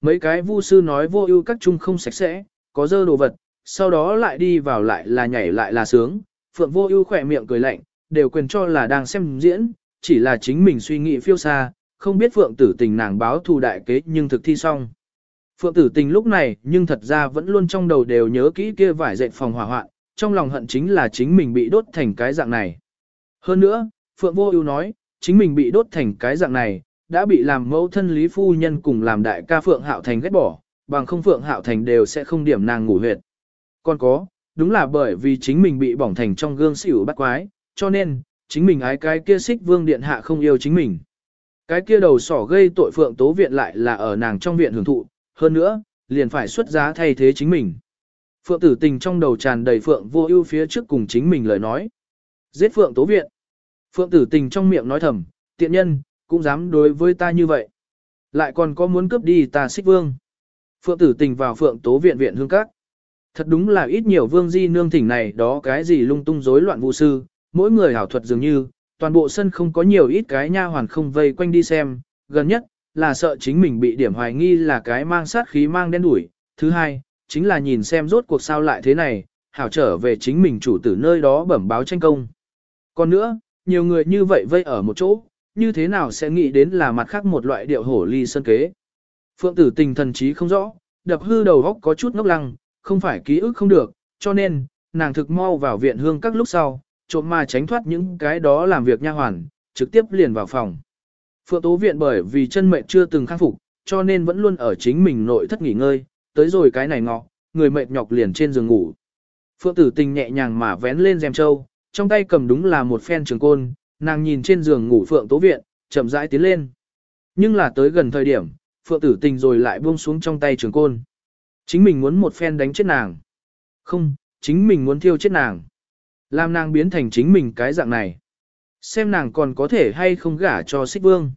mấy cái vu sư nói vô ưu các chung không sạch sẽ, có dơ đồ vật, sau đó lại đi vào lại là nhảy lại là sướng, phượng vô ưu khỏe miệng cười lạnh, đều quyền cho là đang xem diễn, chỉ là chính mình suy nghĩ phiêu xa, không biết phượng tử tình nàng báo thù đại kế nhưng thực thi xong. Phượng tử tình lúc này nhưng thật ra vẫn luôn trong đầu đều nhớ kỹ kia vải dệt phòng hỏa hoạn, trong lòng hận chính là chính mình bị đốt thành cái dạng này. Hơn nữa, Phượng vô ưu nói, chính mình bị đốt thành cái dạng này, đã bị làm mẫu thân Lý Phu Nhân cùng làm đại ca Phượng Hạo Thành ghét bỏ, bằng không Phượng Hạo Thành đều sẽ không điểm nàng ngủ huyệt. Còn có, đúng là bởi vì chính mình bị bỏng thành trong gương xỉu bắt quái, cho nên, chính mình ái cái kia xích vương điện hạ không yêu chính mình. Cái kia đầu sỏ gây tội Phượng Tố Viện lại là ở nàng trong viện hưởng thụ, hơn nữa, liền phải xuất giá thay thế chính mình. Phượng tử tình trong đầu tràn đầy Phượng vô ưu phía trước cùng chính mình lời nói. Giết Phượng Tố Viện. Phượng tử tình trong miệng nói thầm, tiện nhân, cũng dám đối với ta như vậy. Lại còn có muốn cướp đi ta xích vương. Phượng tử tình vào Phượng Tố Viện viện hương các. Thật đúng là ít nhiều vương di nương thỉnh này đó cái gì lung tung rối loạn vụ sư, mỗi người hảo thuật dường như, toàn bộ sân không có nhiều ít cái nha hoàn không vây quanh đi xem, gần nhất, là sợ chính mình bị điểm hoài nghi là cái mang sát khí mang đen đuổi. Thứ hai, chính là nhìn xem rốt cuộc sao lại thế này, hảo trở về chính mình chủ tử nơi đó bẩm báo tranh công. Còn nữa, nhiều người như vậy vây ở một chỗ, như thế nào sẽ nghĩ đến là mặt khác một loại điệu hổ ly sơn kế. Phượng tử tình thần trí không rõ, đập hư đầu góc có chút ngốc lăng, không phải ký ức không được, cho nên, nàng thực mau vào viện hương các lúc sau, trộm mà tránh thoát những cái đó làm việc nha hoàn, trực tiếp liền vào phòng. Phượng Tố Viện bởi vì chân mệnh chưa từng khắc phục, cho nên vẫn luôn ở chính mình nội thất nghỉ ngơi, tới rồi cái này ngọ, người mệt nhọc liền trên giường ngủ. Phượng Tử Tình nhẹ nhàng mà vén lên rèm châu, trong tay cầm đúng là một phen trường côn, nàng nhìn trên giường ngủ Phượng Tố Viện, chậm rãi tiến lên. Nhưng là tới gần thời điểm, Phượng Tử Tình rồi lại buông xuống trong tay trường côn. Chính mình muốn một phen đánh chết nàng. Không, chính mình muốn thiêu chết nàng. Làm nàng biến thành chính mình cái dạng này. Xem nàng còn có thể hay không gả cho xích vương.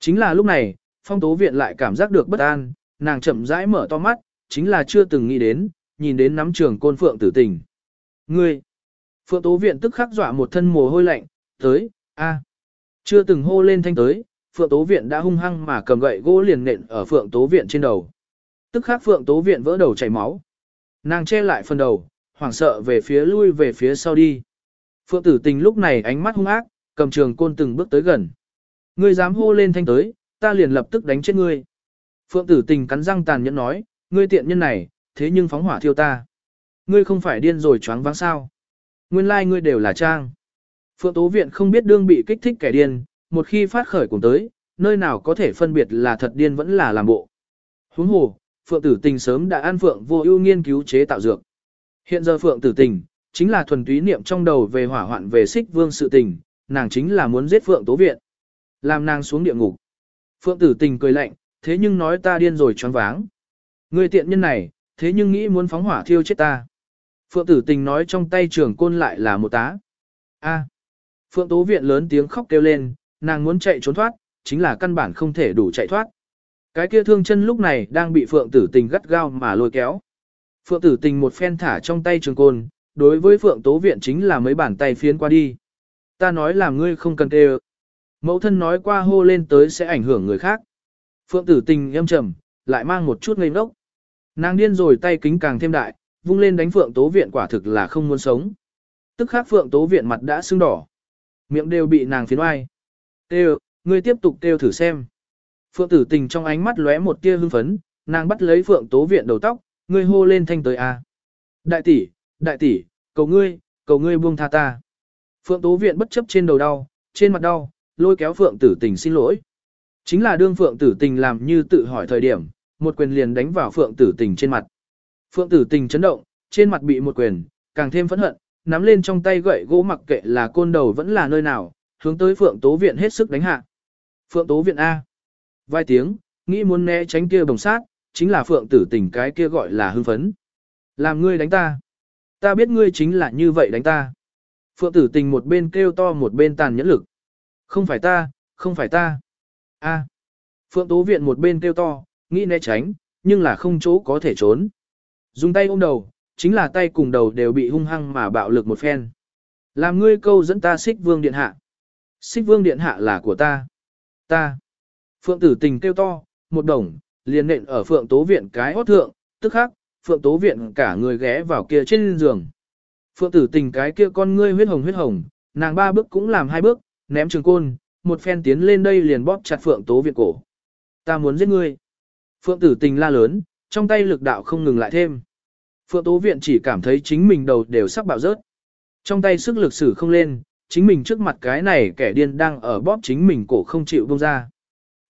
Chính là lúc này, phong tố viện lại cảm giác được bất an, nàng chậm rãi mở to mắt, chính là chưa từng nghĩ đến, nhìn đến nắm trường côn phượng tử tình. Ngươi! Phượng tố viện tức khắc dọa một thân mồ hôi lạnh, tới, a, Chưa từng hô lên thanh tới, phượng tố viện đã hung hăng mà cầm gậy gỗ liền nện ở phượng tố viện trên đầu. Tức khắc phượng tố viện vỡ đầu chảy máu. Nàng che lại phần đầu, hoảng sợ về phía lui về phía sau đi. Phượng tử tình lúc này ánh mắt hung ác, cầm trường côn từng bước tới gần. Ngươi dám hô lên thanh tới, ta liền lập tức đánh chết ngươi. Phượng tử tình cắn răng tàn nhẫn nói, ngươi tiện nhân này, thế nhưng phóng hỏa thiêu ta. Ngươi không phải điên rồi choáng váng sao. Nguyên lai like ngươi đều là trang. Phượng tố viện không biết đương bị kích thích kẻ điên, một khi phát khởi cùng tới, nơi nào có thể phân biệt là thật điên vẫn là làm bộ. Huống hồ, Phượng tử tình sớm đã an Phượng vô ưu nghiên cứu chế tạo dược. Hiện giờ Phượng tử tình, chính là thuần túy niệm trong đầu về hỏa hoạn về xích vương sự tình, nàng chính là muốn giết Phượng tố viện. Làm nàng xuống địa ngục. Phượng tử tình cười lạnh, thế nhưng nói ta điên rồi choáng váng. Người tiện nhân này, thế nhưng nghĩ muốn phóng hỏa thiêu chết ta. Phượng tử tình nói trong tay trường côn lại là một tá. A. Phượng tố viện lớn tiếng khóc kêu lên, nàng muốn chạy trốn thoát, chính là căn bản không thể đủ chạy thoát. Cái kia thương chân lúc này đang bị phượng tử tình gắt gao mà lôi kéo. Phượng tử tình một phen thả trong tay trường côn, đối với phượng tố viện chính là mấy bàn tay phiến qua đi. Ta nói là ngươi không cần tê Mẫu thân nói qua hô lên tới sẽ ảnh hưởng người khác. Phượng tử tình em trầm, lại mang một chút ngây ngốc. Nàng điên rồi tay kính càng thêm đại, vung lên đánh phượng tố viện quả thực là không muốn sống. Tức khác phượng tố viện mặt đã sưng đỏ. Miệng đều bị nàng phiến oai. Têu, ngươi tiếp tục têu thử xem. Phượng tử tình trong ánh mắt lóe một tia hưng phấn, nàng bắt lấy phượng tố viện đầu tóc, ngươi hô lên thanh tới a. Đại tỷ, đại tỷ, cầu ngươi, cầu ngươi buông tha ta. Phượng tố viện bất chấp trên đầu đau, trên mặt đau, lôi kéo phượng tử tình xin lỗi. Chính là đương phượng tử tình làm như tự hỏi thời điểm, một quyền liền đánh vào phượng tử tình trên mặt. Phượng tử tình chấn động, trên mặt bị một quyền, càng thêm phẫn hận, nắm lên trong tay gậy gỗ mặc kệ là côn đầu vẫn là nơi nào, hướng tới phượng tố viện hết sức đánh hạ. Phượng tố viện A. Vài tiếng, nghĩ muốn né tránh kia bồng sát, chính là phượng tử tình cái kia gọi là hưng phấn. Làm ngươi đánh ta. Ta biết ngươi chính là như vậy đánh ta. Phượng tử tình một bên kêu to một bên tàn nhẫn lực. Không phải ta, không phải ta. A. Phượng tố viện một bên kêu to, nghĩ né tránh, nhưng là không chỗ có thể trốn. Dùng tay ôm đầu, chính là tay cùng đầu đều bị hung hăng mà bạo lực một phen. Làm ngươi câu dẫn ta xích vương điện hạ. Xích vương điện hạ là của ta. Ta. Phượng tử tình kêu to, một đồng, liền nện ở phượng tố viện cái hót thượng, tức khắc, phượng tố viện cả người ghé vào kia trên giường. Phượng tử tình cái kia con ngươi huyết hồng huyết hồng, nàng ba bước cũng làm hai bước, ném trường côn, một phen tiến lên đây liền bóp chặt phượng tố viện cổ. Ta muốn giết ngươi. Phượng tử tình la lớn, trong tay lực đạo không ngừng lại thêm. Phượng tố viện chỉ cảm thấy chính mình đầu đều sắp bạo rớt. Trong tay sức lực sử không lên, chính mình trước mặt cái này kẻ điên đang ở bóp chính mình cổ không chịu buông ra.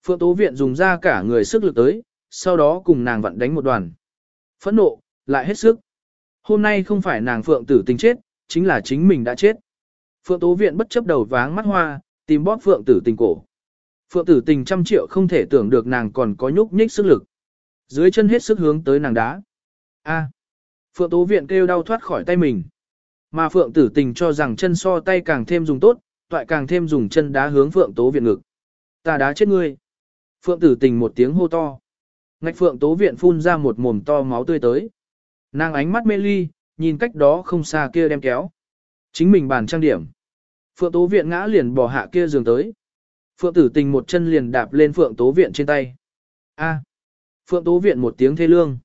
Phượng tố viện dùng ra cả người sức lực tới, sau đó cùng nàng vặn đánh một đoàn. Phẫn nộ, lại hết sức. Hôm nay không phải nàng phượng tử tình chết, chính là chính mình đã chết. Phượng tố viện bất chấp đầu váng mắt hoa, tìm bóp phượng tử tình cổ. Phượng tử tình trăm triệu không thể tưởng được nàng còn có nhúc nhích sức lực. Dưới chân hết sức hướng tới nàng đá. A. Phượng tố viện kêu đau thoát khỏi tay mình. Mà phượng tử tình cho rằng chân so tay càng thêm dùng tốt, toại càng thêm dùng chân đá hướng phượng tố viện ngực. Ta đá chết ngươi. Phượng tử tình một tiếng hô to. Ngạch phượng tố viện phun ra một mồm to máu tươi tới. Nàng ánh mắt mê ly, nhìn cách đó không xa kia đem kéo. Chính mình bàn trang điểm. Phượng tố viện ngã liền bỏ hạ kia giường tới. Phượng tử tình một chân liền đạp lên phượng tố viện trên tay. A. Phượng tố viện một tiếng thê lương.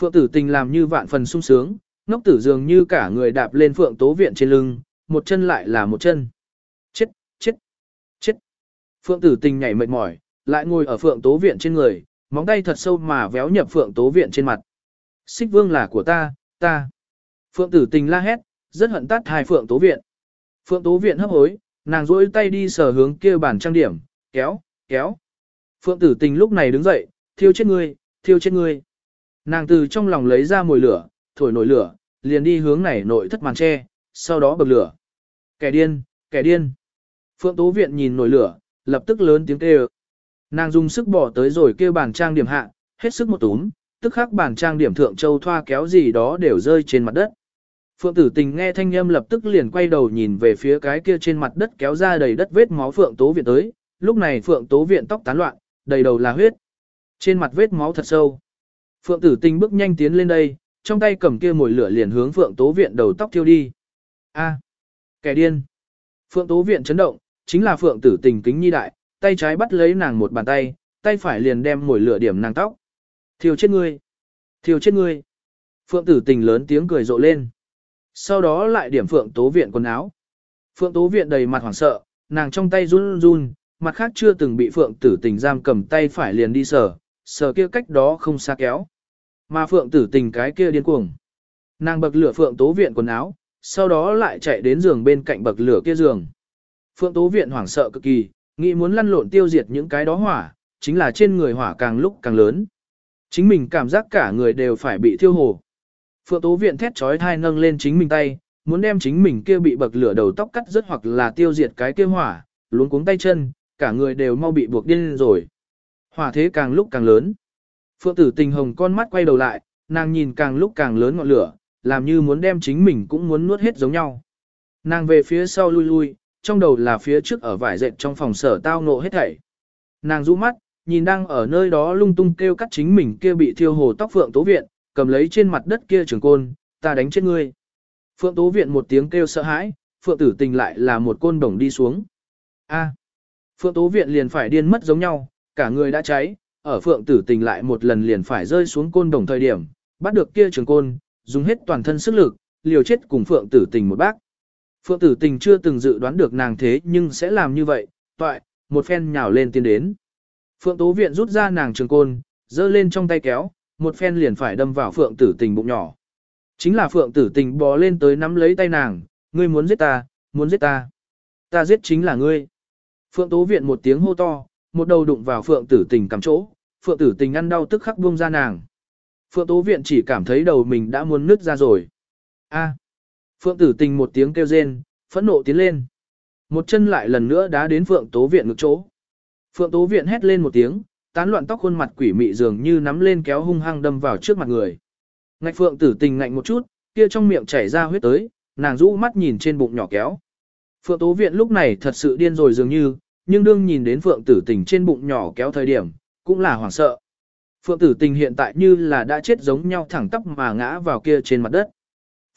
Phượng tử tình làm như vạn phần sung sướng, ngốc tử dường như cả người đạp lên phượng tố viện trên lưng, một chân lại là một chân. Chết, chết, chết. Phượng tử tình nhảy mệt mỏi, lại ngồi ở phượng tố viện trên người, móng tay thật sâu mà véo nhập phượng tố viện trên mặt. Xích vương là của ta, ta. Phượng tử tình la hét, rất hận tát hai phượng tố viện. Phượng tố viện hấp hối, nàng rỗi tay đi sờ hướng kia bàn trang điểm, kéo, kéo. Phượng tử tình lúc này đứng dậy, thiêu chết ngươi, thiêu chết ngươi. Nàng từ trong lòng lấy ra mồi lửa, thổi nổi lửa, liền đi hướng này nội thất màn tre, sau đó bật lửa. Kẻ điên, kẻ điên. Phượng tố viện nhìn nổi lửa, lập tức lớn tiếng kêu. Nàng dùng sức bỏ tới rồi kêu bàn trang điểm hạ, hết sức một túm, tức khắc bàn trang điểm thượng châu thoa kéo gì đó đều rơi trên mặt đất. Phượng tử tình nghe thanh âm lập tức liền quay đầu nhìn về phía cái kia trên mặt đất kéo ra đầy đất vết máu Phượng Tố Viện tới, lúc này Phượng Tố Viện tóc tán loạn, đầy đầu là huyết. Trên mặt vết máu thật sâu. Phượng tử tình bước nhanh tiến lên đây, trong tay cầm kia mồi lửa liền hướng Phượng Tố Viện đầu tóc thiêu đi. A, kẻ điên. Phượng Tố Viện chấn động, chính là Phượng tử tình kính nhi đại, tay trái bắt lấy nàng một bàn tay, tay phải liền đem mồi lửa điểm nàng tóc. Thiêu chết ngươi! Thiêu chết ngươi! Phượng tử tình lớn tiếng cười rộ lên. Sau đó lại điểm Phượng Tố Viện quần áo. Phượng Tố Viện đầy mặt hoảng sợ, nàng trong tay run run, mặt khác chưa từng bị Phượng tử tình giam cầm tay phải liền đi sờ, sờ kia cách đó không xa kéo. Mà Phượng tử tình cái kia điên cuồng. Nàng bậc lửa Phượng Tố Viện quần áo, sau đó lại chạy đến giường bên cạnh bậc lửa kia giường. Phượng Tố Viện hoảng sợ cực kỳ, nghĩ muốn lăn lộn tiêu diệt những cái đó hỏa, chính là trên người hỏa càng lúc càng lớn. Chính mình cảm giác cả người đều phải bị thiêu hồ. Phượng Tố Viện thét trói thai nâng lên chính mình tay, muốn đem chính mình kia bị bậc lửa đầu tóc cắt rất hoặc là tiêu diệt cái kia hỏa, luống cuống tay chân, cả người đều mau bị buộc điên rồi. Hỏa thế càng lúc càng lớn. Phượng tử tình hồng con mắt quay đầu lại, nàng nhìn càng lúc càng lớn ngọn lửa, làm như muốn đem chính mình cũng muốn nuốt hết giống nhau. Nàng về phía sau lui lui, trong đầu là phía trước ở vải dệt trong phòng sở tao nộ hết thảy. Nàng rũ mắt, nhìn đang ở nơi đó lung tung kêu cắt chính mình kia bị thiêu hồ tóc Phượng Tố Viện, cầm lấy trên mặt đất kia trường côn, ta đánh chết ngươi. Phượng Tố Viện một tiếng kêu sợ hãi, Phượng Tử Tình lại là một côn đồng đi xuống. A. Phượng Tố Viện liền phải điên mất giống nhau, cả người đã cháy, ở Phượng Tử Tình lại một lần liền phải rơi xuống côn đồng thời điểm, bắt được kia trường côn, dùng hết toàn thân sức lực, liều chết cùng Phượng Tử Tình một bác. Phượng Tử Tình chưa từng dự đoán được nàng thế nhưng sẽ làm như vậy, toại, một phen nhào lên tiến đến. Phượng Tố Viện rút ra nàng trường côn, giơ lên trong tay kéo, một phen liền phải đâm vào Phượng Tử Tình bụng nhỏ. Chính là Phượng Tử Tình bò lên tới nắm lấy tay nàng, ngươi muốn giết ta, muốn giết ta. Ta giết chính là ngươi. Phượng Tố Viện một tiếng hô to, một đầu đụng vào Phượng Tử Tình cầm chỗ, Phượng Tử Tình ăn đau tức khắc buông ra nàng. Phượng Tố Viện chỉ cảm thấy đầu mình đã muốn nứt ra rồi. A. Phượng Tử Tình một tiếng kêu rên, phẫn nộ tiến lên. Một chân lại lần nữa đá đến Phượng Tố Viện ngực chỗ. Phượng Tố Viện hét lên một tiếng, tán loạn tóc khuôn mặt quỷ mị dường như nắm lên kéo hung hăng đâm vào trước mặt người. Ngạch Phượng Tử Tình ngạnh một chút, kia trong miệng chảy ra huyết tới, nàng rũ mắt nhìn trên bụng nhỏ kéo. Phượng Tố Viện lúc này thật sự điên rồi dường như, nhưng đương nhìn đến Phượng Tử Tình trên bụng nhỏ kéo thời điểm, cũng là hoảng sợ. Phượng Tử Tình hiện tại như là đã chết giống nhau thẳng tắp mà ngã vào kia trên mặt đất.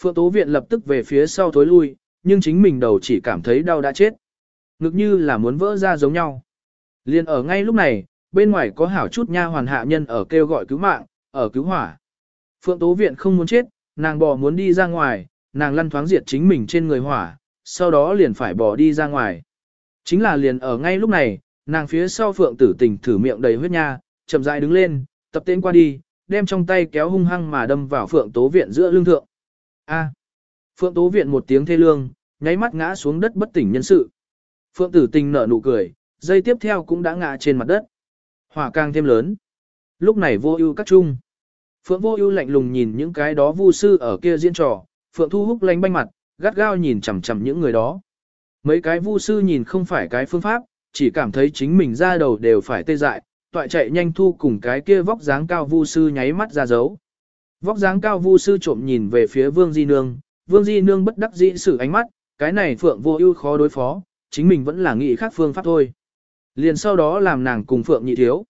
Phượng Tố Viện lập tức về phía sau thối lui, nhưng chính mình đầu chỉ cảm thấy đau đã chết. Ngực như là muốn vỡ ra giống nhau. Liên ở ngay lúc này, bên ngoài có hảo chút nha hoàn hạ nhân ở kêu gọi cứu mạng, ở cứu hỏa. Phượng Tố Viện không muốn chết, nàng bò muốn đi ra ngoài, nàng lăn thoáng diệt chính mình trên người hỏa, sau đó liền phải bỏ đi ra ngoài. Chính là liền ở ngay lúc này, nàng phía sau Phượng Tử Tình thử miệng đầy huyết nha, chậm rãi đứng lên, tập tên qua đi, đem trong tay kéo hung hăng mà đâm vào Phượng Tố Viện giữa lưng thượng. A. Phượng Tố Viện một tiếng thê lương, nháy mắt ngã xuống đất bất tỉnh nhân sự. Phượng Tử Tình nở nụ cười, dây tiếp theo cũng đã ngã trên mặt đất. Hỏa càng thêm lớn. Lúc này vô ưu các trung. Phượng vô ưu lạnh lùng nhìn những cái đó vu sư ở kia diễn trò, Phượng Thu Húc lánh banh mặt, gắt gao nhìn chằm chằm những người đó. Mấy cái vu sư nhìn không phải cái phương pháp, chỉ cảm thấy chính mình ra đầu đều phải tê dại, toại chạy nhanh thu cùng cái kia vóc dáng cao vu sư nháy mắt ra dấu. Vóc dáng cao vu sư trộm nhìn về phía Vương Di Nương, Vương Di Nương bất đắc dĩ sử ánh mắt, cái này Phượng vô ưu khó đối phó, chính mình vẫn là nghĩ khác phương pháp thôi. Liền sau đó làm nàng cùng Phượng nhị thiếu.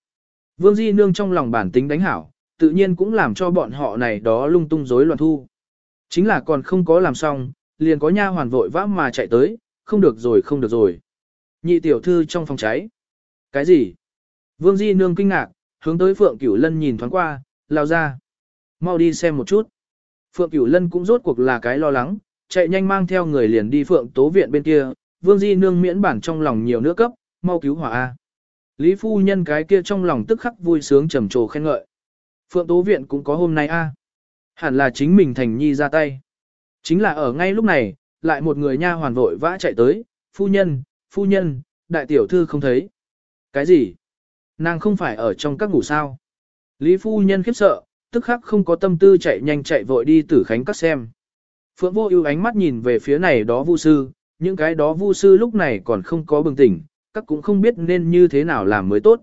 Vương Di Nương trong lòng bản tính đánh hảo, tự nhiên cũng làm cho bọn họ này đó lung tung rối loạn thu. Chính là còn không có làm xong, liền có nha hoàn vội vã mà chạy tới, không được rồi không được rồi. Nhị tiểu thư trong phòng cháy. Cái gì? Vương Di Nương kinh ngạc, hướng tới Phượng Cửu Lân nhìn thoáng qua, lao ra. Mau đi xem một chút. Phượng Cửu Lân cũng rốt cuộc là cái lo lắng, chạy nhanh mang theo người liền đi Phượng Tố Viện bên kia, Vương Di Nương miễn bản trong lòng nhiều nữa cấp, mau cứu hỏa A. Lý Phu Nhân cái kia trong lòng tức khắc vui sướng trầm trồ khen ngợi. Phượng Tố Viện cũng có hôm nay A. Hẳn là chính mình thành nhi ra tay. Chính là ở ngay lúc này, lại một người nha hoàn vội vã chạy tới, Phu Nhân, Phu Nhân, đại tiểu thư không thấy. Cái gì? Nàng không phải ở trong các ngủ sao? Lý Phu Nhân khiếp sợ, tức khắc không có tâm tư chạy nhanh chạy vội đi tử khánh các xem. Phượng vô ưu ánh mắt nhìn về phía này đó vu sư, những cái đó vu sư lúc này còn không có bừng tỉnh, các cũng không biết nên như thế nào làm mới tốt.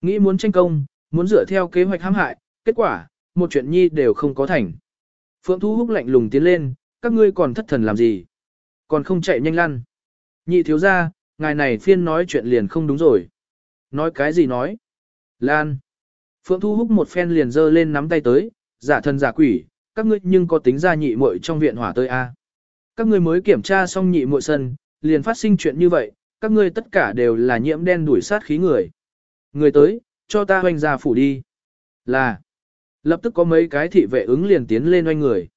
Nghĩ muốn tranh công, muốn dựa theo kế hoạch hãm hại, kết quả, một chuyện nhi đều không có thành. Phượng Thu Húc lạnh lùng tiến lên, các ngươi còn thất thần làm gì? Còn không chạy nhanh lăn. Nhị thiếu ra, ngài này phiên nói chuyện liền không đúng rồi. Nói cái gì nói? Lan. Phượng Thu Húc một phen liền giơ lên nắm tay tới, giả thân giả quỷ, các ngươi nhưng có tính ra nhị muội trong viện hỏa tơi a? Các ngươi mới kiểm tra xong nhị muội sân, liền phát sinh chuyện như vậy, các ngươi tất cả đều là nhiễm đen đuổi sát khí người. Người tới, cho ta hoành ra phủ đi. Là. Lập tức có mấy cái thị vệ ứng liền tiến lên oanh người.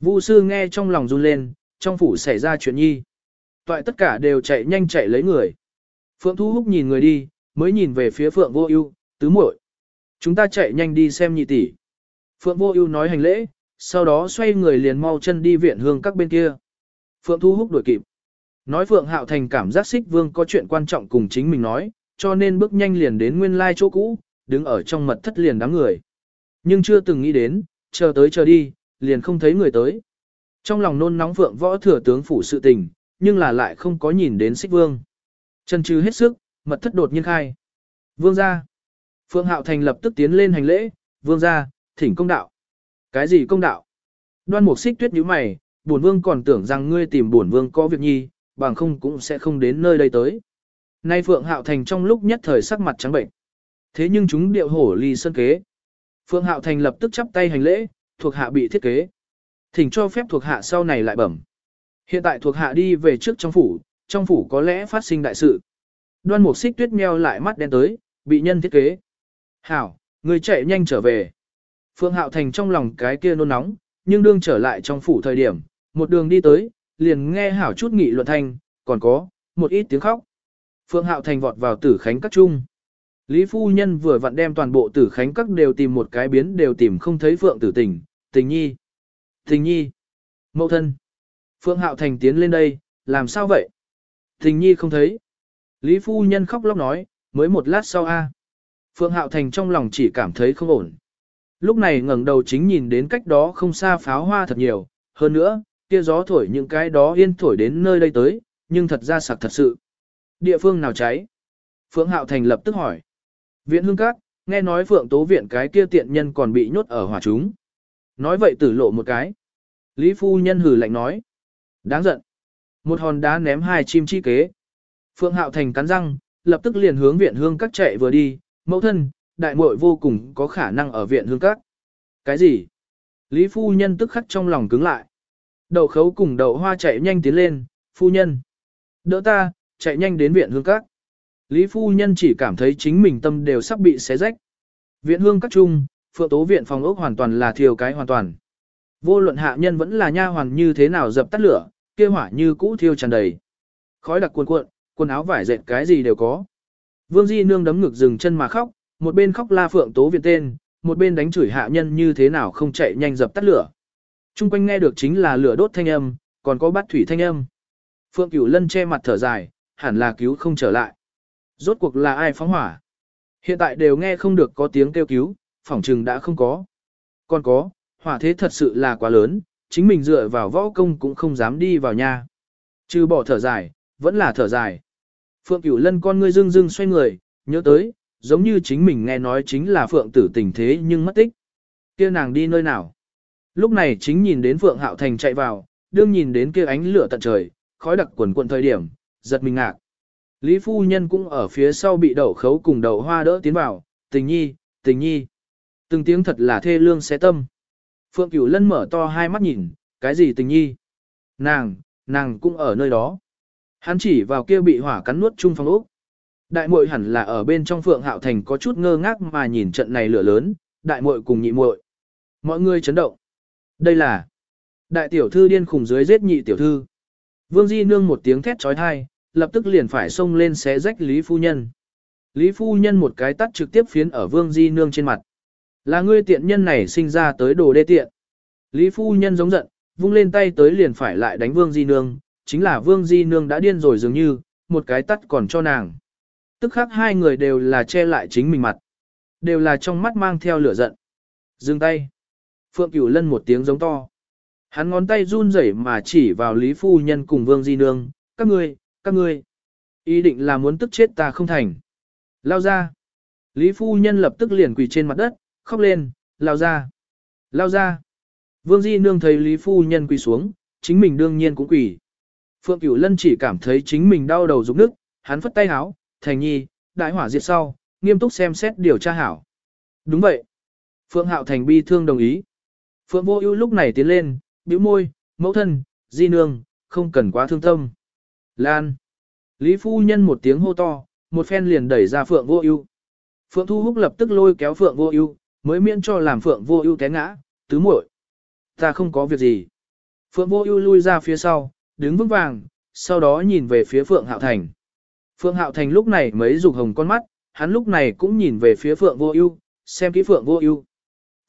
Vu sư nghe trong lòng run lên, trong phủ xảy ra chuyện nhi. Toại tất cả đều chạy nhanh chạy lấy người. Phượng Thu Húc nhìn người đi, mới nhìn về phía Phượng Vô Ưu, tứ muội. Chúng ta chạy nhanh đi xem nhị tỷ. Phượng Vô Ưu nói hành lễ, sau đó xoay người liền mau chân đi viện hương các bên kia. Phượng Thu Húc đuổi kịp. Nói Phượng Hạo Thành cảm giác Sích vương có chuyện quan trọng cùng chính mình nói, cho nên bước nhanh liền đến nguyên lai chỗ cũ, đứng ở trong mật thất liền đám người. Nhưng chưa từng nghĩ đến, chờ tới chờ đi, liền không thấy người tới. Trong lòng nôn nóng vượng võ thừa tướng phủ sự tình, nhưng là lại không có nhìn đến xích vương. Chân trừ hết sức, mật thất đột nhiên khai. Vương ra. Phượng Hạo Thành lập tức tiến lên hành lễ, vương ra, thỉnh công đạo. Cái gì công đạo? Đoan mục xích tuyết nhíu mày, bổn vương còn tưởng rằng ngươi tìm bổn vương có việc nhi, bằng không cũng sẽ không đến nơi đây tới. Nay Phượng Hạo Thành trong lúc nhất thời sắc mặt trắng bệnh. Thế nhưng chúng điệu hổ ly sân kế. Phượng Hạo Thành lập tức chắp tay hành lễ, thuộc hạ bị thiết kế. Thỉnh cho phép thuộc hạ sau này lại bẩm. Hiện tại thuộc hạ đi về trước trong phủ, trong phủ có lẽ phát sinh đại sự. Đoan mục xích tuyết meo lại mắt đen tới, bị nhân thiết kế. Hảo, người chạy nhanh trở về. Phương Hạo Thành trong lòng cái kia nôn nóng, nhưng đương trở lại trong phủ thời điểm, một đường đi tới, liền nghe hảo chút nghị luận thanh, còn có, một ít tiếng khóc. Phương Hạo Thành vọt vào tử khánh các trung. Lý Phu Nhân vừa vặn đem toàn bộ tử khánh các đều tìm một cái biến đều tìm không thấy Phượng tử tình, tình nhi. Tình nhi. Mậu thân. Phượng Hạo Thành tiến lên đây, làm sao vậy? Tình nhi không thấy. Lý Phu Nhân khóc lóc nói, mới một lát sau a. Phượng Hạo Thành trong lòng chỉ cảm thấy không ổn. Lúc này ngẩng đầu chính nhìn đến cách đó không xa pháo hoa thật nhiều, hơn nữa, kia gió thổi những cái đó yên thổi đến nơi đây tới, nhưng thật ra sặc thật sự. Địa phương nào cháy? Phượng Hạo Thành lập tức hỏi. Viện hương các, nghe nói Phượng Tố Viện cái kia tiện nhân còn bị nhốt ở hỏa chúng. Nói vậy tử lộ một cái. Lý Phu Nhân hử lạnh nói. Đáng giận. Một hòn đá ném hai chim chi kế. Phượng Hạo Thành cắn răng, lập tức liền hướng viện hương các chạy vừa đi, mẫu thân, đại muội vô cùng có khả năng ở viện hương các. Cái gì? Lý Phu Nhân tức khắc trong lòng cứng lại. Đậu khấu cùng đậu hoa chạy nhanh tiến lên, phu nhân. Đỡ ta, chạy nhanh đến viện hương các. Lý phu nhân chỉ cảm thấy chính mình tâm đều sắp bị xé rách. Viện hương các trung, phượng tố viện phòng ốc hoàn toàn là thiêu cái hoàn toàn. Vô luận hạ nhân vẫn là nha hoàn như thế nào dập tắt lửa, kia hỏa như cũ thiêu tràn đầy. Khói đặc cuồn cuộn, quần áo vải dệt cái gì đều có. Vương Di nương đấm ngực dừng chân mà khóc, một bên khóc la phượng tố viện tên, một bên đánh chửi hạ nhân như thế nào không chạy nhanh dập tắt lửa. Trung quanh nghe được chính là lửa đốt thanh âm, còn có bát thủy thanh âm. Phượng Cửu Lân che mặt thở dài, hẳn là cứu không trở lại. Rốt cuộc là ai phóng hỏa? Hiện tại đều nghe không được có tiếng kêu cứu, phỏng trừng đã không có. Còn có, hỏa thế thật sự là quá lớn, chính mình dựa vào võ công cũng không dám đi vào nhà. Trừ bỏ thở dài, vẫn là thở dài. Phượng Cửu Lân con ngươi dương dương xoay người, nhớ tới, giống như chính mình nghe nói chính là Phượng tử tình thế nhưng mất tích. kia nàng đi nơi nào? Lúc này chính nhìn đến Phượng Hạo Thành chạy vào, đương nhìn đến kia ánh lửa tận trời, khói đặc quần quần thời điểm, giật mình ngạc. Lý phu nhân cũng ở phía sau bị đậu khấu cùng đậu hoa đỡ tiến vào, tình nhi, tình nhi. Từng tiếng thật là thê lương xé tâm. Phượng Cửu Lân mở to hai mắt nhìn, cái gì tình nhi? Nàng, nàng cũng ở nơi đó. Hắn chỉ vào kia bị hỏa cắn nuốt chung phòng ốc. Đại muội hẳn là ở bên trong Phượng Hạo Thành có chút ngơ ngác mà nhìn trận này lửa lớn, đại muội cùng nhị muội. Mọi người chấn động. Đây là đại tiểu thư điên khủng dưới giết nhị tiểu thư. Vương Di nương một tiếng thét chói tai, lập tức liền phải xông lên xé rách Lý Phu Nhân. Lý Phu Nhân một cái tắt trực tiếp phiến ở Vương Di nương trên mặt. Là ngươi tiện nhân này sinh ra tới đồ đê tiện. Lý Phu Nhân giống giận, vung lên tay tới liền phải lại đánh Vương Di nương, chính là Vương Di nương đã điên rồi dường như, một cái tắt còn cho nàng. Tức khác hai người đều là che lại chính mình mặt. Đều là trong mắt mang theo lửa giận. Dừng tay. Phượng Cửu Lân một tiếng giống to. Hắn ngón tay run rẩy mà chỉ vào Lý Phu Nhân cùng Vương Di Nương, các ngươi, các ngươi. Ý định là muốn tức chết ta không thành. Lao ra. Lý Phu Nhân lập tức liền quỳ trên mặt đất, khóc lên, lao ra. Lao ra. Vương Di Nương thấy Lý Phu Nhân quỳ xuống, chính mình đương nhiên cũng quỳ. Phượng Cửu Lân chỉ cảm thấy chính mình đau đầu rụng nức, hắn phất tay háo, thành nhi, đại hỏa diệt sau, nghiêm túc xem xét điều tra hảo. Đúng vậy. Phượng Hạo Thành bi thương đồng ý. Phượng Vô Ưu lúc này tiến lên, bĩu môi, mẫu thân, di nương, không cần quá thương tâm. Lan. Lý phu nhân một tiếng hô to, một phen liền đẩy ra Phượng Vô Ưu. Phượng Thu Húc lập tức lôi kéo Phượng Vô Ưu, mới miễn cho làm Phượng Vô Ưu té ngã, tứ muội. Ta không có việc gì. Phượng Vô Ưu lui ra phía sau, đứng vững vàng, sau đó nhìn về phía Phượng Hạo Thành. Phượng Hạo Thành lúc này mới rục hồng con mắt, hắn lúc này cũng nhìn về phía Phượng Vô Ưu, xem kỹ Phượng Vô Ưu.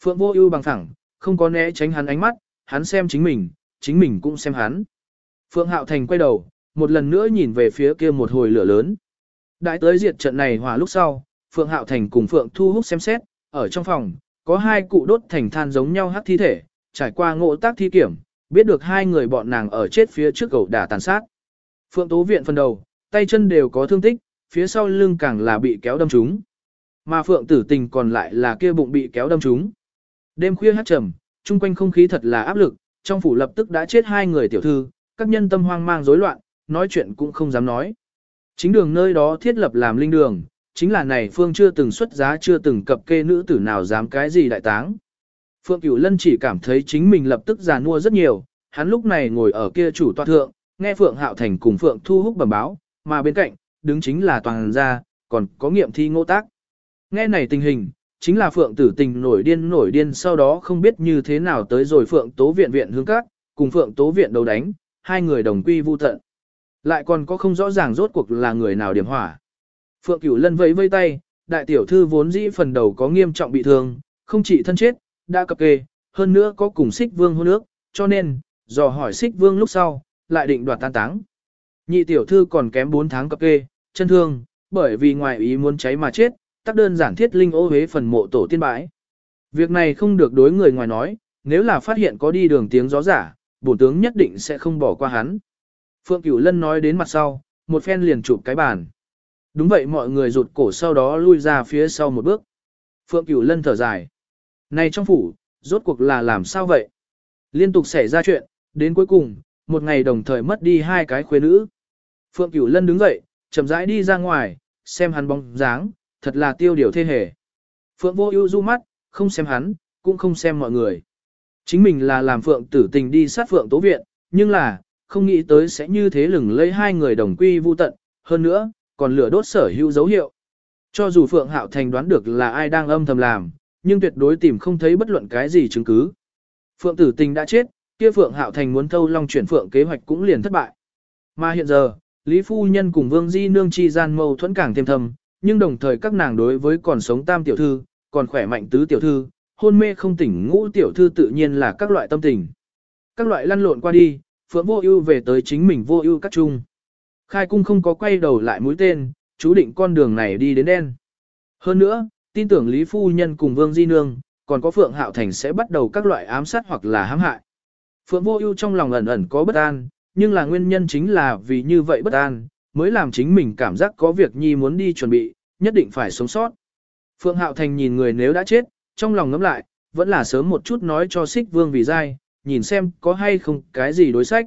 Phượng Vô Ưu bằng thẳng, không có né tránh hắn ánh mắt, hắn xem chính mình, chính mình cũng xem hắn. Phượng Hạo Thành quay đầu, một lần nữa nhìn về phía kia một hồi lửa lớn. Đại tới diệt trận này hòa lúc sau, Phượng Hạo Thành cùng Phượng Thu Húc xem xét, ở trong phòng, có hai cụ đốt thành than giống nhau hắc thi thể, trải qua ngộ tác thi kiểm, biết được hai người bọn nàng ở chết phía trước cầu đả tàn sát. Phượng Tố Viện phần đầu, tay chân đều có thương tích, phía sau lưng càng là bị kéo đâm trúng. Mà Phượng Tử Tình còn lại là kia bụng bị kéo đâm trúng. Đêm khuya hát trầm, chung quanh không khí thật là áp lực, trong phủ lập tức đã chết hai người tiểu thư, các nhân tâm hoang mang rối loạn, nói chuyện cũng không dám nói. Chính đường nơi đó thiết lập làm linh đường, chính là này Phương chưa từng xuất giá chưa từng cập kê nữ tử nào dám cái gì đại táng. Phượng Cửu Lân chỉ cảm thấy chính mình lập tức già nua rất nhiều, hắn lúc này ngồi ở kia chủ tọa thượng, nghe Phượng Hạo Thành cùng Phượng Thu Húc bẩm báo, mà bên cạnh, đứng chính là toàn gia, còn có nghiệm thi ngô tác. Nghe này tình hình, chính là Phượng tử tình nổi điên nổi điên sau đó không biết như thế nào tới rồi Phượng tố viện viện hướng các, cùng Phượng tố viện đấu đánh, hai người đồng quy vu tận. Lại còn có không rõ ràng rốt cuộc là người nào điểm hỏa. Phượng cửu lân vẫy vây tay, đại tiểu thư vốn dĩ phần đầu có nghiêm trọng bị thương, không chỉ thân chết, đã cập kê, hơn nữa có cùng xích vương hôn nước, cho nên, dò hỏi xích vương lúc sau, lại định đoạt tan táng. Nhị tiểu thư còn kém 4 tháng cập kê, chân thương, bởi vì ngoài ý muốn cháy mà chết, tác đơn giản thiết linh ô huế phần mộ tổ tiên bãi. Việc này không được đối người ngoài nói, nếu là phát hiện có đi đường tiếng gió giả, bổn tướng nhất định sẽ không bỏ qua hắn. Phượng Cửu Lân nói đến mặt sau, một phen liền chụp cái bàn. Đúng vậy mọi người rụt cổ sau đó lui ra phía sau một bước. Phượng Cửu Lân thở dài. Này trong phủ, rốt cuộc là làm sao vậy? Liên tục xảy ra chuyện, đến cuối cùng, một ngày đồng thời mất đi hai cái khuê nữ. Phượng Cửu Lân đứng dậy, chậm rãi đi ra ngoài, xem hắn bóng dáng, thật là tiêu điều thê hề. Phượng vô ưu du mắt, không xem hắn, cũng không xem mọi người. Chính mình là làm Phượng tử tình đi sát Phượng tố viện, nhưng là, không nghĩ tới sẽ như thế lừng lấy hai người đồng quy vu tận, hơn nữa, còn lửa đốt sở hữu dấu hiệu. Cho dù Phượng Hạo Thành đoán được là ai đang âm thầm làm, nhưng tuyệt đối tìm không thấy bất luận cái gì chứng cứ. Phượng tử tình đã chết, kia Phượng Hạo Thành muốn thâu long chuyển Phượng kế hoạch cũng liền thất bại. Mà hiện giờ, Lý Phu Nhân cùng Vương Di Nương chi gian mâu thuẫn càng thêm thầm, nhưng đồng thời các nàng đối với còn sống tam tiểu thư, còn khỏe mạnh tứ tiểu thư, hôn mê không tỉnh ngũ tiểu thư tự nhiên là các loại tâm tình. Các loại lăn lộn qua đi, Phượng Vô Ưu về tới chính mình Vô Ưu các trung. Khai cung không có quay đầu lại mũi tên, chú định con đường này đi đến đen. Hơn nữa, tin tưởng Lý Phu Nhân cùng Vương Di Nương, còn có Phượng Hạo Thành sẽ bắt đầu các loại ám sát hoặc là hãm hại. Phượng Vô Ưu trong lòng ẩn ẩn có bất an, nhưng là nguyên nhân chính là vì như vậy bất an, mới làm chính mình cảm giác có việc nhi muốn đi chuẩn bị, nhất định phải sống sót. Phượng Hạo Thành nhìn người nếu đã chết, trong lòng ngấm lại, vẫn là sớm một chút nói cho Sích Vương vì dai, nhìn xem có hay không cái gì đối sách.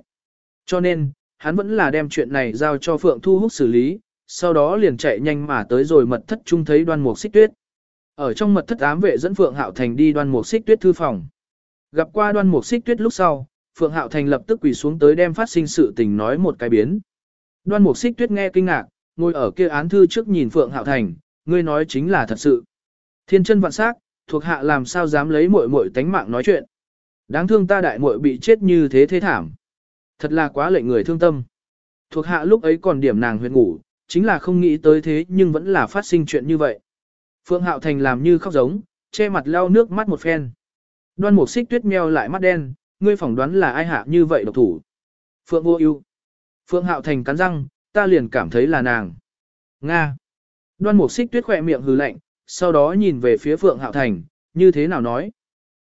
Cho nên, hắn vẫn là đem chuyện này giao cho Phượng Thu Húc xử lý, sau đó liền chạy nhanh mà tới rồi mật thất trung thấy đoan mục xích tuyết. Ở trong mật thất ám vệ dẫn Phượng Hạo Thành đi đoan mục xích tuyết thư phòng. Gặp qua đoan mục xích tuyết lúc sau, Phượng Hạo Thành lập tức quỳ xuống tới đem phát sinh sự tình nói một cái biến. Đoan mục xích tuyết nghe kinh ngạc, ngồi ở kia án thư trước nhìn Phượng Hạo Thành, ngươi nói chính là thật sự. Thiên chân vạn sắc, thuộc hạ làm sao dám lấy muội muội tánh mạng nói chuyện. Đáng thương ta đại muội bị chết như thế thế thảm. Thật là quá lệnh người thương tâm. Thuộc hạ lúc ấy còn điểm nàng huyệt ngủ, chính là không nghĩ tới thế nhưng vẫn là phát sinh chuyện như vậy. Phượng Hạo Thành làm như khóc giống, che mặt lau nước mắt một phen. Đoan Mục Xích Tuyết meo lại mắt đen, ngươi phỏng đoán là ai hạ như vậy độc thủ. Phượng Vô Ưu. Phượng Hạo Thành cắn răng, ta liền cảm thấy là nàng. Nga. Đoan Mục Xích Tuyết khẽ miệng hừ lạnh, sau đó nhìn về phía Phượng Hạo Thành, như thế nào nói?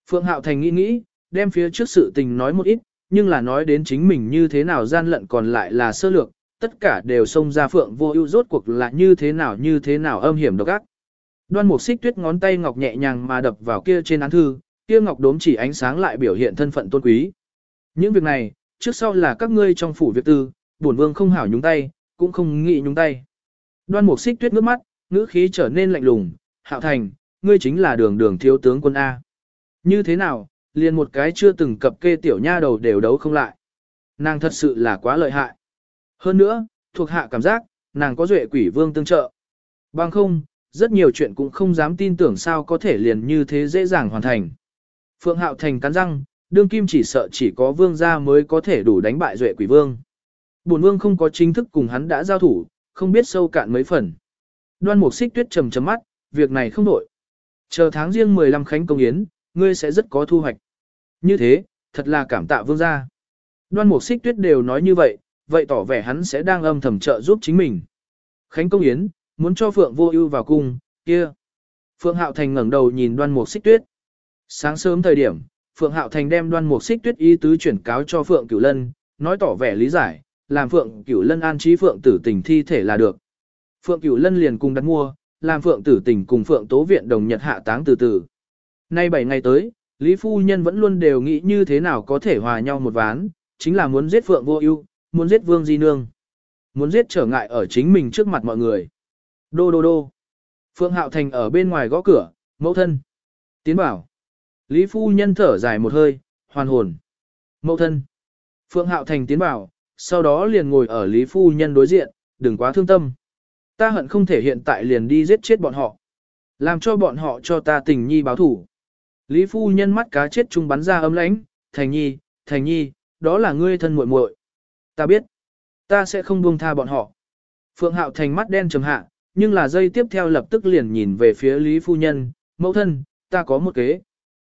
Phượng Hạo Thành nghĩ nghĩ, đem phía trước sự tình nói một ít, nhưng là nói đến chính mình như thế nào gian lận còn lại là sơ lược, tất cả đều xông ra Phượng Vô Ưu rốt cuộc là như thế nào như thế nào âm hiểm độc ác. Đoan Mục Xích Tuyết ngón tay ngọc nhẹ nhàng mà đập vào kia trên án thư, kia ngọc đốm chỉ ánh sáng lại biểu hiện thân phận tôn quý. Những việc này, trước sau là các ngươi trong phủ việc tư, bổn vương không hảo nhúng tay, cũng không nghĩ nhúng tay. Đoan Mục Xích Tuyết ngước mắt, ngữ khí trở nên lạnh lùng, "Hạo Thành, ngươi chính là Đường Đường thiếu tướng quân a." Như thế nào, liền một cái chưa từng cập kê tiểu nha đầu đều đấu không lại. Nàng thật sự là quá lợi hại. Hơn nữa, thuộc hạ cảm giác, nàng có duệ quỷ vương tương trợ. Bằng không, rất nhiều chuyện cũng không dám tin tưởng sao có thể liền như thế dễ dàng hoàn thành. Phượng Hạo Thành cắn răng, đương kim chỉ sợ chỉ có vương gia mới có thể đủ đánh bại duệ quỷ vương. Bổn vương không có chính thức cùng hắn đã giao thủ, không biết sâu cạn mấy phần. Đoan Mục Xích Tuyết trầm trầm mắt, việc này không đổi. Chờ tháng riêng 15 khánh công yến, ngươi sẽ rất có thu hoạch. Như thế, thật là cảm tạ vương gia. Đoan Mục Xích Tuyết đều nói như vậy, vậy tỏ vẻ hắn sẽ đang âm thầm trợ giúp chính mình. Khánh công yến, muốn cho Phượng Vô Ưu vào cung, kia. Phượng Hạo Thành ngẩng đầu nhìn Đoan Mục Xích Tuyết. Sáng sớm thời điểm, Phượng Hạo Thành đem Đoan Mục Xích Tuyết ý tứ chuyển cáo cho Phượng Cửu Lân, nói tỏ vẻ lý giải, làm Phượng Cửu Lân an trí Phượng Tử Tình thi thể là được. Phượng Cửu Lân liền cùng đặt mua, làm Phượng Tử Tình cùng Phượng Tố Viện đồng nhật hạ táng từ từ. Nay 7 ngày tới, Lý Phu Nhân vẫn luôn đều nghĩ như thế nào có thể hòa nhau một ván, chính là muốn giết Phượng Vô Ưu, muốn giết Vương Di Nương, muốn giết trở ngại ở chính mình trước mặt mọi người. Đô đô đô. Phượng Hạo Thành ở bên ngoài gõ cửa, mẫu thân. Tiến bảo. Lý Phu Nhân thở dài một hơi, hoàn hồn. Mẫu thân. Phượng Hạo Thành tiến bảo, sau đó liền ngồi ở Lý Phu Nhân đối diện, đừng quá thương tâm. Ta hận không thể hiện tại liền đi giết chết bọn họ. Làm cho bọn họ cho ta tình nhi báo thủ. Lý Phu Nhân mắt cá chết trung bắn ra ấm lãnh, Thành nhi, Thành nhi, đó là ngươi thân muội muội. Ta biết. Ta sẽ không buông tha bọn họ. Phượng Hạo Thành mắt đen trầm hạ, nhưng là dây tiếp theo lập tức liền nhìn về phía Lý Phu Nhân, mẫu thân, ta có một kế.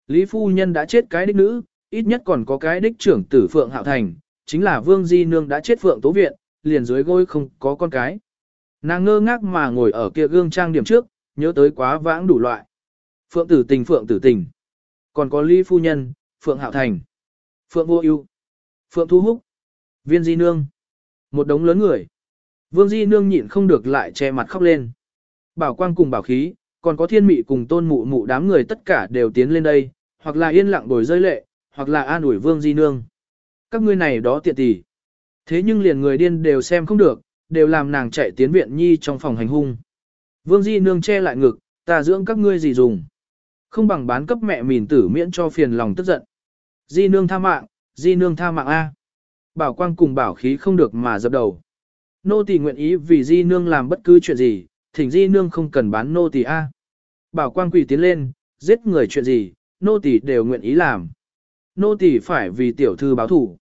Lý Phu Nhân đã chết cái đích nữ, ít nhất còn có cái đích trưởng tử Phượng Hạo Thành, chính là Vương Di Nương đã chết Phượng Tố Viện, liền dưới gối không có con cái. Nàng ngơ ngác mà ngồi ở kia gương trang điểm trước, nhớ tới quá vãng đủ loại. Phượng tử tình Phượng tử tình. Còn có Lý Phu Nhân, Phượng Hạo Thành, Phượng Vô ưu Phượng Thu Húc, Viên Di Nương. Một đống lớn người. Vương Di Nương nhịn không được lại che mặt khóc lên. Bảo quang cùng bảo khí, còn có thiên mị cùng tôn mụ mụ đám người tất cả đều tiến lên đây, hoặc là yên lặng đổi rơi lệ, hoặc là an ủi Vương Di Nương. Các ngươi này đó tiện tỷ. Thế nhưng liền người điên đều xem không được, đều làm nàng chạy tiến viện nhi trong phòng hành hung. Vương Di Nương che lại ngực, ta dưỡng các ngươi gì dùng. Không bằng bán cấp mẹ mìn tử miễn cho phiền lòng tức giận. Di Nương tha mạng, Di Nương tha mạng A. Bảo quang cùng bảo khí không được mà dập đầu. nô tỳ nguyện ý vì di nương làm bất cứ chuyện gì, thỉnh di nương không cần bán nô tỳ a. Bảo quang quỳ tiến lên, giết người chuyện gì, nô tỳ đều nguyện ý làm. Nô tỳ phải vì tiểu thư báo thủ.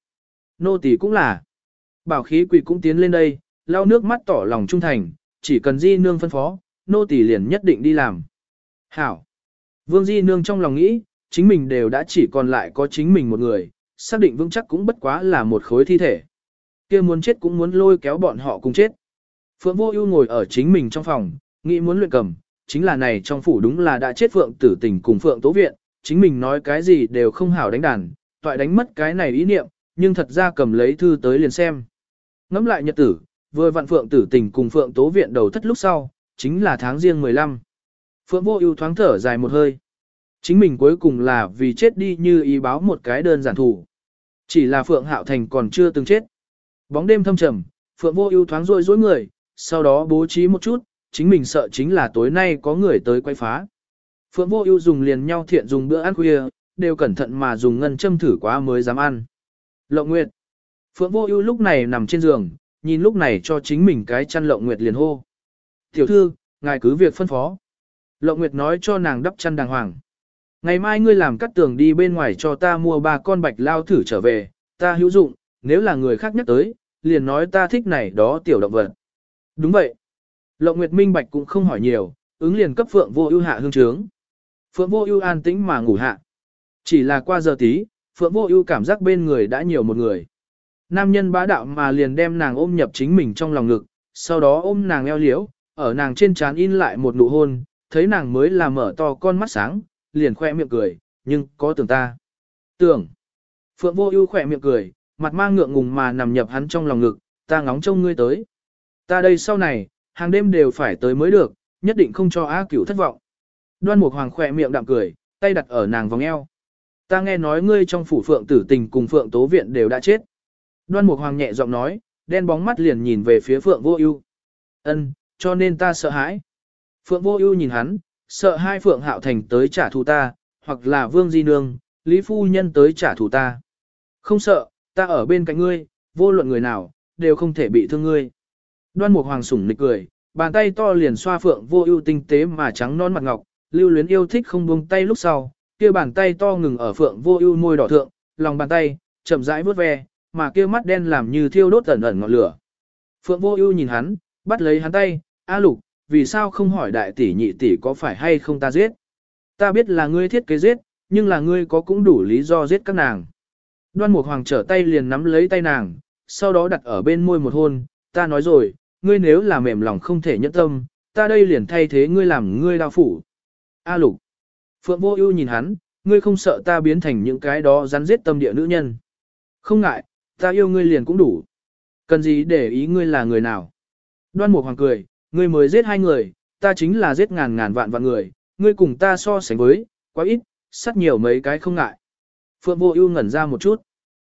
Nô tỳ cũng là. Bảo khí quỳ cũng tiến lên đây, lau nước mắt tỏ lòng trung thành, chỉ cần di nương phân phó, nô tỳ liền nhất định đi làm. Hảo. Vương di nương trong lòng nghĩ, chính mình đều đã chỉ còn lại có chính mình một người, xác định vững chắc cũng bất quá là một khối thi thể. kia muốn chết cũng muốn lôi kéo bọn họ cùng chết. Phượng Vô Ưu ngồi ở chính mình trong phòng, nghĩ muốn luyện cầm, chính là này trong phủ đúng là đã chết Phượng Tử Tình cùng Phượng Tố Viện, chính mình nói cái gì đều không hảo đánh đàn, toại đánh mất cái này ý niệm, nhưng thật ra cầm lấy thư tới liền xem. Ngẫm lại nhật tử, vừa vặn Phượng Tử Tình cùng Phượng Tố Viện đầu thất lúc sau, chính là tháng riêng 15. Phượng Vô Ưu thoáng thở dài một hơi. Chính mình cuối cùng là vì chết đi như ý báo một cái đơn giản thủ. Chỉ là Phượng Hạo Thành còn chưa từng chết. Bóng đêm thâm trầm, Phượng Vô Ưu thoáng rũi rũi người, sau đó bố trí một chút, chính mình sợ chính là tối nay có người tới quay phá. Phượng Vô Ưu dùng liền nhau thiện dùng bữa ăn khuya, đều cẩn thận mà dùng ngân châm thử quá mới dám ăn. Lộng Nguyệt. Phượng Vô Ưu lúc này nằm trên giường, nhìn lúc này cho chính mình cái chăn Lộng Nguyệt liền hô. "Tiểu thư, ngài cứ việc phân phó." Lộng Nguyệt nói cho nàng đắp chăn đàng hoàng. Ngày mai ngươi làm cắt tường đi bên ngoài cho ta mua ba con bạch lao thử trở về, ta hữu dụng, nếu là người khác nhắc tới, liền nói ta thích này đó tiểu động vật. Đúng vậy. Lộng Nguyệt minh bạch cũng không hỏi nhiều, ứng liền cấp Phượng Vô Ưu hạ hương trướng. Phượng Vô Ưu an tĩnh mà ngủ hạ. Chỉ là qua giờ tí, Phượng Vô Ưu cảm giác bên người đã nhiều một người. Nam nhân bá đạo mà liền đem nàng ôm nhập chính mình trong lòng ngực, sau đó ôm nàng eo liễu, ở nàng trên trán in lại một nụ hôn, thấy nàng mới là mở to con mắt sáng, liền khoe miệng cười, nhưng có tưởng ta. Tưởng. Phượng Vô Ưu khoe miệng cười, mặt mang ngượng ngùng mà nằm nhập hắn trong lòng ngực, ta ngóng trông ngươi tới. Ta đây sau này, hàng đêm đều phải tới mới được, nhất định không cho A Cửu thất vọng. Đoan Mục Hoàng khoe miệng đạm cười, tay đặt ở nàng vòng eo. Ta nghe nói ngươi trong phủ phượng tử tình cùng phượng tố viện đều đã chết. Đoan Mục Hoàng nhẹ giọng nói, đen bóng mắt liền nhìn về phía phượng vô ưu. Ân, cho nên ta sợ hãi. Phượng vô ưu nhìn hắn, sợ hai phượng hạo thành tới trả thù ta, hoặc là vương di nương, lý phu nhân tới trả thù ta. Không sợ, ta ở bên cạnh ngươi, vô luận người nào, đều không thể bị thương ngươi. Đoan Mục Hoàng sủng nịch cười, bàn tay to liền xoa phượng vô ưu tinh tế mà trắng non mặt ngọc, lưu luyến yêu thích không buông tay lúc sau, kia bàn tay to ngừng ở phượng vô ưu môi đỏ thượng, lòng bàn tay chậm rãi vuốt ve, mà kia mắt đen làm như thiêu đốt ẩn ẩn ngọn lửa. Phượng vô ưu nhìn hắn, bắt lấy hắn tay, "A Lục, vì sao không hỏi đại tỷ nhị tỷ có phải hay không ta giết? Ta biết là ngươi thiết kế giết, nhưng là ngươi có cũng đủ lý do giết các nàng." Đoan Mục Hoàng trở tay liền nắm lấy tay nàng, sau đó đặt ở bên môi một hôn, "Ta nói rồi, ngươi nếu là mềm lòng không thể nhẫn tâm, ta đây liền thay thế ngươi làm ngươi đao phủ. A lục. Phượng vô ưu nhìn hắn, ngươi không sợ ta biến thành những cái đó rắn giết tâm địa nữ nhân. Không ngại, ta yêu ngươi liền cũng đủ. Cần gì để ý ngươi là người nào. Đoan Mục Hoàng cười, ngươi mới giết hai người, ta chính là giết ngàn ngàn vạn vạn người, ngươi cùng ta so sánh với, quá ít, sát nhiều mấy cái không ngại. Phượng Vô Ưu ngẩn ra một chút.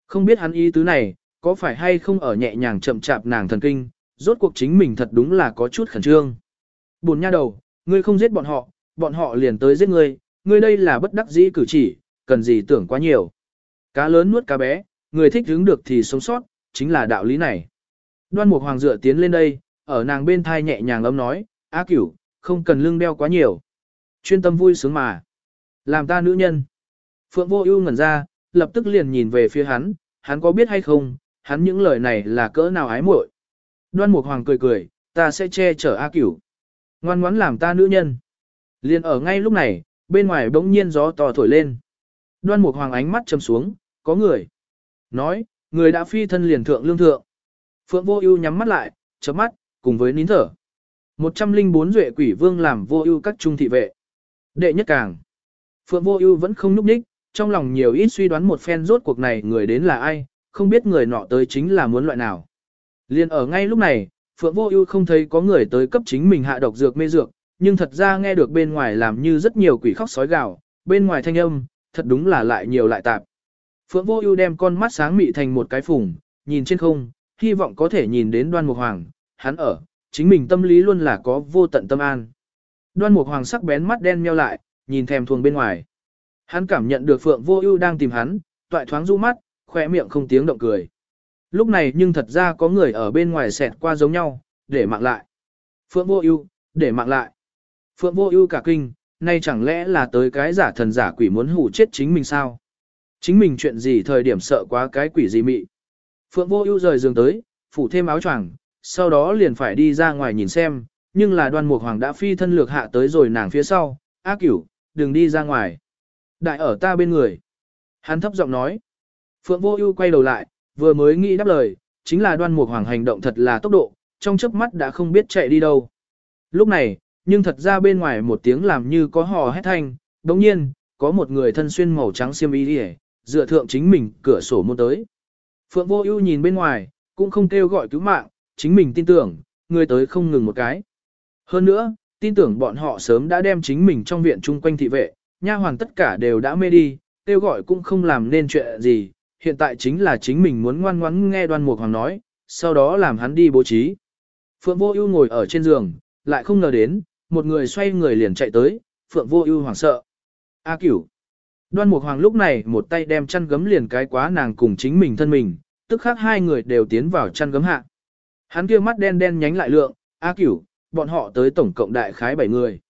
Không biết hắn ý tứ này, có phải hay không ở nhẹ nhàng chậm chạp nàng thần kinh, rốt cuộc chính mình thật đúng là có chút khẩn trương. Buồn nha đầu, ngươi không giết bọn họ, bọn họ liền tới giết ngươi, ngươi đây là bất đắc dĩ cử chỉ, cần gì tưởng quá nhiều. Cá lớn nuốt cá bé, người thích hứng được thì sống sót, chính là đạo lý này. Đoan Mục Hoàng dựa tiến lên đây, ở nàng bên thai nhẹ nhàng ấm nói, "A Cửu, không cần lưng đeo quá nhiều. Chuyên tâm vui sướng mà. Làm ta nữ nhân." Phượng Vô Ưu ngẩn ra, lập tức liền nhìn về phía hắn, hắn có biết hay không, hắn những lời này là cỡ nào ái muội. Đoan Mục Hoàng cười cười, ta sẽ che chở A Cửu. Ngoan ngoãn làm ta nữ nhân. Liên ở ngay lúc này, bên ngoài bỗng nhiên gió to thổi lên. Đoan Mục Hoàng ánh mắt trầm xuống, có người. Nói, người đã phi thân liền thượng lương thượng. Phượng Vô Ưu nhắm mắt lại, chớp mắt, cùng với nín thở. 104 duệ quỷ vương làm Vô Ưu các trung thị vệ. Đệ nhất càng. Phượng Vô Ưu vẫn không núp đích, trong lòng nhiều ít suy đoán một phen rốt cuộc này người đến là ai, không biết người nọ tới chính là muốn loại nào. Liên ở ngay lúc này, Phượng Vô Ưu không thấy có người tới cấp chính mình hạ độc dược mê dược, nhưng thật ra nghe được bên ngoài làm như rất nhiều quỷ khóc sói gào, bên ngoài thanh âm, thật đúng là lại nhiều lại tạp. Phượng Vô Ưu đem con mắt sáng mị thành một cái phùng, nhìn trên không, hy vọng có thể nhìn đến Đoan Mục Hoàng, hắn ở, chính mình tâm lý luôn là có vô tận tâm an. Đoan Mục Hoàng sắc bén mắt đen nheo lại, nhìn thèm thuồng bên ngoài. Hắn cảm nhận được Phượng Vô Ưu đang tìm hắn, toại thoáng du mắt, khóe miệng không tiếng động cười. lúc này nhưng thật ra có người ở bên ngoài xẹt qua giống nhau, để mạng lại. Phượng vô ưu, để mạng lại. Phượng vô ưu cả kinh, nay chẳng lẽ là tới cái giả thần giả quỷ muốn hủ chết chính mình sao? Chính mình chuyện gì thời điểm sợ quá cái quỷ gì mị. Phượng vô ưu rời giường tới, phủ thêm áo choàng, sau đó liền phải đi ra ngoài nhìn xem, nhưng là đoan mục hoàng đã phi thân lược hạ tới rồi nàng phía sau, ác cửu, đừng đi ra ngoài. Đại ở ta bên người. Hắn thấp giọng nói. Phượng vô ưu quay đầu lại, vừa mới nghĩ đáp lời, chính là đoan mục hoàng hành động thật là tốc độ, trong chớp mắt đã không biết chạy đi đâu. Lúc này, nhưng thật ra bên ngoài một tiếng làm như có hò hét thanh, đồng nhiên, có một người thân xuyên màu trắng xiêm y đi dựa thượng chính mình cửa sổ môn tới. Phượng vô ưu nhìn bên ngoài, cũng không kêu gọi cứu mạng, chính mình tin tưởng, người tới không ngừng một cái. Hơn nữa, tin tưởng bọn họ sớm đã đem chính mình trong viện chung quanh thị vệ, nha hoàn tất cả đều đã mê đi, kêu gọi cũng không làm nên chuyện gì, hiện tại chính là chính mình muốn ngoan ngoãn nghe đoan mục hoàng nói, sau đó làm hắn đi bố trí. Phượng Vô Ưu ngồi ở trên giường, lại không ngờ đến, một người xoay người liền chạy tới, Phượng Vô Ưu hoảng sợ. A Cửu. Đoan Mục Hoàng lúc này một tay đem chăn gấm liền cái quá nàng cùng chính mình thân mình, tức khắc hai người đều tiến vào chăn gấm hạ. Hắn kia mắt đen đen nhánh lại lượng, A Cửu, bọn họ tới tổng cộng đại khái bảy người.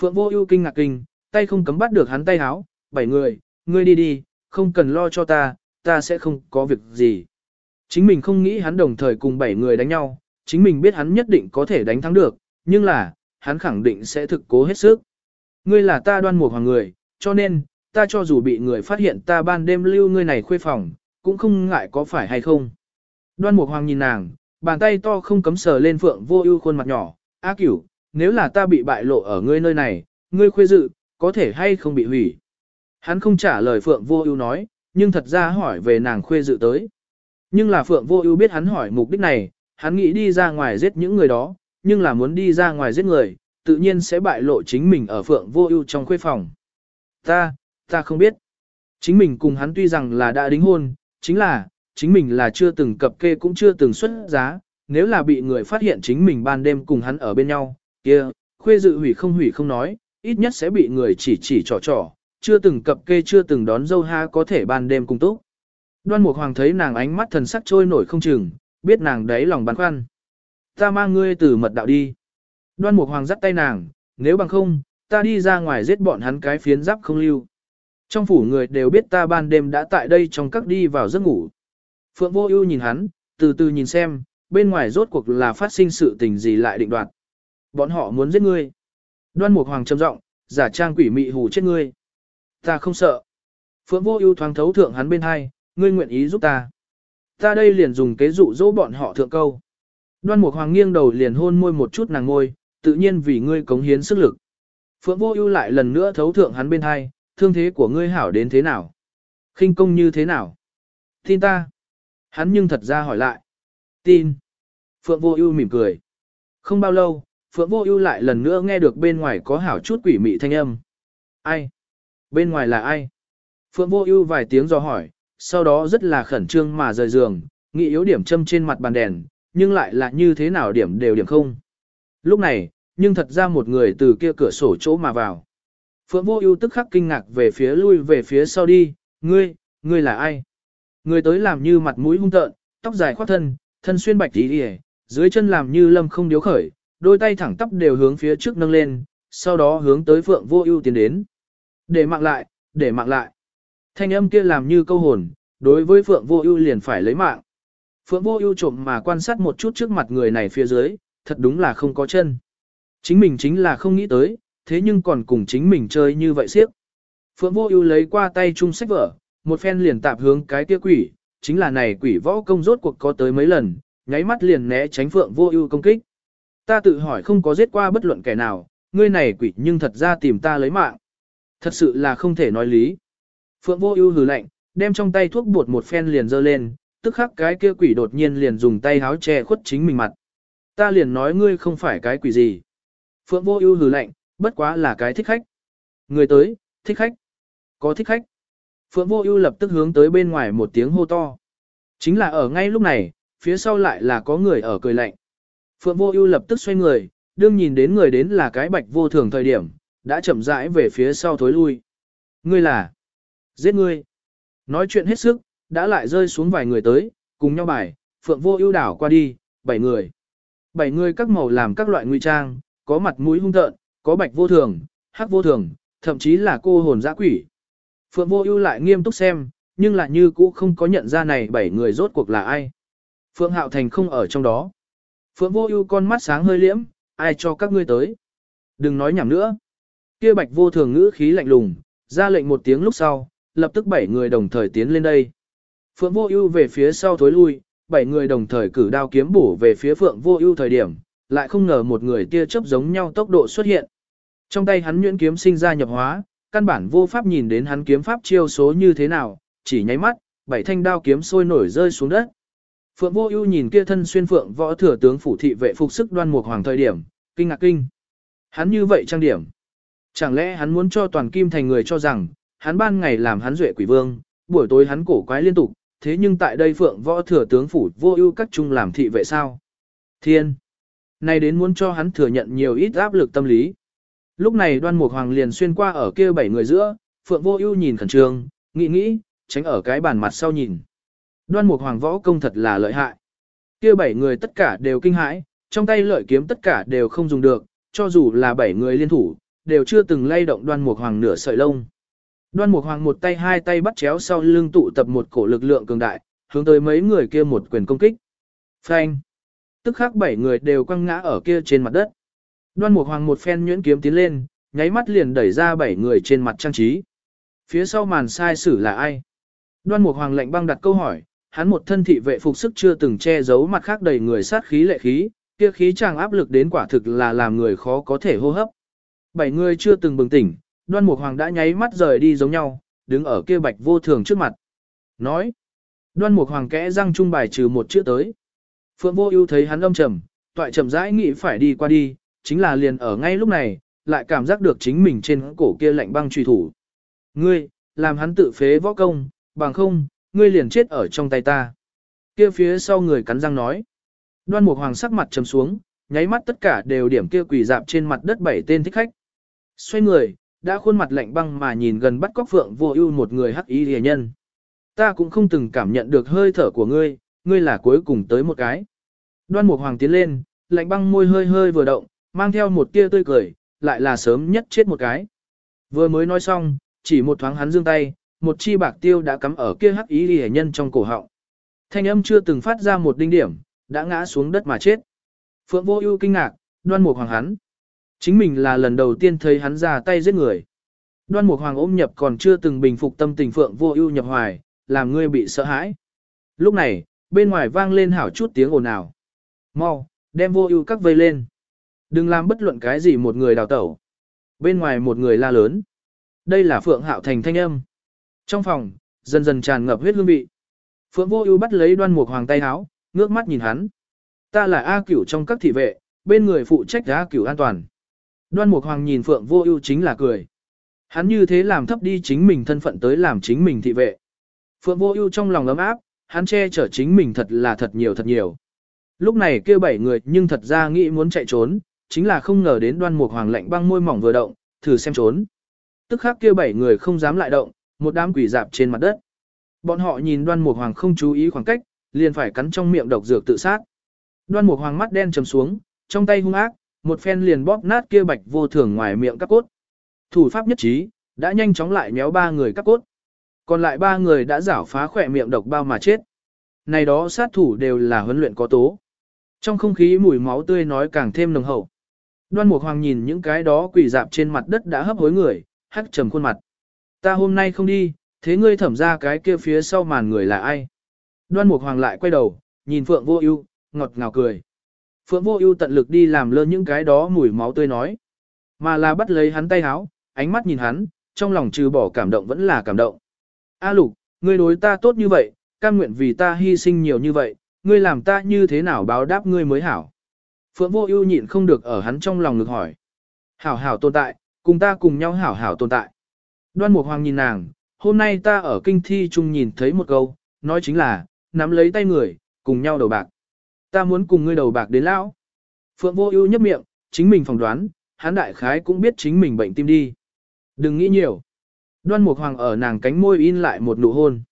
Phượng Vô Ưu kinh ngạc kinh, tay không cấm bắt được hắn tay háo, bảy người, ngươi đi đi, không cần lo cho ta, ta sẽ không có việc gì. Chính mình không nghĩ hắn đồng thời cùng bảy người đánh nhau, chính mình biết hắn nhất định có thể đánh thắng được, nhưng là, hắn khẳng định sẽ thực cố hết sức. Ngươi là ta đoan mục hoàng người, cho nên, ta cho dù bị người phát hiện ta ban đêm lưu ngươi này khuê phòng, cũng không ngại có phải hay không. Đoan mục hoàng nhìn nàng, bàn tay to không cấm sờ lên phượng vô ưu khuôn mặt nhỏ, a cửu, nếu là ta bị bại lộ ở ngươi nơi này, ngươi khuê dự, có thể hay không bị hủy. Hắn không trả lời phượng vô ưu nói, nhưng thật ra hỏi về nàng khuê dự tới. Nhưng là phượng vô ưu biết hắn hỏi mục đích này, hắn nghĩ đi ra ngoài giết những người đó, nhưng là muốn đi ra ngoài giết người, tự nhiên sẽ bại lộ chính mình ở phượng vô ưu trong khuê phòng. Ta, ta không biết. Chính mình cùng hắn tuy rằng là đã đính hôn, chính là, chính mình là chưa từng cập kê cũng chưa từng xuất giá, nếu là bị người phát hiện chính mình ban đêm cùng hắn ở bên nhau, kia, khuê dự hủy không hủy không nói, ít nhất sẽ bị người chỉ chỉ trò trò, chưa từng cập kê chưa từng đón dâu ha có thể ban đêm cùng túc. Đoan Mục Hoàng thấy nàng ánh mắt thần sắc trôi nổi không chừng, biết nàng đấy lòng băn khoăn. Ta mang ngươi từ mật đạo đi. Đoan Mục Hoàng dắt tay nàng, nếu bằng không, ta đi ra ngoài giết bọn hắn cái phiến giáp không lưu. Trong phủ người đều biết ta ban đêm đã tại đây trong các đi vào giấc ngủ. Phượng Vô Ưu nhìn hắn, từ từ nhìn xem, bên ngoài rốt cuộc là phát sinh sự tình gì lại định đoạt. Bọn họ muốn giết ngươi. Đoan Mục Hoàng trầm giọng, giả trang quỷ mị hù chết ngươi. Ta không sợ. Phượng Vô Ưu thoáng thấu thượng hắn bên hai, ngươi nguyện ý giúp ta. Ta đây liền dùng kế dụ dỗ bọn họ thượng câu. Đoan Mục Hoàng nghiêng đầu liền hôn môi một chút nàng môi, tự nhiên vì ngươi cống hiến sức lực. Phượng Vô Ưu lại lần nữa thấu thượng hắn bên hai, thương thế của ngươi hảo đến thế nào? Khinh công như thế nào? Tin ta. Hắn nhưng thật ra hỏi lại. Tin. Phượng Vô Ưu mỉm cười. Không bao lâu, Phượng Vô Ưu lại lần nữa nghe được bên ngoài có hảo chút quỷ mị thanh âm. Ai? Bên ngoài là ai? Phượng Vô Ưu vài tiếng dò hỏi, sau đó rất là khẩn trương mà rời giường, nghĩ yếu điểm châm trên mặt bàn đèn, nhưng lại là như thế nào điểm đều điểm không. Lúc này, nhưng thật ra một người từ kia cửa sổ chỗ mà vào. Phượng Vô Ưu tức khắc kinh ngạc về phía lui về phía sau đi, "Ngươi, ngươi là ai?" Người tới làm như mặt mũi hung tợn, tóc dài khoác thân, thân xuyên bạch tí đi, dưới chân làm như lâm không điếu khởi, đôi tay thẳng tắp đều hướng phía trước nâng lên, sau đó hướng tới Phượng Vô Ưu tiến đến. "Để mạng lại, để mạng lại." Thanh âm kia làm như câu hồn, đối với Phượng Vô Ưu liền phải lấy mạng. Phượng Vô Ưu trộm mà quan sát một chút trước mặt người này phía dưới, thật đúng là không có chân. Chính mình chính là không nghĩ tới, thế nhưng còn cùng chính mình chơi như vậy siếp. Phượng Vô Ưu lấy qua tay chung sách vở, một phen liền tạp hướng cái kia quỷ, chính là này quỷ võ công rốt cuộc có tới mấy lần, nháy mắt liền né tránh Phượng Vô Ưu công kích. Ta tự hỏi không có giết qua bất luận kẻ nào, ngươi này quỷ nhưng thật ra tìm ta lấy mạng. Thật sự là không thể nói lý. Phượng Vô Ưu hừ lạnh, đem trong tay thuốc bột một phen liền giơ lên, tức khắc cái kia quỷ đột nhiên liền dùng tay háo che khuất chính mình mặt. Ta liền nói ngươi không phải cái quỷ gì. Phượng Vô Ưu hừ lạnh, bất quá là cái thích khách. Người tới, thích khách. Có thích khách. Phượng Vô Ưu lập tức hướng tới bên ngoài một tiếng hô to. Chính là ở ngay lúc này, phía sau lại là có người ở cười lạnh. Phượng Vô Ưu lập tức xoay người, đương nhìn đến người đến là cái bạch vô thường thời điểm, đã chậm rãi về phía sau thối lui. Ngươi là? Giết ngươi. Nói chuyện hết sức, đã lại rơi xuống vài người tới, cùng nhau bài, phượng vô ưu đảo qua đi, bảy người. Bảy người các màu làm các loại ngụy trang, có mặt mũi hung tợn, có bạch vô thường, hắc vô thường, thậm chí là cô hồn dã quỷ. Phượng vô ưu lại nghiêm túc xem, nhưng lại như cũ không có nhận ra này bảy người rốt cuộc là ai. Phượng Hạo Thành không ở trong đó. Phượng vô ưu con mắt sáng hơi liễm, ai cho các ngươi tới. Đừng nói nhảm nữa. Kia bạch vô thường ngữ khí lạnh lùng, ra lệnh một tiếng lúc sau, lập tức bảy người đồng thời tiến lên đây. Phượng vô ưu về phía sau thối lui, bảy người đồng thời cử đao kiếm bổ về phía Phượng vô ưu thời điểm, lại không ngờ một người tia chớp giống nhau tốc độ xuất hiện. Trong tay hắn nhuyễn kiếm sinh ra nhập hóa, căn bản vô pháp nhìn đến hắn kiếm pháp chiêu số như thế nào, chỉ nháy mắt, bảy thanh đao kiếm sôi nổi rơi xuống đất. Phượng Vô Ưu nhìn kia thân xuyên phượng võ thừa tướng phủ thị vệ phục sức đoan mục hoàng thời điểm, kinh ngạc kinh. Hắn như vậy trang điểm, chẳng lẽ hắn muốn cho toàn kim thành người cho rằng, hắn ban ngày làm hắn duệ quỷ vương, buổi tối hắn cổ quái liên tục, thế nhưng tại đây phượng võ thừa tướng phủ Vô Ưu các trung làm thị vệ sao? Thiên, này đến muốn cho hắn thừa nhận nhiều ít áp lực tâm lý. Lúc này Đoan Mục Hoàng liền xuyên qua ở kia bảy người giữa, Phượng Vô Ưu nhìn khẩn trương, nghĩ nghĩ, tránh ở cái bàn mặt sau nhìn. Đoan Mục Hoàng võ công thật là lợi hại. Kia bảy người tất cả đều kinh hãi, trong tay lợi kiếm tất cả đều không dùng được, cho dù là bảy người liên thủ, đều chưa từng lay động Đoan Mục Hoàng nửa sợi lông. Đoan Mục Hoàng một tay hai tay bắt chéo sau lưng tụ tập một cổ lực lượng cường đại, hướng tới mấy người kia một quyền công kích. Phanh! Tức khắc bảy người đều quăng ngã ở kia trên mặt đất. Đoan Mục Hoàng một phen nhuyễn kiếm tiến lên, nháy mắt liền đẩy ra bảy người trên mặt trang trí. Phía sau màn sai sử là ai? Đoan Mục Hoàng lệnh băng đặt câu hỏi, hắn một thân thị vệ phục sức chưa từng che giấu mặt khác đầy người sát khí lệ khí, kia khí chàng áp lực đến quả thực là làm người khó có thể hô hấp. Bảy người chưa từng bừng tỉnh, Đoan Mục Hoàng đã nháy mắt rời đi giống nhau, đứng ở kia bạch vô thường trước mặt. Nói, Đoan Mục Hoàng kẽ răng trung bài trừ một chữ tới. Phượng Vô Ưu thấy hắn âm trầm, toại chậm rãi nghĩ phải đi qua đi, chính là liền ở ngay lúc này, lại cảm giác được chính mình trên cổ kia lạnh băng truy thủ. Ngươi, làm hắn tự phế võ công, bằng không, ngươi liền chết ở trong tay ta. Kia phía sau người cắn răng nói. Đoan Mục Hoàng sắc mặt trầm xuống, nháy mắt tất cả đều điểm kia quỳ dạp trên mặt đất bảy tên thích khách. Xoay người, đã khuôn mặt lạnh băng mà nhìn gần bắt cóc phượng vô ưu một người hắc y rìa nhân. Ta cũng không từng cảm nhận được hơi thở của ngươi, ngươi là cuối cùng tới một cái. Đoan Mục Hoàng tiến lên, lạnh băng môi hơi hơi vừa động, mang theo một tia tươi cười, lại là sớm nhất chết một cái. Vừa mới nói xong, chỉ một thoáng hắn giương tay, một chi bạc tiêu đã cắm ở kia hắc ý liễu nhân trong cổ họng. Thanh âm chưa từng phát ra một đinh điểm, đã ngã xuống đất mà chết. Phượng Vô Ưu kinh ngạc, Đoan Mục Hoàng hắn, chính mình là lần đầu tiên thấy hắn ra tay giết người. Đoan Mục Hoàng ôm nhập còn chưa từng bình phục tâm tình Phượng Vô Ưu nhập hoài, làm ngươi bị sợ hãi. Lúc này, bên ngoài vang lên hảo chút tiếng ồn ào. "Mau, đem Vô Ưu các vây lên." Đừng làm bất luận cái gì một người đào tẩu. Bên ngoài một người la lớn. Đây là Phượng Hạo Thành thanh âm. Trong phòng, dần dần tràn ngập huyết hương vị. Phượng Vô Ưu bắt lấy Đoan Mục Hoàng tay áo, ngước mắt nhìn hắn. Ta là A Cửu trong các thị vệ, bên người phụ trách A Cửu an toàn. Đoan Mục Hoàng nhìn Phượng Vô Ưu chính là cười. Hắn như thế làm thấp đi chính mình thân phận tới làm chính mình thị vệ. Phượng Vô Ưu trong lòng ấm áp, hắn che chở chính mình thật là thật nhiều thật nhiều. Lúc này kia bảy người nhưng thật ra nghĩ muốn chạy trốn, chính là không ngờ đến đoan mục hoàng lạnh băng môi mỏng vừa động, thử xem trốn. Tức khắc kia bảy người không dám lại động, một đám quỷ dạp trên mặt đất. Bọn họ nhìn đoan mục hoàng không chú ý khoảng cách, liền phải cắn trong miệng độc dược tự sát. Đoan mục hoàng mắt đen trầm xuống, trong tay hung ác, một phen liền bóp nát kia bạch vô thường ngoài miệng các cốt. Thủ pháp nhất trí, đã nhanh chóng lại méo ba người các cốt. Còn lại ba người đã giảo phá khỏe miệng độc bao mà chết. Này đó sát thủ đều là huấn luyện có tố. Trong không khí mùi máu tươi nói càng thêm nồng hậu. Đoan Mục Hoàng nhìn những cái đó quỳ dạp trên mặt đất đã hấp hối người, hắc trầm khuôn mặt. Ta hôm nay không đi, thế ngươi thẩm ra cái kia phía sau màn người là ai? Đoan Mục Hoàng lại quay đầu, nhìn Phượng Vô Ưu, ngọt ngào cười. Phượng Vô Ưu tận lực đi làm lơ những cái đó mùi máu tươi nói, mà là bắt lấy hắn tay áo, ánh mắt nhìn hắn, trong lòng trừ bỏ cảm động vẫn là cảm động. A Lục, ngươi đối ta tốt như vậy, cam nguyện vì ta hy sinh nhiều như vậy, ngươi làm ta như thế nào báo đáp ngươi mới hảo? Phượng vô ưu nhịn không được ở hắn trong lòng ngực hỏi. Hảo hảo tồn tại, cùng ta cùng nhau hảo hảo tồn tại. Đoan Mục Hoàng nhìn nàng, hôm nay ta ở kinh thi chung nhìn thấy một câu, nói chính là, nắm lấy tay người, cùng nhau đầu bạc. Ta muốn cùng ngươi đầu bạc đến lão. Phượng vô ưu nhấp miệng, chính mình phỏng đoán, hắn đại khái cũng biết chính mình bệnh tim đi. Đừng nghĩ nhiều. Đoan Mục Hoàng ở nàng cánh môi in lại một nụ hôn.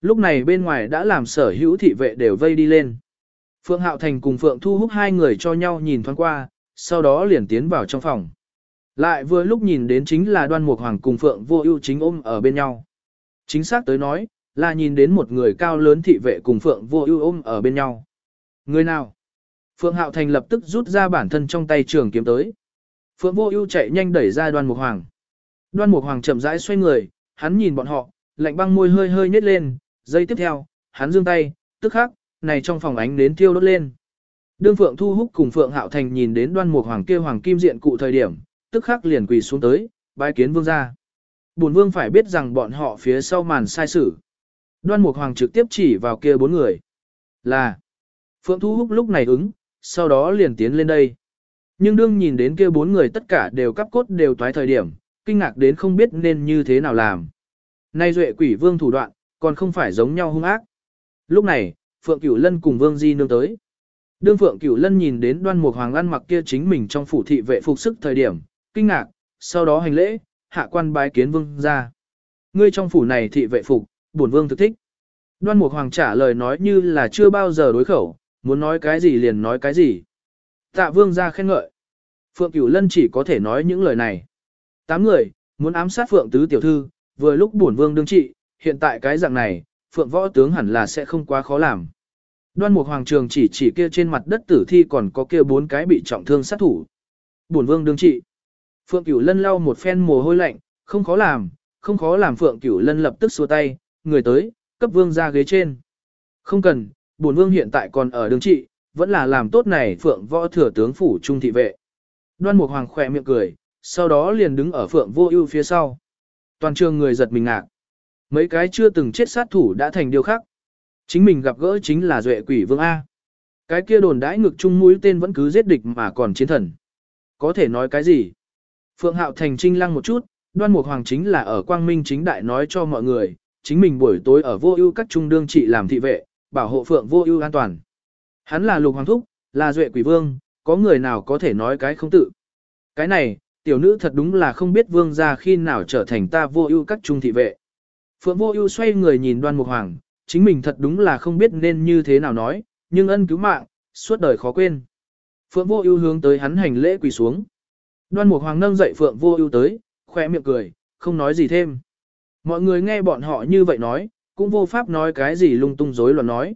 Lúc này bên ngoài đã làm sở hữu thị vệ đều vây đi lên. Phượng Hạo Thành cùng Phượng Thu Húc hai người cho nhau nhìn thoáng qua, sau đó liền tiến vào trong phòng. Lại vừa lúc nhìn đến chính là đoan mục hoàng cùng Phượng Vô Ưu chính ôm ở bên nhau. Chính xác tới nói, là nhìn đến một người cao lớn thị vệ cùng Phượng Vô Ưu ôm ở bên nhau. Người nào? Phượng Hạo Thành lập tức rút ra bản thân trong tay trường kiếm tới. Phượng Vô Ưu chạy nhanh đẩy ra Đoan Mục Hoàng. Đoan Mục Hoàng chậm rãi xoay người, hắn nhìn bọn họ, lạnh băng môi hơi hơi nhếch lên, giây tiếp theo, hắn giương tay, tức khắc, này trong phòng ánh nến thiêu đốt lên. Đương Phượng Thu Húc cùng Phượng Hạo Thành nhìn đến Đoan Mục Hoàng kia hoàng kim diện cụ thời điểm, tức khắc liền quỳ xuống tới, bái kiến vương gia. Bổn vương phải biết rằng bọn họ phía sau màn sai sử. Đoan Mục Hoàng trực tiếp chỉ vào kia bốn người. Là Phượng Thu Húc lúc này ứng, sau đó liền tiến lên đây. Nhưng đương nhìn đến kia bốn người tất cả đều cắp cốt đều toái thời điểm, kinh ngạc đến không biết nên như thế nào làm. Nay duệ quỷ vương thủ đoạn, còn không phải giống nhau hung ác. Lúc này, Phượng Cửu Lân cùng Vương Di nương tới. Đương Phượng Cửu Lân nhìn đến đoan mục hoàng ăn mặc kia chính mình trong phủ thị vệ phục sức thời điểm, kinh ngạc, sau đó hành lễ, hạ quan bái kiến vương ra. Ngươi trong phủ này thị vệ phục, bổn vương thực thích. Đoan mục hoàng trả lời nói như là chưa bao giờ đối khẩu, muốn nói cái gì liền nói cái gì. Tạ vương ra khen ngợi. Phượng Cửu Lân chỉ có thể nói những lời này. Tám người, muốn ám sát Phượng Tứ Tiểu Thư, vừa lúc bổn vương đương trị, hiện tại cái dạng này, Phượng Võ Tướng hẳn là sẽ không quá khó làm. Đoan Mục Hoàng Trường chỉ chỉ kia trên mặt đất tử thi còn có kia bốn cái bị trọng thương sát thủ. Bổn vương đương trị. Phượng Cửu Lân lau một phen mồ hôi lạnh, không khó làm, không khó làm Phượng Cửu Lân lập tức xua tay, người tới, cấp vương ra ghế trên. Không cần, bổn vương hiện tại còn ở đương trị, vẫn là làm tốt này Phượng Võ thừa tướng phủ trung thị vệ. Đoan Mục Hoàng khỏe miệng cười, sau đó liền đứng ở Phượng Vô Ưu phía sau. Toàn trường người giật mình ngạc. Mấy cái chưa từng chết sát thủ đã thành điều khác. Chính mình gặp gỡ chính là Duệ Quỷ Vương A. Cái kia đồn đãi ngực chung mũi tên vẫn cứ giết địch mà còn chiến thần. Có thể nói cái gì? Phượng Hạo Thành trinh lăng một chút, Đoan Mục Hoàng chính là ở Quang Minh chính đại nói cho mọi người, chính mình buổi tối ở Vô Ưu các trung đương trị làm thị vệ, bảo hộ Phượng Vô Ưu an toàn. Hắn là Lục Hoàng thúc, là Duệ Quỷ Vương, có người nào có thể nói cái không tự. Cái này, tiểu nữ thật đúng là không biết vương gia khi nào trở thành ta vô ưu các trung thị vệ. Phượng vô ưu xoay người nhìn đoan mục hoàng, chính mình thật đúng là không biết nên như thế nào nói, nhưng ân cứu mạng, suốt đời khó quên. Phượng vô ưu hướng tới hắn hành lễ quỳ xuống. Đoan mục hoàng nâng dậy Phượng vô ưu tới, khoe miệng cười, không nói gì thêm. Mọi người nghe bọn họ như vậy nói, cũng vô pháp nói cái gì lung tung rối loạn nói.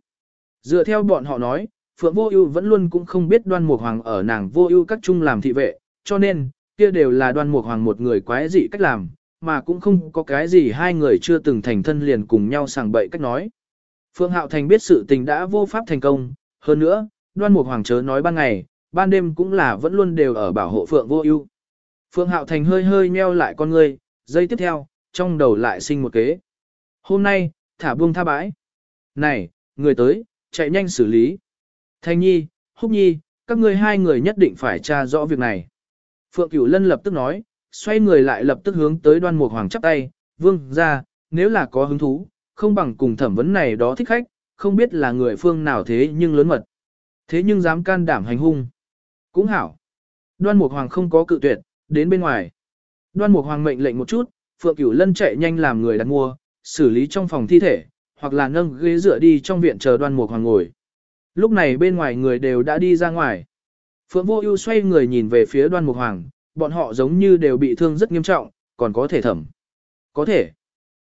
Dựa theo bọn họ nói, Phượng Vô Ưu vẫn luôn cũng không biết Đoan Mục Hoàng ở nàng Vô Ưu các trung làm thị vệ, cho nên, kia đều là Đoan Mục Hoàng một người quái dị cách làm, mà cũng không có cái gì hai người chưa từng thành thân liền cùng nhau sàng bậy cách nói. Phương Hạo Thành biết sự tình đã vô pháp thành công, hơn nữa, Đoan Mục Hoàng chớ nói ban ngày, ban đêm cũng là vẫn luôn đều ở bảo hộ Phượng Vô Ưu. Phương Hạo Thành hơi hơi nheo lại con người, giây tiếp theo, trong đầu lại sinh một kế. Hôm nay, thả buông tha bãi. Này, người tới, chạy nhanh xử lý. Thanh Nhi, Húc Nhi, các ngươi hai người nhất định phải tra rõ việc này. Phượng Cửu Lân lập tức nói, xoay người lại lập tức hướng tới đoan mục hoàng chắp tay, vương ra, nếu là có hứng thú, không bằng cùng thẩm vấn này đó thích khách, không biết là người phương nào thế nhưng lớn mật. Thế nhưng dám can đảm hành hung. Cũng hảo. Đoan mục hoàng không có cự tuyệt, đến bên ngoài. Đoan mục hoàng mệnh lệnh một chút, Phượng Cửu Lân chạy nhanh làm người đặt mua, xử lý trong phòng thi thể, hoặc là nâng ghế dựa đi trong viện chờ đoan mục hoàng ngồi. Lúc này bên ngoài người đều đã đi ra ngoài. Phượng Vô Ưu xoay người nhìn về phía Đoan Mục Hoàng, bọn họ giống như đều bị thương rất nghiêm trọng, còn có thể thẩm. Có thể.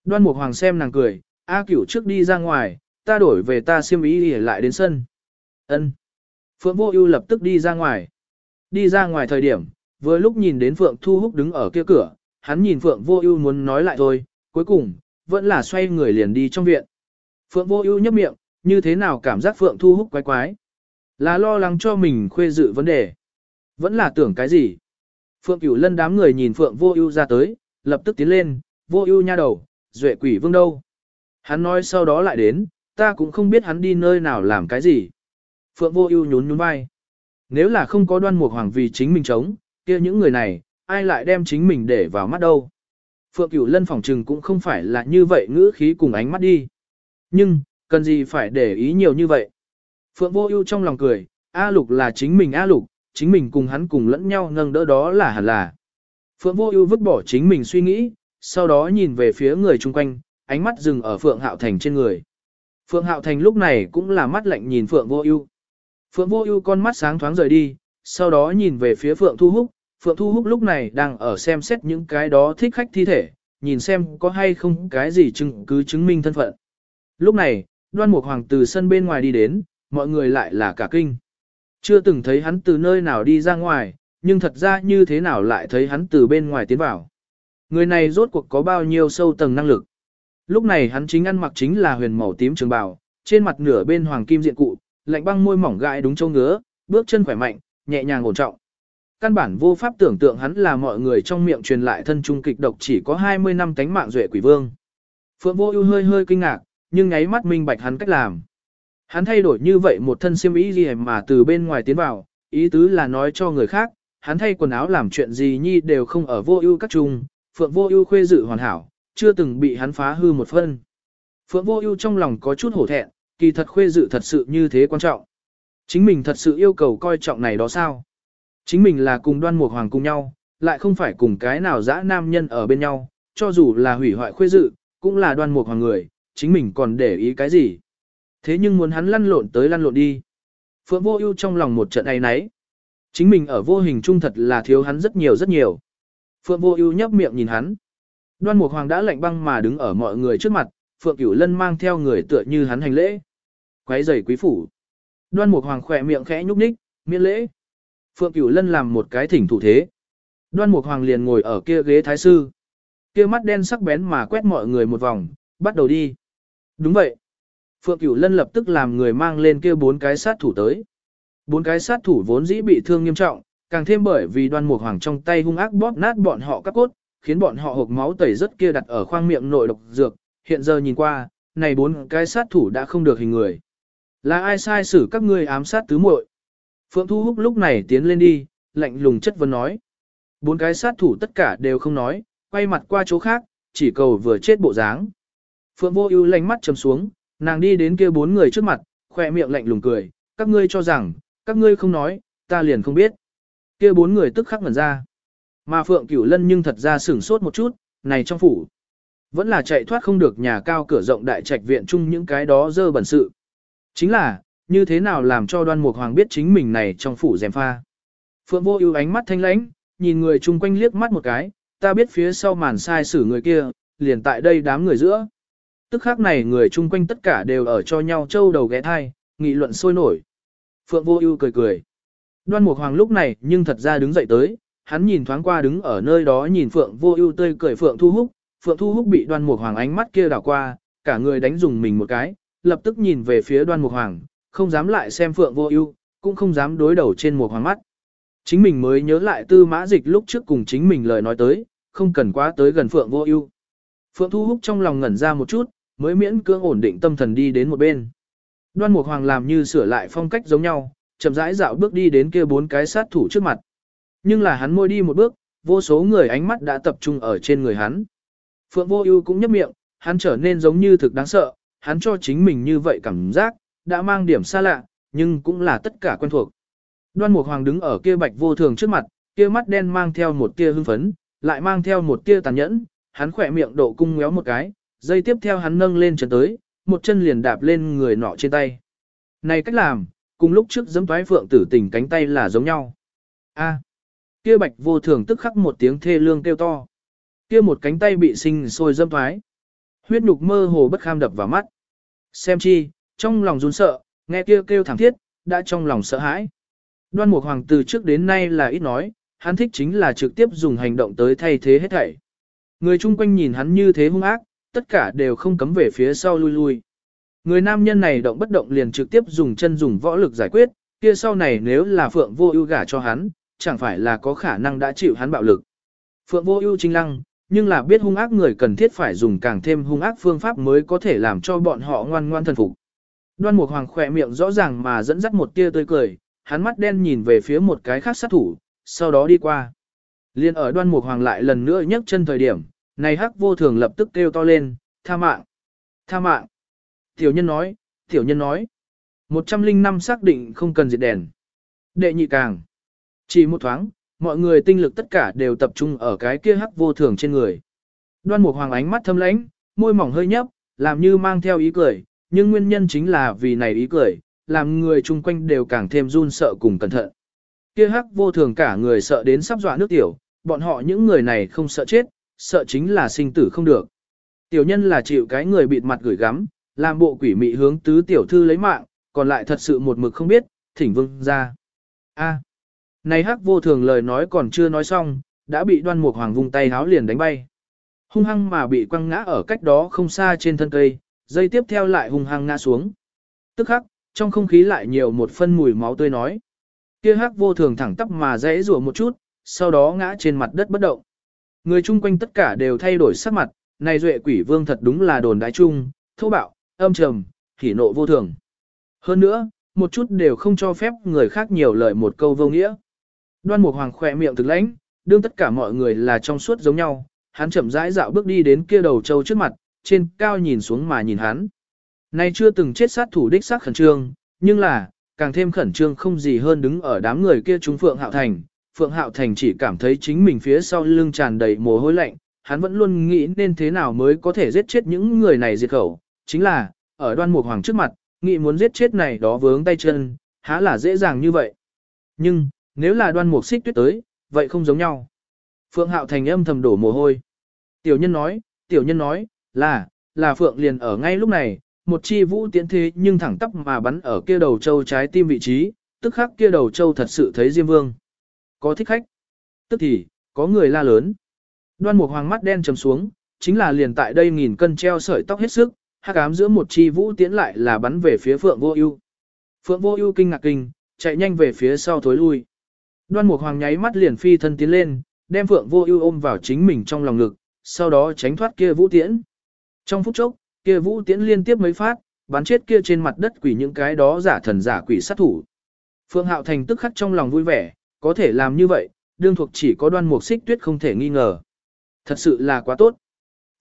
Đoan Mục Hoàng xem nàng cười, A Cửu trước đi ra ngoài, ta đổi về ta xiêm y để lại đến sân. Ân. Phượng Vô Ưu lập tức đi ra ngoài. Đi ra ngoài thời điểm, vừa lúc nhìn đến Phượng Thu Húc đứng ở kia cửa, hắn nhìn Phượng Vô Ưu muốn nói lại thôi, cuối cùng vẫn là xoay người liền đi trong viện. Phượng Vô Ưu nhếch miệng, như thế nào cảm giác Phượng Thu Húc quái quái? Là lo lắng cho mình khuê dự vấn đề. Vẫn là tưởng cái gì? Phượng Cửu Lân đám người nhìn Phượng Vô Ưu ra tới, lập tức tiến lên, "Vô Ưu nha đầu, Duệ Quỷ Vương đâu?" Hắn nói sau đó lại đến, "Ta cũng không biết hắn đi nơi nào làm cái gì." Phượng Vô Ưu nhún nhún vai. Nếu là không có Đoan Mục Hoàng vì chính mình chống, kia những người này, ai lại đem chính mình để vào mắt đâu? Phượng Cửu Lân phỏng trừng cũng không phải là như vậy ngữ khí cùng ánh mắt đi. Nhưng, cần gì phải để ý nhiều như vậy? Phượng Vô Ưu trong lòng cười, A Lục là chính mình A Lục, chính mình cùng hắn cùng lẫn nhau nâng đỡ đó là hẳn là. Phượng Vô Ưu vứt bỏ chính mình suy nghĩ, sau đó nhìn về phía người chung quanh, ánh mắt dừng ở Phượng Hạo Thành trên người. Phượng Hạo Thành lúc này cũng là mắt lạnh nhìn Phượng Vô Ưu. Phượng Vô Ưu con mắt sáng thoáng rời đi, sau đó nhìn về phía Phượng Thu Húc, Phượng Thu Húc lúc này đang ở xem xét những cái đó thích khách thi thể, nhìn xem có hay không cái gì chứng cứ chứng minh thân phận. Lúc này, Đoan Mục Hoàng từ sân bên ngoài đi đến, mọi người lại là cả kinh. Chưa từng thấy hắn từ nơi nào đi ra ngoài, nhưng thật ra như thế nào lại thấy hắn từ bên ngoài tiến vào. Người này rốt cuộc có bao nhiêu sâu tầng năng lực. Lúc này hắn chính ăn mặc chính là huyền màu tím trường bào, trên mặt nửa bên hoàng kim diện cụ, lạnh băng môi mỏng gãi đúng châu ngứa, bước chân khỏe mạnh, nhẹ nhàng ổn trọng. Căn bản vô pháp tưởng tượng hắn là mọi người trong miệng truyền lại thân trung kịch độc chỉ có 20 năm tánh mạng duệ quỷ vương. Phượng Vô Ưu hơi hơi kinh ngạc, nhưng nháy mắt minh bạch hắn cách làm. Hắn thay đổi như vậy một thân xiêm y gì mà từ bên ngoài tiến vào, ý tứ là nói cho người khác, hắn thay quần áo làm chuyện gì nhi đều không ở Vô Ưu các trung, Phượng Vô Ưu khuê dự hoàn hảo, chưa từng bị hắn phá hư một phân. Phượng Vô Ưu trong lòng có chút hổ thẹn, kỳ thật khuê dự thật sự như thế quan trọng. Chính mình thật sự yêu cầu coi trọng này đó sao? Chính mình là cùng đoan mục hoàng cùng nhau, lại không phải cùng cái nào dã nam nhân ở bên nhau, cho dù là hủy hoại khuê dự, cũng là đoan mục hoàng người, chính mình còn để ý cái gì. Thế nhưng muốn hắn lăn lộn tới lăn lộn đi. Phượng vô ưu trong lòng một trận ấy nấy. Chính mình ở vô hình trung thật là thiếu hắn rất nhiều rất nhiều. Phượng vô ưu nhấp miệng nhìn hắn. Đoan mục hoàng đã lạnh băng mà đứng ở mọi người trước mặt, Phượng cửu lân mang theo người tựa như hắn hành lễ. Quấy giày quý phủ. Đoan mục hoàng khỏe miệng khẽ nhúc nhích, miễn lễ. Phượng Cửu Lân làm một cái thỉnh thủ thế. Đoan Mục Hoàng liền ngồi ở kia ghế thái sư. Kia mắt đen sắc bén mà quét mọi người một vòng, bắt đầu đi. Đúng vậy. Phượng Cửu Lân lập tức làm người mang lên kia bốn cái sát thủ tới. Bốn cái sát thủ vốn dĩ bị thương nghiêm trọng, càng thêm bởi vì Đoan Mục Hoàng trong tay hung ác bóp nát bọn họ các cốt, khiến bọn họ hộc máu tẩy rất kia đặt ở khoang miệng nội độc dược. Hiện giờ nhìn qua, này bốn cái sát thủ đã không được hình người. Là ai sai xử các ngươi ám sát tứ muội? Phượng Thu Húc lúc này tiến lên đi, lạnh lùng chất vấn nói. Bốn cái sát thủ tất cả đều không nói, quay mặt qua chỗ khác, chỉ cầu vừa chết bộ dáng. Phượng Vô Ưu lạnh mắt trầm xuống, nàng đi đến kia bốn người trước mặt, khoe miệng lạnh lùng cười, các ngươi cho rằng, các ngươi không nói, ta liền không biết. Kia bốn người tức khắc ngẩn ra. Mà Phượng Cửu Lân nhưng thật ra sửng sốt một chút, này trong phủ, vẫn là chạy thoát không được nhà cao cửa rộng đại trạch viện chung những cái đó dơ bẩn sự. Chính là, như thế nào làm cho đoan mục hoàng biết chính mình này trong phủ dèm pha. Phượng vô ưu ánh mắt thanh lãnh, nhìn người chung quanh liếc mắt một cái, ta biết phía sau màn sai xử người kia, liền tại đây đám người giữa. Tức khắc này người chung quanh tất cả đều ở cho nhau châu đầu ghé thai, nghị luận sôi nổi. Phượng vô ưu cười cười. Đoan mục hoàng lúc này nhưng thật ra đứng dậy tới, hắn nhìn thoáng qua đứng ở nơi đó nhìn Phượng vô ưu tươi cười Phượng thu húc, Phượng thu húc bị đoan mục hoàng ánh mắt kia đảo qua, cả người đánh dùng mình một cái, lập tức nhìn về phía đoan mục hoàng, không dám lại xem phượng vô ưu, cũng không dám đối đầu trên mục hoàng mắt. Chính mình mới nhớ lại tư mã dịch lúc trước cùng chính mình lời nói tới, không cần quá tới gần phượng vô ưu. Phượng thu húc trong lòng ngẩn ra một chút, mới miễn cưỡng ổn định tâm thần đi đến một bên. Đoan Mục Hoàng làm như sửa lại phong cách giống nhau, chậm rãi dạo bước đi đến kia bốn cái sát thủ trước mặt. Nhưng là hắn môi đi một bước, vô số người ánh mắt đã tập trung ở trên người hắn. Phượng Vô Ưu cũng nhếch miệng, hắn trở nên giống như thực đáng sợ, hắn cho chính mình như vậy cảm giác, đã mang điểm xa lạ, nhưng cũng là tất cả quen thuộc. Đoan Mục Hoàng đứng ở kia bạch vô thường trước mặt, kia mắt đen mang theo một tia hưng phấn, lại mang theo một tia tàn nhẫn, hắn khẽ miệng độ cung ngéo một cái, dây tiếp theo hắn nâng lên chân tới, một chân liền đạp lên người nọ trên tay. Này cách làm, cùng lúc trước giẫm toái phượng tử tình cánh tay là giống nhau. A, kia bạch vô thường tức khắc một tiếng thê lương kêu to. Kia một cánh tay bị sinh sôi dâm thoái. Huyết nhục mơ hồ bất kham đập vào mắt. Xem chi, trong lòng run sợ, nghe kia kêu, kêu thảm thiết, đã trong lòng sợ hãi. Đoan Mục Hoàng từ trước đến nay là ít nói, hắn thích chính là trực tiếp dùng hành động tới thay thế hết thảy. Người chung quanh nhìn hắn như thế hung ác, tất cả đều không cấm về phía sau lui lui. Người nam nhân này động bất động liền trực tiếp dùng chân dùng võ lực giải quyết, kia sau này nếu là Phượng Vô Ưu gả cho hắn, chẳng phải là có khả năng đã chịu hắn bạo lực. Phượng Vô Ưu chính lăng, nhưng là biết hung ác người cần thiết phải dùng càng thêm hung ác phương pháp mới có thể làm cho bọn họ ngoan ngoan thần phục. Đoan Mục Hoàng khẽ miệng rõ ràng mà dẫn dắt một tia tươi cười, hắn mắt đen nhìn về phía một cái khác sát thủ, sau đó đi qua. Liên ở Đoan Mục Hoàng lại lần nữa nhấc chân thời điểm, này hắc vô thường lập tức kêu to lên, tha mạng, tha mạng. Tiểu nhân nói, tiểu nhân nói. 105 xác định không cần diệt đèn. Đệ nhị càng. Chỉ một thoáng, mọi người tinh lực tất cả đều tập trung ở cái kia hắc vô thường trên người. Đoan Mục Hoàng ánh mắt thâm lãnh, môi mỏng hơi nhấp, làm như mang theo ý cười, nhưng nguyên nhân chính là vì này ý cười, làm người chung quanh đều càng thêm run sợ cùng cẩn thận. Kia hắc vô thường cả người sợ đến sắp dọa nước tiểu, bọn họ những người này không sợ chết, sợ chính là sinh tử không được. Tiểu nhân là chịu cái người bịt mặt gửi gắm, làm bộ quỷ mị hướng tứ tiểu thư lấy mạng, còn lại thật sự một mực không biết, thỉnh vương ra. A. này hắc vô thường lời nói còn chưa nói xong, đã bị đoan mục hoàng vung tay háo liền đánh bay. Hung hăng mà bị quăng ngã ở cách đó không xa trên thân cây, dây tiếp theo lại hung hăng ngã xuống. Tức khắc, trong không khí lại nhiều một phân mùi máu tươi nói. Kia hắc vô thường thẳng tắp mà rẽ rủa một chút, sau đó ngã trên mặt đất bất động. Người chung quanh tất cả đều thay đổi sắc mặt, này duệ quỷ vương thật đúng là đồn đại chung, thô bạo, âm trầm, hỉ nộ vô thường. Hơn nữa, một chút đều không cho phép người khác nhiều lời một câu vô nghĩa. Đoan Mục Hoàng khỏe miệng thực lãnh, đương tất cả mọi người là trong suốt giống nhau, hắn chậm rãi dạo bước đi đến kia đầu châu trước mặt, trên cao nhìn xuống mà nhìn hắn. Này chưa từng chết sát thủ đích xác khẩn trương, nhưng là, càng thêm khẩn trương không gì hơn đứng ở đám người kia chúng Phượng Hạo Thành. Phượng Hạo Thành chỉ cảm thấy chính mình phía sau lưng tràn đầy mồ hôi lạnh, hắn vẫn luôn nghĩ nên thế nào mới có thể giết chết những người này diệt khẩu. Chính là, ở đoan mục hoàng trước mặt, nghĩ muốn giết chết này đó vướng tay chân, há là dễ dàng như vậy. Nhưng, nếu là đoan mục xích tuyết tới, vậy không giống nhau. Phượng Hạo Thành âm thầm đổ mồ hôi. Tiểu nhân nói, tiểu nhân nói, là, là Phượng liền ở ngay lúc này, một chi vũ tiễn thế nhưng thẳng tắp mà bắn ở kia đầu châu trái tim vị trí, tức khắc kia đầu châu thật sự thấy Diêm Vương. Có thích khách. Tức thì, có người la lớn. Đoan Mục Hoàng mắt đen trầm xuống, chính là liền tại đây nghìn cân treo sợi tóc hết sức, hắc ám giữa một chi vũ tiến lại là bắn về phía Phượng Vô Ưu. Phượng Vô Ưu kinh ngạc kinh, chạy nhanh về phía sau thối lui. Đoan Mục Hoàng nháy mắt liền phi thân tiến lên, đem Phượng Vô Ưu ôm vào chính mình trong lòng ngực, sau đó tránh thoát kia vũ tiễn. Trong phút chốc, kia vũ tiễn liên tiếp mấy phát, bắn chết kia trên mặt đất quỷ những cái đó giả thần giả quỷ sát thủ. Phượng Hạo Thành tức khắc trong lòng vui vẻ, có thể làm như vậy, đương thuộc chỉ có đoan mục xích tuyết không thể nghi ngờ. Thật sự là quá tốt.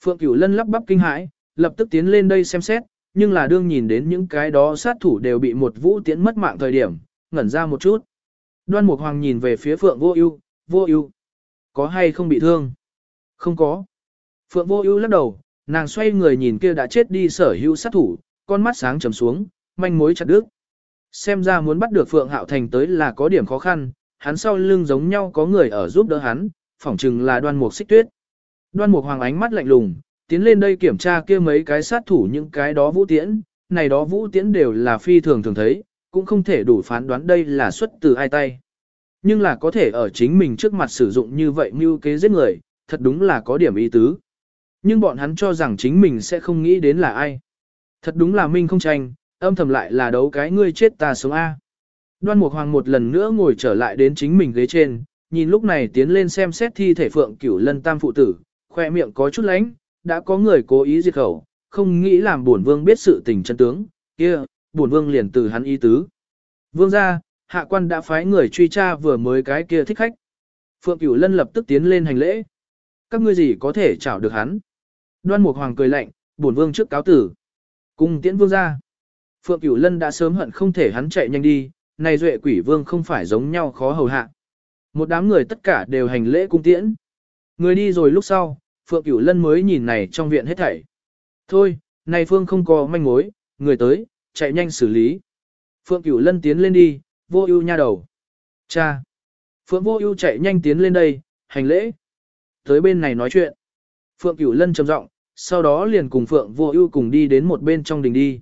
Phượng Cửu Lân lắp bắp kinh hãi, lập tức tiến lên đây xem xét, nhưng là đương nhìn đến những cái đó sát thủ đều bị một vũ tiễn mất mạng thời điểm, ngẩn ra một chút. Đoan Mục Hoàng nhìn về phía Phượng Vô Ưu, "Vô Ưu, có hay không bị thương?" "Không có." Phượng Vô Ưu lắc đầu, nàng xoay người nhìn kia đã chết đi sở hữu sát thủ, con mắt sáng trầm xuống, manh mối chặt đứt. Xem ra muốn bắt được Phượng Hạo Thành tới là có điểm khó khăn, hắn sau lưng giống nhau có người ở giúp đỡ hắn, phỏng chừng là Đoan Mục Xích Tuyết. Đoan Mục Hoàng ánh mắt lạnh lùng, tiến lên đây kiểm tra kia mấy cái sát thủ những cái đó vũ tiễn, này đó vũ tiễn đều là phi thường thường thấy, cũng không thể đủ phán đoán đây là xuất từ ai tay. Nhưng là có thể ở chính mình trước mặt sử dụng như vậy như kế giết người, thật đúng là có điểm ý tứ. Nhưng bọn hắn cho rằng chính mình sẽ không nghĩ đến là ai. Thật đúng là minh không tranh, âm thầm lại là đấu cái ngươi chết ta sống A. Đoan Mục Hoàng một lần nữa ngồi trở lại đến chính mình ghế trên, nhìn lúc này tiến lên xem xét thi thể Phượng Cửu Lân Tam phụ tử, khoe miệng có chút lánh, đã có người cố ý diệt khẩu, không nghĩ làm bổn vương biết sự tình chân tướng, kia, bổn vương liền từ hắn ý tứ. Vương gia, hạ quan đã phái người truy tra vừa mới cái kia thích khách. Phượng Cửu Lân lập tức tiến lên hành lễ. Các ngươi gì có thể chảo được hắn? Đoan Mục Hoàng cười lạnh, bổn vương trước cáo tử. Cung tiễn vương gia. Phượng Cửu Lân đã sớm hận không thể hắn chạy nhanh đi, này duệ quỷ vương không phải giống nhau khó hầu hạ. Một đám người tất cả đều hành lễ cung tiễn. Người đi rồi lúc sau, Phượng Cửu Lân mới nhìn này trong viện hết thảy. Thôi, này Phương không có manh mối, người tới, chạy nhanh xử lý. Phượng Cửu Lân tiến lên đi, vô ưu nha đầu. Cha. Phượng vô ưu chạy nhanh tiến lên đây, hành lễ. Tới bên này nói chuyện. Phượng Cửu Lân trầm giọng, sau đó liền cùng Phượng vô ưu cùng đi đến một bên trong đình đi.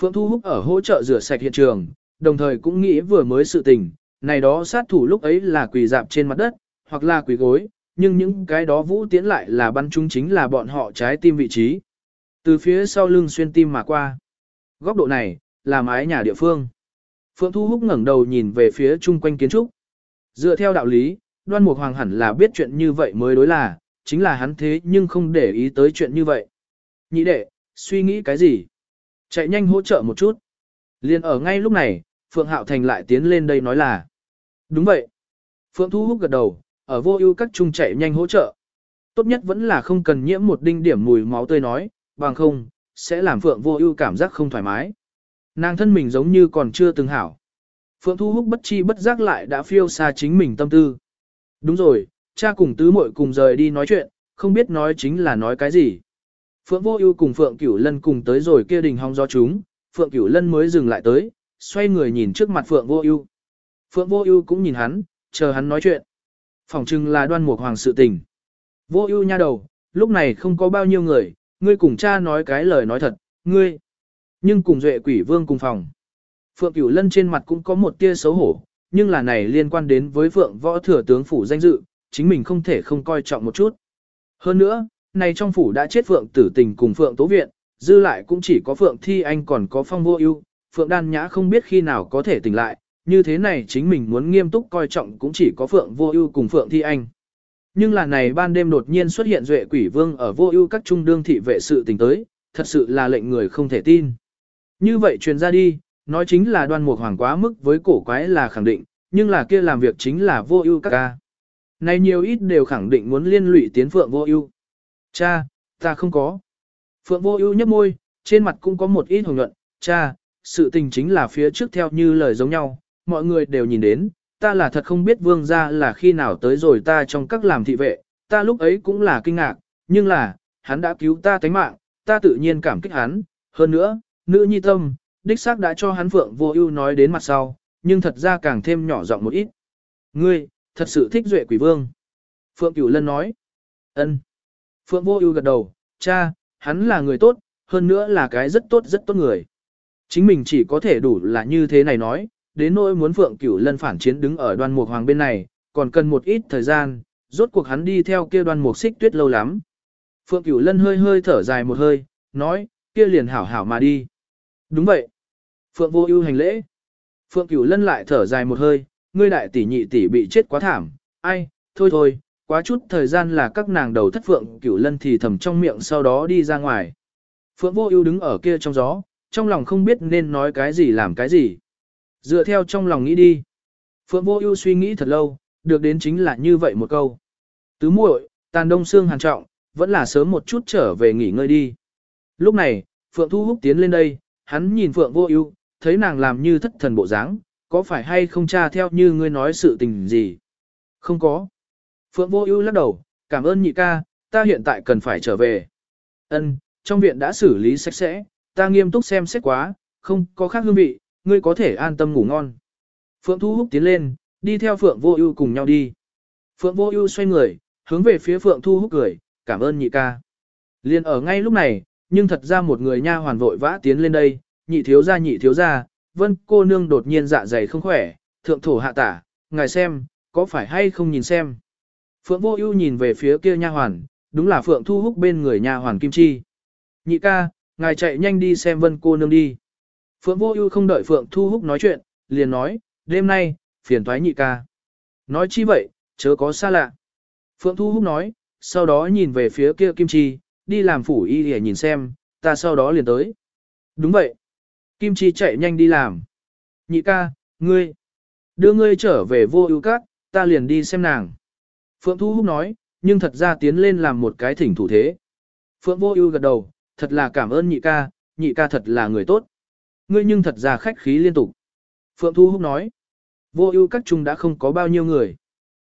Phượng Thu Húc ở hỗ trợ rửa sạch hiện trường, đồng thời cũng nghĩ vừa mới sự tình, này đó sát thủ lúc ấy là quỳ dạp trên mặt đất, hoặc là quỳ gối, nhưng những cái đó vũ tiến lại là bắn chúng chính là bọn họ trái tim vị trí. Từ phía sau lưng xuyên tim mà qua. Góc độ này, là mái nhà địa phương. Phượng Thu Húc ngẩng đầu nhìn về phía chung quanh kiến trúc. Dựa theo đạo lý, đoan mục hoàng hẳn là biết chuyện như vậy mới đối là, chính là hắn thế nhưng không để ý tới chuyện như vậy. Nhĩ đệ, suy nghĩ cái gì? Chạy nhanh hỗ trợ một chút. Liên ở ngay lúc này, Phượng Hạo Thành lại tiến lên đây nói là. Đúng vậy. Phượng Thu Húc gật đầu, ở vô ưu các trung chạy nhanh hỗ trợ. Tốt nhất vẫn là không cần nhiễm một đinh điểm mùi máu tươi nói, bằng không, sẽ làm Phượng vô ưu cảm giác không thoải mái. Nàng thân mình giống như còn chưa từng hảo. Phượng Thu Húc bất chi bất giác lại đã phiêu xa chính mình tâm tư. Đúng rồi, cha cùng tứ muội cùng rời đi nói chuyện, không biết nói chính là nói cái gì. Phượng Vô Ưu cùng Phượng Cửu Lân cùng tới rồi kia đình hong do chúng, Phượng Cửu Lân mới dừng lại tới, xoay người nhìn trước mặt Phượng Vô Ưu. Phượng Vô Ưu cũng nhìn hắn, chờ hắn nói chuyện. phòng trưng là Đoan Mục Hoàng sự tình. Vô Ưu nha đầu, lúc này không có bao nhiêu người, ngươi cùng cha nói cái lời nói thật, ngươi. Nhưng cùng Duệ Quỷ Vương cùng phòng. Phượng Cửu Lân trên mặt cũng có một tia xấu hổ, nhưng là này liên quan đến với Phượng Võ Thừa tướng phủ danh dự, chính mình không thể không coi trọng một chút. Hơn nữa, này trong phủ đã chết Phượng Tử Tình cùng Phượng Tố Viện, dư lại cũng chỉ có Phượng Thi Anh còn có Phong Vô Ưu, Phượng Đan Nhã không biết khi nào có thể tỉnh lại, như thế này chính mình muốn nghiêm túc coi trọng cũng chỉ có Phượng Vô Ưu cùng Phượng Thi Anh. Nhưng là này ban đêm đột nhiên xuất hiện Duệ Quỷ Vương ở Vô Ưu các trung đương thị vệ sự tình tới, thật sự là lệnh người không thể tin. Như vậy truyền ra đi, nói chính là Đoan Mục Hoàng quá mức với cổ quái là khẳng định, nhưng là kia làm việc chính là Vô Ưu các ca. Này nhiều ít đều khẳng định muốn liên lụy tiến Phượng Vô Ưu. Cha, ta không có. Phượng Vô Ưu nhếch môi, trên mặt cũng có một ít hồng nhuận, cha, sự tình chính là phía trước theo như lời giống nhau, mọi người đều nhìn đến, ta là thật không biết vương gia là khi nào tới rồi ta trong các làm thị vệ, ta lúc ấy cũng là kinh ngạc, nhưng là, hắn đã cứu ta tánh mạng, ta tự nhiên cảm kích hắn, hơn nữa, nữ nhi tâm, đích xác đã cho hắn Phượng Vô Ưu nói đến mặt sau, nhưng thật ra càng thêm nhỏ giọng một ít. Ngươi, thật sự thích duệ quỷ vương. Phượng Cửu Lân nói. Ân. Phượng Vô Ưu gật đầu, cha, hắn là người tốt, hơn nữa là cái rất tốt rất tốt người. Chính mình chỉ có thể đủ là như thế này nói, đến nỗi muốn Phượng Cửu Lân phản chiến đứng ở đoan mục hoàng bên này, còn cần một ít thời gian, rốt cuộc hắn đi theo kia đoan mục xích tuyết lâu lắm. Phượng Cửu Lân hơi hơi thở dài một hơi, nói, kia liền hảo hảo mà đi. Đúng vậy. Phượng Vô Ưu hành lễ. Phượng Cửu Lân lại thở dài một hơi, ngươi đại tỷ nhị tỷ bị chết quá thảm, ai, thôi thôi, quá chút thời gian là các nàng đầu thất Phượng Cửu Lân thì thầm trong miệng sau đó đi ra ngoài. Phượng Vô Ưu đứng ở kia trong gió, trong lòng không biết nên nói cái gì làm cái gì. Dựa theo trong lòng nghĩ đi. Phượng Vô Ưu suy nghĩ thật lâu, được đến chính là như vậy một câu. Tứ muội, tàn đông xương hàn trọng, vẫn là sớm một chút trở về nghỉ ngơi đi. Lúc này, Phượng Thu Húc tiến lên đây, hắn nhìn Phượng Vô Ưu, thấy nàng làm như thất thần bộ dáng, có phải hay không tra theo như ngươi nói sự tình gì? Không có. Phượng Vô Ưu lắc đầu, cảm ơn nhị ca, ta hiện tại cần phải trở về. Ân, trong viện đã xử lý sạch sẽ, ta nghiêm túc xem xét quá, không có khác hương vị, ngươi có thể an tâm ngủ ngon. Phượng Thu Húc tiến lên, đi theo Phượng Vô Ưu cùng nhau đi. Phượng Vô Ưu xoay người, hướng về phía Phượng Thu Húc cười, cảm ơn nhị ca. Liên ở ngay lúc này, nhưng thật ra một người nha hoàn vội vã tiến lên đây, nhị thiếu gia nhị thiếu gia, Vân cô nương đột nhiên dạ dày không khỏe, thượng thổ hạ tả, ngài xem, có phải hay không nhìn xem. Phượng Vô Ưu nhìn về phía kia nha hoàn, đúng là Phượng Thu Húc bên người nha hoàn Kim Chi. Nhị ca, ngài chạy nhanh đi xem Vân cô nương đi. Phượng Vô Ưu không đợi Phượng Thu Húc nói chuyện, liền nói, đêm nay, phiền thoái nhị ca. Nói chi vậy, chớ có xa lạ. Phượng Thu Húc nói, sau đó nhìn về phía kia Kim Chi, đi làm phủ y để nhìn xem, ta sau đó liền tới. Đúng vậy. Kim Chi chạy nhanh đi làm. Nhị ca, ngươi, đưa ngươi trở về vô ưu các, ta liền đi xem nàng. Phượng Thu Húc nói, nhưng thật ra tiến lên làm một cái thỉnh thủ thế. Phượng vô ưu gật đầu, thật là cảm ơn nhị ca, nhị ca thật là người tốt. Ngươi nhưng thật ra khách khí liên tục. Phượng Thu Húc nói, vô ưu các trung đã không có bao nhiêu người.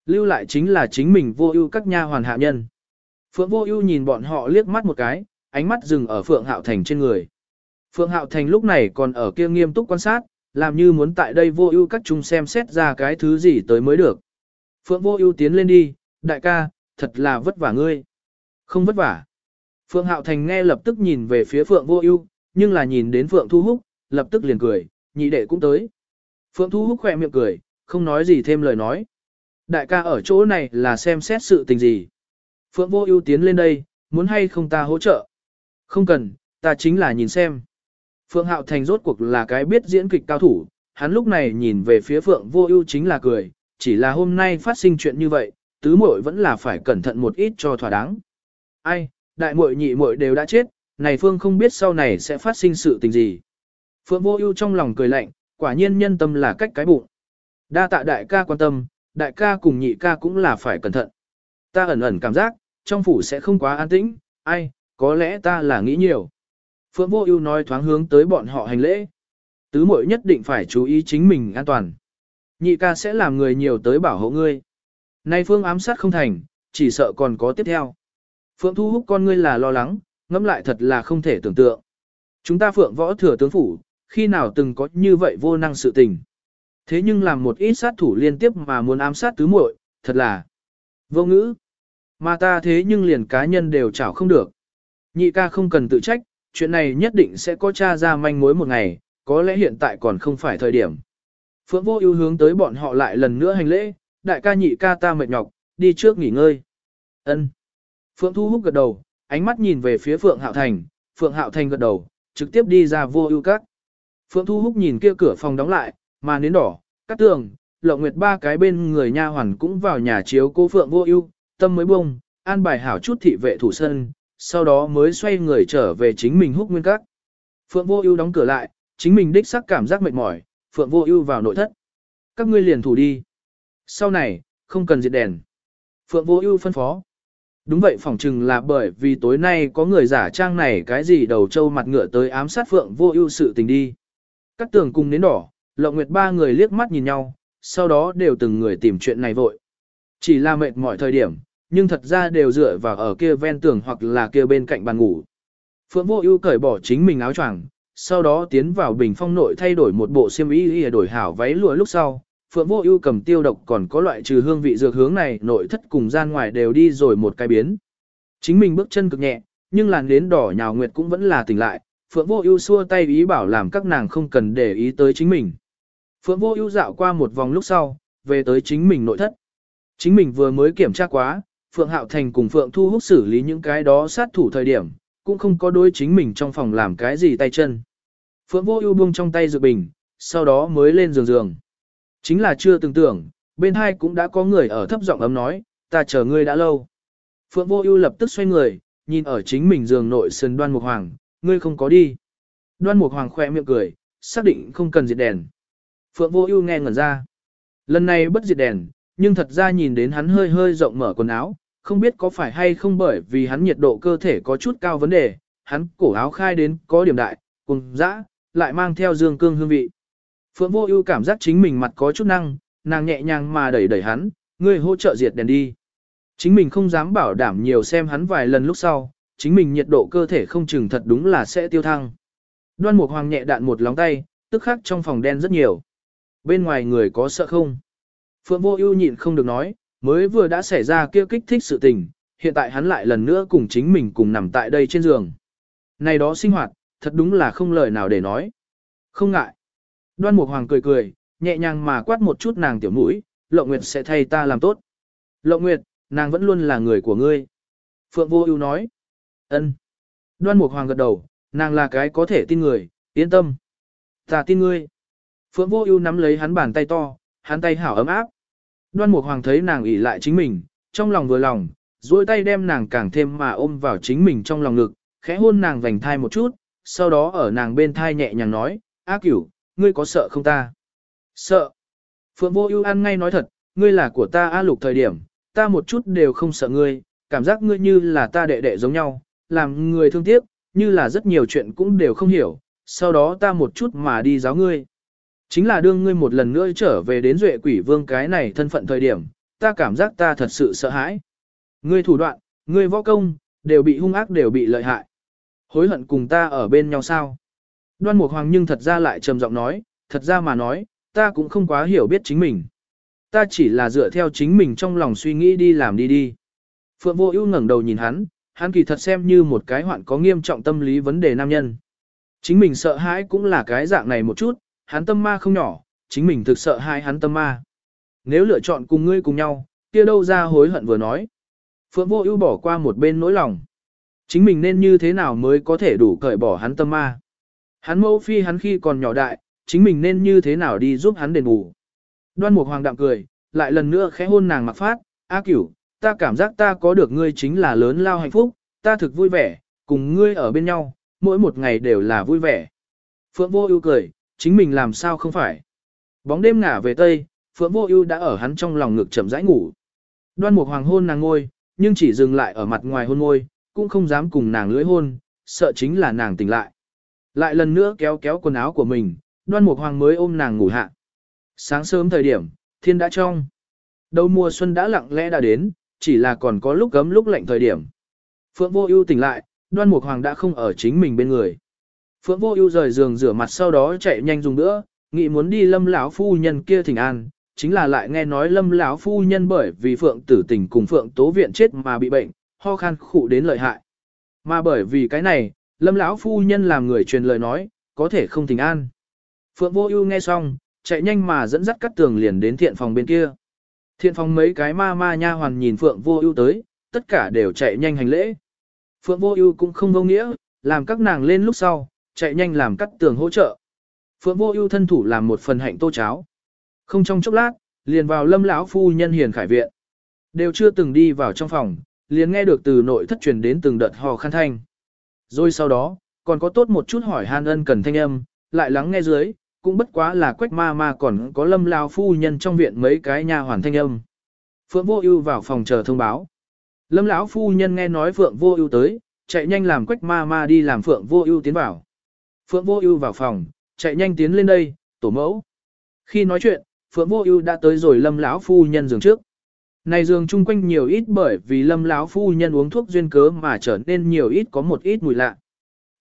Lưu lại chính là chính mình vô ưu các nha hoàn hạ nhân. Phượng vô ưu nhìn bọn họ liếc mắt một cái, ánh mắt dừng ở Phượng Hạo Thành trên người. Phượng Hạo Thành lúc này còn ở kia nghiêm túc quan sát, làm như muốn tại đây vô ưu các trung xem xét ra cái thứ gì tới mới được. Phượng vô ưu tiến lên đi, đại ca, thật là vất vả ngươi. Không vất vả. Phượng Hạo Thành nghe lập tức nhìn về phía Phượng vô ưu, nhưng là nhìn đến Phượng Thu Húc, lập tức liền cười, nhị đệ cũng tới. Phượng Thu Húc khẽ miệng cười, không nói gì thêm lời nói. Đại ca ở chỗ này là xem xét sự tình gì. Phượng vô ưu tiến lên đây, muốn hay không ta hỗ trợ. Không cần, ta chính là nhìn xem. Phượng Hạo Thành rốt cuộc là cái biết diễn kịch cao thủ, hắn lúc này nhìn về phía Phượng Vô Ưu chính là cười, chỉ là hôm nay phát sinh chuyện như vậy, tứ muội vẫn là phải cẩn thận một ít cho thỏa đáng. Ai, đại muội nhị muội đều đã chết, này Phương không biết sau này sẽ phát sinh sự tình gì. Phượng Vô Ưu trong lòng cười lạnh, quả nhiên nhân tâm là cách cái bụng. Đa tạ đại ca quan tâm, đại ca cùng nhị ca cũng là phải cẩn thận. Ta ẩn ẩn cảm giác, trong phủ sẽ không quá an tĩnh, ai, có lẽ ta là nghĩ nhiều. Phượng Vô Ưu nói thoáng hướng tới bọn họ hành lễ. Tứ muội nhất định phải chú ý chính mình an toàn. Nhị ca sẽ làm người nhiều tới bảo hộ ngươi. Nay Phương ám sát không thành, chỉ sợ còn có tiếp theo. Phượng Thu Húc con ngươi là lo lắng, ngẫm lại thật là không thể tưởng tượng. Chúng ta phượng võ thừa tướng phủ, khi nào từng có như vậy vô năng sự tình. Thế nhưng làm một ít sát thủ liên tiếp mà muốn ám sát tứ muội, thật là vô ngữ. Mà ta thế nhưng liền cá nhân đều chảo không được. Nhị ca không cần tự trách, chuyện này nhất định sẽ có tra ra manh mối một ngày, có lẽ hiện tại còn không phải thời điểm. Phượng vô ưu hướng tới bọn họ lại lần nữa hành lễ, đại ca nhị ca ta mệt nhọc, đi trước nghỉ ngơi. Ân. Phượng Thu Húc gật đầu, ánh mắt nhìn về phía Phượng Hạo Thành, Phượng Hạo Thành gật đầu, trực tiếp đi ra vô ưu các. Phượng Thu Húc nhìn kia cửa phòng đóng lại, mà nến đỏ, cắt tường, lộng nguyệt ba cái bên người nha hoàn cũng vào nhà chiếu cô Phượng vô ưu, tâm mới bông, an bài hảo chút thị vệ thủ sân, sau đó mới xoay người trở về chính mình húc nguyên các. Phượng vô ưu đóng cửa lại, chính mình đích xác cảm giác mệt mỏi, Phượng vô ưu vào nội thất. Các ngươi liền thủ đi. Sau này, không cần diệt đèn. Phượng vô ưu phân phó. Đúng vậy phỏng chừng là bởi vì tối nay có người giả trang này cái gì đầu trâu mặt ngựa tới ám sát Phượng vô ưu sự tình đi. Các tường cùng nến đỏ, lộng nguyệt ba người liếc mắt nhìn nhau, sau đó đều từng người tìm chuyện này vội. Chỉ là mệt mọi thời điểm, nhưng thật ra đều dựa vào ở kia ven tường hoặc là kia bên cạnh bàn ngủ. Phượng Vô Ưu cởi bỏ chính mình áo choàng, sau đó tiến vào bình phong nội thay đổi một bộ xiêm y y đổi hảo váy lụa lúc sau, Phượng Vô Ưu cầm tiêu độc còn có loại trừ hương vị dược hướng này nội thất cùng gian ngoài đều đi rồi một cái biến. Chính mình bước chân cực nhẹ, nhưng làn đến đỏ nhào nguyệt cũng vẫn là tỉnh lại, Phượng Vô Ưu xua tay ý bảo làm các nàng không cần để ý tới chính mình. Phượng Vô Ưu dạo qua một vòng lúc sau, về tới chính mình nội thất. Chính mình vừa mới kiểm tra quá, Phượng Hạo Thành cùng Phượng Thu Húc xử lý những cái đó sát thủ thời điểm, cũng không có đối chính mình trong phòng làm cái gì tay chân. Phượng Vô Ưu buông trong tay dược bình, sau đó mới lên giường giường. Chính là chưa từng tưởng, bên hai cũng đã có người ở thấp giọng ấm nói, ta chờ ngươi đã lâu. Phượng Vô Ưu lập tức xoay người, nhìn ở chính mình giường nội sườn Đoan Mục Hoàng, ngươi không có đi. Đoan Mục Hoàng khỏe miệng cười, xác định không cần diệt đèn. Phượng Vô Ưu nghe ngẩn ra. Lần này bất diệt đèn, nhưng thật ra nhìn đến hắn hơi hơi rộng mở quần áo, không biết có phải hay không bởi vì hắn nhiệt độ cơ thể có chút cao vấn đề, hắn cổ áo khai đến có điểm đại, cùng dã, lại mang theo dương cương hương vị. Phượng Vô Ưu cảm giác chính mình mặt có chút năng, nàng nhẹ nhàng mà đẩy đẩy hắn, "Ngươi hỗ trợ diệt đèn đi." Chính mình không dám bảo đảm nhiều xem hắn vài lần lúc sau, chính mình nhiệt độ cơ thể không chừng thật đúng là sẽ tiêu thăng. Đoan Mục Hoàng nhẹ đạn một lóng tay, tức khắc trong phòng đen rất nhiều. Bên ngoài người có sợ không? Phượng Vô Ưu nhịn không được nói, mới vừa đã xảy ra kia kích thích sự tình, hiện tại hắn lại lần nữa cùng chính mình cùng nằm tại đây trên giường. Này đó sinh hoạt, thật đúng là không lời nào để nói. Không ngại. Đoan Mục Hoàng cười cười, nhẹ nhàng mà quát một chút nàng tiểu mũi, Lộng Nguyệt sẽ thay ta làm tốt. Lộng Nguyệt, nàng vẫn luôn là người của ngươi. Phượng Vô Ưu nói. Ân. Đoan Mục Hoàng gật đầu, nàng là cái có thể tin người, yên tâm. Ta tin ngươi. Phượng Vô Ưu nắm lấy hắn bàn tay to, hắn tay hảo ấm áp. Đoan Mục Hoàng thấy nàng ỷ lại chính mình, trong lòng vừa lòng, duỗi tay đem nàng càng thêm mà ôm vào chính mình trong lòng ngực, khẽ hôn nàng vành thai một chút, sau đó ở nàng bên thai nhẹ nhàng nói, "A Cửu, ngươi có sợ không ta?" "Sợ." Phượng Vô Ưu ăn ngay nói thật, "Ngươi là của ta A Lục thời điểm, ta một chút đều không sợ ngươi, cảm giác ngươi như là ta đệ đệ giống nhau, làm người thương tiếc, như là rất nhiều chuyện cũng đều không hiểu, sau đó ta một chút mà đi giáo ngươi." Chính là đương ngươi một lần nữa trở về đến duệ quỷ vương cái này thân phận thời điểm, ta cảm giác ta thật sự sợ hãi. Ngươi thủ đoạn, ngươi võ công, đều bị hung ác đều bị lợi hại. Hối hận cùng ta ở bên nhau sao? Đoan Mục Hoàng nhưng thật ra lại trầm giọng nói, thật ra mà nói, ta cũng không quá hiểu biết chính mình. Ta chỉ là dựa theo chính mình trong lòng suy nghĩ đi làm đi đi. Phượng Vô Ưu ngẩng đầu nhìn hắn, hắn kỳ thật xem như một cái hoạn có nghiêm trọng tâm lý vấn đề nam nhân. Chính mình sợ hãi cũng là cái dạng này một chút, hắn tâm ma không nhỏ, chính mình thực sợ hai hắn tâm ma. Nếu lựa chọn cùng ngươi cùng nhau, kia đâu ra hối hận vừa nói. Phượng vô ưu bỏ qua một bên nỗi lòng. Chính mình nên như thế nào mới có thể đủ cởi bỏ hắn tâm ma. Hắn mẫu phi hắn khi còn nhỏ đại, chính mình nên như thế nào đi giúp hắn đền bù. Đoan Mục Hoàng đạm cười, lại lần nữa khẽ hôn nàng mặc phát, A cửu, ta cảm giác ta có được ngươi chính là lớn lao hạnh phúc, ta thực vui vẻ, cùng ngươi ở bên nhau, mỗi một ngày đều là vui vẻ. Phượng vô ưu cười, chính mình làm sao không phải. Bóng đêm ngả về tây, Phượng Vô Ưu đã ở hắn trong lòng ngực chậm rãi ngủ. Đoan Mục Hoàng hôn nàng ngôi, nhưng chỉ dừng lại ở mặt ngoài hôn môi, cũng không dám cùng nàng lưỡi hôn, sợ chính là nàng tỉnh lại. Lại lần nữa kéo kéo quần áo của mình, Đoan Mục Hoàng mới ôm nàng ngủ hạ. Sáng sớm thời điểm, thiên đã trong. Đầu mùa xuân đã lặng lẽ đã đến, chỉ là còn có lúc gấm lúc lạnh thời điểm. Phượng Vô Ưu tỉnh lại, đoan mục hoàng đã không ở chính mình bên người. Phượng vô ưu rời giường rửa mặt sau đó chạy nhanh dùng nữa, nghĩ muốn đi lâm lão phu nhân kia thỉnh an, chính là lại nghe nói lâm lão phu nhân bởi vì phượng tử tình cùng phượng tố viện chết mà bị bệnh, ho khan khụ đến lợi hại. Mà bởi vì cái này, lâm lão phu nhân làm người truyền lời nói, có thể không tình an. Phượng vô ưu nghe xong, chạy nhanh mà dẫn dắt cắt tường liền đến thiện phòng bên kia. Thiện phòng mấy cái ma ma nha hoàn nhìn Phượng vô ưu tới, tất cả đều chạy nhanh hành lễ. Phượng vô ưu cũng không vô nghĩa, làm các nàng lên lúc sau, chạy nhanh làm cắt tường hỗ trợ. Phượng vô ưu thân thủ làm một phần hạnh tô cháo. Không trong chốc lát, liền vào lâm lão phu nhân hiền khải viện. Đều chưa từng đi vào trong phòng, liền nghe được từ nội thất truyền đến từng đợt hò khăn thanh. Rồi sau đó, còn có tốt một chút hỏi han ân cần thanh âm, lại lắng nghe dưới, cũng bất quá là quách ma ma còn có lâm lao phu nhân trong viện mấy cái nha hoàn thanh âm. Phượng vô ưu vào phòng chờ thông báo. Lâm lão phu nhân nghe nói Phượng vô ưu tới, chạy nhanh làm quách ma ma đi làm Phượng vô ưu tiến vào. Phượng vô ưu vào phòng, chạy nhanh tiến lên đây, tổ mẫu. Khi nói chuyện, Phượng Vô Ưu đã tới rồi Lâm lão phu nhân giường trước. Này giường chung quanh nhiều ít bởi vì Lâm lão phu nhân uống thuốc duyên cớ mà trở nên nhiều ít có một ít mùi lạ.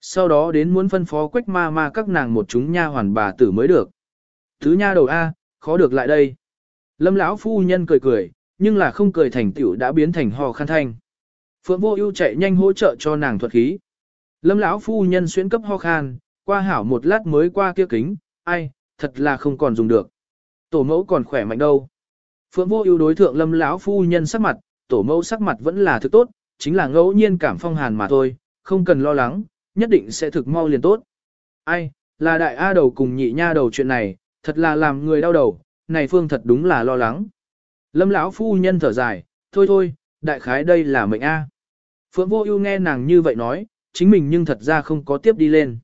Sau đó đến muốn phân phó Quách Ma Ma các nàng một chúng nha hoàn bà tử mới được. Thứ nha đầu a, khó được lại đây. Lâm lão phu nhân cười cười, nhưng là không cười thành tiểu đã biến thành ho khan thanh. Phượng Vô Ưu chạy nhanh hỗ trợ cho nàng thuật khí. Lâm lão phu nhân xuyên cấp ho khan, qua hảo một lát mới qua kia kính, ai, thật là không còn dùng được. Tổ mẫu còn khỏe mạnh đâu. Phượng vô ưu đối thượng lâm lão phu nhân sắc mặt, tổ mẫu sắc mặt vẫn là thứ tốt, chính là ngẫu nhiên cảm phong hàn mà thôi, không cần lo lắng, nhất định sẽ thực mau liền tốt. Ai, là đại A đầu cùng nhị nha đầu chuyện này, thật là làm người đau đầu, này phương thật đúng là lo lắng. Lâm lão phu nhân thở dài, thôi thôi, đại khái đây là mệnh A. Phượng vô ưu nghe nàng như vậy nói, chính mình nhưng thật ra không có tiếp đi lên.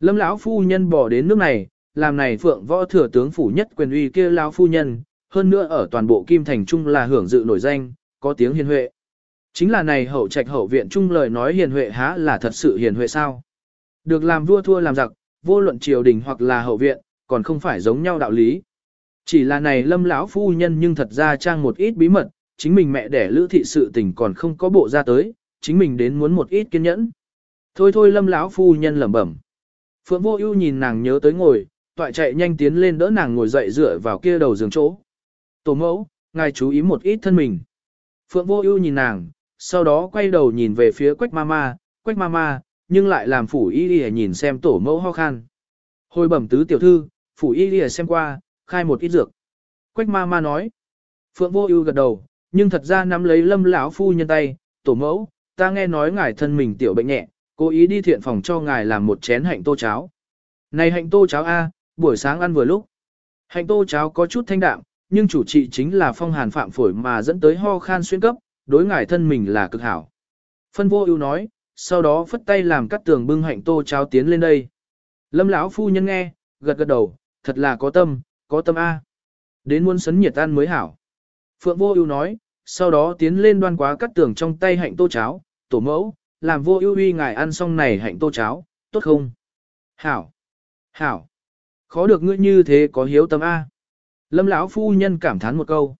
Lâm lão phu nhân bỏ đến nước này, làm này phượng võ thừa tướng phủ nhất quyền uy kia lão phu nhân, hơn nữa ở toàn bộ kim thành trung là hưởng dự nổi danh, có tiếng hiền huệ. Chính là này hậu trạch hậu viện trung lời nói hiền huệ há là thật sự hiền huệ sao? Được làm vua thua làm giặc, vô luận triều đình hoặc là hậu viện, còn không phải giống nhau đạo lý. Chỉ là này lâm lão phu nhân nhưng thật ra trang một ít bí mật, chính mình mẹ đẻ lữ thị sự tình còn không có bộ ra tới, chính mình đến muốn một ít kiên nhẫn. Thôi thôi lâm lão phu nhân lẩm bẩm. Phượng Vô Ưu nhìn nàng nhớ tới ngồi, toại chạy nhanh tiến lên đỡ nàng ngồi dậy dựa vào kia đầu giường chỗ. "Tổ mẫu, ngài chú ý một ít thân mình." Phượng Vô Ưu nhìn nàng, sau đó quay đầu nhìn về phía Quách Mama, "Quách Mama, nhưng lại làm phủ y đi nhìn xem tổ mẫu ho khan." Hồi bẩm tứ tiểu thư, phủ y đi xem qua, khai một ít dược. Quách Mama nói. Phượng Vô Ưu gật đầu, nhưng thật ra nắm lấy Lâm lão phu nhân tay, "Tổ mẫu, ta nghe nói ngài thân mình tiểu bệnh nhẹ, Cố ý đi thiện phòng cho ngài làm một chén hạnh tô cháo. Này hạnh tô cháo A, buổi sáng ăn vừa lúc. Hạnh tô cháo có chút thanh đạm, nhưng chủ trị chính là phong hàn phạm phổi mà dẫn tới ho khan xuyên cấp, đối ngài thân mình là cực hảo. Phân vô ưu nói, sau đó phất tay làm cắt tường bưng hạnh tô cháo tiến lên đây. Lâm lão phu nhân nghe, gật gật đầu, thật là có tâm, có tâm A. Đến muốn sấn nhiệt tan mới hảo. Phượng vô ưu nói, sau đó tiến lên đoan quá cắt tường trong tay hạnh tô cháo, tổ mẫu, làm vô ưu uy ngài ăn xong này hạnh tô cháo, tốt không? Hảo! Hảo! Khó được ngươi như thế có hiếu tâm A. Lâm lão phu nhân cảm thán một câu.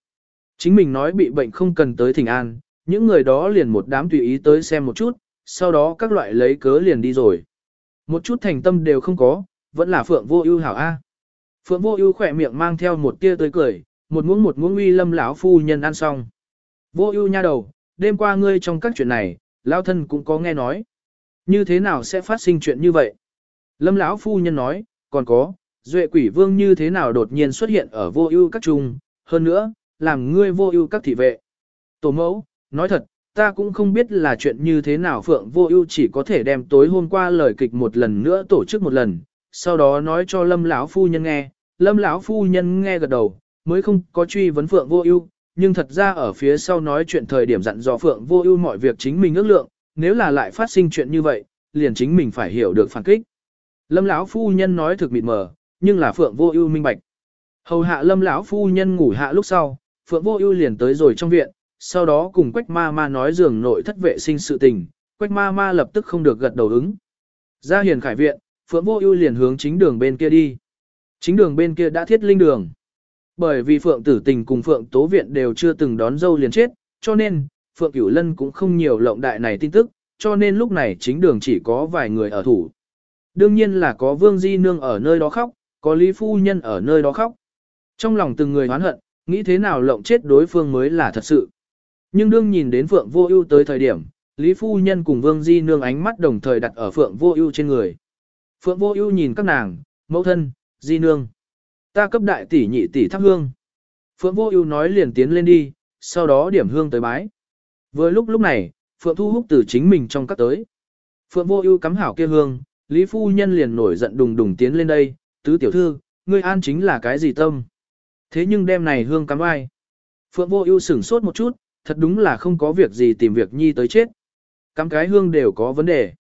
Chính mình nói bị bệnh không cần tới thỉnh an, những người đó liền một đám tùy ý tới xem một chút, sau đó các loại lấy cớ liền đi rồi. Một chút thành tâm đều không có, vẫn là Phượng Vô Ưu hảo a. Phượng Vô Ưu khỏe miệng mang theo một tia tươi cười, một muỗng một muỗng uy Lâm lão phu nhân ăn xong. Vô Ưu nha đầu, đêm qua ngươi trong các chuyện này, lão thân cũng có nghe nói. Như thế nào sẽ phát sinh chuyện như vậy? Lâm lão phu nhân nói, còn có, duệ quỷ vương như thế nào đột nhiên xuất hiện ở vô ưu các trung, hơn nữa, làm ngươi vô ưu các thị vệ. Tổ mẫu, nói thật, ta cũng không biết là chuyện như thế nào Phượng Vô Ưu chỉ có thể đem tối hôm qua lời kịch một lần nữa tổ chức một lần, sau đó nói cho Lâm lão phu nhân nghe. Lâm lão phu nhân nghe gật đầu, mới không có truy vấn Phượng Vô Ưu, nhưng thật ra ở phía sau nói chuyện thời điểm dặn dò Phượng Vô Ưu mọi việc chính mình ước lượng, nếu là lại phát sinh chuyện như vậy, liền chính mình phải hiểu được phản kích. Lâm lão phu nhân nói thực mịt mờ, nhưng là Phượng Vô Ưu minh bạch. Hầu hạ Lâm lão phu nhân ngủ hạ lúc sau, Phượng Vô Ưu liền tới rồi trong viện, sau đó cùng Quách Ma Ma nói giường nội thất vệ sinh sự tình, Quách Ma Ma lập tức không được gật đầu ứng. Ra hiền khải viện, Phượng Vô Ưu liền hướng chính đường bên kia đi. Chính đường bên kia đã thiết linh đường. Bởi vì Phượng Tử Tình cùng Phượng Tố Viện đều chưa từng đón dâu liền chết, cho nên, Phượng Cửu Lân cũng không nhiều lộng đại này tin tức, cho nên lúc này chính đường chỉ có vài người ở thủ. Đương nhiên là có Vương Di Nương ở nơi đó khóc, có Lý Phu Nhân ở nơi đó khóc. Trong lòng từng người hoán hận, nghĩ thế nào lộng chết đối phương mới là thật sự. Nhưng đương nhìn đến Phượng Vô Ưu tới thời điểm, Lý Phu Nhân cùng Vương Di Nương ánh mắt đồng thời đặt ở Phượng Vô Ưu trên người. Phượng Vô Ưu nhìn các nàng, mẫu thân, Di Nương. Ta cấp đại tỷ nhị tỷ thắp hương. Phượng Vô Ưu nói liền tiến lên đi, sau đó điểm hương tới bái. Vừa lúc lúc này, Phượng Thu Húc từ chính mình trong các tới. Phượng Vô Ưu cắm hảo kia hương, Lý phu nhân liền nổi giận đùng đùng tiến lên đây, "Tứ tiểu thư, ngươi an chính là cái gì tâm?" Thế nhưng đêm này hương cắm ai? Phượng Vô Ưu sửng sốt một chút, thật đúng là không có việc gì tìm việc nhi tới chết. Cắm cái hương đều có vấn đề.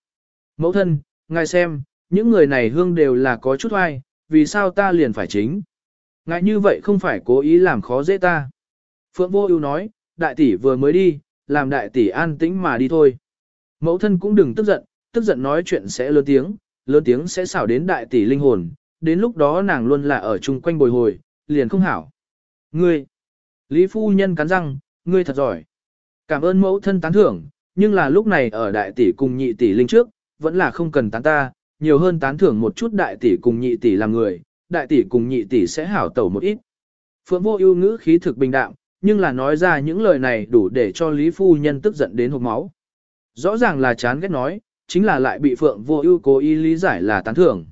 Mẫu thân, ngài xem, những người này hương đều là có chút oai, vì sao ta liền phải chính? Ngài như vậy không phải cố ý làm khó dễ ta. Phượng Vô Ưu nói, đại tỷ vừa mới đi, làm đại tỷ an tĩnh mà đi thôi. Mẫu thân cũng đừng tức giận, tức giận nói chuyện sẽ lớn tiếng, lớn tiếng sẽ xảo đến đại tỷ linh hồn, đến lúc đó nàng luôn là ở chung quanh bồi hồi, liền không hảo. Ngươi, Lý Phu Nhân cắn răng, ngươi thật giỏi. Cảm ơn mẫu thân tán thưởng, nhưng là lúc này ở đại tỷ cùng nhị tỷ linh trước, vẫn là không cần tán ta, nhiều hơn tán thưởng một chút đại tỷ cùng nhị tỷ làm người, đại tỷ cùng nhị tỷ sẽ hảo tẩu một ít. Phượng vô ưu ngữ khí thực bình đạm, nhưng là nói ra những lời này đủ để cho Lý Phu Nhân tức giận đến hộc máu. Rõ ràng là chán ghét nói, chính là lại bị Phượng vô ưu cố ý lý giải là tán thưởng.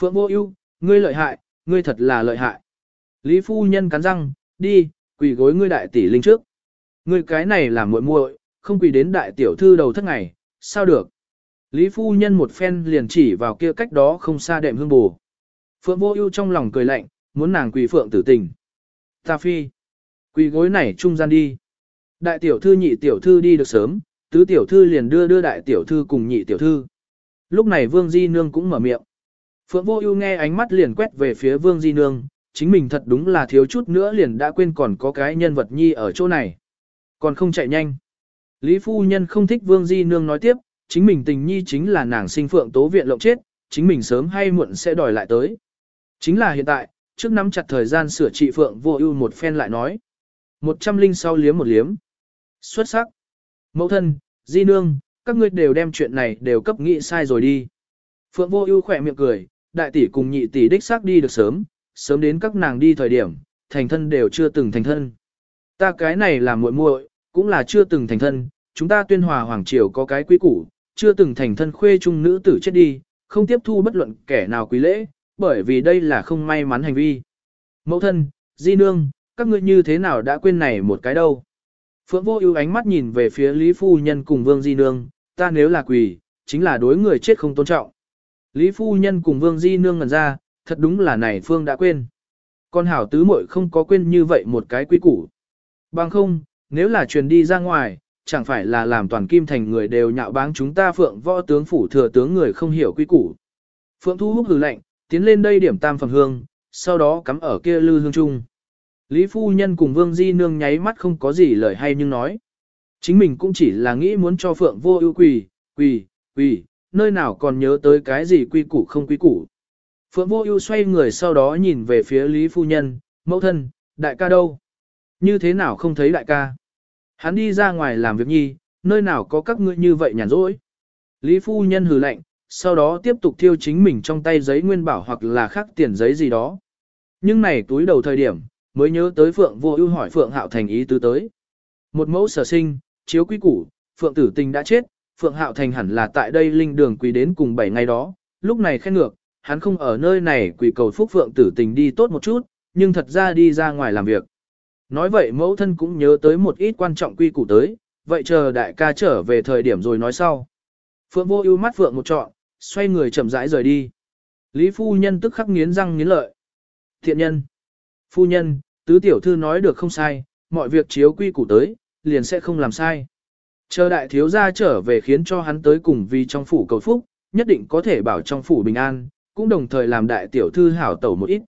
Phượng vô ưu, ngươi lợi hại, ngươi thật là lợi hại. Lý Phu Nhân cắn răng, đi, quỳ gối ngươi đại tỷ linh trước. Ngươi cái này là muội muội, không quỳ đến đại tiểu thư đầu thất ngày, sao được. Lý Phu Nhân một phen liền chỉ vào kia cách đó không xa đệm hương bù. Phượng vô ưu trong lòng cười lạnh, muốn nàng quỳ Phượng tử tình. Ta phi. Quỳ gối này trung gian đi. Đại tiểu thư nhị tiểu thư đi được sớm, tứ tiểu thư liền đưa đưa đại tiểu thư cùng nhị tiểu thư. Lúc này Vương Di Nương cũng mở miệng. Phượng Vô Ưu nghe ánh mắt liền quét về phía Vương Di Nương, chính mình thật đúng là thiếu chút nữa liền đã quên còn có cái nhân vật nhi ở chỗ này. Còn không chạy nhanh. Lý phu nhân không thích Vương Di Nương nói tiếp, chính mình tình nhi chính là nàng sinh Phượng Tố viện lộng chết, chính mình sớm hay muộn sẽ đòi lại tới. Chính là hiện tại, trước nắm chặt thời gian sửa trị Phượng Vô Ưu một phen lại nói. Một trăm linh sau liếm một liếm. Xuất sắc. Mẫu thân, di nương, các ngươi đều đem chuyện này đều cấp nghĩ sai rồi đi. Phượng vô ưu khẽ miệng cười, đại tỷ cùng nhị tỷ đích xác đi được sớm, sớm đến các nàng đi thời điểm, thành thân đều chưa từng thành thân. Ta cái này là muội muội, cũng là chưa từng thành thân, chúng ta tuyên hòa hoàng triều có cái quý củ, chưa từng thành thân khuê trung nữ tử chết đi, không tiếp thu bất luận kẻ nào quý lễ, bởi vì đây là không may mắn hành vi. Mẫu thân, di nương, các ngươi như thế nào đã quên này một cái đâu. Phượng vô ưu ánh mắt nhìn về phía Lý Phu Nhân cùng Vương Di Nương, ta nếu là quỷ, chính là đối người chết không tôn trọng. Lý Phu Nhân cùng Vương Di Nương ngần ra, thật đúng là này Phương đã quên. Con hảo tứ muội không có quên như vậy một cái quy củ. Bằng không, nếu là truyền đi ra ngoài, chẳng phải là làm toàn kim thành người đều nhạo báng chúng ta Phượng võ tướng phủ thừa tướng người không hiểu quy củ. Phượng Thu Húc hừ lạnh, tiến lên đây điểm tam phẩm hương, sau đó cắm ở kia lư hương trung. Lý Phu Nhân cùng Vương Di Nương nháy mắt không có gì lời hay nhưng nói. Chính mình cũng chỉ là nghĩ muốn cho Phượng vô ưu quỳ, quỳ, quỳ, nơi nào còn nhớ tới cái gì quy củ không quy củ. Phượng vô ưu xoay người sau đó nhìn về phía Lý Phu Nhân, mẫu thân, đại ca đâu? Như thế nào không thấy đại ca? Hắn đi ra ngoài làm việc nhi, nơi nào có các ngươi như vậy nhàn rỗi? Lý Phu Nhân hừ lạnh, sau đó tiếp tục thiêu chính mình trong tay giấy nguyên bảo hoặc là khắc tiền giấy gì đó. Nhưng này túi đầu thời điểm, mới nhớ tới Phượng Vô Ưu hỏi Phượng Hạo Thành ý tứ tới. Một mẫu sở sinh, chiếu quý củ, Phượng Tử Tình đã chết, Phượng Hạo Thành hẳn là tại đây linh đường quỳ đến cùng 7 ngày đó, lúc này khen ngược, hắn không ở nơi này quỳ cầu phúc Phượng Tử Tình đi tốt một chút, nhưng thật ra đi ra ngoài làm việc. Nói vậy mẫu thân cũng nhớ tới một ít quan trọng quy củ tới, vậy chờ đại ca trở về thời điểm rồi nói sau. Phượng Vô Ưu mắt Phượng một trọn, xoay người chậm rãi rời đi. Lý phu nhân tức khắc nghiến răng nghiến lợi. Thiện nhân Phu nhân, tứ tiểu thư nói được không sai, mọi việc chiếu quy củ tới, liền sẽ không làm sai. Chờ đại thiếu gia trở về khiến cho hắn tới cùng vì trong phủ cầu phúc, nhất định có thể bảo trong phủ bình an, cũng đồng thời làm đại tiểu thư hảo tẩu một ít.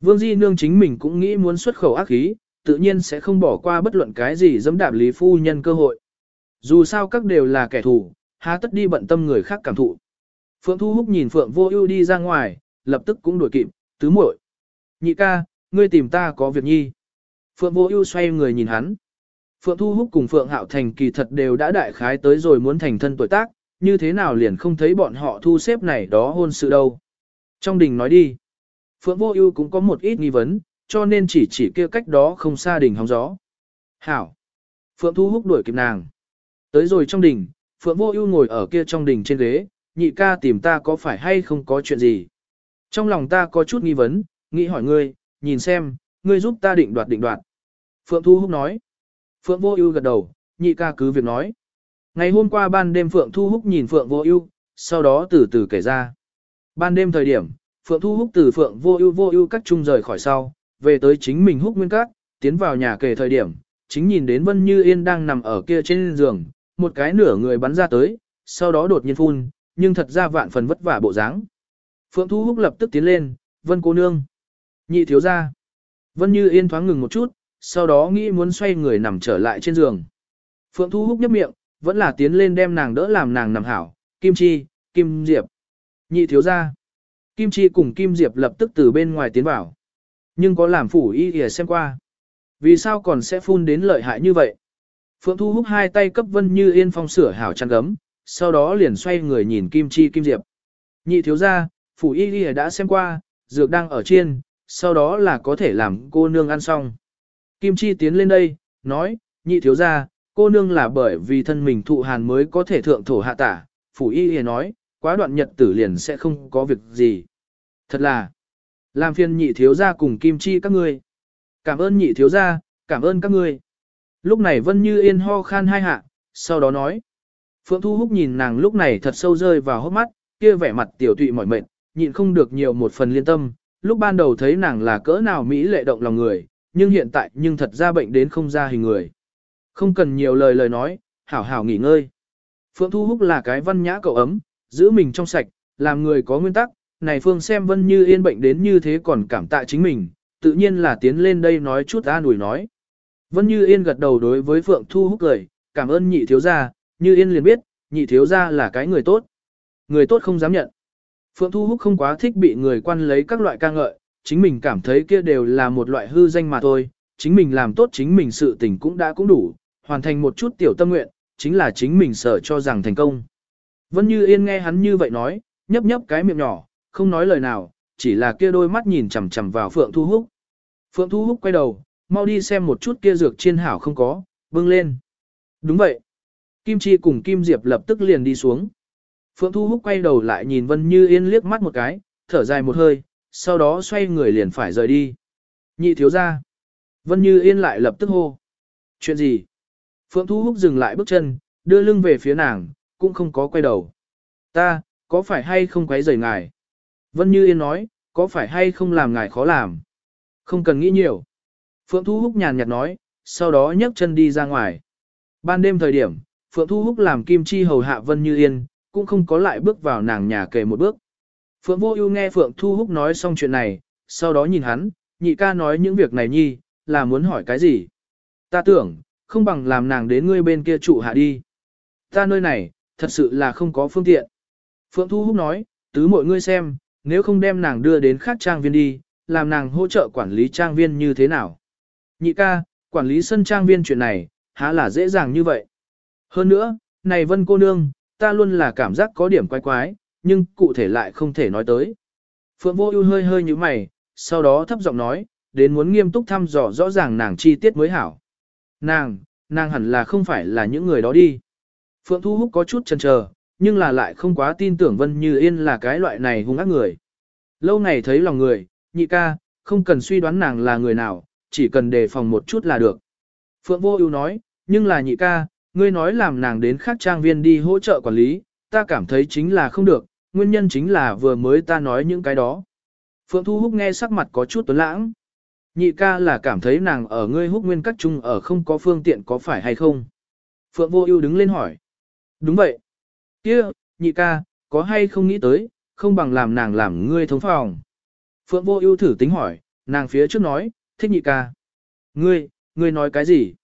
Vương Di Nương chính mình cũng nghĩ muốn xuất khẩu ác khí, tự nhiên sẽ không bỏ qua bất luận cái gì dẫm đạp lý phu nhân cơ hội. Dù sao các đều là kẻ thù, há tất đi bận tâm người khác cảm thụ. Phượng Thu Húc nhìn Phượng Vô Ưu đi ra ngoài, lập tức cũng đuổi kịp, tứ muội. Nhị ca, ngươi tìm ta có việc nhi. Phượng Vô Ưu xoay người nhìn hắn. Phượng Thu Húc cùng Phượng Hạo Thành kỳ thật đều đã đại khái tới rồi muốn thành thân tuổi tác, như thế nào liền không thấy bọn họ thu xếp này đó hôn sự đâu. Trong đình nói đi, Phượng Vô Ưu cũng có một ít nghi vấn, cho nên chỉ chỉ kia cách đó không xa đình hóng gió. Hảo! Phượng Thu Húc đuổi kịp nàng. Tới rồi trong đình, Phượng Vô Ưu ngồi ở kia trong đình trên ghế, nhị ca tìm ta có phải hay không có chuyện gì. Trong lòng ta có chút nghi vấn, nghĩ hỏi ngươi, nhìn xem, ngươi giúp ta định đoạt định đoạt. Phượng Thu Húc nói. Phượng Vô Ưu gật đầu, nhị ca cứ việc nói. Ngày hôm qua ban đêm Phượng Thu Húc nhìn Phượng Vô Ưu, sau đó từ từ kể ra. Ban đêm thời điểm, Phượng Thu Húc từ Phượng Vô Ưu Vô Ưu các trung rời khỏi sau, về tới chính mình Húc Nguyên Các, tiến vào nhà kể thời điểm, chính nhìn đến Vân Như Yên đang nằm ở kia trên giường, một cái nửa người bắn ra tới, sau đó đột nhiên phun, nhưng thật ra vạn phần vất vả bộ dáng. Phượng Thu Húc lập tức tiến lên, Vân cô nương. Nhị thiếu gia. Vân Như Yên thoáng ngừng một chút, sau đó nghĩ muốn xoay người nằm trở lại trên giường. Phượng Thu Húc nhấp miệng, vẫn là tiến lên đem nàng đỡ làm nàng nằm hảo, Kim Chi, Kim Diệp. Nhị thiếu gia. Kim Chi cùng Kim Diệp lập tức từ bên ngoài tiến vào. Nhưng có làm phủ y ỉa xem qua. Vì sao còn sẽ phun đến lợi hại như vậy? Phượng Thu Húc hai tay cấp Vân Như Yên phong sửa hảo chăn gấm, sau đó liền xoay người nhìn Kim Chi Kim Diệp. Nhị thiếu gia, phủ y ỉa đã xem qua, dược đang ở trên, sau đó là có thể làm cô nương ăn xong. Kim Chi tiến lên đây, nói, nhị thiếu gia, cô nương là bởi vì thân mình thụ hàn mới có thể thượng thổ hạ tả, phủ y hề nói, quá đoạn nhật tử liền sẽ không có việc gì. Thật là, làm phiền nhị thiếu gia cùng Kim Chi các ngươi. Cảm ơn nhị thiếu gia, cảm ơn các ngươi. Lúc này Vân Như Yên ho khan hai hạ, sau đó nói. Phượng Thu Húc nhìn nàng lúc này thật sâu rơi vào hốc mắt, kia vẻ mặt tiểu tụy mỏi mệt, nhịn không được nhiều một phần liên tâm. Lúc ban đầu thấy nàng là cỡ nào mỹ lệ động lòng người, nhưng hiện tại nhưng thật ra bệnh đến không ra hình người. Không cần nhiều lời lời nói, hảo hảo nghỉ ngơi. Phượng Thu Húc là cái văn nhã cậu ấm, giữ mình trong sạch, làm người có nguyên tắc, này Phương xem Vân Như Yên bệnh đến như thế còn cảm tạ chính mình, tự nhiên là tiến lên đây nói chút an ủi nói. Vân Như Yên gật đầu đối với Phượng Thu Húc cười, cảm ơn nhị thiếu gia, Như Yên liền biết, nhị thiếu gia là cái người tốt. Người tốt không dám nhận. Phượng Thu Húc không quá thích bị người quan lấy các loại ca ngợi, chính mình cảm thấy kia đều là một loại hư danh mà thôi, chính mình làm tốt chính mình sự tình cũng đã cũng đủ, hoàn thành một chút tiểu tâm nguyện, chính là chính mình sợ cho rằng thành công. Vân Như Yên nghe hắn như vậy nói, nhấp nhấp cái miệng nhỏ, không nói lời nào, chỉ là kia đôi mắt nhìn chằm chằm vào Phượng Thu Húc. Phượng Thu Húc quay đầu, mau đi xem một chút kia dược chiên hảo không có, bưng lên. Đúng vậy. Kim Chi cùng Kim Diệp lập tức liền đi xuống. Phượng Thu Húc quay đầu lại nhìn Vân Như Yên liếc mắt một cái, thở dài một hơi, sau đó xoay người liền phải rời đi. Nhị thiếu ra. Vân Như Yên lại lập tức hô. Chuyện gì? Phượng Thu Húc dừng lại bước chân, đưa lưng về phía nàng, cũng không có quay đầu. Ta, có phải hay không quấy rầy ngài? Vân Như Yên nói, có phải hay không làm ngài khó làm? Không cần nghĩ nhiều. Phượng Thu Húc nhàn nhạt nói, sau đó nhấc chân đi ra ngoài. Ban đêm thời điểm, Phượng Thu Húc làm kim chi hầu hạ Vân Như Yên, cũng không có lại bước vào nàng nhà kề một bước. Phượng Vô Ưu nghe Phượng Thu Húc nói xong chuyện này, sau đó nhìn hắn, nhị ca nói những việc này nhi, là muốn hỏi cái gì? Ta tưởng, không bằng làm nàng đến ngươi bên kia trụ hạ đi. Ta nơi này, thật sự là không có phương tiện. Phượng Thu Húc nói, tứ mọi ngươi xem, nếu không đem nàng đưa đến khác trang viên đi, làm nàng hỗ trợ quản lý trang viên như thế nào. Nhị ca, quản lý sân trang viên chuyện này, há là dễ dàng như vậy. Hơn nữa, này vân cô nương, ta luôn là cảm giác có điểm quái quái, nhưng cụ thể lại không thể nói tới. Phượng vô ưu hơi hơi như mày, sau đó thấp giọng nói, đến muốn nghiêm túc thăm dò rõ ràng nàng chi tiết mới hảo. Nàng, nàng hẳn là không phải là những người đó đi. Phượng Thu Húc có chút chần chờ, nhưng là lại không quá tin tưởng Vân Như Yên là cái loại này hung ác người. Lâu ngày thấy lòng người, nhị ca, không cần suy đoán nàng là người nào, chỉ cần đề phòng một chút là được. Phượng Vô Ưu nói, nhưng là nhị ca, ngươi nói làm nàng đến khác trang viên đi hỗ trợ quản lý, ta cảm thấy chính là không được, nguyên nhân chính là vừa mới ta nói những cái đó. Phượng Thu Húc nghe sắc mặt có chút tuấn lãng. Nhị ca là cảm thấy nàng ở ngươi húc nguyên các trung ở không có phương tiện có phải hay không? Phượng Vô Ưu đứng lên hỏi. Đúng vậy. Kia, nhị ca, có hay không nghĩ tới, không bằng làm nàng làm ngươi thống phòng. Phượng Vô Ưu thử tính hỏi, nàng phía trước nói, thích nhị ca. Ngươi, ngươi nói cái gì?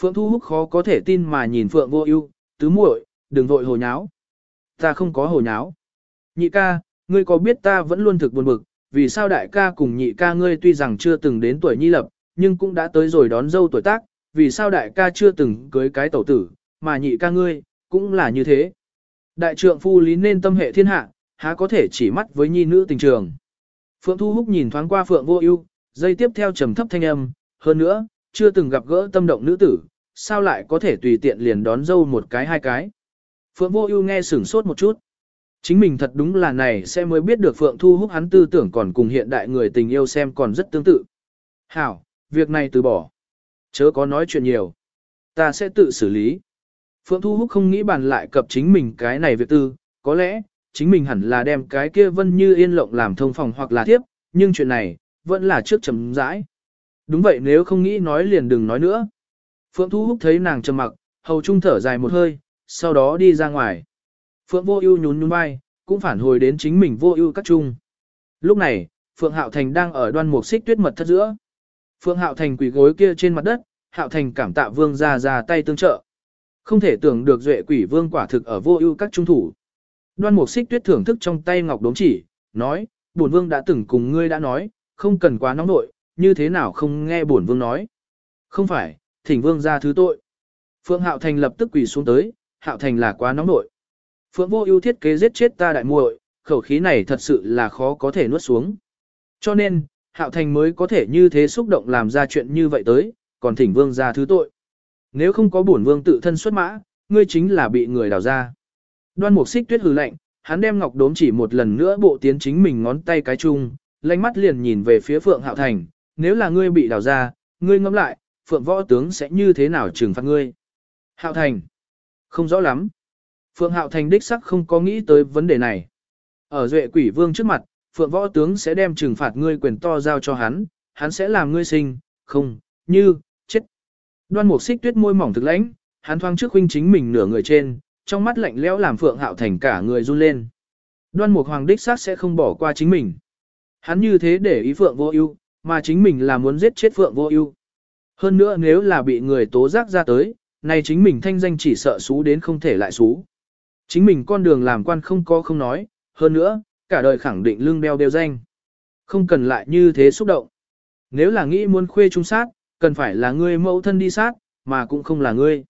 Phượng Thu Húc khó có thể tin mà nhìn Phượng Vô Ưu, tứ muội, đừng vội hồ nháo. Ta không có hồ nháo. Nhị ca, ngươi có biết ta vẫn luôn thực buồn bực, vì sao đại ca cùng nhị ca ngươi tuy rằng chưa từng đến tuổi nhi lập, nhưng cũng đã tới rồi đón dâu tuổi tác, vì sao đại ca chưa từng cưới cái tẩu tử, mà nhị ca ngươi, cũng là như thế. Đại trượng phu lý nên tâm hệ thiên hạ, há có thể chỉ mắt với nhi nữ tình trường. Phượng Thu Húc nhìn thoáng qua Phượng Vô Ưu, dây tiếp theo trầm thấp thanh âm, hơn nữa, chưa từng gặp gỡ tâm động nữ tử, sao lại có thể tùy tiện liền đón dâu một cái hai cái. Phượng Vô Ưu nghe sửng sốt một chút. Chính mình thật đúng là này sẽ mới biết được Phượng Thu Húc hắn tư tưởng còn cùng hiện đại người tình yêu xem còn rất tương tự. Hảo, việc này từ bỏ. Chớ có nói chuyện nhiều. Ta sẽ tự xử lý. Phượng Thu Húc không nghĩ bàn lại cập chính mình cái này việc tư, có lẽ, chính mình hẳn là đem cái kia vân như yên lộng làm thông phòng hoặc là tiếp, nhưng chuyện này, vẫn là trước chấm rãi. Đúng vậy nếu không nghĩ nói liền đừng nói nữa. Phượng Thu Húc thấy nàng trầm mặc, hầu trung thở dài một hơi, sau đó đi ra ngoài. Phượng Vô Ưu nhún nhún vai, cũng phản hồi đến chính mình Vô Ưu các trung. Lúc này, Phượng Hạo Thành đang ở đoan mục xích tuyết mật thất giữa. Phượng Hạo Thành quỳ gối kia trên mặt đất, Hạo Thành cảm tạ vương gia ra tay tương trợ. Không thể tưởng được duệ quỷ vương quả thực ở Vô Ưu các trung thủ. Đoan mục xích tuyết thưởng thức trong tay ngọc đốm chỉ, nói, bổn vương đã từng cùng ngươi đã nói, không cần quá nóng nội, như thế nào không nghe bổn vương nói. Không phải, thỉnh vương ra thứ tội. Phượng Hạo Thành lập tức quỳ xuống tới, Hạo Thành là quá nóng nội. Phượng vô ưu thiết kế giết chết ta đại muội, khẩu khí này thật sự là khó có thể nuốt xuống. Cho nên, Hạo Thành mới có thể như thế xúc động làm ra chuyện như vậy tới, còn thỉnh vương ra thứ tội. Nếu không có bổn vương tự thân xuất mã, ngươi chính là bị người đào ra. Đoan mục xích tuyết hừ lạnh, hắn đem ngọc đốm chỉ một lần nữa bộ tiến chính mình ngón tay cái chung, lanh mắt liền nhìn về phía Phượng Hạo Thành, nếu là ngươi bị đào ra, ngươi ngẫm lại, Phượng võ tướng sẽ như thế nào trừng phạt ngươi? Hạo Thành, không rõ lắm. Phượng Hạo Thành đích sắc không có nghĩ tới vấn đề này. Ở Duệ Quỷ Vương trước mặt, Phượng võ tướng sẽ đem trừng phạt ngươi quyền to giao cho hắn, hắn sẽ làm ngươi sinh, không, như, chết. Đoan Mục Xích Tuyết môi mỏng thực lãnh, hắn thoáng trước huynh chính mình nửa người trên, trong mắt lạnh lẽo làm Phượng Hạo Thành cả người run lên. Đoan Mục Hoàng đích xác sẽ không bỏ qua chính mình. Hắn như thế để ý Phượng Vô Ưu, mà chính mình là muốn giết chết Phượng Vô Ưu. Hơn nữa nếu là bị người tố giác ra tới, này chính mình thanh danh chỉ sợ xú đến không thể lại xú. Chính mình con đường làm quan không có không nói, hơn nữa, cả đời khẳng định lương đeo đeo danh. Không cần lại như thế xúc động. Nếu là nghĩ muốn khuê trung sát, cần phải là ngươi mẫu thân đi sát, mà cũng không là ngươi.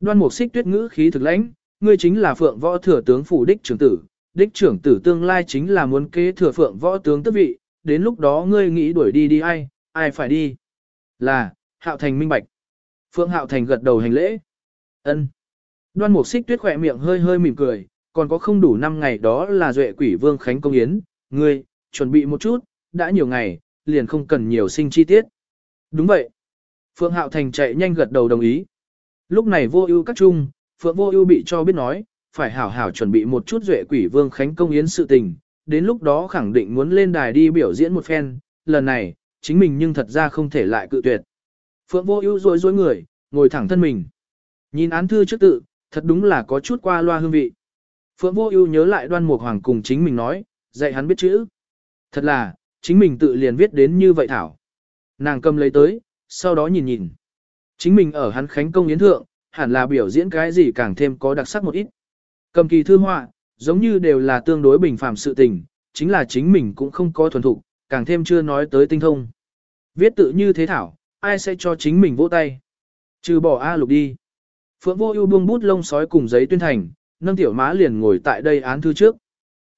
Đoan mục xích tuyết ngữ khí thực lãnh, ngươi chính là phượng võ thừa tướng phủ đích trưởng tử, đích trưởng tử tương lai chính là muốn kế thừa phượng võ tướng tước vị, đến lúc đó ngươi nghĩ đuổi đi đi ai, ai phải đi. Là, hạo thành minh bạch. Phượng hạo thành gật đầu hành lễ. ân Đoan mục xích tuyết khỏe miệng hơi hơi mỉm cười, còn có không đủ 5 ngày đó là duệ quỷ vương khánh công yến, ngươi, chuẩn bị một chút, đã nhiều ngày, liền không cần nhiều sinh chi tiết. Đúng vậy. Phượng Hạo Thành chạy nhanh gật đầu đồng ý. Lúc này vô ưu các trung, Phượng vô ưu bị cho biết nói, phải hảo hảo chuẩn bị một chút duệ quỷ vương khánh công yến sự tình, đến lúc đó khẳng định muốn lên đài đi biểu diễn một phen, lần này, chính mình nhưng thật ra không thể lại cự tuyệt. Phượng vô ưu rối rối người, ngồi thẳng thân mình. Nhìn án thư trước tự, thật đúng là có chút qua loa hương vị. Phượng vô ưu nhớ lại đoan mục hoàng cùng chính mình nói, dạy hắn biết chữ. Thật là, chính mình tự liền viết đến như vậy thảo. Nàng cầm lấy tới, sau đó nhìn nhìn. Chính mình ở hắn khánh công yến thượng, hẳn là biểu diễn cái gì càng thêm có đặc sắc một ít. Cầm kỳ thư họa, giống như đều là tương đối bình phàm sự tình, chính là chính mình cũng không có thuần thục, càng thêm chưa nói tới tinh thông. Viết tự như thế thảo, ai sẽ cho chính mình vỗ tay. Trừ bỏ A lục đi. Phượng vô ưu buông bút lông sói cùng giấy tuyên thành, nâng tiểu má liền ngồi tại đây án thư trước.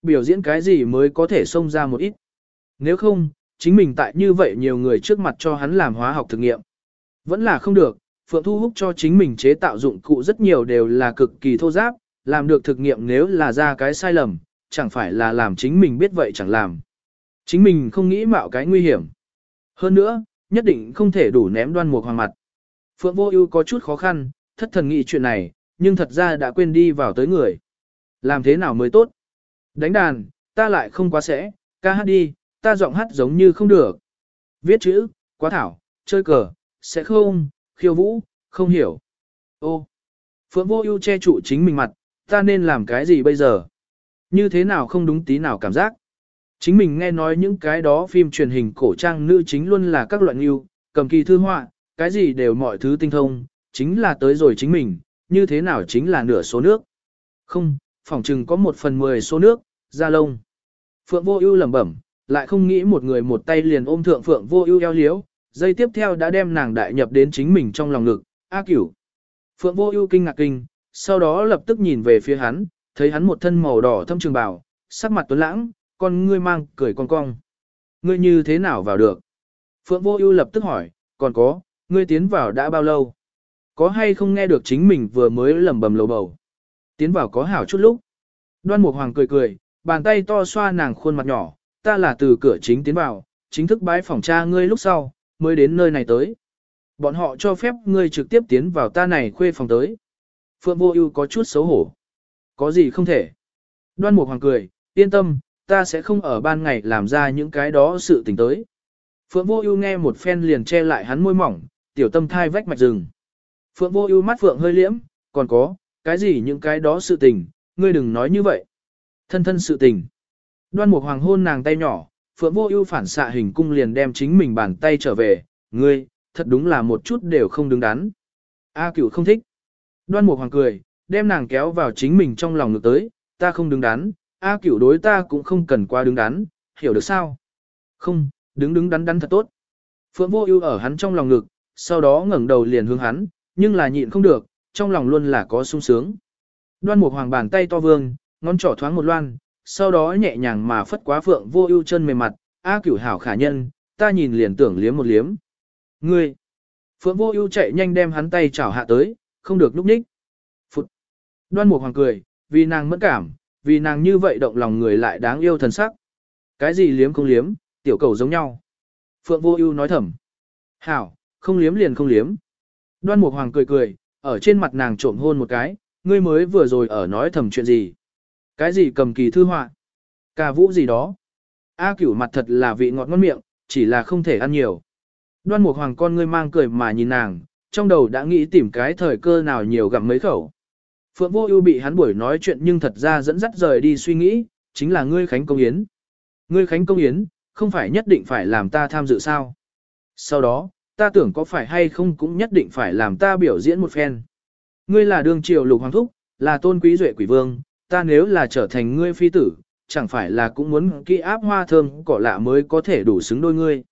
Biểu diễn cái gì mới có thể xông ra một ít. Nếu không, chính mình tại như vậy nhiều người trước mặt cho hắn làm hóa học thực nghiệm. Vẫn là không được, Phượng Thu Húc cho chính mình chế tạo dụng cụ rất nhiều đều là cực kỳ thô giáp, làm được thực nghiệm nếu là ra cái sai lầm, chẳng phải là làm chính mình biết vậy chẳng làm. Chính mình không nghĩ mạo cái nguy hiểm. Hơn nữa, nhất định không thể đủ ném đoan mục hoàng mặt. Phượng Vô Ưu có chút khó khăn, thất thần nghĩ chuyện này, nhưng thật ra đã quên đi vào tới người. Làm thế nào mới tốt? Đánh đàn, ta lại không quá sẽ, ca hát đi, ta giọng hát giống như không được. Viết chữ, quá thảo, chơi cờ, sẽ không, khiêu vũ, không hiểu. Ô, Phượng Vô Ưu che trụ chính mình mặt, ta nên làm cái gì bây giờ? Như thế nào không đúng tí nào cảm giác? Chính mình nghe nói những cái đó phim truyền hình cổ trang nữ chính luôn là các loại yêu, cầm kỳ thư họa, cái gì đều mọi thứ tinh thông, chính là tới rồi chính mình, như thế nào chính là nửa số nước. Không, phỏng chừng có một phần mười số nước, da lông. Phượng vô ưu lẩm bẩm, lại không nghĩ một người một tay liền ôm thượng Phượng vô ưu eo liếu, dây tiếp theo đã đem nàng đại nhập đến chính mình trong lòng ngực, A cửu. Phượng vô ưu kinh ngạc kinh, sau đó lập tức nhìn về phía hắn, thấy hắn một thân màu đỏ thâm trường bào, sắc mặt tuấn lãng, con ngươi mang cười con cong. Ngươi như thế nào vào được? Phượng vô ưu lập tức hỏi, còn có, ngươi tiến vào đã bao lâu? Có hay không nghe được chính mình vừa mới lẩm bẩm lầu bầu? Tiến vào có hảo chút lúc. Đoan Mục Hoàng cười cười, bàn tay to xoa nàng khuôn mặt nhỏ, ta là từ cửa chính tiến vào, chính thức bái phòng cha ngươi lúc sau, mới đến nơi này tới. Bọn họ cho phép ngươi trực tiếp tiến vào ta này khuê phòng tới. Phượng Vô Ưu có chút xấu hổ. Có gì không thể? Đoan Mục Hoàng cười, yên tâm, ta sẽ không ở ban ngày làm ra những cái đó sự tình tới. Phượng Vô Ưu nghe một phen liền che lại hắn môi mỏng, tiểu tâm thai vách mạch rừng. Phượng Vô Ưu mắt phượng hơi liễm, còn có, cái gì những cái đó sự tình, ngươi đừng nói như vậy. Thân thân sự tình. Đoan một Hoàng hôn nàng tay nhỏ, Phượng Vô Ưu phản xạ hình cung liền đem chính mình bàn tay trở về, ngươi, thật đúng là một chút đều không đứng đắn. A Cửu không thích. Đoan một Hoàng cười, đem nàng kéo vào chính mình trong lòng ngược tới, ta không đứng đắn, A Cửu đối ta cũng không cần quá đứng đắn, hiểu được sao? Không, đứng đứng đắn đắn thật tốt. Phượng Vô Ưu ở hắn trong lòng ngực, sau đó ngẩng đầu liền hướng hắn, nhưng là nhịn không được, trong lòng luôn là có sung sướng. Đoan Mục Hoàng bàn tay to vương, ngón trỏ thoáng một loan, sau đó nhẹ nhàng mà phất quá Phượng Vô Ưu chân mềm mặt, "A Cửu hảo khả nhân, ta nhìn liền tưởng liếm một liếm." "Ngươi?" Phượng Vô Ưu chạy nhanh đem hắn tay chảo hạ tới, không được lúc ních. Phụt. Đoan Mục Hoàng cười, vì nàng mẫn cảm, vì nàng như vậy động lòng người lại đáng yêu thần sắc. Cái gì liếm không liếm, tiểu cầu giống nhau. Phượng Vô Ưu nói thầm. "Hảo, không liếm liền không liếm." Đoan Mục Hoàng cười cười, ở trên mặt nàng trộm hôn một cái, ngươi mới vừa rồi ở nói thầm chuyện gì? Cái gì cầm kỳ thư họa? cà vũ gì đó? A cửu mặt thật là vị ngọt ngon miệng, chỉ là không thể ăn nhiều. Đoan Mục Hoàng con ngươi mang cười mà nhìn nàng, trong đầu đã nghĩ tìm cái thời cơ nào nhiều gặm mấy khẩu. Phượng Vô Ưu bị hắn buổi nói chuyện nhưng thật ra dẫn dắt rời đi suy nghĩ, chính là ngươi Khánh Công Yến. Ngươi Khánh Công Yến, không phải nhất định phải làm ta tham dự sao? Sau đó, ta tưởng có phải hay không cũng nhất định phải làm ta biểu diễn một phen. Ngươi là đương triều lục hoàng thúc, là tôn quý duệ quỷ vương, ta nếu là trở thành ngươi phi tử, chẳng phải là cũng muốn kỹ áp hoa thơm cỏ lạ mới có thể đủ xứng đôi ngươi.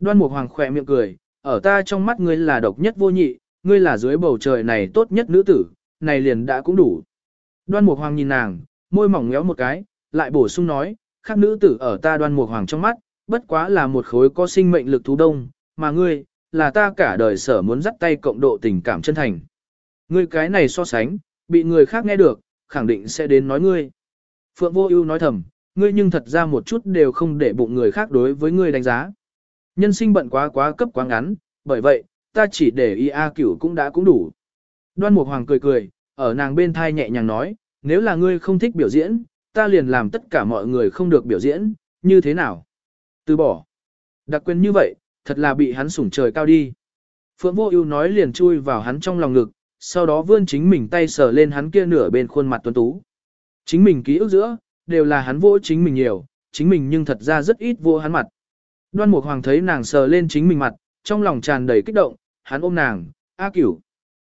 Đoan Mục Hoàng khỏe miệng cười, ở ta trong mắt ngươi là độc nhất vô nhị, ngươi là dưới bầu trời này tốt nhất nữ tử, này liền đã cũng đủ. Đoan Mục Hoàng nhìn nàng, môi mỏng méo một cái, lại bổ sung nói, khác nữ tử ở ta Đoan Mục Hoàng trong mắt, bất quá là một khối có sinh mệnh lực thú đông, mà ngươi, là ta cả đời sở muốn dắt tay cộng độ tình cảm chân thành. Ngươi cái này so sánh, bị người khác nghe được, khẳng định sẽ đến nói ngươi. Phượng Vô Ưu nói thầm, ngươi nhưng thật ra một chút đều không để bụng người khác đối với ngươi đánh giá. Nhân sinh bận quá quá cấp quá ngắn, bởi vậy, ta chỉ để ý A Cửu cũng đã cũng đủ. Đoan Mục Hoàng cười cười, ở nàng bên thai nhẹ nhàng nói, nếu là ngươi không thích biểu diễn, ta liền làm tất cả mọi người không được biểu diễn, như thế nào? Từ bỏ. Đặc quyền như vậy, thật là bị hắn sủng trời cao đi. Phượng Vô Ưu nói liền chui vào hắn trong lòng ngực, sau đó vươn chính mình tay sờ lên hắn kia nửa bên khuôn mặt tuấn tú. Chính mình ký ức giữa, đều là hắn vỗ chính mình nhiều, chính mình nhưng thật ra rất ít vỗ hắn mặt. Đoan Mục Hoàng thấy nàng sờ lên chính mình mặt, trong lòng tràn đầy kích động, hắn ôm nàng, A Cửu.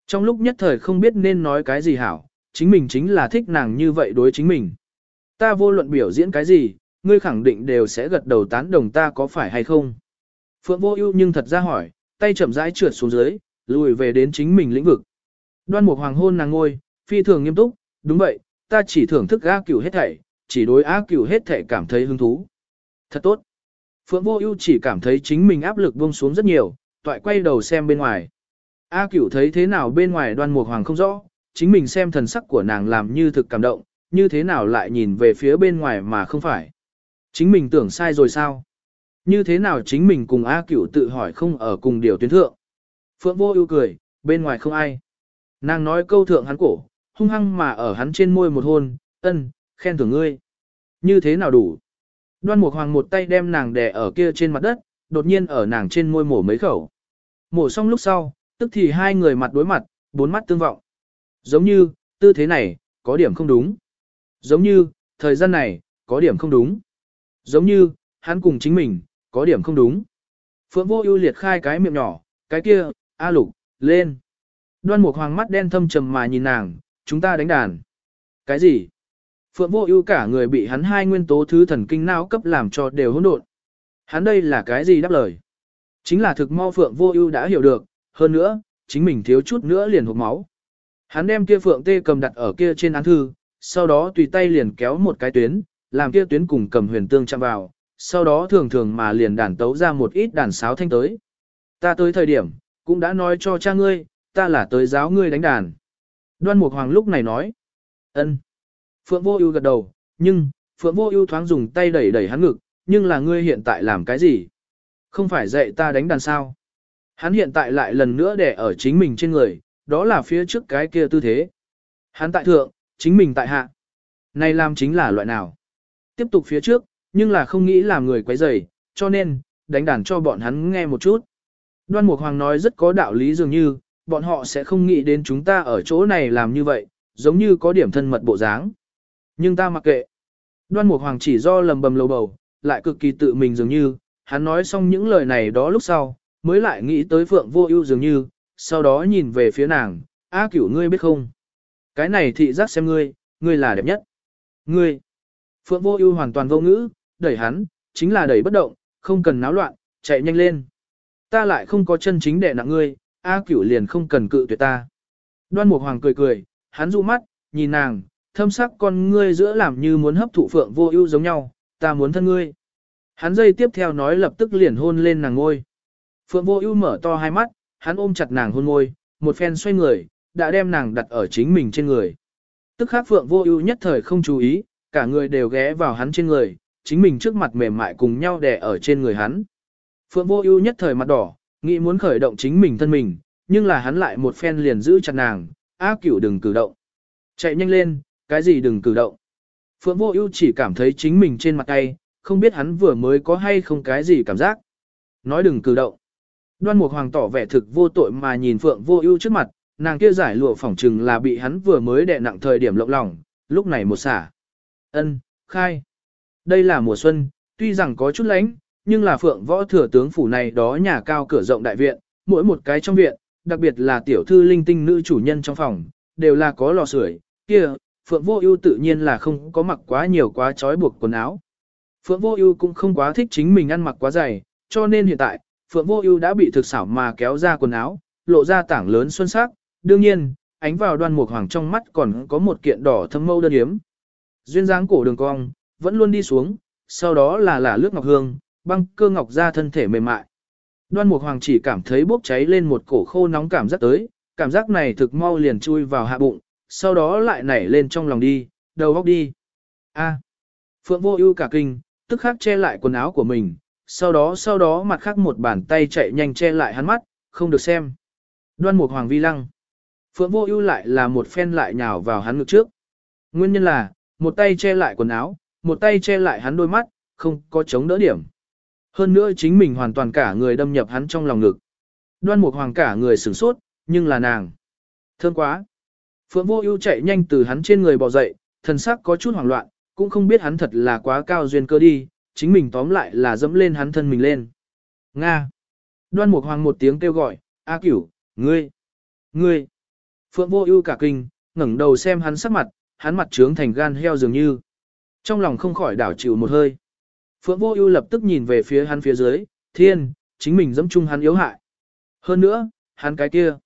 Trong lúc nhất thời không biết nên nói cái gì hảo, chính mình chính là thích nàng như vậy đối chính mình. Ta vô luận biểu diễn cái gì, ngươi khẳng định đều sẽ gật đầu tán đồng ta có phải hay không. Phượng vô ưu nhưng thật ra hỏi, tay chậm rãi trượt xuống dưới, lùi về đến chính mình lĩnh vực. Đoan Mục Hoàng hôn nàng ngôi, phi thường nghiêm túc, đúng vậy, ta chỉ thưởng thức A Cửu hết thảy, chỉ đối A Cửu hết thảy cảm thấy hứng thú. Thật tốt. Phượng Vô Ưu chỉ cảm thấy chính mình áp lực buông xuống rất nhiều, toại quay đầu xem bên ngoài. A Cửu thấy thế nào bên ngoài Đoan Mục Hoàng không rõ, chính mình xem thần sắc của nàng làm như thực cảm động, như thế nào lại nhìn về phía bên ngoài mà không phải. Chính mình tưởng sai rồi sao? Như thế nào chính mình cùng A Cửu tự hỏi không ở cùng điều tuyến thượng? Phượng Vô Ưu cười, bên ngoài không ai. Nàng nói câu thượng hắn cổ, hung hăng mà ở hắn trên môi một hôn, ân, khen thưởng ngươi. Như thế nào đủ? Đoan Mục Hoàng một tay đem nàng đè ở kia trên mặt đất, đột nhiên ở nàng trên môi mổ mấy khẩu. Mổ xong lúc sau, tức thì hai người mặt đối mặt, bốn mắt tương vọng. Giống như, tư thế này, có điểm không đúng. Giống như, thời gian này, có điểm không đúng. Giống như, hắn cùng chính mình, có điểm không đúng. Phượng vô ưu liệt khai cái miệng nhỏ, cái kia, A lục, lên. Đoan Mục Hoàng mắt đen thâm trầm mà nhìn nàng, chúng ta đánh đàn. Cái gì? Phượng Vô Ưu cả người bị hắn hai nguyên tố thứ thần kinh não cấp làm cho đều hỗn độn. Hắn đây là cái gì đáp lời? Chính là thực mau Phượng Vô Ưu đã hiểu được, hơn nữa, chính mình thiếu chút nữa liền hụt máu. Hắn đem kia Phượng Tê cầm đặt ở kia trên án thư, sau đó tùy tay liền kéo một cái tuyến, làm kia tuyến cùng cầm huyền tương chạm vào, sau đó thường thường mà liền đàn tấu ra một ít đàn sáo thanh tới. Ta tới thời điểm, cũng đã nói cho cha ngươi, ta là tới giáo ngươi đánh đàn. Đoan Mục Hoàng lúc này nói, ân. Phượng Vô Ưu gật đầu, nhưng, Phượng Vô Ưu thoáng dùng tay đẩy đẩy hắn ngực, nhưng là ngươi hiện tại làm cái gì? Không phải dạy ta đánh đàn sao? Hắn hiện tại lại lần nữa để ở chính mình trên người, đó là phía trước cái kia tư thế. Hắn tại thượng, chính mình tại hạ. Này làm chính là loại nào? Tiếp tục phía trước, nhưng là không nghĩ làm người quấy rầy, cho nên, đánh đàn cho bọn hắn nghe một chút. Đoan Mục Hoàng nói rất có đạo lý dường như, bọn họ sẽ không nghĩ đến chúng ta ở chỗ này làm như vậy, giống như có điểm thân mật bộ dáng. Nhưng ta mặc kệ. Đoan Mục Hoàng chỉ do lầm bầm lầu bầu, lại cực kỳ tự mình dường như, hắn nói xong những lời này đó lúc sau, mới lại nghĩ tới Phượng Vô Ưu dường như, sau đó nhìn về phía nàng, "A Cửu ngươi biết không? Cái này thị giác xem ngươi, ngươi là đẹp nhất." "Ngươi?" Phượng Vô Ưu hoàn toàn vô ngữ, đẩy hắn, chính là đẩy bất động, không cần náo loạn, chạy nhanh lên. Ta lại không có chân chính đè nặng ngươi, A Cửu liền không cần cự tuyệt ta. Đoan Mục Hoàng cười cười, hắn dụ mắt, nhìn nàng, thâm sắc con ngươi giữa làm như muốn hấp thụ Phượng Vô Ưu giống nhau, ta muốn thân ngươi. Hắn dây tiếp theo nói lập tức liền hôn lên nàng ngôi. Phượng Vô Ưu mở to hai mắt, hắn ôm chặt nàng hôn môi, một phen xoay người, đã đem nàng đặt ở chính mình trên người. Tức khắc Phượng Vô Ưu nhất thời không chú ý, cả người đều ghé vào hắn trên người, chính mình trước mặt mềm mại cùng nhau đè ở trên người hắn. Phượng Vô Ưu nhất thời mặt đỏ, nghĩ muốn khởi động chính mình thân mình, nhưng là hắn lại một phen liền giữ chặt nàng, "A Cửu đừng cử động." "Chạy nhanh lên, cái gì đừng cử động?" Phượng Vô Ưu chỉ cảm thấy chính mình trên mặt tay, không biết hắn vừa mới có hay không cái gì cảm giác. Nói đừng cử động. Đoan Mục Hoàng tỏ vẻ thực vô tội mà nhìn Phượng Vô Ưu trước mặt, nàng kia giải lụa phỏng trừng là bị hắn vừa mới đè nặng thời điểm lộng lỏng lúc này một xả. Ân, khai. Đây là mùa xuân, tuy rằng có chút lạnh, nhưng là Phượng Võ thừa tướng phủ này đó nhà cao cửa rộng đại viện, mỗi một cái trong viện, đặc biệt là tiểu thư linh tinh nữ chủ nhân trong phòng, đều là có lò sưởi. Kia, Phượng Vô Ưu tự nhiên là không có mặc quá nhiều quá trói buộc quần áo. Phượng Vô Ưu cũng không quá thích chính mình ăn mặc quá dày, cho nên hiện tại, Phượng Vô Ưu đã bị thực xảo mà kéo ra quần áo, lộ ra tảng lớn xuân sắc, đương nhiên, ánh vào Đoan Mục Hoàng trong mắt còn có một kiện đỏ thâm mâu đơn yếm. Duyên dáng cổ đường cong, vẫn luôn đi xuống, sau đó là là lướt ngọc hương, băng cơ ngọc ra thân thể mềm mại. Đoan Mục Hoàng chỉ cảm thấy bốc cháy lên một cổ khô nóng cảm giác tới, cảm giác này thực mau liền chui vào hạ bụng, sau đó lại nảy lên trong lòng đi, đầu óc đi. A. Phượng Vô Ưu cả kinh, tức khắc che lại quần áo của mình, sau đó sau đó mặt khác một bàn tay chạy nhanh che lại hắn mắt, không được xem. Đoan Mục Hoàng vi lăng. Phượng Vô Ưu lại là một phen lại nhào vào hắn ngực trước. Nguyên nhân là, một tay che lại quần áo, một tay che lại hắn đôi mắt, không có chống đỡ điểm. Hơn nữa chính mình hoàn toàn cả người đâm nhập hắn trong lòng ngực. Đoan Mục Hoàng cả người sửng sốt, nhưng là nàng. Thương quá. Phượng Vô Ưu chạy nhanh từ hắn trên người bò dậy, thần sắc có chút hoảng loạn, cũng không biết hắn thật là quá cao duyên cơ đi, chính mình tóm lại là dẫm lên hắn thân mình lên. Nga. Đoan Mục Hoàng một tiếng kêu gọi, A Cửu, ngươi, ngươi. Phượng Vô Ưu cả kinh, ngẩng đầu xem hắn sắc mặt, hắn mặt trướng thành gan heo dường như. Trong lòng không khỏi đảo chịu một hơi. Phượng Vô Ưu lập tức nhìn về phía hắn phía dưới, thiên, chính mình dẫm chung hắn yếu hại. Hơn nữa, hắn cái kia,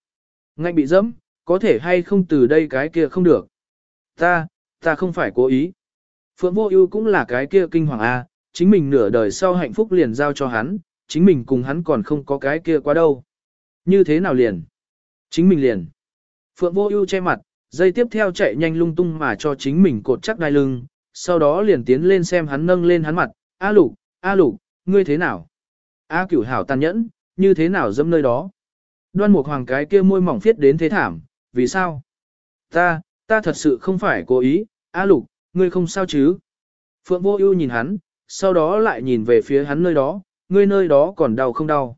ngay bị dẫm, có thể hay không từ đây cái kia không được. Ta, ta không phải cố ý. Phượng Vô Ưu cũng là cái kia kinh hoàng a, chính mình nửa đời sau hạnh phúc liền giao cho hắn, chính mình cùng hắn còn không có cái kia quá đâu. Như thế nào liền? Chính mình liền. Phượng Vô Ưu che mặt, dây tiếp theo chạy nhanh lung tung mà cho chính mình cột chắc đai lưng, sau đó liền tiến lên xem hắn nâng lên hắn mặt, "A Lục, A Lục, ngươi thế nào?" A Cửu Hảo tàn nhẫn, như thế nào dẫm nơi đó? Đoan Mục Hoàng cái kia môi mỏng phiết đến thế thảm, vì sao? Ta, ta thật sự không phải cố ý, A Lục, ngươi không sao chứ? Phượng Vô Ưu nhìn hắn, sau đó lại nhìn về phía hắn nơi đó, ngươi nơi đó còn đau không đau?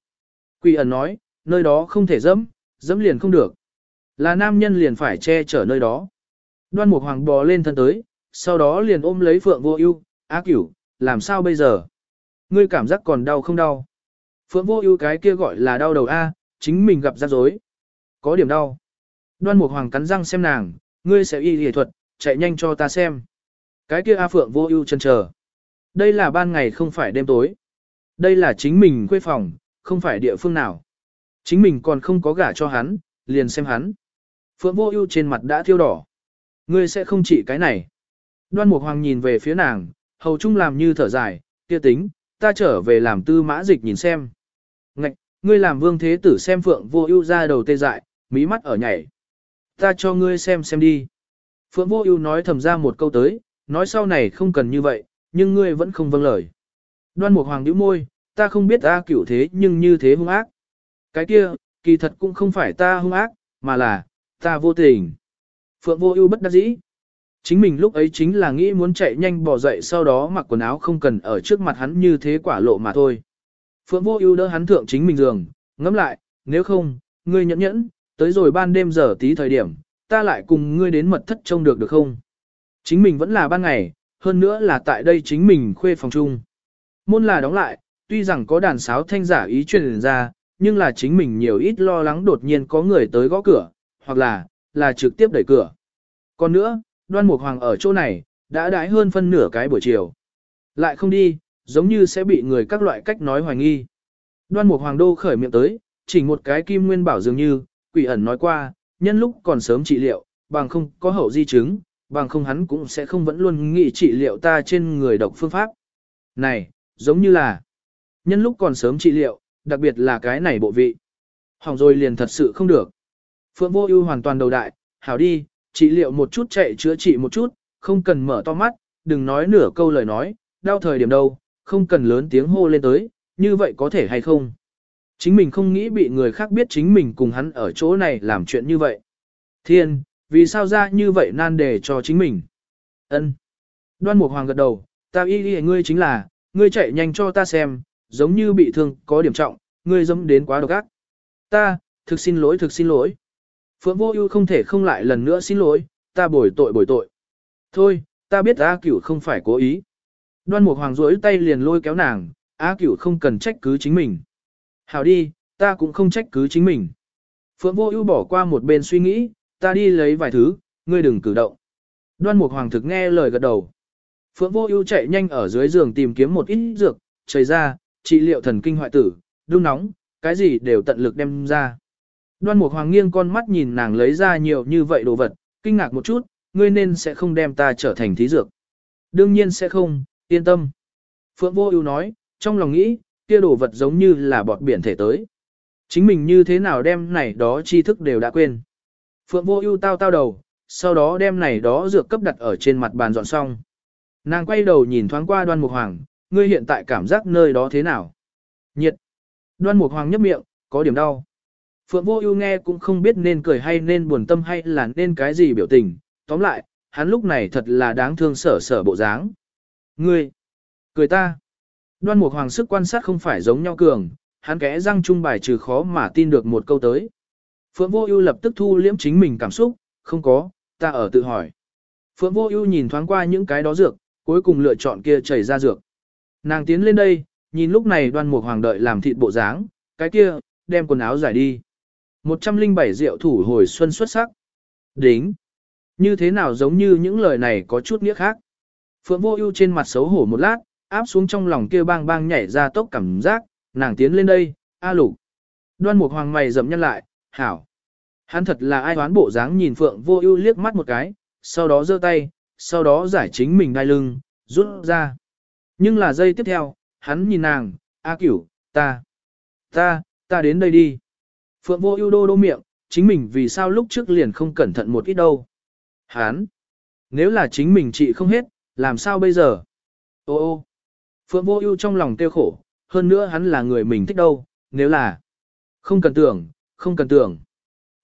Quỷ ẩn nói, nơi đó không thể dẫm, dẫm liền không được. Là nam nhân liền phải che chở nơi đó. Đoan Mục Hoàng bò lên thân tới, sau đó liền ôm lấy Phượng Vô Ưu, "A Cửu, làm sao bây giờ? Ngươi cảm giác còn đau không đau?" Phượng Vô Ưu cái kia gọi là đau đầu a, chính mình gặp rắc rối. Có điểm đau. Đoan Mục Hoàng cắn răng xem nàng, "Ngươi sẽ y y thuật, chạy nhanh cho ta xem." Cái kia A Phượng Vô Ưu chần chờ. Đây là ban ngày không phải đêm tối. Đây là chính mình quê phòng, không phải địa phương nào. Chính mình còn không có gả cho hắn, liền xem hắn. Phượng vô ưu trên mặt đã thiêu đỏ. Ngươi sẽ không chỉ cái này. Đoan Mục Hoàng nhìn về phía nàng, hầu trung làm như thở dài, kia tính, ta trở về làm tư mã dịch nhìn xem. Ngạch, ngươi làm vương thế tử xem Phượng vô ưu ra đầu tê dại, mí mắt ở nhảy. Ta cho ngươi xem xem đi. Phượng vô ưu nói thầm ra một câu tới, nói sau này không cần như vậy, nhưng ngươi vẫn không vâng lời. Đoan Mục Hoàng nhíu môi, ta không biết ta cửu thế nhưng như thế hung ác. Cái kia, kỳ thật cũng không phải ta hung ác, mà là, ta vô tình. Phượng vô ưu bất đắc dĩ. Chính mình lúc ấy chính là nghĩ muốn chạy nhanh bỏ dậy sau đó mặc quần áo không cần ở trước mặt hắn như thế quả lộ mà thôi. Phượng vô ưu đỡ hắn thượng chính mình giường, ngẫm lại, nếu không, ngươi nhẫn nhẫn, tới rồi ban đêm giờ tí thời điểm, ta lại cùng ngươi đến mật thất trông được được không? Chính mình vẫn là ban ngày, hơn nữa là tại đây chính mình khuê phòng chung. Môn là đóng lại, tuy rằng có đàn sáo thanh giả ý truyền ra, nhưng là chính mình nhiều ít lo lắng đột nhiên có người tới gõ cửa, hoặc là, là trực tiếp đẩy cửa. Còn nữa, đoan mục hoàng ở chỗ này, đã đãi hơn phân nửa cái buổi chiều. Lại không đi, giống như sẽ bị người các loại cách nói hoài nghi. Đoan mục hoàng đô khởi miệng tới, chỉ một cái kim nguyên bảo dường như, quỷ ẩn nói qua, nhân lúc còn sớm trị liệu, bằng không có hậu di chứng, bằng không hắn cũng sẽ không vẫn luôn nghĩ trị liệu ta trên người độc phương pháp. Này, giống như là, nhân lúc còn sớm trị liệu, đặc biệt là cái này bộ vị. Hỏng rồi liền thật sự không được. Phượng vô ưu hoàn toàn đầu đại, hảo đi, trị liệu một chút chạy chữa trị một chút, không cần mở to mắt, đừng nói nửa câu lời nói, đau thời điểm đâu, không cần lớn tiếng hô lên tới, như vậy có thể hay không. Chính mình không nghĩ bị người khác biết chính mình cùng hắn ở chỗ này làm chuyện như vậy. Thiên, vì sao ra như vậy nan đề cho chính mình? Ân. Đoan Mục Hoàng gật đầu, ta y y ngươi chính là, ngươi chạy nhanh cho ta xem, giống như bị thương, có điểm trọng, ngươi dâm đến quá độc ác. Ta, thực xin lỗi thực xin lỗi. Phượng Vô Ưu không thể không lại lần nữa xin lỗi, ta bồi tội bồi tội. Thôi, ta biết A Cửu không phải cố ý. Đoan Mục Hoàng duỗi tay liền lôi kéo nàng, A Cửu không cần trách cứ chính mình. Hảo đi, ta cũng không trách cứ chính mình. Phượng Vô Ưu bỏ qua một bên suy nghĩ, ta đi lấy vài thứ, ngươi đừng cử động. Đoan Mục Hoàng thực nghe lời gật đầu. Phượng Vô Ưu chạy nhanh ở dưới giường tìm kiếm một ít dược, chảy ra, trị liệu thần kinh hoại tử, đun nóng, cái gì đều tận lực đem ra. Đoan Mục Hoàng nghiêng con mắt nhìn nàng lấy ra nhiều như vậy đồ vật, kinh ngạc một chút, ngươi nên sẽ không đem ta trở thành thí dược. Đương nhiên sẽ không, yên tâm. Phượng Vô Ưu nói, trong lòng nghĩ, kia đồ vật giống như là bọt biển thể tới. Chính mình như thế nào đem này đó tri thức đều đã quên. Phượng Vô Ưu tao tao đầu, sau đó đem này đó dược cấp đặt ở trên mặt bàn dọn xong. Nàng quay đầu nhìn thoáng qua Đoan Mục Hoàng, ngươi hiện tại cảm giác nơi đó thế nào? Nhiệt. Đoan Mục Hoàng nhấp miệng, có điểm đau. Phượng Vô Ưu nghe cũng không biết nên cười hay nên buồn tâm hay là nên cái gì biểu tình, tóm lại, hắn lúc này thật là đáng thương sở sở bộ dáng. Ngươi, cười ta. Đoan Mục Hoàng sức quan sát không phải giống nhau cường, hắn kẽ răng trung bài trừ khó mà tin được một câu tới. Phượng Vô Ưu lập tức thu liễm chính mình cảm xúc, không có, ta ở tự hỏi. Phượng Vô Ưu nhìn thoáng qua những cái đó dược, cuối cùng lựa chọn kia chảy ra dược. Nàng tiến lên đây, nhìn lúc này Đoan Mục Hoàng đợi làm thịt bộ dáng, cái kia, đem quần áo giải đi. 107 rượu thủ hồi xuân xuất sắc. Đính. Như thế nào giống như những lời này có chút nghĩa khác. Phượng vô ưu trên mặt xấu hổ một lát, áp xuống trong lòng kia bang bang nhảy ra tốc cảm giác, nàng tiến lên đây, a lục. Đoan mục hoàng mày dậm nhân lại, hảo. Hắn thật là ai đoán bộ dáng nhìn Phượng vô ưu liếc mắt một cái, sau đó giơ tay, sau đó giải chính mình đai lưng, rút ra. Nhưng là giây tiếp theo, hắn nhìn nàng, a cửu, ta, ta, ta đến đây đi. Phượng vô ưu đô đô miệng, chính mình vì sao lúc trước liền không cẩn thận một ít đâu. Hán! Nếu là chính mình trị không hết, làm sao bây giờ? Ô ô! Phượng vô ưu trong lòng tiêu khổ, hơn nữa hắn là người mình thích đâu, nếu là... Không cần tưởng, không cần tưởng.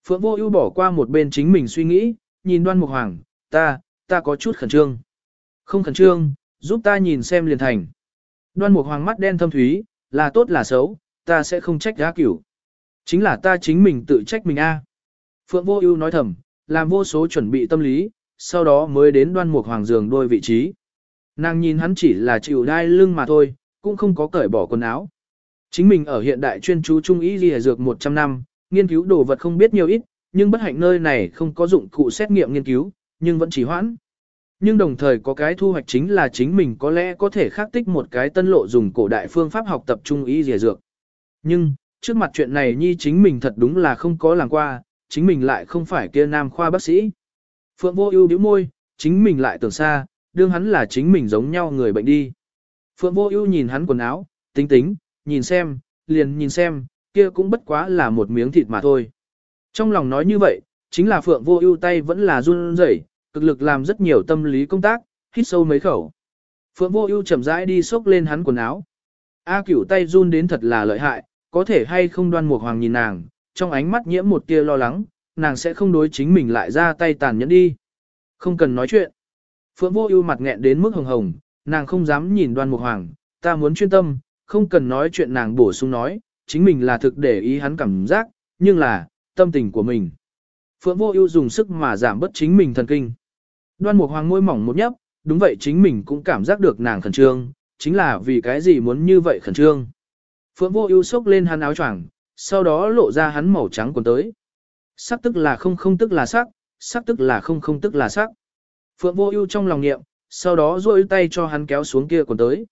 Phượng vô ưu bỏ qua một bên chính mình suy nghĩ, nhìn đoan mục hoàng, ta, ta có chút khẩn trương. Không khẩn trương, giúp ta nhìn xem liền thành. Đoan mục hoàng mắt đen thâm thúy, là tốt là xấu, ta sẽ không trách giá cửu. Chính là ta chính mình tự trách mình a. Phượng Vô Ưu nói thầm, làm vô số chuẩn bị tâm lý, sau đó mới đến Đoan Mục Hoàng giường đôi vị trí. Nàng nhìn hắn chỉ là chịu đai lưng mà thôi, cũng không có cởi bỏ quần áo. Chính mình ở hiện đại chuyên chú trung y y dược 100 năm, nghiên cứu đồ vật không biết nhiều ít, nhưng bất hạnh nơi này không có dụng cụ xét nghiệm nghiên cứu, nhưng vẫn chỉ hoãn. Nhưng đồng thời có cái thu hoạch chính là chính mình có lẽ có thể khắc tích một cái tân lộ dùng cổ đại phương pháp học tập trung y y dược. Nhưng, trước mặt chuyện này nhi chính mình thật đúng là không có làm qua, chính mình lại không phải kia nam khoa bác sĩ. Phượng vô ưu bĩu môi, chính mình lại tưởng xa, đương hắn là chính mình giống nhau người bệnh đi. Phượng vô ưu nhìn hắn quần áo, tính tính, nhìn xem, liền nhìn xem, kia cũng bất quá là một miếng thịt mà thôi. Trong lòng nói như vậy, chính là Phượng vô ưu tay vẫn là run rẩy, cực lực làm rất nhiều tâm lý công tác, hít sâu mấy khẩu. Phượng vô ưu chậm rãi đi xốc lên hắn quần áo. A cửu tay run đến thật là lợi hại, có thể hay không đoan mục hoàng nhìn nàng, trong ánh mắt nhiễm một tia lo lắng, nàng sẽ không đối chính mình lại ra tay tàn nhẫn đi. Không cần nói chuyện. Phượng vô ưu mặt nghẹn đến mức hồng hồng, nàng không dám nhìn đoan mục hoàng, ta muốn chuyên tâm, không cần nói chuyện nàng bổ sung nói, chính mình là thực để ý hắn cảm giác, nhưng là, tâm tình của mình. Phượng vô ưu dùng sức mà giảm bớt chính mình thần kinh. Đoan mục hoàng môi mỏng một nhấp, đúng vậy chính mình cũng cảm giác được nàng khẩn trương, chính là vì cái gì muốn như vậy khẩn trương. Phượng vô ưu sốc lên hắn áo choàng, sau đó lộ ra hắn màu trắng quần tới. Sắc tức là không không tức là sắc, sắc tức là không không tức là sắc. Phượng vô ưu trong lòng niệm, sau đó duỗi tay cho hắn kéo xuống kia quần tới.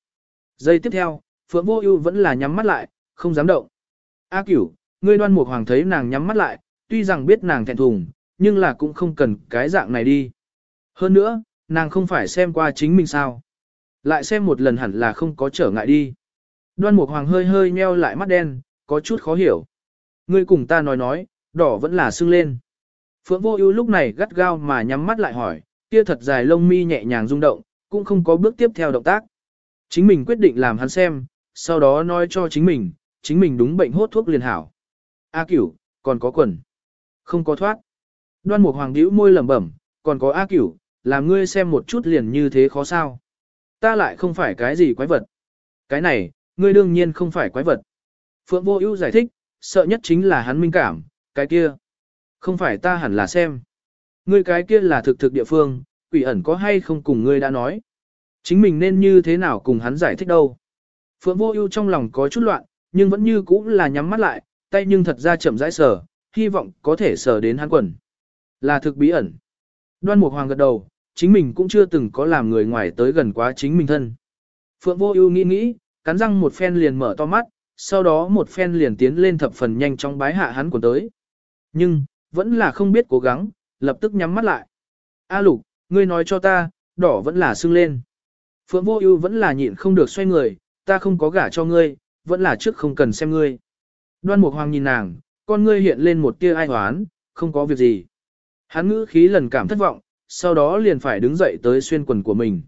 Giây tiếp theo, Phượng vô ưu vẫn là nhắm mắt lại, không dám động. A cửu, ngươi đoan mục hoàng thấy nàng nhắm mắt lại, tuy rằng biết nàng thẹn thùng, nhưng là cũng không cần cái dạng này đi. Hơn nữa, nàng không phải xem qua chính mình sao. Lại xem một lần hẳn là không có trở ngại đi. Đoan Mục Hoàng hơi hơi nheo lại mắt đen, có chút khó hiểu. Ngươi cùng ta nói nói, đỏ vẫn là sưng lên. Phượng Vô Ưu lúc này gắt gao mà nhắm mắt lại hỏi, kia thật dài lông mi nhẹ nhàng rung động, cũng không có bước tiếp theo động tác. Chính mình quyết định làm hắn xem, sau đó nói cho chính mình, chính mình đúng bệnh hốt thuốc liền hảo. A Cửu, còn có quần. Không có thoát. Đoan Mục Hoàng bĩu môi lẩm bẩm, còn có A Cửu, làm ngươi xem một chút liền như thế khó sao. Ta lại không phải cái gì quái vật. Cái này, ngươi đương nhiên không phải quái vật. Phượng Vô Ưu giải thích, sợ nhất chính là hắn minh cảm, cái kia. Không phải ta hẳn là xem. Ngươi cái kia là thực thực địa phương, quỷ ẩn có hay không cùng ngươi đã nói. Chính mình nên như thế nào cùng hắn giải thích đâu. Phượng Vô Ưu trong lòng có chút loạn, nhưng vẫn như cũ là nhắm mắt lại, tay nhưng thật ra chậm rãi sờ, hy vọng có thể sờ đến hắn quần. Là thực bí ẩn. Đoan Mục Hoàng gật đầu, chính mình cũng chưa từng có làm người ngoài tới gần quá chính mình thân. Phượng Vô Ưu nghĩ nghĩ, cắn răng một phen liền mở to mắt, sau đó một phen liền tiến lên thập phần nhanh trong bái hạ hắn của tới. Nhưng, vẫn là không biết cố gắng, lập tức nhắm mắt lại. A Lục, ngươi nói cho ta, đỏ vẫn là sưng lên. Phượng Vô Ưu vẫn là nhịn không được xoay người, ta không có gả cho ngươi, vẫn là trước không cần xem ngươi. Đoan Mục Hoàng nhìn nàng, con ngươi hiện lên một tia ai hoán, không có việc gì. Hắn ngữ khí lần cảm thất vọng, sau đó liền phải đứng dậy tới xuyên quần của mình.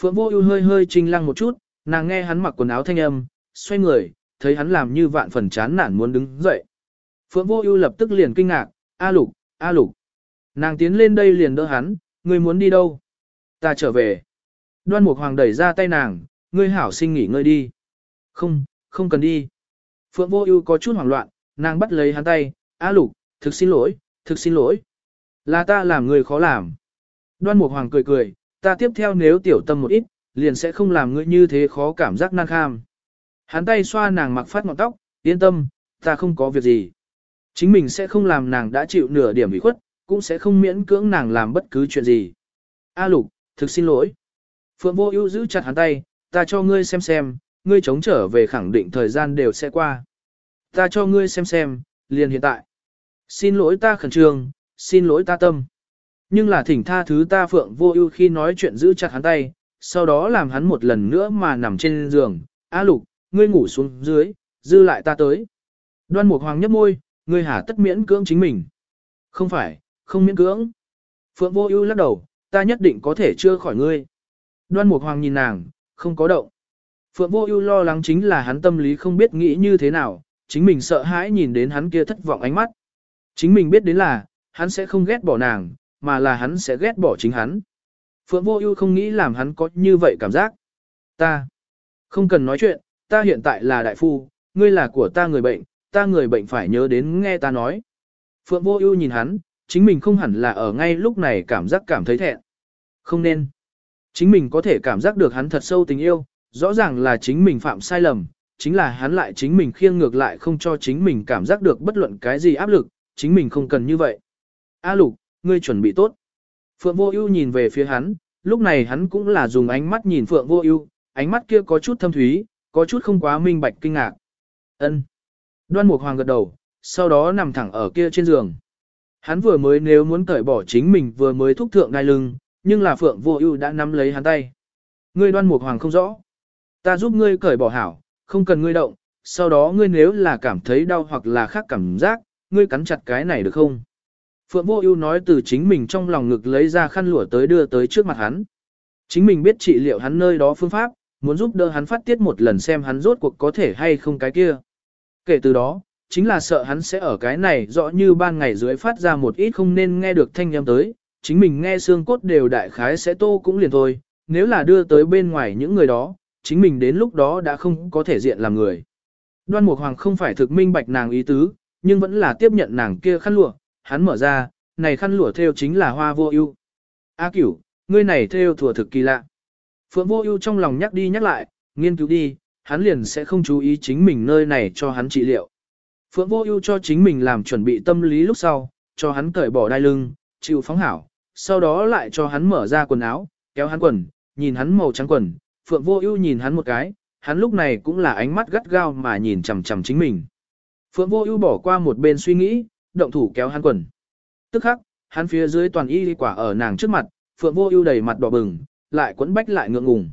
Phượng Vô Ưu hơi hơi trinh lăng một chút, nàng nghe hắn mặc quần áo thanh âm, xoay người, thấy hắn làm như vạn phần chán nản muốn đứng dậy. Phượng Vô Ưu lập tức liền kinh ngạc, "A Lục, A Lục." Nàng tiến lên đây liền đỡ hắn, "Ngươi muốn đi đâu?" "Ta trở về." Đoan Mục Hoàng đẩy ra tay nàng, "Ngươi hảo sinh nghỉ ngơi đi." "Không, không cần đi." Phượng Vô Ưu có chút hoảng loạn, nàng bắt lấy hắn tay, "A Lục, thực xin lỗi, thực xin lỗi. Là ta làm người khó làm." Đoan Mục Hoàng cười cười, "Ta tiếp theo nếu tiểu tâm một ít, liền sẽ không làm ngươi như thế khó cảm giác nan kham." Hắn tay xoa nàng mặc phát ngọn tóc, yên tâm, ta không có việc gì. Chính mình sẽ không làm nàng đã chịu nửa điểm ủy khuất, cũng sẽ không miễn cưỡng nàng làm bất cứ chuyện gì. A lục, thực xin lỗi. Phượng vô ưu giữ chặt hắn tay, ta cho ngươi xem xem, ngươi chống trở về khẳng định thời gian đều sẽ qua. Ta cho ngươi xem xem, liền hiện tại. Xin lỗi ta khẩn trương, xin lỗi ta tâm. Nhưng là thỉnh tha thứ ta Phượng vô ưu khi nói chuyện giữ chặt hắn tay, sau đó làm hắn một lần nữa mà nằm trên giường. A lục, ngươi ngủ xuống dưới, dư lại ta tới. Đoan Mục Hoàng nhấp môi, ngươi hả tất miễn cưỡng chính mình. Không phải, không miễn cưỡng. Phượng Vô Ưu lắc đầu, ta nhất định có thể chưa khỏi ngươi. Đoan Mục Hoàng nhìn nàng, không có động. Phượng Vô Ưu lo lắng chính là hắn tâm lý không biết nghĩ như thế nào, chính mình sợ hãi nhìn đến hắn kia thất vọng ánh mắt. Chính mình biết đến là, hắn sẽ không ghét bỏ nàng, mà là hắn sẽ ghét bỏ chính hắn. Phượng Vô Ưu không nghĩ làm hắn có như vậy cảm giác. Ta không cần nói chuyện, ta hiện tại là đại phu, ngươi là của ta người bệnh, ta người bệnh phải nhớ đến nghe ta nói. Phượng vô ưu nhìn hắn, chính mình không hẳn là ở ngay lúc này cảm giác cảm thấy thẹn. Không nên. Chính mình có thể cảm giác được hắn thật sâu tình yêu, rõ ràng là chính mình phạm sai lầm, chính là hắn lại chính mình khiêng ngược lại không cho chính mình cảm giác được bất luận cái gì áp lực, chính mình không cần như vậy. A lục, ngươi chuẩn bị tốt. Phượng vô ưu nhìn về phía hắn, lúc này hắn cũng là dùng ánh mắt nhìn Phượng vô ưu, ánh mắt kia có chút thâm thúy, có chút không quá minh bạch kinh ngạc. Ân, Đoan Mục Hoàng gật đầu, sau đó nằm thẳng ở kia trên giường. Hắn vừa mới nếu muốn cởi bỏ chính mình vừa mới thúc thượng đai lưng, nhưng là Phượng Vô Ưu đã nắm lấy hắn tay. Ngươi Đoan Mục Hoàng không rõ. Ta giúp ngươi cởi bỏ hảo, không cần ngươi động, sau đó ngươi nếu là cảm thấy đau hoặc là khác cảm giác, ngươi cắn chặt cái này được không? Phượng Vô Ưu nói từ chính mình trong lòng ngực lấy ra khăn lụa tới đưa tới trước mặt hắn. Chính mình biết trị liệu hắn nơi đó phương pháp, muốn giúp đỡ hắn phát tiết một lần xem hắn rốt cuộc có thể hay không cái kia. Kể từ đó, chính là sợ hắn sẽ ở cái này rõ như ban ngày dưới phát ra một ít không nên nghe được thanh âm tới, chính mình nghe xương cốt đều đại khái sẽ tô cũng liền thôi, nếu là đưa tới bên ngoài những người đó, chính mình đến lúc đó đã không có thể diện làm người. Đoan Mục Hoàng không phải thực minh bạch nàng ý tứ, nhưng vẫn là tiếp nhận nàng kia khăn lụa, hắn mở ra, này khăn lụa theo chính là hoa vô ưu. A cửu, ngươi này theo thừa thực kỳ lạ. Phượng vô ưu trong lòng nhắc đi nhắc lại, nghiên cứu đi, hắn liền sẽ không chú ý chính mình nơi này cho hắn trị liệu. Phượng vô ưu cho chính mình làm chuẩn bị tâm lý lúc sau, cho hắn cởi bỏ đai lưng, chịu phóng hảo, sau đó lại cho hắn mở ra quần áo, kéo hắn quần, nhìn hắn màu trắng quần, Phượng vô ưu nhìn hắn một cái, hắn lúc này cũng là ánh mắt gắt gao mà nhìn chằm chằm chính mình. Phượng vô ưu bỏ qua một bên suy nghĩ, động thủ kéo hắn quần. Tức khắc, hắn phía dưới toàn y quả ở nàng trước mặt, Phượng vô ưu đầy mặt đỏ bừng, lại quấn bách lại ngượng ngùng.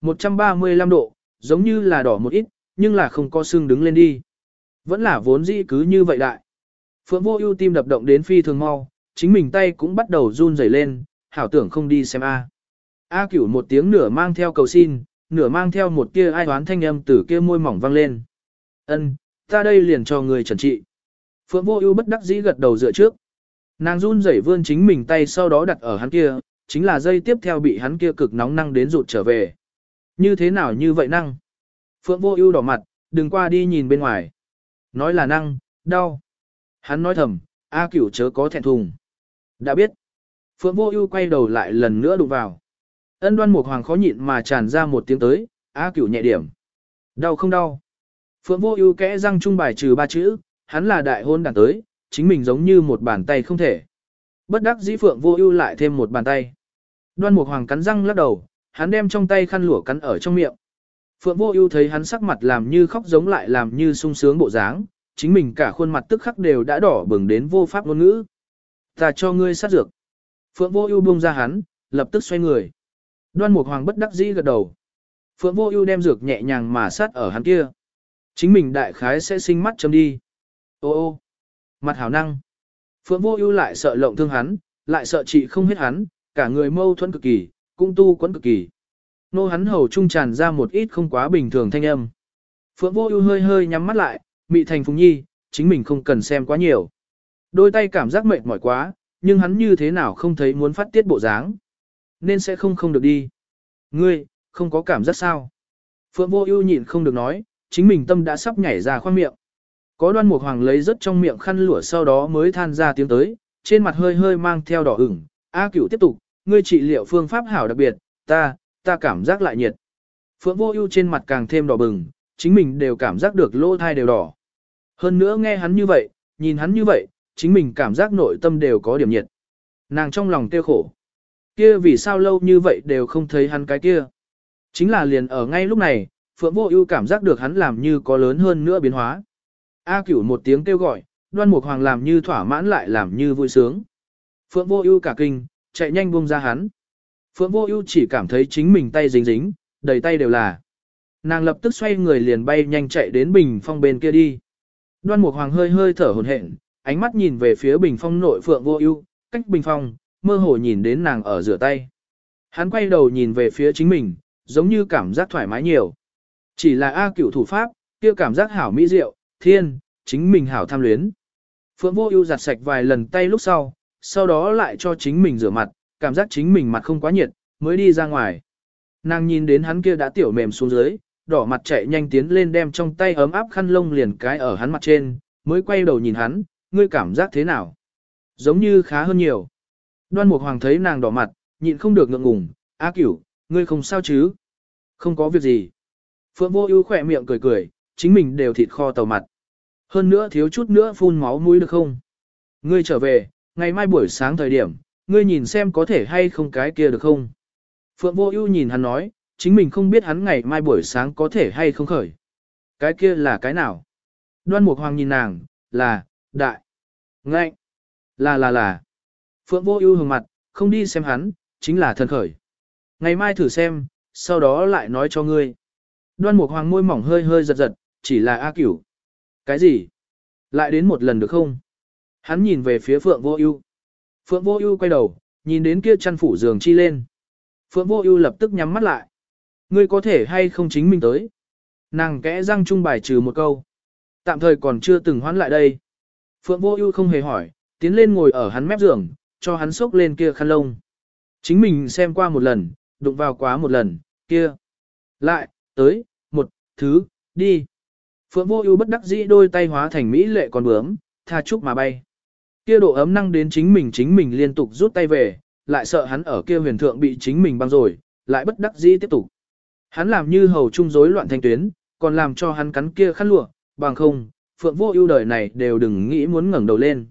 135 độ, giống như là đỏ một ít, nhưng là không có xương đứng lên đi. Vẫn là vốn dĩ cứ như vậy đại. Phượng vô ưu tim đập động đến phi thường mau, chính mình tay cũng bắt đầu run rẩy lên, hảo tưởng không đi xem A. A cửu một tiếng nửa mang theo cầu xin, nửa mang theo một tia ai oán thanh âm từ kia môi mỏng vang lên. Ân, ta đây liền cho người trần trị. Phượng vô ưu bất đắc dĩ gật đầu dựa trước. Nàng run rẩy vươn chính mình tay sau đó đặt ở hắn kia, chính là dây tiếp theo bị hắn kia cực nóng năng đến rụt trở về. Như thế nào như vậy năng? Phượng vô ưu đỏ mặt, đừng qua đi nhìn bên ngoài. Nói là năng, đau. Hắn nói thầm, A cửu chớ có thẹn thùng. Đã biết. Phượng vô ưu quay đầu lại lần nữa đụng vào. Ân đoan mục hoàng khó nhịn mà tràn ra một tiếng tới, A cửu nhẹ điểm. Đau không đau. Phượng vô ưu kẽ răng trung bài trừ ba chữ, hắn là đại hôn đàn tới, chính mình giống như một bàn tay không thể. Bất đắc dĩ Phượng vô ưu lại thêm một bàn tay. Đoan mục hoàng cắn răng lắc đầu, hắn đem trong tay khăn lụa cắn ở trong miệng. Phượng vô ưu thấy hắn sắc mặt làm như khóc giống lại làm như sung sướng bộ dáng, chính mình cả khuôn mặt tức khắc đều đã đỏ bừng đến vô pháp ngôn ngữ. Ta cho ngươi sát dược. Phượng vô ưu buông ra hắn, lập tức xoay người. Đoan Mục Hoàng bất đắc dĩ gật đầu. Phượng Vô Ưu đem dược nhẹ nhàng mà sát ở hắn kia. Chính mình đại khái sẽ sinh mắt chấm đi. Ô ô, mặt hảo năng. Phượng Vô Ưu lại sợ lộng thương hắn, lại sợ chị không hết hắn, cả người mâu thuẫn cực kỳ, cũng tu quẫn cực kỳ. Nô hắn hầu trung tràn ra một ít không quá bình thường thanh âm. Phượng Vô Ưu hơi hơi nhắm mắt lại, mị thành Phùng Nhi, chính mình không cần xem quá nhiều. Đôi tay cảm giác mệt mỏi quá, nhưng hắn như thế nào không thấy muốn phát tiết bộ dáng nên sẽ không không được đi. Ngươi, không có cảm giác sao? Phượng vô ưu nhịn không được nói, chính mình tâm đã sắp nhảy ra khoang miệng. Có đoan mục hoàng lấy rất trong miệng khăn lụa sau đó mới than ra tiếng tới, trên mặt hơi hơi mang theo đỏ ửng. A cửu tiếp tục, ngươi trị liệu phương pháp hảo đặc biệt, ta, ta cảm giác lại nhiệt. Phượng vô ưu trên mặt càng thêm đỏ bừng, chính mình đều cảm giác được lỗ thai đều đỏ. Hơn nữa nghe hắn như vậy, nhìn hắn như vậy, chính mình cảm giác nội tâm đều có điểm nhiệt. Nàng trong lòng tiêu khổ. Kia vì sao lâu như vậy đều không thấy hắn cái kia. Chính là liền ở ngay lúc này, Phượng Vô Ưu cảm giác được hắn làm như có lớn hơn nữa biến hóa. A Cửu một tiếng kêu gọi, Đoan Mục Hoàng làm như thỏa mãn lại làm như vui sướng. Phượng Vô Ưu cả kinh, chạy nhanh buông ra hắn. Phượng Vô Ưu chỉ cảm thấy chính mình tay dính dính, đầy tay đều là. Nàng lập tức xoay người liền bay nhanh chạy đến bình phong bên kia đi. Đoan Mục Hoàng hơi hơi thở hổn hển, ánh mắt nhìn về phía bình phong nội Phượng Vô Ưu, cách bình phong, mơ hồ nhìn đến nàng ở rửa tay. Hắn quay đầu nhìn về phía chính mình, giống như cảm giác thoải mái nhiều. Chỉ là A cửu thủ pháp, kia cảm giác hảo mỹ diệu, thiên, chính mình hảo tham luyến. Phượng vô ưu giặt sạch vài lần tay lúc sau, sau đó lại cho chính mình rửa mặt, cảm giác chính mình mặt không quá nhiệt, mới đi ra ngoài. Nàng nhìn đến hắn kia đã tiểu mềm xuống dưới, đỏ mặt chạy nhanh tiến lên đem trong tay ấm áp khăn lông liền cái ở hắn mặt trên, mới quay đầu nhìn hắn, ngươi cảm giác thế nào? Giống như khá hơn nhiều. Đoan Mục Hoàng thấy nàng đỏ mặt, nhịn không được ngượng ngùng, "A Cửu, ngươi không sao chứ?" "Không có việc gì." Phượng Vô Ưu khẽ miệng cười cười, chính mình đều thịt kho tàu mặt. Hơn nữa thiếu chút nữa phun máu mũi được không? "Ngươi trở về, ngày mai buổi sáng thời điểm, ngươi nhìn xem có thể hay không cái kia được không?" Phượng Vô Ưu nhìn hắn nói, chính mình không biết hắn ngày mai buổi sáng có thể hay không khởi. "Cái kia là cái nào?" Đoan Mục Hoàng nhìn nàng, là, đại, ngạnh, là là là. Phượng Vô Ưu hừng mặt, không đi xem hắn, chính là thần khởi. Ngày mai thử xem, sau đó lại nói cho ngươi. Đoan Mục Hoàng môi mỏng hơi hơi giật giật, chỉ là A Cửu. Cái gì? Lại đến một lần được không? Hắn nhìn về phía Phượng Vô Ưu. Phượng Vô Ưu quay đầu, nhìn đến kia chăn phủ giường chi lên. Phượng Vô Ưu lập tức nhắm mắt lại. Ngươi có thể hay không chính mình tới? Nàng kẽ răng trung bài trừ một câu. Tạm thời còn chưa từng hoán lại đây. Phượng Vô Ưu không hề hỏi, tiến lên ngồi ở hắn mép giường, cho hắn xốc lên kia khăn lông. Chính mình xem qua một lần, đụng vào quá một lần, kia. Lại, tới, một, thứ, đi. Phượng Vô Ưu bất đắc dĩ đôi tay hóa thành mỹ lệ con bướm, tha chúc mà bay. Kia độ ấm năng đến chính mình chính mình liên tục rút tay về, lại sợ hắn ở kia huyền thượng bị chính mình băng rồi, lại bất đắc dĩ tiếp tục. Hắn làm như hầu trung rối loạn thanh tuyến, còn làm cho hắn cắn kia khăn lụa, bằng không, Phượng Vô Ưu đời này đều đừng nghĩ muốn ngẩng đầu lên.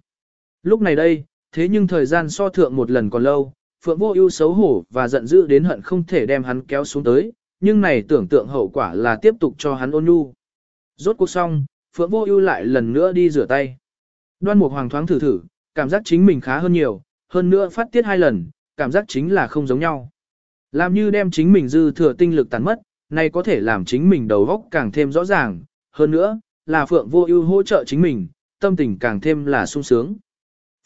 Lúc này đây, thế nhưng thời gian so thượng một lần còn lâu, Phượng Vô Ưu xấu hổ và giận dữ đến hận không thể đem hắn kéo xuống tới, nhưng này tưởng tượng hậu quả là tiếp tục cho hắn ôn nhu. Rốt cuộc xong, Phượng Vô Ưu lại lần nữa đi rửa tay. Đoan Mục Hoàng thoáng thử thử, cảm giác chính mình khá hơn nhiều, hơn nữa phát tiết hai lần, cảm giác chính là không giống nhau. Làm như đem chính mình dư thừa tinh lực tàn mất, này có thể làm chính mình đầu óc càng thêm rõ ràng, hơn nữa, là Phượng Vô Ưu hỗ trợ chính mình, tâm tình càng thêm là sung sướng.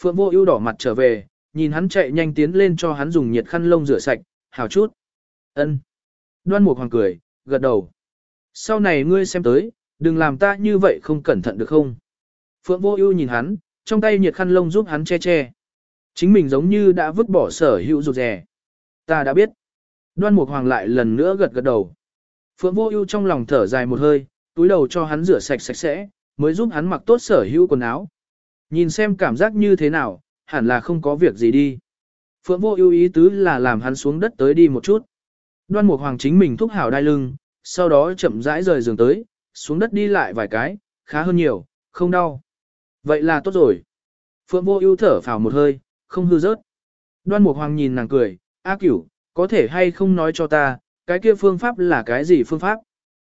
Phượng Vô Ưu đỏ mặt trở về, nhìn hắn chạy nhanh tiến lên cho hắn dùng nhiệt khăn lông rửa sạch, hảo chút. Ân. Đoan Mục Hoàng cười, gật đầu. Sau này ngươi xem tới, đừng làm ta như vậy không cẩn thận được không? Phượng Vô Ưu nhìn hắn, trong tay nhiệt khăn lông giúp hắn che che. Chính mình giống như đã vứt bỏ sở hữu rụt rè. Ta đã biết. Đoan Mục Hoàng lại lần nữa gật gật đầu. Phượng Vô Ưu trong lòng thở dài một hơi, túi đầu cho hắn rửa sạch sạch sẽ, mới giúp hắn mặc tốt sở hữu quần áo. Nhìn xem cảm giác như thế nào, hẳn là không có việc gì đi. Phượng Vô Ưu ý tứ là làm hắn xuống đất tới đi một chút. Đoan Mục Hoàng chính mình thúc hảo đai lưng, sau đó chậm rãi rời giường tới, xuống đất đi lại vài cái, khá hơn nhiều, không đau. Vậy là tốt rồi. Phượng Vô Ưu thở phào một hơi, không hư rớt. Đoan Mục Hoàng nhìn nàng cười, "A Cửu, có thể hay không nói cho ta, cái kia phương pháp là cái gì phương pháp?"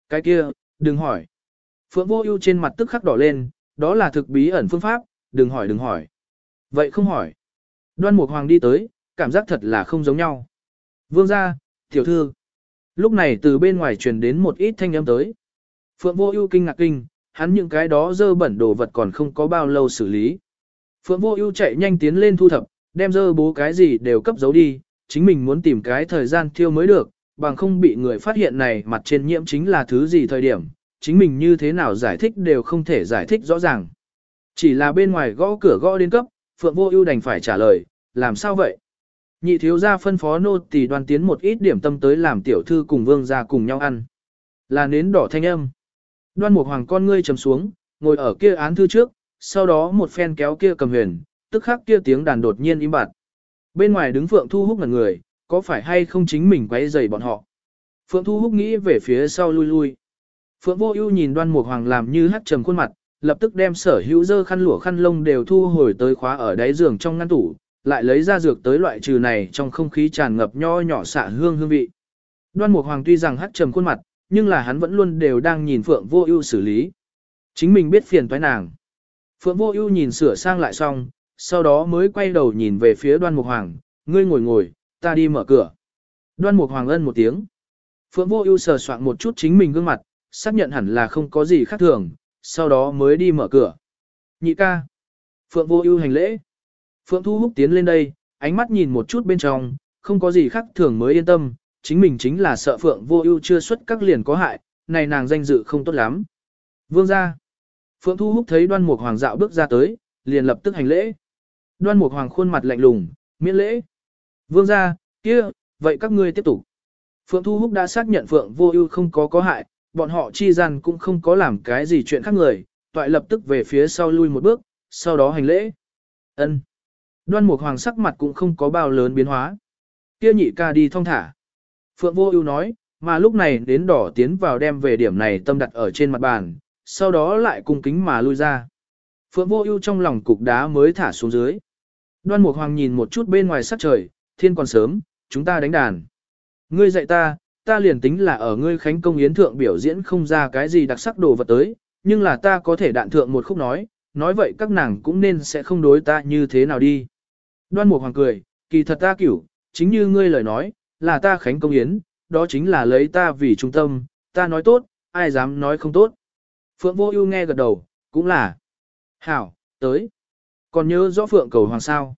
"Cái kia, đừng hỏi." Phượng Vô Ưu trên mặt tức khắc đỏ lên, đó là thực bí ẩn phương pháp, đừng hỏi đừng hỏi. Vậy không hỏi. Đoan Mục Hoàng đi tới, cảm giác thật là không giống nhau. Vương gia, tiểu thư. Lúc này từ bên ngoài truyền đến một ít thanh âm tới. Phượng Vô Ưu kinh ngạc kinh, hắn những cái đó dơ bẩn đồ vật còn không có bao lâu xử lý. Phượng Vô Ưu chạy nhanh tiến lên thu thập, đem dơ bố cái gì đều cấp giấu đi, chính mình muốn tìm cái thời gian thiêu mới được, bằng không bị người phát hiện này mặt trên nhiễm chính là thứ gì thời điểm, chính mình như thế nào giải thích đều không thể giải thích rõ ràng. Chỉ là bên ngoài gõ cửa gõ đến cấp, Phượng Vô Ưu đành phải trả lời, làm sao vậy? Nhị thiếu gia phân phó nô tỳ đoàn tiến một ít điểm tâm tới làm tiểu thư cùng vương gia cùng nhau ăn. Là nến đỏ thanh âm. Đoan Mục Hoàng con ngươi trầm xuống, ngồi ở kia án thư trước, sau đó một phen kéo kia cầm huyền, tức khắc kia tiếng đàn đột nhiên im bặt. Bên ngoài đứng Phượng Thu Húc ngẩn người, có phải hay không chính mình quấy rầy bọn họ? Phượng Thu Húc nghĩ về phía sau lui lui. Phượng Vô Ưu nhìn Đoan Mục Hoàng làm như hắt trầm khuôn mặt, lập tức đem sở hữu dơ khăn lụa khăn lông đều thu hồi tới khóa ở đáy giường trong ngăn tủ, lại lấy ra dược tới loại trừ này trong không khí tràn ngập nho nhỏ xạ hương hương vị. Đoan Mục Hoàng tuy rằng hắt trầm khuôn mặt, nhưng là hắn vẫn luôn đều đang nhìn Phượng Vô Ưu xử lý. Chính mình biết phiền toái nàng. Phượng Vô Ưu nhìn sửa sang lại xong, sau đó mới quay đầu nhìn về phía Đoan Mục Hoàng, "Ngươi ngồi ngồi, ta đi mở cửa." Đoan Mục Hoàng ân một tiếng. Phượng Vô Ưu sờ soạng một chút chính mình gương mặt, xác nhận hẳn là không có gì khác thường, sau đó mới đi mở cửa. Nhị ca. Phượng Vô Ưu hành lễ. Phượng Thu Húc tiến lên đây, ánh mắt nhìn một chút bên trong, không có gì khác thường mới yên tâm, chính mình chính là sợ Phượng Vô Ưu chưa xuất các liền có hại, này nàng danh dự không tốt lắm. Vương gia. Phượng Thu Húc thấy Đoan Mục Hoàng dạo bước ra tới, liền lập tức hành lễ. Đoan Mục Hoàng khuôn mặt lạnh lùng, miễn lễ. Vương gia, kia, vậy các ngươi tiếp tục. Phượng Thu Húc đã xác nhận Phượng Vô Ưu không có có hại, bọn họ chi gian cũng không có làm cái gì chuyện khác người, toại lập tức về phía sau lui một bước, sau đó hành lễ. Ân. Đoan Mục Hoàng sắc mặt cũng không có bao lớn biến hóa. Kia nhị ca đi thong thả. Phượng Vô Ưu nói, mà lúc này đến đỏ tiến vào đem về điểm này tâm đặt ở trên mặt bàn, sau đó lại cung kính mà lui ra. Phượng Vô Ưu trong lòng cục đá mới thả xuống dưới. Đoan Mục Hoàng nhìn một chút bên ngoài sắc trời, thiên còn sớm, chúng ta đánh đàn. Ngươi dạy ta, ta liền tính là ở ngươi khánh công yến thượng biểu diễn không ra cái gì đặc sắc đồ vật tới, nhưng là ta có thể đạn thượng một khúc nói, nói vậy các nàng cũng nên sẽ không đối ta như thế nào đi. Đoan Mục Hoàng cười, kỳ thật ta cửu, chính như ngươi lời nói, là ta khánh công yến, đó chính là lấy ta vì trung tâm, ta nói tốt, ai dám nói không tốt. Phượng Vô Ưu nghe gật đầu, cũng là. Hảo, tới. Còn nhớ rõ Phượng cầu hoàng sao?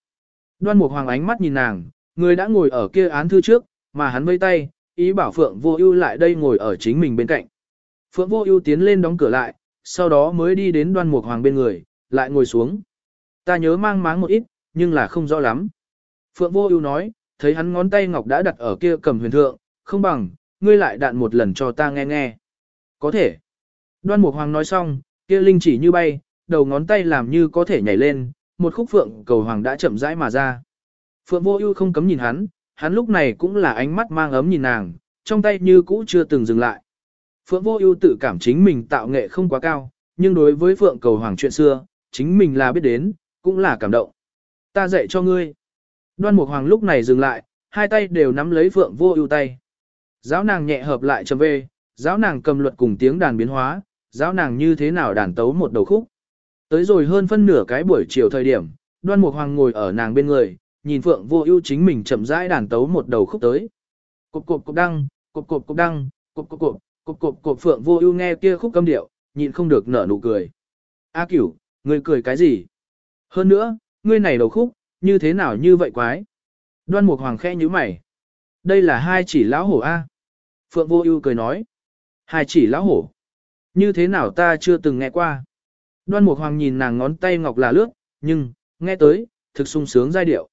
Đoan Mục Hoàng ánh mắt nhìn nàng, người đã ngồi ở kia án thư trước, mà hắn vây tay, ý bảo Phượng Vô Ưu lại đây ngồi ở chính mình bên cạnh. Phượng Vô Ưu tiến lên đóng cửa lại, sau đó mới đi đến Đoan Mục Hoàng bên người, lại ngồi xuống. Ta nhớ mang máng một ít, nhưng là không rõ lắm. Phượng Vô Ưu nói, thấy hắn ngón tay ngọc đã đặt ở kia cầm huyền thượng, không bằng, ngươi lại đạn một lần cho ta nghe nghe. Có thể. Đoan Mục Hoàng nói xong, kia linh chỉ như bay, đầu ngón tay làm như có thể nhảy lên, một khúc phượng cầu hoàng đã chậm rãi mà ra. Phượng Vô Ưu không cấm nhìn hắn, hắn lúc này cũng là ánh mắt mang ấm nhìn nàng, trong tay như cũ chưa từng dừng lại. Phượng Vô Ưu tự cảm chính mình tạo nghệ không quá cao, nhưng đối với Phượng cầu hoàng chuyện xưa, chính mình là biết đến, cũng là cảm động. Ta dạy cho ngươi. Đoan Mục Hoàng lúc này dừng lại, hai tay đều nắm lấy Phượng Vô Ưu tay. Giáo nàng nhẹ hợp lại trầm về, giáo nàng cầm luật cùng tiếng đàn biến hóa, giáo nàng như thế nào đàn tấu một đầu khúc. Tới rồi hơn phân nửa cái buổi chiều thời điểm, Đoan Mục Hoàng ngồi ở nàng bên người, nhìn Phượng Vô Ưu chính mình chậm rãi đàn tấu một đầu khúc tới. Cộp cộp cộp đăng, cộp cộp cộp đăng, cộp cộp cộp, cộp cộp cộp Phượng Vô Ưu nghe kia khúc câm điệu, nhịn không được nở nụ cười. A Cửu, ngươi cười cái gì? Hơn nữa, ngươi này đầu khúc, như thế nào như vậy quái? Đoan Mục Hoàng khẽ nhíu mày. Đây là hai chỉ lão hổ a. Phượng Vô Ưu cười nói. Hai chỉ lão hổ. Như thế nào ta chưa từng nghe qua. Đoan Mục Hoàng nhìn nàng ngón tay ngọc là lướt, nhưng, nghe tới, thực sung sướng giai điệu.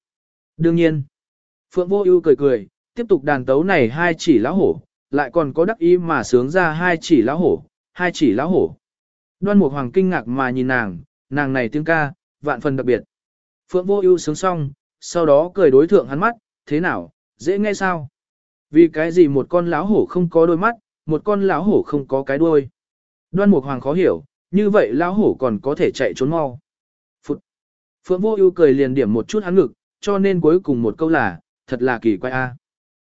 Đương nhiên. Phượng Vô Ưu cười cười, tiếp tục đàn tấu này hai chỉ lão hổ, lại còn có đắc ý mà sướng ra hai chỉ lão hổ, hai chỉ lão hổ. Đoan Mục Hoàng kinh ngạc mà nhìn nàng, nàng này tiếng ca, vạn phần đặc biệt. Phượng Vô Ưu sướng xong, sau đó cười đối thượng hắn mắt, thế nào, dễ nghe sao? Vì cái gì một con lão hổ không có đôi mắt, một con lão hổ không có cái đuôi? Đoan Mục Hoàng khó hiểu, như vậy lão hổ còn có thể chạy trốn mau. Phụt. Phượng Vô Ưu cười liền điểm một chút hắn ngực, cho nên cuối cùng một câu là, thật là kỳ quái a.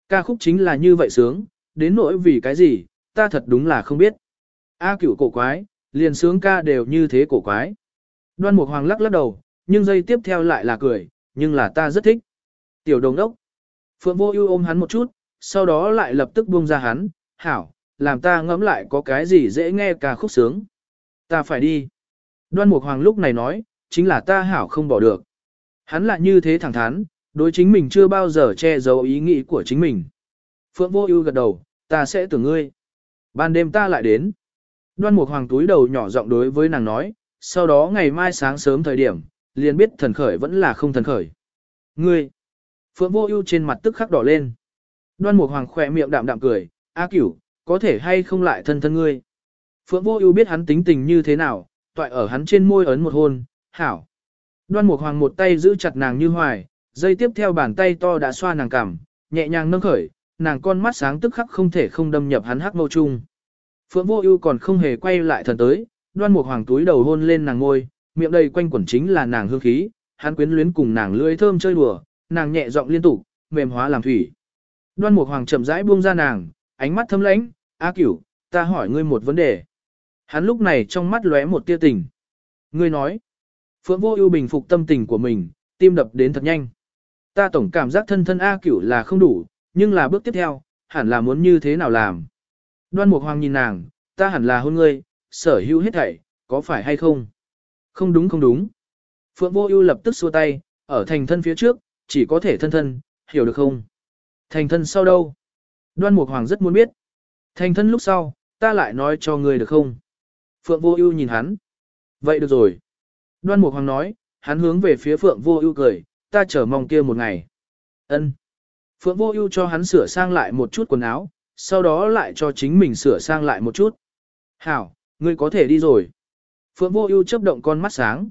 Ca khúc chính là như vậy sướng, đến nỗi vì cái gì, ta thật đúng là không biết. A cửu cổ quái, liền sướng ca đều như thế cổ quái. Đoan Mục Hoàng lắc lắc đầu, nhưng giây tiếp theo lại là cười, nhưng là ta rất thích. Tiểu đồng đốc. Phượng Vô Ưu ôm hắn một chút, sau đó lại lập tức buông ra hắn, "Hảo, làm ta ngẫm lại có cái gì dễ nghe ca khúc sướng." Ta phải đi. Đoan Mục Hoàng lúc này nói, chính là ta hảo không bỏ được. Hắn lại như thế thẳng thắn, đối chính mình chưa bao giờ che giấu ý nghĩ của chính mình. Phượng Vô Ưu gật đầu, ta sẽ tưởng ngươi. Ban đêm ta lại đến. Đoan Mục Hoàng túi đầu nhỏ giọng đối với nàng nói, sau đó ngày mai sáng sớm thời điểm, liền biết thần khởi vẫn là không thần khởi. Ngươi. Phượng Vô Ưu trên mặt tức khắc đỏ lên. Đoan Mục Hoàng khỏe miệng đạm đạm cười, "A Cửu, có thể hay không lại thân thân ngươi?" Phượng Vô Ưu biết hắn tính tình như thế nào, toại ở hắn trên môi ấn một hôn, "Hảo." Đoan Mục Hoàng một tay giữ chặt nàng như hoài, dây tiếp theo bàn tay to đã xoa nàng cằm, nhẹ nhàng nâng khởi, nàng con mắt sáng tức khắc không thể không đâm nhập hắn hắc mâu chung. Phượng Vô Ưu còn không hề quay lại thần tới, Đoan Mục Hoàng túi đầu hôn lên nàng môi, miệng đầy quanh quẩn chính là nàng hương khí, hắn quyến luyến cùng nàng lưỡi thơm chơi đùa, nàng nhẹ giọng liên tục, mềm hóa làm thủy. Đoan Mục Hoàng chậm rãi buông ra nàng, ánh mắt thâm lãnh, "A Cửu, ta hỏi ngươi một vấn đề." Hắn lúc này trong mắt lóe một tia tình. Ngươi nói, Phượng Vô Ưu bình phục tâm tình của mình, tim đập đến thật nhanh. Ta tổng cảm giác thân thân A Cửu là không đủ, nhưng là bước tiếp theo, hẳn là muốn như thế nào làm? Đoan Mục Hoàng nhìn nàng, ta hẳn là hôn ngươi, sở hữu hết thảy, có phải hay không? Không đúng không đúng. Phượng Vô Ưu lập tức xua tay, ở thành thân phía trước, chỉ có thể thân thân, hiểu được không? Thành thân sau đâu? Đoan Mục Hoàng rất muốn biết. Thành thân lúc sau, ta lại nói cho ngươi được không? Phượng Vô Ưu nhìn hắn. Vậy được rồi. Đoan Mục Hoàng nói, hắn hướng về phía Phượng Vô Ưu cười, ta chờ mong kia một ngày. Ân. Phượng Vô Ưu cho hắn sửa sang lại một chút quần áo, sau đó lại cho chính mình sửa sang lại một chút. "Hảo, ngươi có thể đi rồi." Phượng Vô Ưu chớp động con mắt sáng.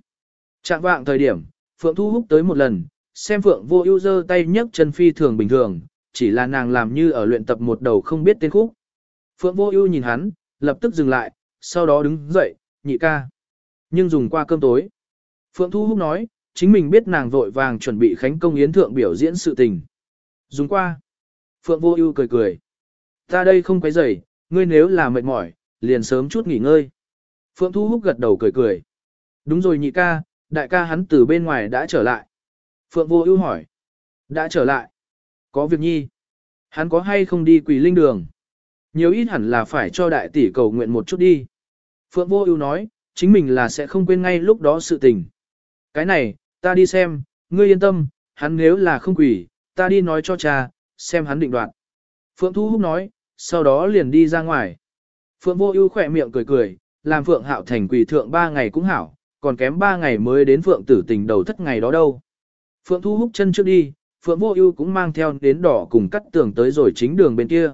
Trạng vạng thời điểm, Phượng Thu Húc tới một lần, xem Phượng Vô Ưu giơ tay nhấc chân phi thường bình thường, chỉ là nàng làm như ở luyện tập một đầu không biết tên khúc. Phượng Vô Ưu nhìn hắn, lập tức dừng lại, sau đó đứng dậy, nhị ca. Nhưng dùng qua cơm tối. Phượng Thu Húc nói, chính mình biết nàng vội vàng chuẩn bị khánh công yến thượng biểu diễn sự tình. Dùng qua. Phượng Vô Ưu cười cười. Ta đây không quấy rầy, ngươi nếu là mệt mỏi, liền sớm chút nghỉ ngơi. Phượng Thu Húc gật đầu cười cười. Đúng rồi nhị ca, đại ca hắn từ bên ngoài đã trở lại. Phượng Vô Ưu hỏi. Đã trở lại. Có việc nhi. Hắn có hay không đi quỷ linh đường? Nhiều ít hẳn là phải cho đại tỷ cầu nguyện một chút đi. Phượng Vô Ưu nói, chính mình là sẽ không quên ngay lúc đó sự tình. Cái này, ta đi xem, ngươi yên tâm, hắn nếu là không quỷ, ta đi nói cho cha, xem hắn định đoạt. Phượng Thu Húc nói, sau đó liền đi ra ngoài. Phượng Vô Ưu khẽ miệng cười cười, làm Phượng Hạo Thành quỳ thượng ba ngày cũng hảo, còn kém ba ngày mới đến Phượng Tử Tình đầu thất ngày đó đâu. Phượng Thu Húc chân trước đi, Phượng Vô Ưu cũng mang theo đến đỏ cùng cắt tường tới rồi chính đường bên kia.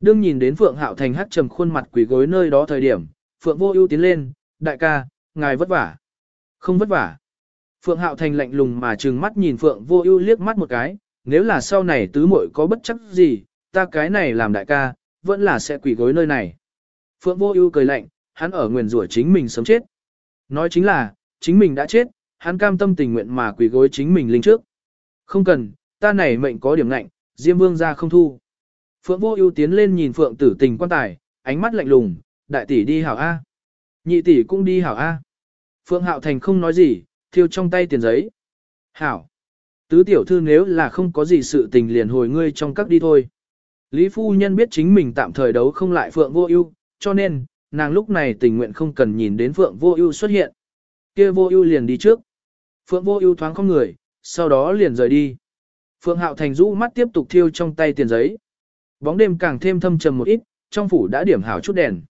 Đương nhìn đến Phượng Hạo Thành hắt trầm khuôn mặt quỳ gối nơi đó thời điểm, Phượng Vô Ưu tiến lên, "Đại ca, ngài vất vả." "Không vất vả." Phượng Hạo Thành lạnh lùng mà trừng mắt nhìn Phượng Vô Ưu liếc mắt một cái, "Nếu là sau này tứ muội có bất chấp gì, ta cái này làm đại ca, vẫn là sẽ quỳ gối nơi này." Phượng Vô Ưu cười lạnh, hắn ở nguyền rủa chính mình sớm chết. Nói chính là, chính mình đã chết, hắn cam tâm tình nguyện mà quỳ gối chính mình linh trước. Không cần, ta này mệnh có điểm ngạnh, Diêm Vương ra không thu. Phượng Vô Ưu tiến lên nhìn Phượng Tử Tình quan tài, ánh mắt lạnh lùng, đại tỷ đi hảo a. Nhị tỷ cũng đi hảo a. Phượng Hạo Thành không nói gì, thiêu trong tay tiền giấy. Hảo. Tứ tiểu thư nếu là không có gì sự tình liền hồi ngươi trong các đi thôi. Lý phu nhân biết chính mình tạm thời đấu không lại Phượng Vô Ưu, cho nên nàng lúc này tình nguyện không cần nhìn đến Phượng Vô Ưu xuất hiện. Kia Vô Ưu liền đi trước. Phượng Vô Ưu thoáng không người, sau đó liền rời đi. Phượng Hạo Thành rũ mắt tiếp tục thiêu trong tay tiền giấy. Bóng đêm càng thêm thâm trầm một ít, trong phủ đã điểm hảo chút đèn.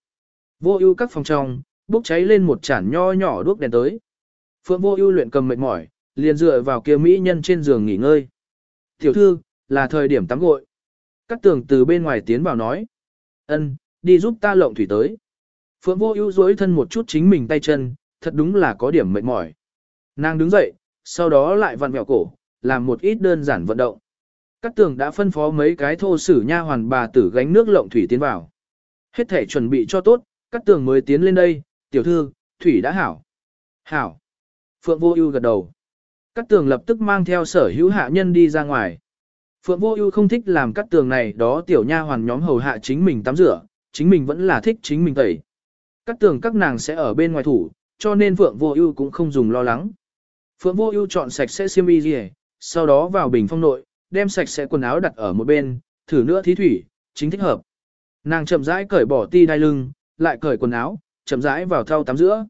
Vô Ưu các phòng trong, bốc cháy lên một chản nho nhỏ đuốc đèn tới. Phượng Vô Ưu luyện cầm mệt mỏi, liền dựa vào kia mỹ nhân trên giường nghỉ ngơi. "Tiểu thư, là thời điểm tắm gội." Cát Tường từ bên ngoài tiến vào nói. "Ân, đi giúp ta lộng thủy tới." Phượng Vô Ưu duỗi thân một chút chính mình tay chân, thật đúng là có điểm mệt mỏi. Nàng đứng dậy, sau đó lại vặn vẹo cổ, làm một ít đơn giản vận động. Các tường đã phân phó mấy cái thô sử nha hoàn bà tử gánh nước lộng thủy tiến vào. Hết thể chuẩn bị cho tốt, các tường mới tiến lên đây, tiểu thư, thủy đã hảo. Hảo. Phượng Vô Ưu gật đầu. Các tường lập tức mang theo sở hữu hạ nhân đi ra ngoài. Phượng Vô Ưu không thích làm các tường này đó tiểu nha hoàn nhóm hầu hạ chính mình tắm rửa, chính mình vẫn là thích chính mình tẩy. Các tường các nàng sẽ ở bên ngoài thủ, cho nên Phượng Vô Ưu cũng không dùng lo lắng. Phượng Vô Ưu chọn sạch sẽ xiêm y liề, sau đó vào bình phong nội, đem sạch sẽ quần áo đặt ở một bên, thử nữa thí thủy, chính thích hợp. Nàng chậm rãi cởi bỏ ti đai lưng, lại cởi quần áo, chậm rãi vào thau tắm giữa.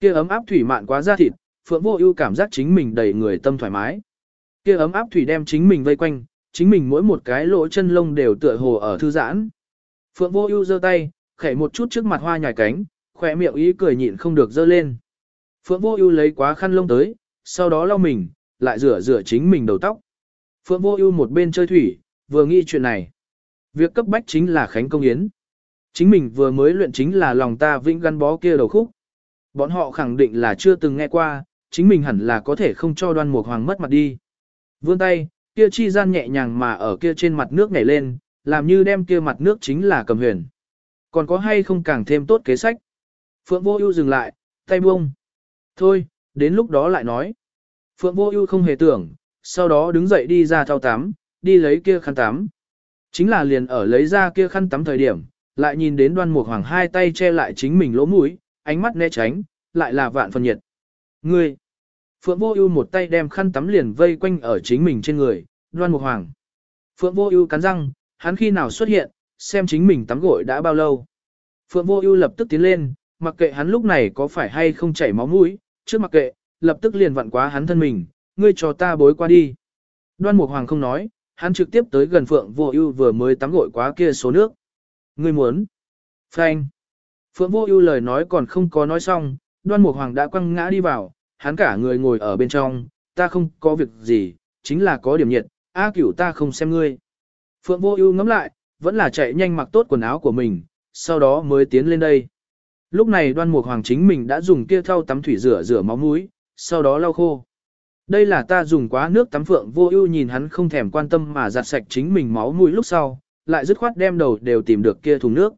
Kia ấm áp thủy mạn quá da thịt, Phượng Vô Ưu cảm giác chính mình đầy người tâm thoải mái. Kia ấm áp thủy đem chính mình vây quanh, chính mình mỗi một cái lỗ chân lông đều tựa hồ ở thư giãn. Phượng Vô Ưu giơ tay, khẽ một chút trước mặt hoa nhài cánh, khỏe miệng ý cười nhịn không được dơ lên. Phượng Vô Ưu lấy quá khăn lông tới, sau đó lau mình, lại rửa rửa chính mình đầu tóc. Phượng Vô Ưu một bên chơi thủy, vừa nghĩ chuyện này. Việc cấp bách chính là Khánh Công Yến. Chính mình vừa mới luyện chính là lòng ta vĩnh gắn bó kia đầu khúc. Bọn họ khẳng định là chưa từng nghe qua, chính mình hẳn là có thể không cho Đoan Mục Hoàng mất mặt đi. Vươn tay, kia chi gian nhẹ nhàng mà ở kia trên mặt nước nhảy lên, làm như đem kia mặt nước chính là cầm huyền. Còn có hay không càng thêm tốt kế sách? Phượng Vô Ưu dừng lại, tay buông. Thôi, đến lúc đó lại nói. Phượng Vô Ưu không hề tưởng, sau đó đứng dậy đi ra thao tắm, đi lấy kia khăn tắm. Chính là liền ở lấy ra kia khăn tắm thời điểm, lại nhìn đến Đoan Mục Hoàng hai tay che lại chính mình lỗ mũi, ánh mắt né tránh, lại là vạn phần nhiệt. Ngươi! Phượng Vô Ưu một tay đem khăn tắm liền vây quanh ở chính mình trên người, Đoan Mục Hoàng. Phượng Vô Ưu cắn răng, hắn khi nào xuất hiện, xem chính mình tắm gội đã bao lâu. Phượng Vô Ưu lập tức tiến lên, mặc kệ hắn lúc này có phải hay không chảy máu mũi, trước mặc kệ, lập tức liền vặn quá hắn thân mình, ngươi cho ta bối qua đi. Đoan Mục Hoàng không nói, hắn trực tiếp tới gần Phượng Vô Ưu vừa mới tắm gội quá kia số nước. Ngươi muốn? Phanh. Phượng Vô Ưu lời nói còn không có nói xong, Đoan Mục Hoàng đã quăng ngã đi vào, hắn cả người ngồi ở bên trong, ta không có việc gì, chính là có điểm nhiệt, A Cửu ta không xem ngươi. Phượng Vô Ưu ngẫm lại, vẫn là chạy nhanh mặc tốt quần áo của mình, sau đó mới tiến lên đây. Lúc này đoan mục hoàng chính mình đã dùng kia thau tắm thủy rửa rửa máu mũi, sau đó lau khô. Đây là ta dùng quá nước tắm phượng vô ưu nhìn hắn không thèm quan tâm mà giặt sạch chính mình máu mũi lúc sau, lại dứt khoát đem đầu đều tìm được kia thùng nước.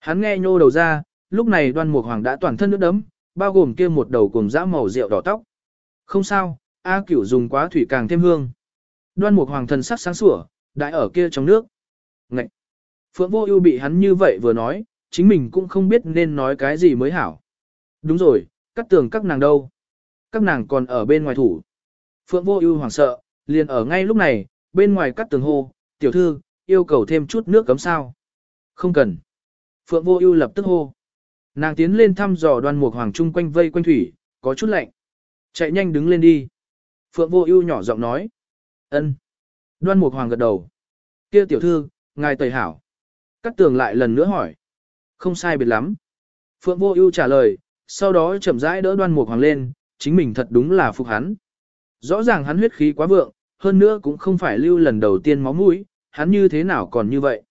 Hắn nghe nhô đầu ra, lúc này đoan mục hoàng đã toàn thân nước đấm, bao gồm kia một đầu cùng dã màu rượu đỏ tóc. Không sao, A cửu dùng quá thủy càng thêm hương. Đoan mục hoàng thần sắc sáng sủa, đại ở kia trong nước. Ngậy! Phượng vô ưu bị hắn như vậy vừa nói, chính mình cũng không biết nên nói cái gì mới hảo. Đúng rồi, cắt tường các nàng đâu? Các nàng còn ở bên ngoài thủ. Phượng vô ưu hoảng sợ, liền ở ngay lúc này, bên ngoài cắt tường hô, tiểu thư, yêu cầu thêm chút nước cấm sao. Không cần. Phượng vô ưu lập tức hô. Nàng tiến lên thăm dò đoan mục hoàng trung quanh vây quanh thủy, có chút lạnh. Chạy nhanh đứng lên đi. Phượng vô ưu nhỏ giọng nói. ân. Đoan mục hoàng gật đầu. kia tiểu thư, ngài tẩy hảo. Cắt tường lại lần nữa hỏi. Không sai biệt lắm. Phượng vô ưu trả lời, sau đó chậm rãi đỡ đoan mục hoàng lên, chính mình thật đúng là phục hắn. Rõ ràng hắn huyết khí quá vượng, hơn nữa cũng không phải lưu lần đầu tiên máu mũi, hắn như thế nào còn như vậy.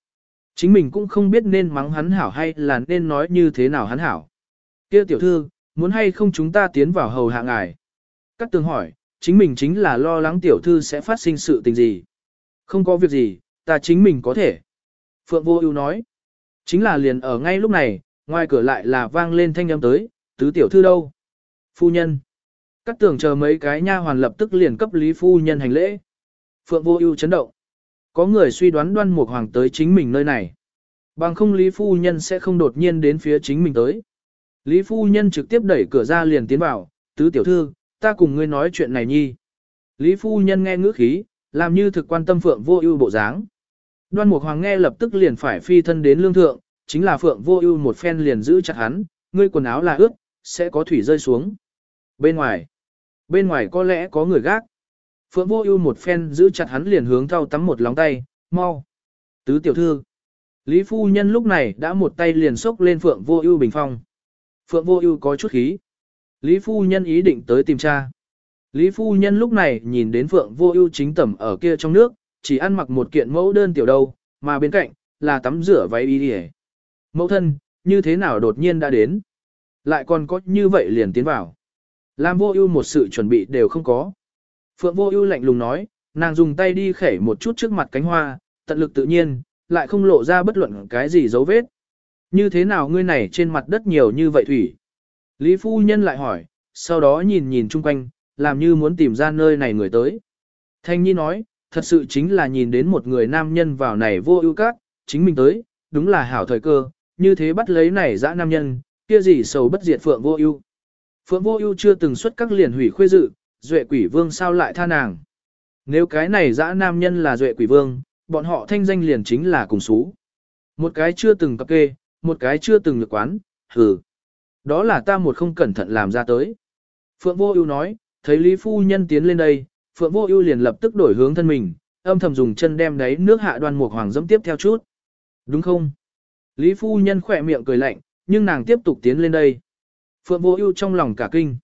Chính mình cũng không biết nên mắng hắn hảo hay là nên nói như thế nào hắn hảo. kia tiểu thư, muốn hay không chúng ta tiến vào hầu hạ ngài. Cát tường hỏi, chính mình chính là lo lắng tiểu thư sẽ phát sinh sự tình gì. Không có việc gì, ta chính mình có thể. Phượng vô ưu nói, chính là liền ở ngay lúc này, ngoài cửa lại là vang lên thanh âm tới, tứ tiểu thư đâu? Phu nhân. các tưởng chờ mấy cái nha hoàn lập tức liền cấp lý phu nhân hành lễ. Phượng vô ưu chấn động. Có người suy đoán đoan mục hoàng tới chính mình nơi này. Bằng không lý phu nhân sẽ không đột nhiên đến phía chính mình tới. Lý phu nhân trực tiếp đẩy cửa ra liền tiến vào, tứ tiểu thư, ta cùng ngươi nói chuyện này nhi. Lý phu nhân nghe ngữ khí, làm như thực quan tâm phượng vô ưu bộ dáng. Đoan mục hoàng nghe lập tức liền phải phi thân đến lương thượng, chính là phượng vô ưu một phen liền giữ chặt hắn, ngươi quần áo là ướt, sẽ có thủy rơi xuống. Bên ngoài, bên ngoài có lẽ có người gác. Phượng vô ưu một phen giữ chặt hắn liền hướng thau tắm một lóng tay, mau. Tứ tiểu thư. Lý phu nhân lúc này đã một tay liền xốc lên Phượng vô ưu bình phong. Phượng vô ưu có chút khí. Lý phu nhân ý định tới tìm cha. Lý phu nhân lúc này nhìn đến Phượng vô ưu chính tẩm ở kia trong nước, chỉ ăn mặc một kiện mẫu đơn tiểu đâu, mà bên cạnh, là tắm rửa váy y đi Mẫu thân, như thế nào đột nhiên đã đến? Lại còn có như vậy liền tiến vào. Làm vô ưu một sự chuẩn bị đều không có. Phượng vô ưu lạnh lùng nói, nàng dùng tay đi khẩy một chút trước mặt cánh hoa, tận lực tự nhiên, lại không lộ ra bất luận cái gì dấu vết. Như thế nào ngươi này trên mặt đất nhiều như vậy thủy? Lý phu nhân lại hỏi, sau đó nhìn nhìn chung quanh, làm như muốn tìm ra nơi này người tới. Thanh Nhi nói, thật sự chính là nhìn đến một người nam nhân vào này vô ưu các, chính mình tới, đúng là hảo thời cơ, như thế bắt lấy này dã nam nhân, kia gì sầu bất diệt phượng vô ưu. Phượng vô ưu chưa từng xuất các liền hủy khuê dự, duệ quỷ vương sao lại tha nàng. Nếu cái này dã nam nhân là duệ quỷ vương, bọn họ thanh danh liền chính là cùng xú. Một cái chưa từng cập kê, một cái chưa từng lực quán, hừ. Đó là ta một không cẩn thận làm ra tới. Phượng Vô Ưu nói, thấy Lý phu nhân tiến lên đây, Phượng Vô Ưu liền lập tức đổi hướng thân mình, âm thầm dùng chân đem đáy nước hạ đoan mục hoàng dẫm tiếp theo chút. Đúng không? Lý phu nhân khẽ miệng cười lạnh, nhưng nàng tiếp tục tiến lên đây. Phượng Vô Ưu trong lòng cả kinh.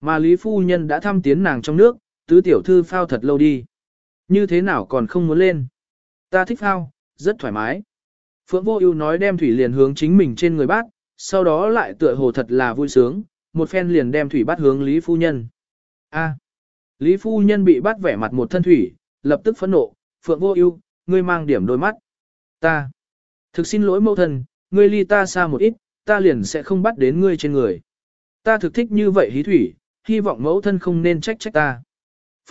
Mà Lý phu nhân đã thăm tiến nàng trong nước, tứ tiểu thư phao thật lâu đi. Như thế nào còn không muốn lên? Ta thích phao, rất thoải mái. Phượng Vô Ưu nói đem thủy liền hướng chính mình trên người bát, sau đó lại tựa hồ thật là vui sướng, một phen liền đem thủy bắt hướng Lý Phu Nhân. A. Lý Phu Nhân bị bắt vẻ mặt một thân thủy, lập tức phẫn nộ, Phượng Vô Ưu, ngươi mang điểm đôi mắt. Ta. Thực xin lỗi mẫu thân, ngươi ly ta xa một ít, ta liền sẽ không bắt đến ngươi trên người. Ta thực thích như vậy hí thủy, hy vọng mẫu thân không nên trách trách ta.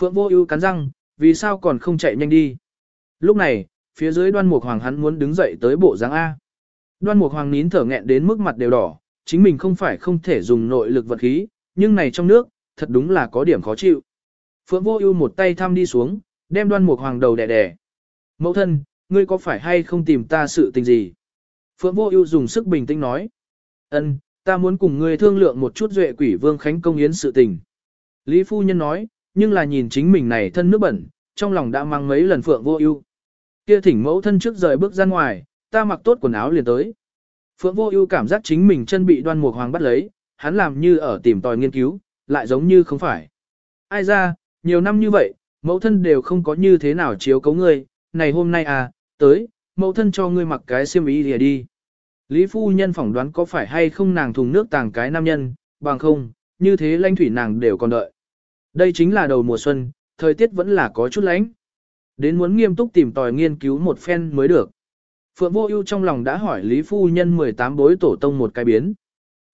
Phượng Vô Ưu cắn răng, vì sao còn không chạy nhanh đi? Lúc này, phía dưới Đoan Mục Hoàng hắn muốn đứng dậy tới bộ dáng a. Đoan Mục Hoàng nín thở nghẹn đến mức mặt đều đỏ, chính mình không phải không thể dùng nội lực vật khí, nhưng này trong nước, thật đúng là có điểm khó chịu. Phượng Vô Ưu một tay thăm đi xuống, đem Đoan Mục Hoàng đầu đè đè. "Mẫu thân, ngươi có phải hay không tìm ta sự tình gì?" Phượng Vô Ưu dùng sức bình tĩnh nói. "Ân, ta muốn cùng ngươi thương lượng một chút duệ quỷ vương khánh công yến sự tình." Lý phu nhân nói, nhưng là nhìn chính mình này thân nước bẩn, trong lòng đã mang mấy lần Phượng Vô Ưu. Kia thỉnh mẫu thân trước rời bước ra ngoài, ta mặc tốt quần áo liền tới. Phượng Vô Ưu cảm giác chính mình chân bị Đoan Mục Hoàng bắt lấy, hắn làm như ở tìm tòi nghiên cứu, lại giống như không phải. Ai ra, nhiều năm như vậy, mẫu thân đều không có như thế nào chiếu cấu ngươi, này hôm nay à, tới, mẫu thân cho ngươi mặc cái xiêm y lìa đi. Lý phu nhân phỏng đoán có phải hay không nàng thùng nước tàng cái nam nhân, bằng không, như thế lãnh thủy nàng đều còn đợi. Đây chính là đầu mùa xuân, thời tiết vẫn là có chút lạnh. Đến muốn nghiêm túc tìm tòi nghiên cứu một phen mới được. Phượng Vô Ưu trong lòng đã hỏi Lý phu nhân 18 bối tổ tông một cái biến.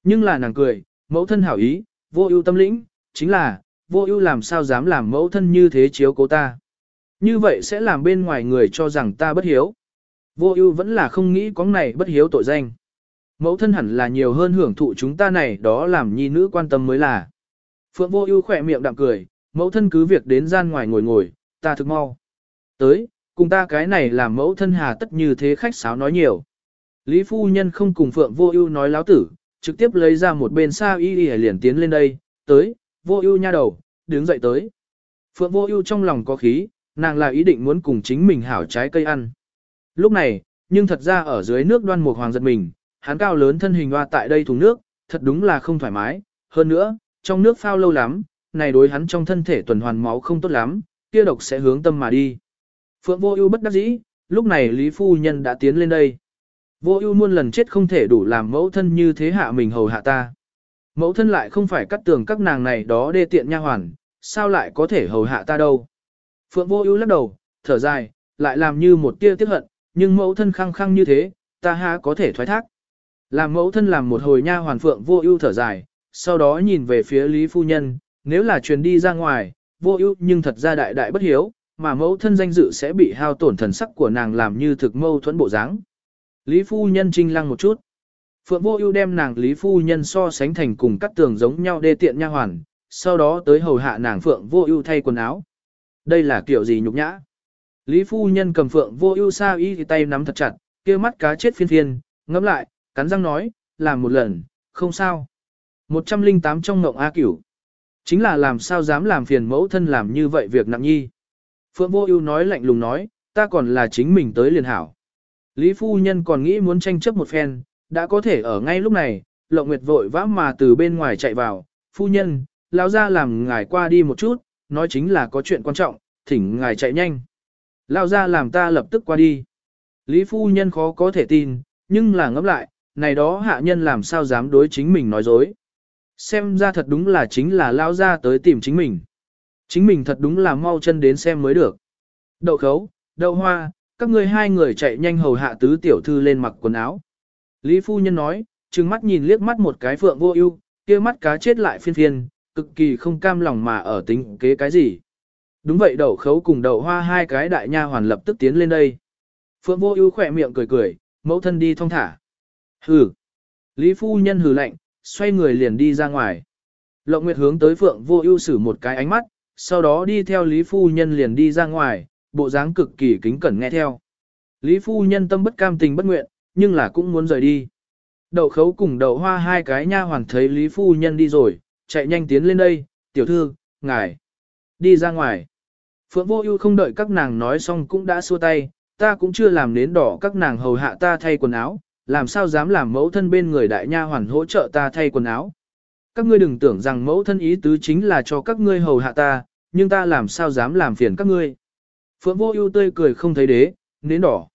Nhưng là nàng cười, mẫu thân hảo ý, Vô Ưu tâm lĩnh, chính là, Vô Ưu làm sao dám làm mẫu thân như thế chiếu cố ta? Như vậy sẽ làm bên ngoài người cho rằng ta bất hiếu. Vô Ưu vẫn là không nghĩ có này bất hiếu tội danh. Mẫu thân hẳn là nhiều hơn hưởng thụ chúng ta này đó làm nhi nữ quan tâm mới là. Phượng vô ưu khỏe miệng đạm cười, mẫu thân cứ việc đến gian ngoài ngồi ngồi, ta thực mau. Tới, cùng ta cái này làm mẫu thân hà tất như thế khách sáo nói nhiều. Lý phu nhân không cùng Phượng vô ưu nói láo tử, trực tiếp lấy ra một bên xa y y liền tiến lên đây, tới, vô ưu nha đầu, đứng dậy tới. Phượng vô ưu trong lòng có khí, nàng là ý định muốn cùng chính mình hảo trái cây ăn. Lúc này, nhưng thật ra ở dưới nước đoan mục hoàng giật mình, hắn cao lớn thân hình hoa tại đây thùng nước, thật đúng là không thoải mái, hơn nữa, trong nước phao lâu lắm, này đối hắn trong thân thể tuần hoàn máu không tốt lắm, kia độc sẽ hướng tâm mà đi. Phượng vô ưu bất đắc dĩ, lúc này Lý Phu Nhân đã tiến lên đây. Vô ưu muôn lần chết không thể đủ làm mẫu thân như thế hạ mình hầu hạ ta. Mẫu thân lại không phải cắt tường các nàng này đó đê tiện nha hoàn, sao lại có thể hầu hạ ta đâu. Phượng vô ưu lắc đầu, thở dài, lại làm như một tia tiếc hận, nhưng mẫu thân khăng khăng như thế, ta há có thể thoái thác. Làm mẫu thân làm một hồi nha hoàn Phượng vô ưu thở dài, sau đó nhìn về phía Lý Phu Nhân, nếu là truyền đi ra ngoài, vô ưu nhưng thật ra đại đại bất hiếu, mà mẫu thân danh dự sẽ bị hao tổn thần sắc của nàng làm như thực mâu thuẫn bộ dáng. Lý Phu Nhân trinh lăng một chút. Phượng Vô Ưu đem nàng Lý Phu Nhân so sánh thành cùng các tường giống nhau đê tiện nha hoàn, sau đó tới hầu hạ nàng Phượng Vô Ưu thay quần áo. Đây là kiểu gì nhục nhã? Lý Phu Nhân cầm Phượng Vô Ưu sa y thì tay nắm thật chặt, kia mắt cá chết phiên phiên, ngậm lại, cắn răng nói, làm một lần, không sao. 108 trong ngộng A Cửu. Chính là làm sao dám làm phiền mẫu thân làm như vậy việc nặng nhi. Phượng Vô Ưu nói lạnh lùng nói, ta còn là chính mình tới liền hảo. Lý phu nhân còn nghĩ muốn tranh chấp một phen, đã có thể ở ngay lúc này, Lộng Nguyệt vội vã mà từ bên ngoài chạy vào, "Phu nhân, lão gia làm ngài qua đi một chút, nói chính là có chuyện quan trọng, thỉnh ngài chạy nhanh." Lão gia làm ta lập tức qua đi. Lý phu nhân khó có thể tin, nhưng là ngẫm lại, này đó hạ nhân làm sao dám đối chính mình nói dối. Xem ra thật đúng là chính là lão gia tới tìm chính mình. Chính mình thật đúng là mau chân đến xem mới được. Đậu khấu, đậu hoa, các ngươi hai người chạy nhanh hầu hạ tứ tiểu thư lên mặc quần áo. Lý phu nhân nói, trừng mắt nhìn liếc mắt một cái phượng vô ưu, kia mắt cá chết lại phiên phiên, cực kỳ không cam lòng mà ở tính kế cái gì. Đúng vậy đậu khấu cùng đậu hoa hai cái đại nha hoàn lập tức tiến lên đây. Phượng vô ưu khỏe miệng cười cười, mẫu thân đi thong thả. Hừ. Lý phu nhân hừ lạnh, xoay người liền đi ra ngoài. Lộng Nguyệt hướng tới Phượng Vô Ưu sử một cái ánh mắt, sau đó đi theo Lý phu nhân liền đi ra ngoài, bộ dáng cực kỳ kính cẩn nghe theo. Lý phu nhân tâm bất cam tình bất nguyện, nhưng là cũng muốn rời đi. Đậu khấu cùng đậu hoa hai cái nha hoàn thấy Lý phu nhân đi rồi, chạy nhanh tiến lên đây, tiểu thư, ngài, đi ra ngoài. Phượng vô ưu không đợi các nàng nói xong cũng đã xua tay, ta cũng chưa làm nến đỏ các nàng hầu hạ ta thay quần áo, làm sao dám làm mẫu thân bên người đại nha hoàn hỗ trợ ta thay quần áo. Các ngươi đừng tưởng rằng mẫu thân ý tứ chính là cho các ngươi hầu hạ ta, nhưng ta làm sao dám làm phiền các ngươi. Phượng vô ưu tươi cười không thấy đế, nến đỏ.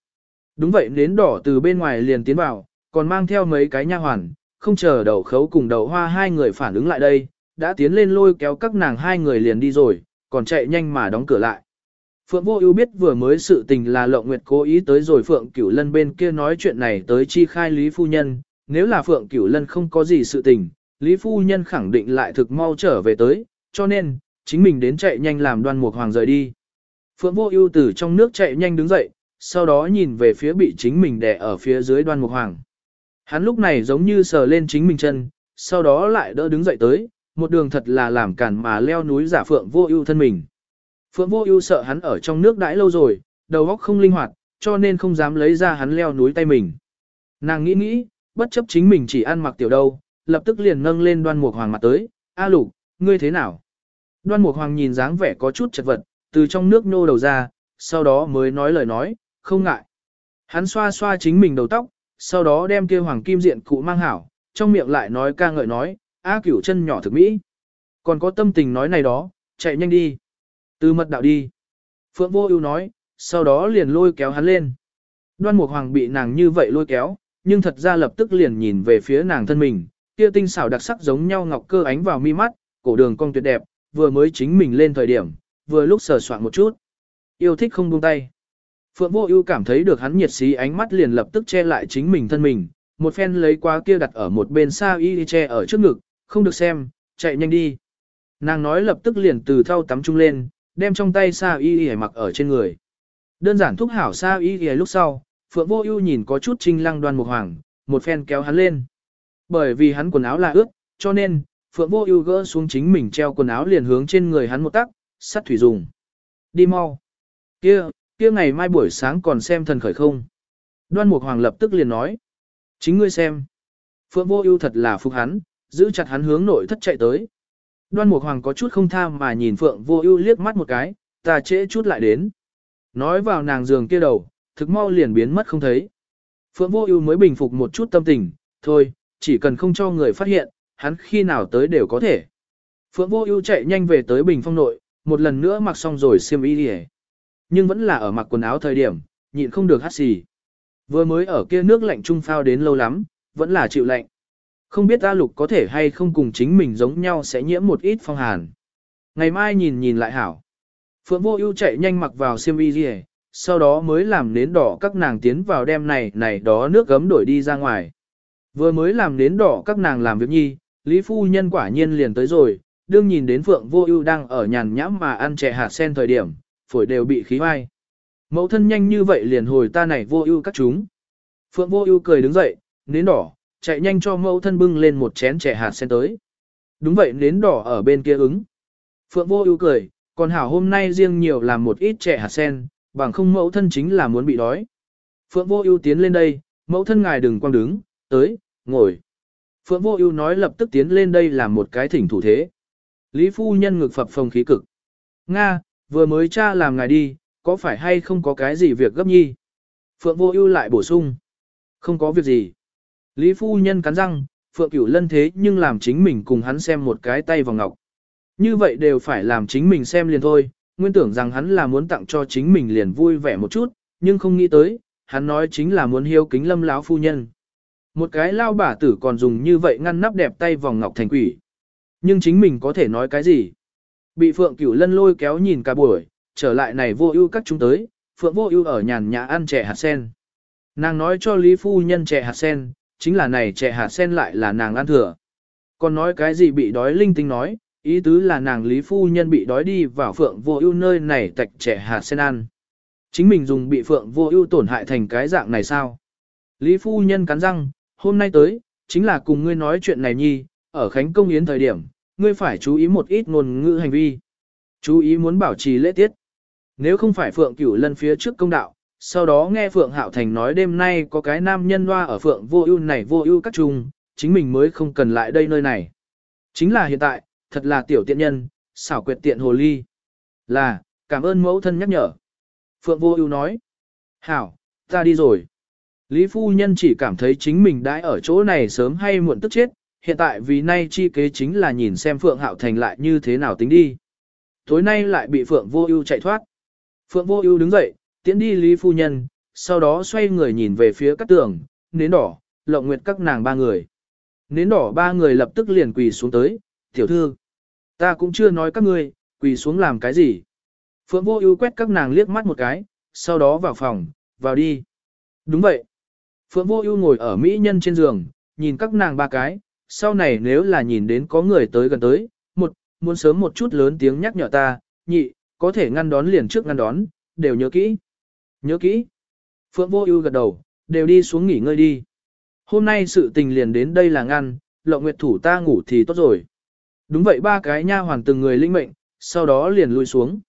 Đúng vậy nến đỏ từ bên ngoài liền tiến vào, còn mang theo mấy cái nha hoàn, không chờ đầu khấu cùng đầu hoa hai người phản ứng lại đây, đã tiến lên lôi kéo các nàng hai người liền đi rồi, còn chạy nhanh mà đóng cửa lại. Phượng Vô Ưu biết vừa mới sự tình là Lộng Nguyệt cố ý tới rồi Phượng Cửu Lân bên kia nói chuyện này tới chi khai Lý phu nhân, nếu là Phượng Cửu Lân không có gì sự tình, Lý phu nhân khẳng định lại thực mau trở về tới, cho nên chính mình đến chạy nhanh làm Đoan Mục Hoàng rời đi. Phượng Vô Ưu từ trong nước chạy nhanh đứng dậy, sau đó nhìn về phía bị chính mình đè ở phía dưới Đoan Mục Hoàng. Hắn lúc này giống như sờ lên chính mình chân, sau đó lại đỡ đứng dậy tới, một đường thật là làm cản mà leo núi giả Phượng Vô Ưu thân mình. Phượng Vô Ưu sợ hắn ở trong nước đãi lâu rồi, đầu óc không linh hoạt, cho nên không dám lấy ra hắn leo núi tay mình. Nàng nghĩ nghĩ, bất chấp chính mình chỉ ăn mặc tiểu đâu, lập tức liền nâng lên Đoan Mục Hoàng mặt tới, "A Lục, ngươi thế nào?" Đoan Mục Hoàng nhìn dáng vẻ có chút chật vật, từ trong nước nô đầu ra, sau đó mới nói lời nói, "Không ngại." Hắn xoa xoa chính mình đầu tóc, sau đó đem kia hoàng kim diện cụ mang hảo, trong miệng lại nói ca ngợi nói, "A Cửu chân nhỏ thực mỹ." Còn có tâm tình nói này đó, chạy nhanh đi. Từ mật đạo đi. Phượng vô ưu nói, sau đó liền lôi kéo hắn lên. Đoan Mục Hoàng bị nàng như vậy lôi kéo, nhưng thật ra lập tức liền nhìn về phía nàng thân mình, kia tinh xảo đặc sắc giống nhau ngọc cơ ánh vào mi mắt, cổ đường cong tuyệt đẹp, vừa mới chính mình lên thời điểm, vừa lúc sờ soạn một chút. Yêu thích không buông tay. Phượng Vô Ưu cảm thấy được hắn nhiệt xí ánh mắt liền lập tức che lại chính mình thân mình, một phen lấy qua kia đặt ở một bên xa y che ở trước ngực, không được xem, chạy nhanh đi. Nàng nói lập tức liền từ thau tắm trung lên, đem trong tay sa y y mặc ở trên người. Đơn giản thúc hảo sa y y lúc sau, Phượng Vô Ưu nhìn có chút trinh lăng đoan mục hoàng, một phen kéo hắn lên. Bởi vì hắn quần áo là ướt, cho nên, Phượng Vô Ưu gỡ xuống chính mình treo quần áo liền hướng trên người hắn một tắc, sắt thủy dùng. Đi mau. Kia, kia ngày mai buổi sáng còn xem thần khởi không? Đoan Mục Hoàng lập tức liền nói. Chính ngươi xem. Phượng Vô Ưu thật là phục hắn, giữ chặt hắn hướng nội thất chạy tới. Đoan Mục Hoàng có chút không tham mà nhìn Phượng Vô Ưu liếc mắt một cái, ta trễ chút lại đến. Nói vào nàng giường kia đầu, thực mau liền biến mất không thấy. Phượng Vô Ưu mới bình phục một chút tâm tình, thôi, chỉ cần không cho người phát hiện, hắn khi nào tới đều có thể. Phượng Vô Ưu chạy nhanh về tới bình phong nội, một lần nữa mặc xong rồi xiêm y đi. Nhưng vẫn là ở mặc quần áo thời điểm, nhịn không được hắt xì. Vừa mới ở kia nước lạnh trung phao đến lâu lắm, vẫn là chịu lạnh. Không biết A Lục có thể hay không cùng chính mình giống nhau sẽ nhiễm một ít phong hàn. Ngày mai nhìn nhìn lại hảo. Phượng Vô Ưu chạy nhanh mặc vào xiêm y đi, sau đó mới làm nến đỏ các nàng tiến vào đem này này đó nước gấm đổi đi ra ngoài. Vừa mới làm nến đỏ các nàng làm việc nhi, Lý Phu Nhân quả nhiên liền tới rồi, đương nhìn đến Phượng Vô Ưu đang ở nhàn nhãm mà ăn chè hạt sen thời điểm, phổi đều bị khí hoai. Mẫu thân nhanh như vậy liền hồi ta này Vô Ưu các chúng. Phượng Vô Ưu cười đứng dậy, nến đỏ, chạy nhanh cho mẫu thân bưng lên một chén chè hạt sen tới. Đúng vậy nến đỏ ở bên kia ứng. Phượng Vô Ưu cười, còn hảo hôm nay riêng nhiều làm một ít chè hạt sen, bằng không mẫu thân chính là muốn bị đói. Phượng Vô Ưu tiến lên đây, mẫu thân ngài đừng quăng đứng, tới, ngồi. Phượng Vô Ưu nói lập tức tiến lên đây làm một cái thỉnh thủ thế. Lý phu nhân ngực phập phồng khí cực. Nga, vừa mới cha làm ngài đi, có phải hay không có cái gì việc gấp nhi? Phượng Vô Ưu lại bổ sung. Không có việc gì. Lý phu nhân cắn răng, Phượng Cửu Lân thế nhưng làm chính mình cùng hắn xem một cái tay vào ngọc. Như vậy đều phải làm chính mình xem liền thôi, nguyên tưởng rằng hắn là muốn tặng cho chính mình liền vui vẻ một chút, nhưng không nghĩ tới, hắn nói chính là muốn hiếu kính lâm lão phu nhân. Một cái lao bả tử còn dùng như vậy ngăn nắp đẹp tay vòng ngọc thành quỷ. Nhưng chính mình có thể nói cái gì? Bị Phượng Cửu Lân lôi kéo nhìn cả buổi, trở lại này vô ưu các chúng tới, Phượng vô ưu ở nhàn nhã ăn chè hạt sen. Nàng nói cho Lý Phu Nhân chè hạt sen, chính là này chè hạt sen lại là nàng ăn thừa. Còn nói cái gì bị đói linh tinh nói, ý tứ là nàng Lý Phu Nhân bị đói đi vào Phượng vô ưu nơi này tạch chè hạt sen ăn. Chính mình dùng bị Phượng vô ưu tổn hại thành cái dạng này sao? Lý Phu Nhân cắn răng, hôm nay tới, chính là cùng ngươi nói chuyện này nhi, ở Khánh Công Yến thời điểm, ngươi phải chú ý một ít ngôn ngữ hành vi. Chú ý muốn bảo trì lễ tiết. Nếu không phải Phượng Cửu lần phía trước công đạo, sau đó nghe Phượng Hạo Thành nói đêm nay có cái nam nhân loa ở Phượng vô ưu này vô ưu các trùng, chính mình mới không cần lại đây nơi này. Chính là hiện tại, thật là tiểu tiện nhân, xảo quyệt tiện hồ ly. Là, cảm ơn mẫu thân nhắc nhở. Phượng vô ưu nói. Hảo, ta đi rồi. Lý phu nhân chỉ cảm thấy chính mình đã ở chỗ này sớm hay muộn tức chết, hiện tại vì nay chi kế chính là nhìn xem Phượng Hạo Thành lại như thế nào tính đi. Tối nay lại bị Phượng Vô Ưu chạy thoát. Phượng Vô Ưu đứng dậy, tiến đi Lý phu nhân, sau đó xoay người nhìn về phía các tường, nến đỏ, lộng nguyệt các nàng ba người. Nến đỏ ba người lập tức liền quỳ xuống tới, "Tiểu thư, ta cũng chưa nói các ngươi, quỳ xuống làm cái gì?" Phượng Vô Ưu quét các nàng liếc mắt một cái, sau đó vào phòng, "Vào đi." "Đúng vậy." Phượng Vô Ưu ngồi ở mỹ nhân trên giường, nhìn các nàng ba cái, sau này nếu là nhìn đến có người tới gần tới, một, muốn sớm một chút lớn tiếng nhắc nhở ta, nhị, có thể ngăn đón liền trước ngăn đón, đều nhớ kỹ. Nhớ kỹ. Phượng Vô Ưu gật đầu, đều đi xuống nghỉ ngơi đi. Hôm nay sự tình liền đến đây là ngăn, Lộng Nguyệt thủ ta ngủ thì tốt rồi. Đúng vậy ba cái nha hoàn từng người linh mệnh, sau đó liền lui xuống.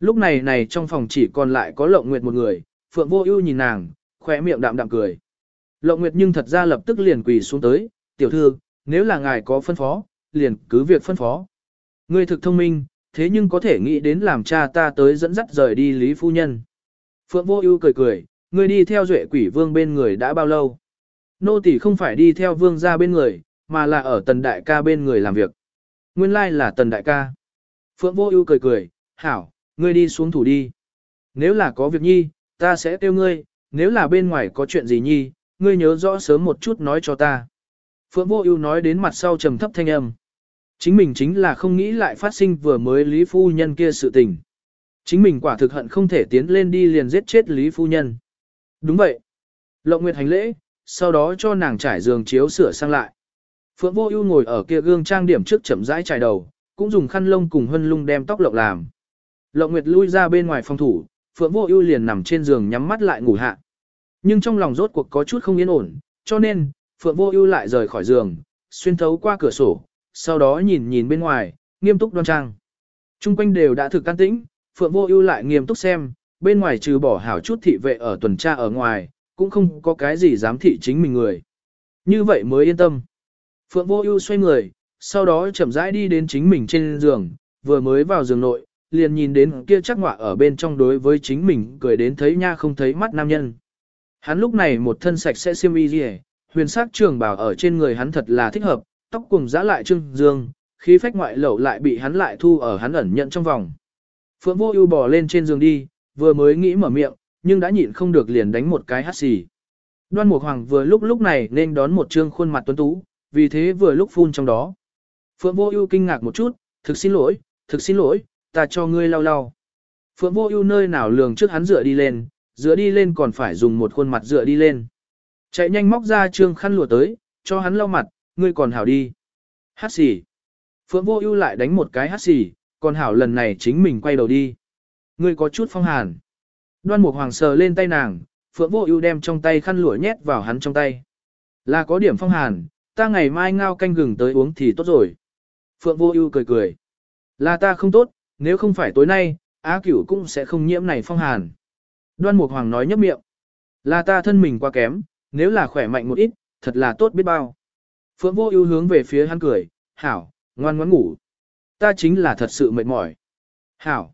Lúc này này trong phòng chỉ còn lại có Lộng Nguyệt một người, Phượng Vô Ưu nhìn nàng, khóe miệng đạm đạm cười. Lộng Nguyệt nhưng thật ra lập tức liền quỳ xuống tới, tiểu thư, nếu là ngài có phân phó, liền cứ việc phân phó. Ngươi thực thông minh, thế nhưng có thể nghĩ đến làm cha ta tới dẫn dắt rời đi Lý Phu Nhân. Phượng Vô Ưu cười cười, ngươi đi theo duệ quỷ vương bên người đã bao lâu? Nô tỳ không phải đi theo vương gia bên người, mà là ở tần đại ca bên người làm việc. Nguyên lai là tần đại ca. Phượng Vô Ưu cười cười, hảo, ngươi đi xuống thủ đi. Nếu là có việc nhi, ta sẽ kêu ngươi, nếu là bên ngoài có chuyện gì nhi, ngươi nhớ rõ sớm một chút nói cho ta. Phượng Vô Ưu nói đến mặt sau trầm thấp thanh âm. Chính mình chính là không nghĩ lại phát sinh vừa mới Lý phu nhân kia sự tình. Chính mình quả thực hận không thể tiến lên đi liền giết chết Lý phu nhân. Đúng vậy. Lộng Nguyệt hành lễ, sau đó cho nàng trải giường chiếu sửa sang lại. Phượng Vô Ưu ngồi ở kia gương trang điểm trước chậm rãi chải đầu, cũng dùng khăn lông cùng hân lung đem tóc lộng làm. Lộng Nguyệt lui ra bên ngoài phòng thủ, Phượng Vô Ưu liền nằm trên giường nhắm mắt lại ngủ hạ. Nhưng trong lòng rốt cuộc có chút không yên ổn, cho nên, Phượng Vô Ưu lại rời khỏi giường, xuyên thấu qua cửa sổ, sau đó nhìn nhìn bên ngoài, nghiêm túc đoan trang. Trung quanh đều đã thực can tĩnh, Phượng Vô Ưu lại nghiêm túc xem, bên ngoài trừ bỏ hảo chút thị vệ ở tuần tra ở ngoài, cũng không có cái gì dám thị chính mình người. Như vậy mới yên tâm. Phượng Vô Ưu xoay người, sau đó chậm rãi đi đến chính mình trên giường, vừa mới vào giường nội, liền nhìn đến kia chắc ngọa ở bên trong đối với chính mình cười đến thấy nha không thấy mắt nam nhân. Hắn lúc này một thân sạch sẽ xiêm y liễu, huyền sắc trường bào ở trên người hắn thật là thích hợp, tóc cùng giã lại trưng dương, khí phách ngoại lẩu lại bị hắn lại thu ở hắn ẩn nhận trong vòng. Phượng Vô Ưu bò lên trên giường đi, vừa mới nghĩ mở miệng, nhưng đã nhịn không được liền đánh một cái hắt xì. Đoan Mục Hoàng vừa lúc lúc này nên đón một trương khuôn mặt tuấn tú, vì thế vừa lúc phun trong đó. Phượng Vô Ưu kinh ngạc một chút, "Thực xin lỗi, thực xin lỗi, ta cho ngươi lau lau." Phượng Vô Ưu nơi nào lường trước hắn dựa đi lên, dựa đi lên còn phải dùng một khuôn mặt dựa đi lên. Chạy nhanh móc ra trương khăn lụa tới, cho hắn lau mặt, "Ngươi còn hảo đi." Hát xì. Phượng Vô Ưu lại đánh một cái hát xì, còn hảo lần này chính mình quay đầu đi. "Ngươi có chút phong hàn." Đoan Mục Hoàng sờ lên tay nàng, Phượng Vô Ưu đem trong tay khăn lụa nhét vào hắn trong tay. "Là có điểm phong hàn, ta ngày mai ngao canh gừng tới uống thì tốt rồi." Phượng Vô Ưu cười cười. "Là ta không tốt, nếu không phải tối nay, Á Cửu cũng sẽ không nhiễm này phong hàn." Đoan Mục Hoàng nói nhấp miệng. "Là ta thân mình quá kém, nếu là khỏe mạnh một ít, thật là tốt biết bao." Phượng Vô Ưu hướng về phía hắn cười, "Hảo, ngoan ngoãn ngủ. Ta chính là thật sự mệt mỏi." "Hảo."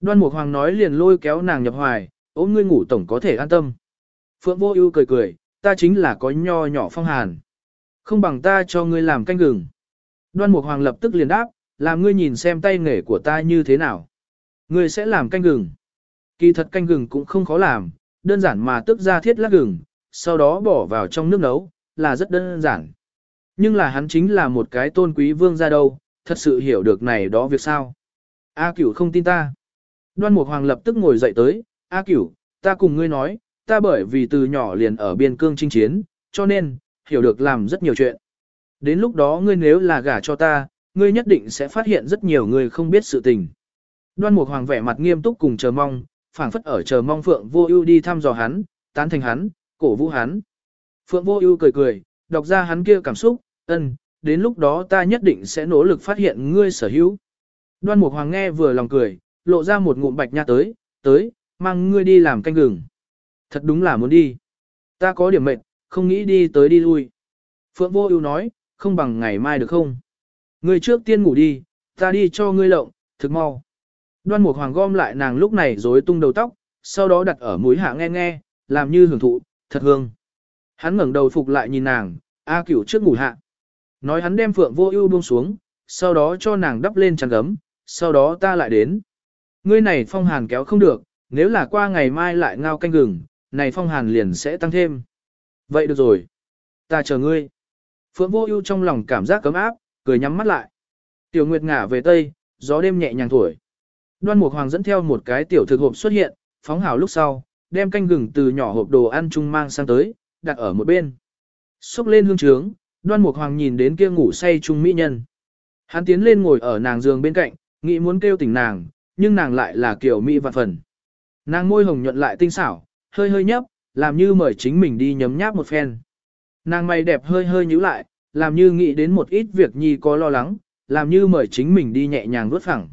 Đoan Mục Hoàng nói liền lôi kéo nàng nhập hoài, ôm ngươi ngủ tổng có thể an tâm. Phượng Vô Ưu cười cười, ta chính là có nho nhỏ phong hàn. Không bằng ta cho ngươi làm canh gừng. Đoan Mục Hoàng lập tức liền đáp, làm ngươi nhìn xem tay nghề của ta như thế nào. Ngươi sẽ làm canh gừng. Kỳ thật canh gừng cũng không khó làm, đơn giản mà tức ra thiết lát gừng, sau đó bỏ vào trong nước nấu, là rất đơn giản. Nhưng là hắn chính là một cái tôn quý vương gia đâu, thật sự hiểu được này đó việc sao. A cửu không tin ta. Đoan Mục Hoàng lập tức ngồi dậy tới, A cửu, ta cùng ngươi nói, ta bởi vì từ nhỏ liền ở biên cương chinh chiến, cho nên, hiểu được làm rất nhiều chuyện. Đến lúc đó ngươi nếu là gả cho ta, ngươi nhất định sẽ phát hiện rất nhiều người không biết sự tình. Đoan Mục Hoàng vẻ mặt nghiêm túc cùng chờ mong, phảng phất ở chờ mong Phượng Vô Ưu đi thăm dò hắn, tán thành hắn, cổ vũ hắn. Phượng Vô Ưu cười cười, đọc ra hắn kia cảm xúc, "Ân, đến lúc đó ta nhất định sẽ nỗ lực phát hiện ngươi sở hữu." Đoan Mục Hoàng nghe vừa lòng cười, lộ ra một ngụm bạch nha tới, "Tới, mang ngươi đi làm canh gừng." Thật đúng là muốn đi. Ta có điểm mệt, không nghĩ đi tới đi lui. Phượng Vô Ưu nói, "Không bằng ngày mai được không? Ngươi trước tiên ngủ đi, ta đi cho ngươi lộng, thực mau." Đoan Mục Hoàng gom lại nàng lúc này rối tung đầu tóc, sau đó đặt ở mũi hạ nghe nghe, làm như hưởng thụ, thật hương. Hắn ngẩng đầu phục lại nhìn nàng, A Cửu trước ngủ hạ. Nói hắn đem Phượng Vô Ưu buông xuống, sau đó cho nàng đắp lên chăn gấm, sau đó ta lại đến. Ngươi này phong hàn kéo không được, nếu là qua ngày mai lại ngao canh gừng, này phong hàn liền sẽ tăng thêm. Vậy được rồi. Ta chờ ngươi. Phượng Vô Ưu trong lòng cảm giác cấm áp, cười nhắm mắt lại. Tiểu Nguyệt ngả về tây, gió đêm nhẹ nhàng thổi. Đoan Mục Hoàng dẫn theo một cái tiểu thực hộp xuất hiện, phóng hảo lúc sau, đem canh gừng từ nhỏ hộp đồ ăn chung mang sang tới, đặt ở một bên. Xúc lên hương trướng, đoan mục hoàng nhìn đến kia ngủ say chung mỹ nhân. Hắn tiến lên ngồi ở nàng giường bên cạnh, nghĩ muốn kêu tỉnh nàng, nhưng nàng lại là kiểu mỹ vạn phần. Nàng môi hồng nhuận lại tinh xảo, hơi hơi nhấp, làm như mời chính mình đi nhấm nháp một phen. Nàng mày đẹp hơi hơi nhíu lại, làm như nghĩ đến một ít việc nhi có lo lắng, làm như mời chính mình đi nhẹ nhàng vuốt phẳng.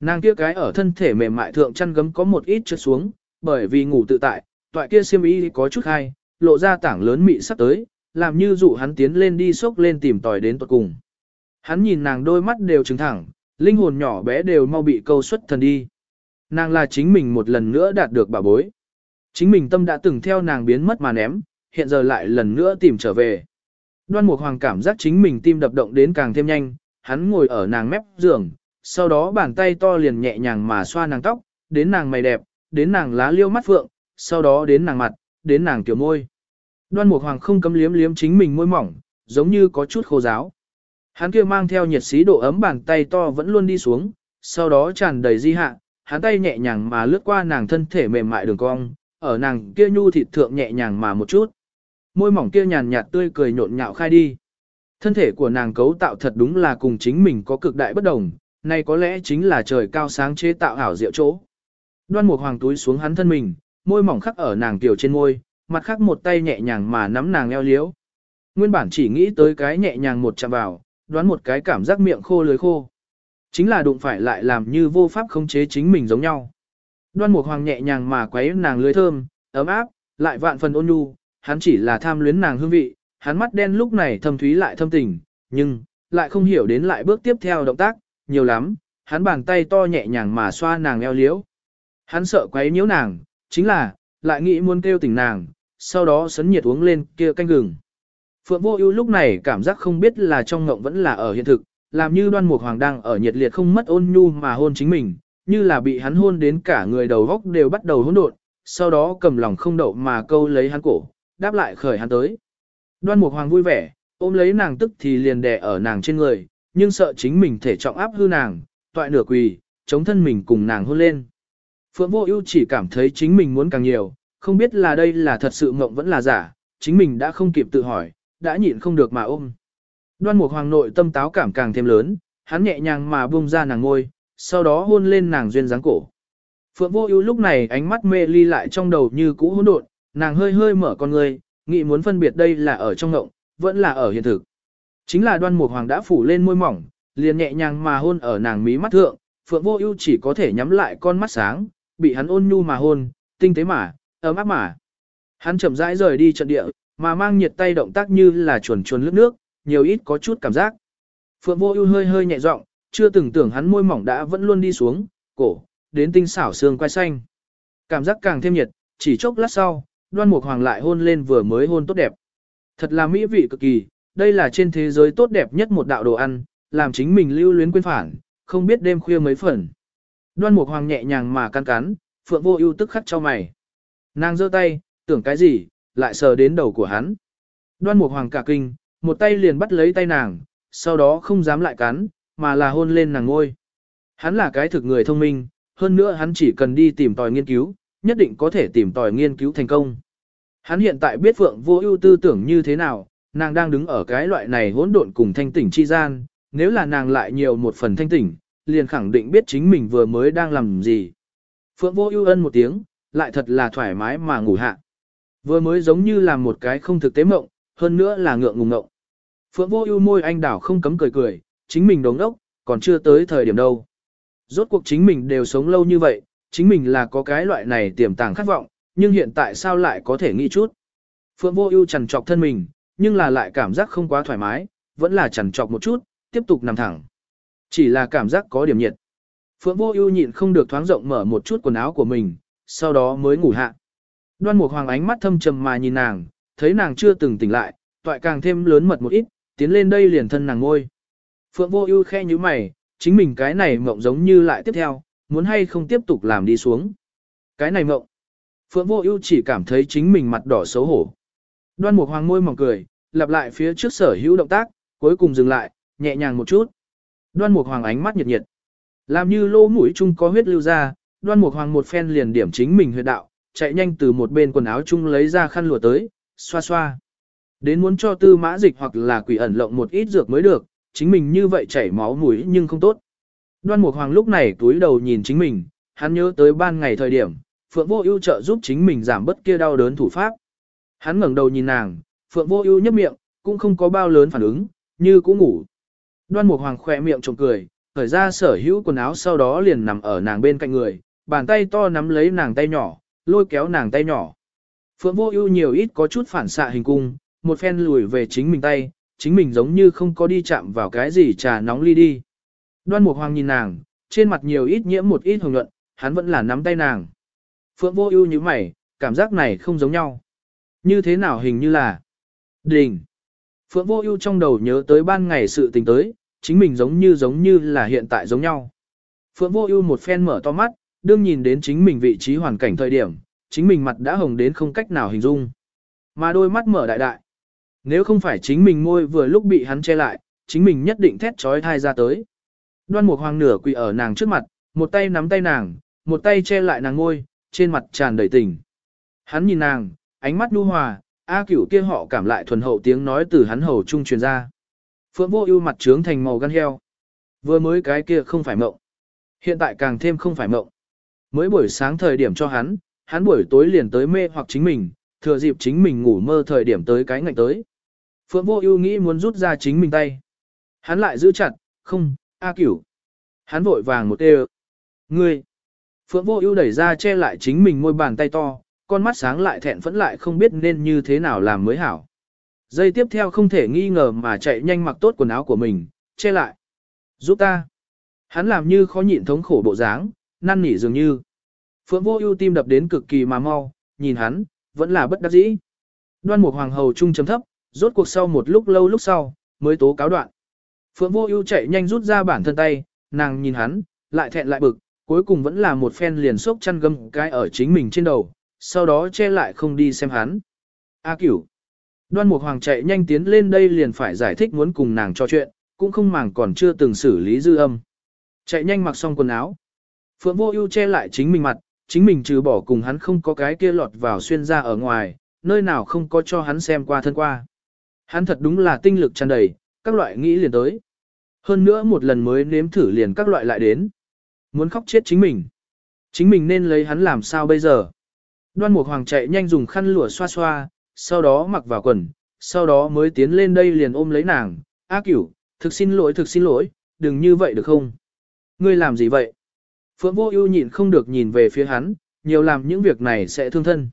Nàng kia cái ở thân thể mềm mại thượng chăn gấm có một ít trượt xuống, bởi vì ngủ tự tại, toại kia xiêm y có chút hay, lộ ra tảng lớn mị sắp tới, làm như dụ hắn tiến lên đi sốc lên tìm tòi đến tuật cùng. Hắn nhìn nàng đôi mắt đều trừng thẳng, linh hồn nhỏ bé đều mau bị câu xuất thần đi. Nàng là chính mình một lần nữa đạt được bảo bối. Chính mình tâm đã từng theo nàng biến mất mà ném, hiện giờ lại lần nữa tìm trở về. Đoan Mục Hoàng cảm giác chính mình tim đập động đến càng thêm nhanh, hắn ngồi ở nàng mép giường, sau đó bàn tay to liền nhẹ nhàng mà xoa nàng tóc, đến nàng mày đẹp, đến nàng lá liêu mắt phượng, sau đó đến nàng mặt, đến nàng tiểu môi. Đoan Mục Hoàng không cấm liếm liếm chính mình môi mỏng, giống như có chút khô giáo. Hắn kia mang theo nhiệt xí độ ấm bàn tay to vẫn luôn đi xuống, sau đó tràn đầy di hạ, hắn tay nhẹ nhàng mà lướt qua nàng thân thể mềm mại đường cong, ở nàng kia nhu thịt thượng nhẹ nhàng mà một chút. Môi mỏng kia nhàn nhạt tươi cười nhộn nhạo khai đi. Thân thể của nàng cấu tạo thật đúng là cùng chính mình có cực đại bất đồng, này có lẽ chính là trời cao sáng chế tạo ảo diệu chỗ. Đoan một Hoàng túi xuống hắn thân mình, môi mỏng khắc ở nàng tiểu trên môi, mặt khác một tay nhẹ nhàng mà nắm nàng eo liếu. Nguyên bản chỉ nghĩ tới cái nhẹ nhàng một chạm vào, đoán một cái cảm giác miệng khô lưới khô. Chính là đụng phải lại làm như vô pháp khống chế chính mình giống nhau. Đoan Mục Hoàng nhẹ nhàng mà quấy nàng lưới thơm, ấm áp, lại vạn phần ôn nhu, hắn chỉ là tham luyến nàng hương vị, hắn mắt đen lúc này thâm thúy lại thâm tình, nhưng lại không hiểu đến lại bước tiếp theo động tác, nhiều lắm, hắn bàn tay to nhẹ nhàng mà xoa nàng eo liễu. Hắn sợ quấy nhiễu nàng, chính là, lại nghĩ muốn kêu tỉnh nàng, sau đó sấn nhiệt uống lên kia canh gừng. Phượng Vô Ưu lúc này cảm giác không biết là trong ngộng vẫn là ở hiện thực, làm như Đoan Mục Hoàng đang ở nhiệt liệt không mất ôn nhu mà hôn chính mình, như là bị hắn hôn đến cả người đầu óc đều bắt đầu hỗn độn, sau đó cầm lòng không đậu mà câu lấy hắn cổ, đáp lại khởi hắn tới. Đoan Mục Hoàng vui vẻ, ôm lấy nàng tức thì liền đè ở nàng trên người, nhưng sợ chính mình thể trọng áp hư nàng, toại nửa quỳ, chống thân mình cùng nàng hôn lên. Phượng Vô Ưu chỉ cảm thấy chính mình muốn càng nhiều, không biết là đây là thật sự mộng vẫn là giả, chính mình đã không kịp tự hỏi, đã nhịn không được mà ôm. Đoan Mục Hoàng nội tâm táo cảm càng thêm lớn, hắn nhẹ nhàng mà buông ra nàng ngôi, sau đó hôn lên nàng duyên dáng cổ. Phượng Vô Ưu lúc này ánh mắt mê ly lại trong đầu như cũ hỗn độn, nàng hơi hơi mở con ngươi, nghĩ muốn phân biệt đây là ở trong ngộng, vẫn là ở hiện thực. Chính là Đoan Mục Hoàng đã phủ lên môi mỏng, liền nhẹ nhàng mà hôn ở nàng mí mắt thượng, Phượng Vô Ưu chỉ có thể nhắm lại con mắt sáng, bị hắn ôn nhu mà hôn, tinh tế mà, ấm áp mà. Hắn chậm rãi rời đi trận địa, mà mang nhiệt tay động tác như là chuồn chuồn lướt nước, nhiều ít có chút cảm giác. Phượng Vô Ưu hơi hơi nhẹ giọng, chưa từng tưởng hắn môi mỏng đã vẫn luôn đi xuống, cổ, đến tinh xảo xương quai xanh. Cảm giác càng thêm nhiệt, chỉ chốc lát sau, Đoan Mục Hoàng lại hôn lên vừa mới hôn tốt đẹp. Thật là mỹ vị cực kỳ, đây là trên thế giới tốt đẹp nhất một đạo đồ ăn, làm chính mình lưu luyến quên phản, không biết đêm khuya mấy phần. Đoan Mục Hoàng nhẹ nhàng mà cắn cắn, Phượng Vô Ưu tức khắc chau mày. Nàng giơ tay, tưởng cái gì, lại sờ đến đầu của hắn. Đoan Mục Hoàng cả kinh, một tay liền bắt lấy tay nàng, sau đó không dám lại cắn, mà là hôn lên nàng ngôi. Hắn là cái thực người thông minh, hơn nữa hắn chỉ cần đi tìm tòi nghiên cứu, nhất định có thể tìm tòi nghiên cứu thành công. Hắn hiện tại biết Phượng Vô Ưu tư tưởng như thế nào, nàng đang đứng ở cái loại này hỗn độn cùng thanh tỉnh chi gian, nếu là nàng lại nhiều một phần thanh tỉnh, liền khẳng định biết chính mình vừa mới đang làm gì. Phượng Vô Ưu ân một tiếng, lại thật là thoải mái mà ngủ hạ. Vừa mới giống như là một cái không thực tế mộng, hơn nữa là ngượng ngùng ngộng. Phượng Vô Ưu môi anh đảo không cấm cười cười, chính mình đống đốc, còn chưa tới thời điểm đâu. Rốt cuộc chính mình đều sống lâu như vậy, chính mình là có cái loại này tiềm tàng khát vọng, nhưng hiện tại sao lại có thể nghĩ chút. Phượng Vô Ưu chằn trọc thân mình, nhưng là lại cảm giác không quá thoải mái, vẫn là chằn trọc một chút, tiếp tục nằm thẳng. Chỉ là cảm giác có điểm nhiệt. Phượng Vô Ưu nhịn không được thoáng rộng mở một chút quần áo của mình, sau đó mới ngủ hạ. Đoan Mục Hoàng ánh mắt thâm trầm mà nhìn nàng, thấy nàng chưa từng tỉnh lại, toại càng thêm lớn mật một ít, tiến lên đây liền thân nàng ngôi. Phượng Vô Ưu khẽ nhíu mày, chính mình cái này mộng giống như lại tiếp theo, muốn hay không tiếp tục làm đi xuống. Cái này mộng. Phượng Vô Ưu chỉ cảm thấy chính mình mặt đỏ xấu hổ. Đoan Mục Hoàng môi mỏng cười, lặp lại phía trước sở hữu động tác, cuối cùng dừng lại, nhẹ nhàng một chút. Đoan Mục Hoàng ánh mắt nhiệt nhiệt. Làm như lỗ mũi chung có huyết lưu ra, Đoan Mục Hoàng một phen liền điểm chính mình huyệt đạo, chạy nhanh từ một bên quần áo chung lấy ra khăn lụa tới, xoa xoa. Đến muốn cho tư mã dịch hoặc là quỷ ẩn lộng một ít dược mới được, chính mình như vậy chảy máu mũi nhưng không tốt. Đoan Mục Hoàng lúc này túi đầu nhìn chính mình, hắn nhớ tới ban ngày thời điểm, Phượng Vô Ưu trợ giúp chính mình giảm bớt kia đau đớn thủ pháp. Hắn ngẩng đầu nhìn nàng, Phượng Vô Ưu nhếch miệng, cũng không có bao lớn phản ứng, như cũng ngủ. Đoan Mục Hoàng khoe miệng trộm cười, khởi ra sở hữu quần áo sau đó liền nằm ở nàng bên cạnh người, bàn tay to nắm lấy nàng tay nhỏ, lôi kéo nàng tay nhỏ. Phượng Vô Ưu nhiều ít có chút phản xạ hình cung, một phen lùi về chính mình tay, chính mình giống như không có đi chạm vào cái gì trà nóng ly đi. Đoan Mục Hoàng nhìn nàng, trên mặt nhiều ít nhiễm một ít hồng nhuận, hắn vẫn là nắm tay nàng. Phượng Vô Ưu nhíu mày, cảm giác này không giống nhau. Như thế nào hình như là Đình. Phượng Vô Ưu trong đầu nhớ tới ban ngày sự tình tới, chính mình giống như giống như là hiện tại giống nhau. Phượng Vô Ưu một phen mở to mắt, đương nhìn đến chính mình vị trí hoàn cảnh thời điểm, chính mình mặt đã hồng đến không cách nào hình dung. Mà đôi mắt mở đại đại. Nếu không phải chính mình môi vừa lúc bị hắn che lại, chính mình nhất định thét chói tai ra tới. Đoan Mục Hoàng nửa quỳ ở nàng trước mặt, một tay nắm tay nàng, một tay che lại nàng môi, trên mặt tràn đầy tình. Hắn nhìn nàng, ánh mắt nhu hòa, A Cửu kia họ cảm lại thuần hậu tiếng nói từ hắn hầu trung truyền ra. Phượng Vô Ưu mặt trướng thành màu gan heo. Vừa mới cái kia không phải mộng, hiện tại càng thêm không phải mộng. Mới buổi sáng thời điểm cho hắn, hắn buổi tối liền tới mê hoặc chính mình, thừa dịp chính mình ngủ mơ thời điểm tới cái ngạnh tới. Phượng Vô Ưu nghĩ muốn rút ra chính mình tay. Hắn lại giữ chặt, "Không, A Cửu." Hắn vội vàng một kêu. "Ngươi!" Phượng Vô Ưu đẩy ra che lại chính mình môi bàn tay to, con mắt sáng lại thẹn phẫn lại không biết nên như thế nào làm mới hảo dây tiếp theo không thể nghi ngờ mà chạy nhanh mặc tốt quần áo của mình, che lại. "Giúp ta." Hắn làm như khó nhịn thống khổ bộ dáng, năn nỉ dường như. Phượng Vô Ưu tim đập đến cực kỳ mà mau, nhìn hắn, vẫn là bất đắc dĩ. Đoan Mục Hoàng hầu trung chấm thấp, rốt cuộc sau một lúc lâu lúc sau, mới tố cáo đoạn. Phượng Vô Ưu chạy nhanh rút ra bản thân tay, nàng nhìn hắn, lại thẹn lại bực, cuối cùng vẫn là một phen liền sốc chăn gâm cái ở chính mình trên đầu, sau đó che lại không đi xem hắn. A Cửu. Đoan Mục Hoàng chạy nhanh tiến lên đây liền phải giải thích muốn cùng nàng trò chuyện, cũng không màng còn chưa từng xử lý dư âm. Chạy nhanh mặc xong quần áo. Phượng Vô Ưu che lại chính mình mặt, chính mình trừ bỏ cùng hắn không có cái kia lọt vào xuyên ra ở ngoài, nơi nào không có cho hắn xem qua thân qua. Hắn thật đúng là tinh lực tràn đầy, các loại nghĩ liền tới. Hơn nữa một lần mới nếm thử liền các loại lại đến. Muốn khóc chết chính mình. Chính mình nên lấy hắn làm sao bây giờ. Đoan Mục Hoàng chạy nhanh dùng khăn lụa xoa xoa, sau đó mặc vào quần, sau đó mới tiến lên đây liền ôm lấy nàng. A cửu, thực xin lỗi thực xin lỗi, đừng như vậy được không? Ngươi làm gì vậy? Phượng Vô Ưu nhịn không được nhìn về phía hắn, nhiều làm những việc này sẽ thương thân.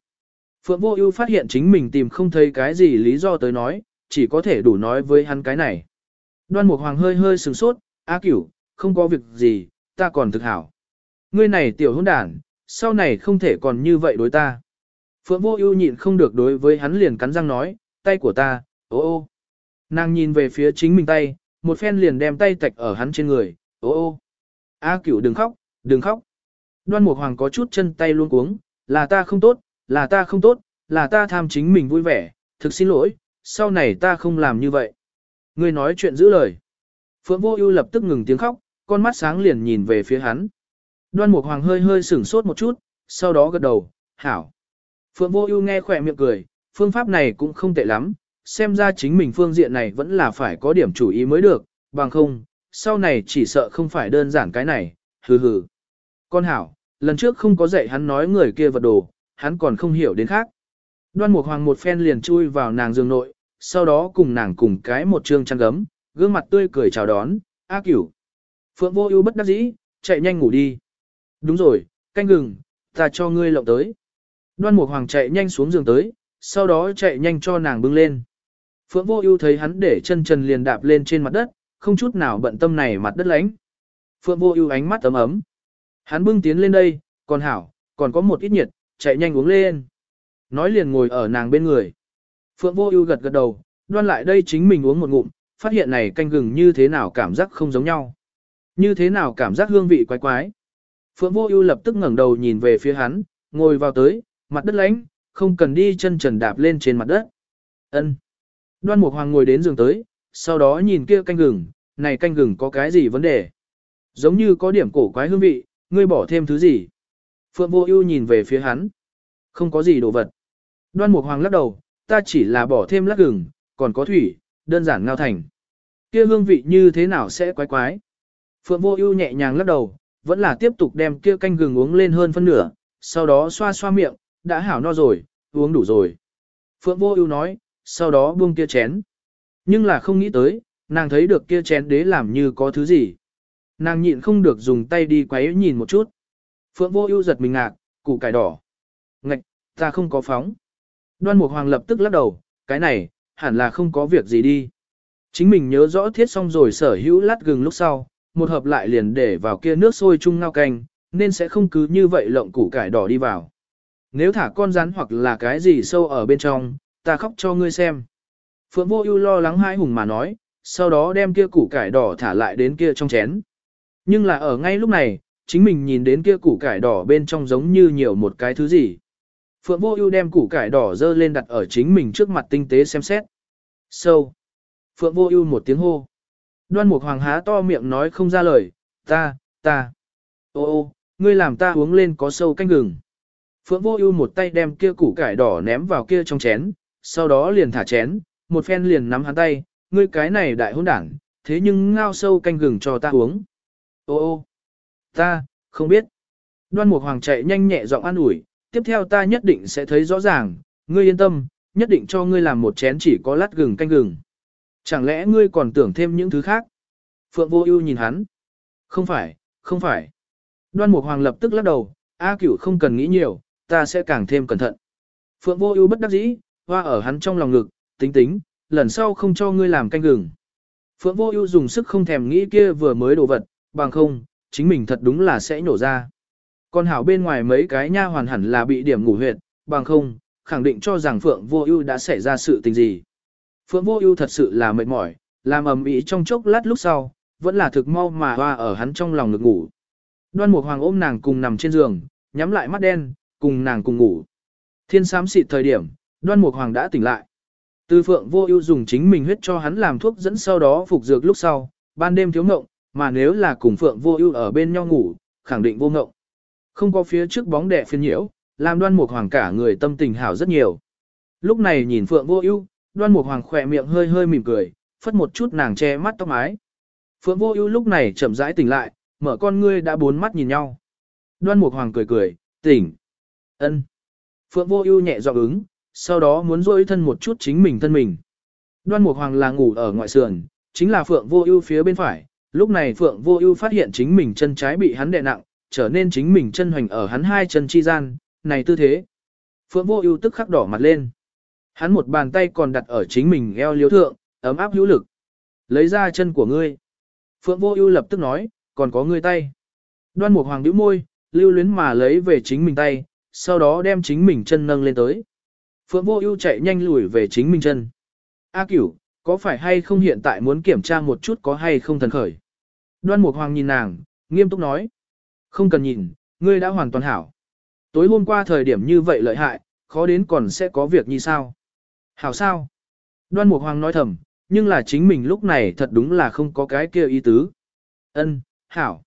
Phượng Vô Ưu phát hiện chính mình tìm không thấy cái gì lý do tới nói, chỉ có thể đủ nói với hắn cái này. Đoan Mục Hoàng hơi hơi sừng sốt, "A Cửu, không có việc gì, ta còn thực hảo." Ngươi này tiểu hỗn đản, sau này không thể còn như vậy đối ta. Phượng Vô Ưu nhịn không được đối với hắn liền cắn răng nói, "Tay của ta." Ô ô. Nàng nhìn về phía chính mình tay, một phen liền đem tay tạch ở hắn trên người. Ô ô. A Cửu đừng khóc, đừng khóc. Đoan Mục Hoàng có chút chân tay luôn cuống, là ta không tốt, là ta không tốt, là ta tham chính mình vui vẻ, thực xin lỗi, sau này ta không làm như vậy. Ngươi nói chuyện giữ lời. Phượng Vô Ưu lập tức ngừng tiếng khóc, con mắt sáng liền nhìn về phía hắn. Đoan Mục Hoàng hơi hơi sửng sốt một chút, sau đó gật đầu, "Hảo." Phượng Vô Ưu nghe khỏe miệng cười, phương pháp này cũng không tệ lắm, xem ra chính mình phương diện này vẫn là phải có điểm chủ ý mới được, bằng không, sau này chỉ sợ không phải đơn giản cái này, hừ hừ. Con hảo, lần trước không có dạy hắn nói người kia vật đồ, hắn còn không hiểu đến khác. Đoan Mục Hoàng một phen liền chui vào nàng giường nội, sau đó cùng nàng cùng cái một trương chăn gấm, gương mặt tươi cười chào đón, A Cửu. Phượng Vô Ưu bất đắc dĩ, chạy nhanh ngủ đi. Đúng rồi, canh gừng, ta cho ngươi lộng tới. Đoan Mục Hoàng chạy nhanh xuống giường tới, sau đó chạy nhanh cho nàng bưng lên. Phượng Vô Ưu thấy hắn để chân trần liền đạp lên trên mặt đất, không chút nào bận tâm này mặt đất lánh. Phượng Vô Ưu ánh mắt ấm ấm. Hắn bưng tiến lên đây, còn hảo, còn có một ít nhiệt, chạy nhanh uống lên. Nói liền ngồi ở nàng bên người. Phượng Vô Ưu gật gật đầu, đoan lại đây chính mình uống một ngụm, phát hiện này canh gừng như thế nào cảm giác không giống nhau. Như thế nào cảm giác hương vị quái quái. Phượng Vô Ưu lập tức ngẩng đầu nhìn về phía hắn, ngồi vào tới, mặt đất lạnh, không cần đi chân trần đạp lên trên mặt đất. Ân. Đoan Mục Hoàng ngồi đến giường tới, sau đó nhìn kia canh gừng, này canh gừng có cái gì vấn đề? Giống như có điểm cổ quái hương vị, ngươi bỏ thêm thứ gì? Phượng Vô Ưu nhìn về phía hắn. Không có gì đồ vật. Đoan Mục Hoàng lắc đầu, ta chỉ là bỏ thêm lát gừng, còn có thủy, đơn giản ngao thành. Kia hương vị như thế nào sẽ quái quái? Phượng Vô Ưu nhẹ nhàng lắc đầu, vẫn là tiếp tục đem kia canh gừng uống lên hơn phân nửa, sau đó xoa xoa miệng, đã hảo no rồi, uống đủ rồi. Phượng Vô Ưu nói, sau đó buông kia chén. Nhưng là không nghĩ tới, nàng thấy được kia chén đế làm như có thứ gì. Nàng nhịn không được dùng tay đi quấy nhìn một chút. Phượng Vô Ưu giật mình ngạc, củ cải đỏ. Ngạch, ta không có phóng. Đoan Mục Hoàng lập tức lắc đầu, cái này, hẳn là không có việc gì đi. Chính mình nhớ rõ thiết xong rồi sở hữu lát gừng lúc sau, một hợp lại liền để vào kia nước sôi chung ngao canh, nên sẽ không cứ như vậy lộng củ cải đỏ đi vào. Nếu thả con rắn hoặc là cái gì sâu ở bên trong, ta khóc cho ngươi xem. Phượng Vô Ưu lo lắng hai hùng mà nói, sau đó đem kia củ cải đỏ thả lại đến kia trong chén. Nhưng là ở ngay lúc này, chính mình nhìn đến kia củ cải đỏ bên trong giống như nhiều một cái thứ gì. Phượng Vô Ưu đem củ cải đỏ dơ lên đặt ở chính mình trước mặt tinh tế xem xét. Sâu. Phượng Vô Ưu một tiếng hô. Đoan Mục Hoàng há to miệng nói không ra lời, "Ta, ta." "Ô ô, ngươi làm ta uống lên có sâu canh gừng." Phượng Vô Ưu một tay đem kia củ cải đỏ ném vào kia trong chén, sau đó liền thả chén, một phen liền nắm hắn tay, "Ngươi cái này đại hỗn đản, thế nhưng ngao sâu canh gừng cho ta uống." "Ô ô, ta, không biết." Đoan Mục Hoàng chạy nhanh nhẹ giọng an ủi, tiếp theo ta nhất định sẽ thấy rõ ràng, Ngươi yên tâm, nhất định cho ngươi làm một chén chỉ có lát gừng canh gừng. Chẳng lẽ ngươi còn tưởng thêm những thứ khác? Phượng Vô Ưu nhìn hắn. Không phải, không phải. Đoan Mục Hoàng lập tức lắc đầu, A Cửu không cần nghĩ nhiều, ta sẽ càng thêm cẩn thận. Phượng Vô Ưu bất đắc dĩ, hoa ở hắn trong lòng ngực, tính tính, lần sau không cho ngươi làm canh gừng. Phượng Vô Ưu dùng sức không thèm nghĩ kia vừa mới đồ vật, bằng không, chính mình thật đúng là sẽ nổ ra. Còn hảo bên ngoài mấy cái nha hoàn hẳn là bị điểm ngủ huyệt, bằng không, khẳng định cho rằng Phượng Vô Ưu đã xảy ra sự tình gì. Phượng Vô Ưu thật sự là mệt mỏi, làm ầm ĩ trong chốc lát lúc sau, vẫn là thực mau mà hoa ở hắn trong lòng ngực ngủ. Đoan Mục Hoàng ôm nàng cùng nằm trên giường, nhắm lại mắt đen, cùng nàng cùng ngủ. Thiên sám xịt thời điểm, Đoan Mục Hoàng đã tỉnh lại. Từ Phượng Vô Ưu dùng chính mình huyết cho hắn làm thuốc dẫn sau đó phục dược lúc sau, ban đêm thiếu ngộng, mà nếu là cùng Phượng Vô Ưu ở bên nhau ngủ, khẳng định vô ngộng. Không có phía trước bóng đè phiên nhiễu, làm Đoan Mục Hoàng cả người tâm tình hảo rất nhiều. Lúc này nhìn Phượng Vô Ưu, Đoan Mục Hoàng khỏe miệng hơi hơi mỉm cười, phất một chút nàng che mắt tóc mái. Phượng Vô Ưu lúc này chậm rãi tỉnh lại, mở con ngươi đã bốn mắt nhìn nhau. Đoan Mục Hoàng cười cười, "Tỉnh." "Ân." Phượng Vô Ưu nhẹ giọng ứng, sau đó muốn duỗi thân một chút chính mình thân mình. Đoan Mục Hoàng là ngủ ở ngoại sườn, chính là Phượng Vô Ưu phía bên phải, lúc này Phượng Vô Ưu phát hiện chính mình chân trái bị hắn đè nặng, trở nên chính mình chân hoành ở hắn hai chân chi gian, này tư thế. Phượng Vô Ưu tức khắc đỏ mặt lên. Hắn một bàn tay còn đặt ở chính mình eo liếu thượng, ấm áp hữu lực. Lấy ra chân của ngươi. Phượng Vô Ưu lập tức nói, còn có ngươi tay. Đoan Mục Hoàng nhíu môi, lưu luyến mà lấy về chính mình tay, sau đó đem chính mình chân nâng lên tới. Phượng Vô Ưu chạy nhanh lùi về chính mình chân. A Cửu, có phải hay không hiện tại muốn kiểm tra một chút có hay không thần khởi? Đoan Mục Hoàng nhìn nàng, nghiêm túc nói. Không cần nhìn, ngươi đã hoàn toàn hảo. Tối hôm qua thời điểm như vậy lợi hại, khó đến còn sẽ có việc như sao? Hảo sao? Đoan Mục Hoàng nói thầm, nhưng là chính mình lúc này thật đúng là không có cái kia ý tứ. Ân, hảo.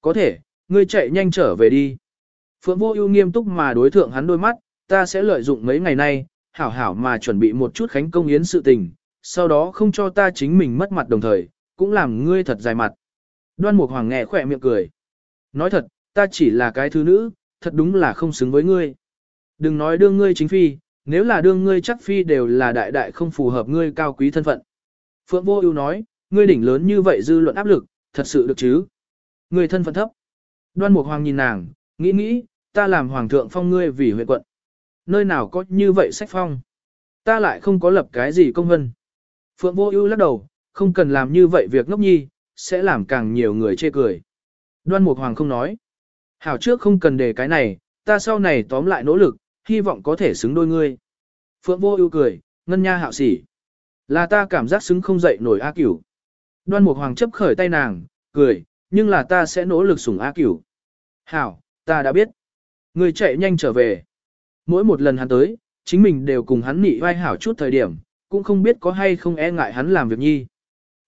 Có thể, ngươi chạy nhanh trở về đi. Phượng Vô Ưu nghiêm túc mà đối thượng hắn đôi mắt, ta sẽ lợi dụng mấy ngày nay, hảo hảo mà chuẩn bị một chút khánh công yến sự tình, sau đó không cho ta chính mình mất mặt đồng thời, cũng làm ngươi thật dài mặt. Đoan Mục Hoàng nghe khẽ miệng cười. Nói thật, ta chỉ là cái thứ nữ, thật đúng là không xứng với ngươi. Đừng nói đương ngươi chính phi, nếu là đương ngươi chắc phi đều là đại đại không phù hợp ngươi cao quý thân phận. Phượng Vô Ưu nói, ngươi đỉnh lớn như vậy dư luận áp lực, thật sự được chứ? Ngươi thân phận thấp. Đoan Mục Hoàng nhìn nàng, nghĩ nghĩ, ta làm hoàng thượng phong ngươi vì huyện quận. Nơi nào có như vậy sách phong? Ta lại không có lập cái gì công vân. Phượng Vô Ưu lắc đầu, không cần làm như vậy việc ngốc nhi, sẽ làm càng nhiều người chê cười. Đoan Mục Hoàng không nói. Hảo trước không cần để cái này, ta sau này tóm lại nỗ lực, hy vọng có thể xứng đôi ngươi. Phượng Vô Ưu cười, ngân nha hạo sỉ. Là ta cảm giác xứng không dậy nổi A Cửu. Đoan Mục Hoàng chấp khởi tay nàng, cười, nhưng là ta sẽ nỗ lực sủng A Cửu. Hảo, ta đã biết. Người chạy nhanh trở về. Mỗi một lần hắn tới, chính mình đều cùng hắn nị vai hảo chút thời điểm, cũng không biết có hay không e ngại hắn làm việc nhi.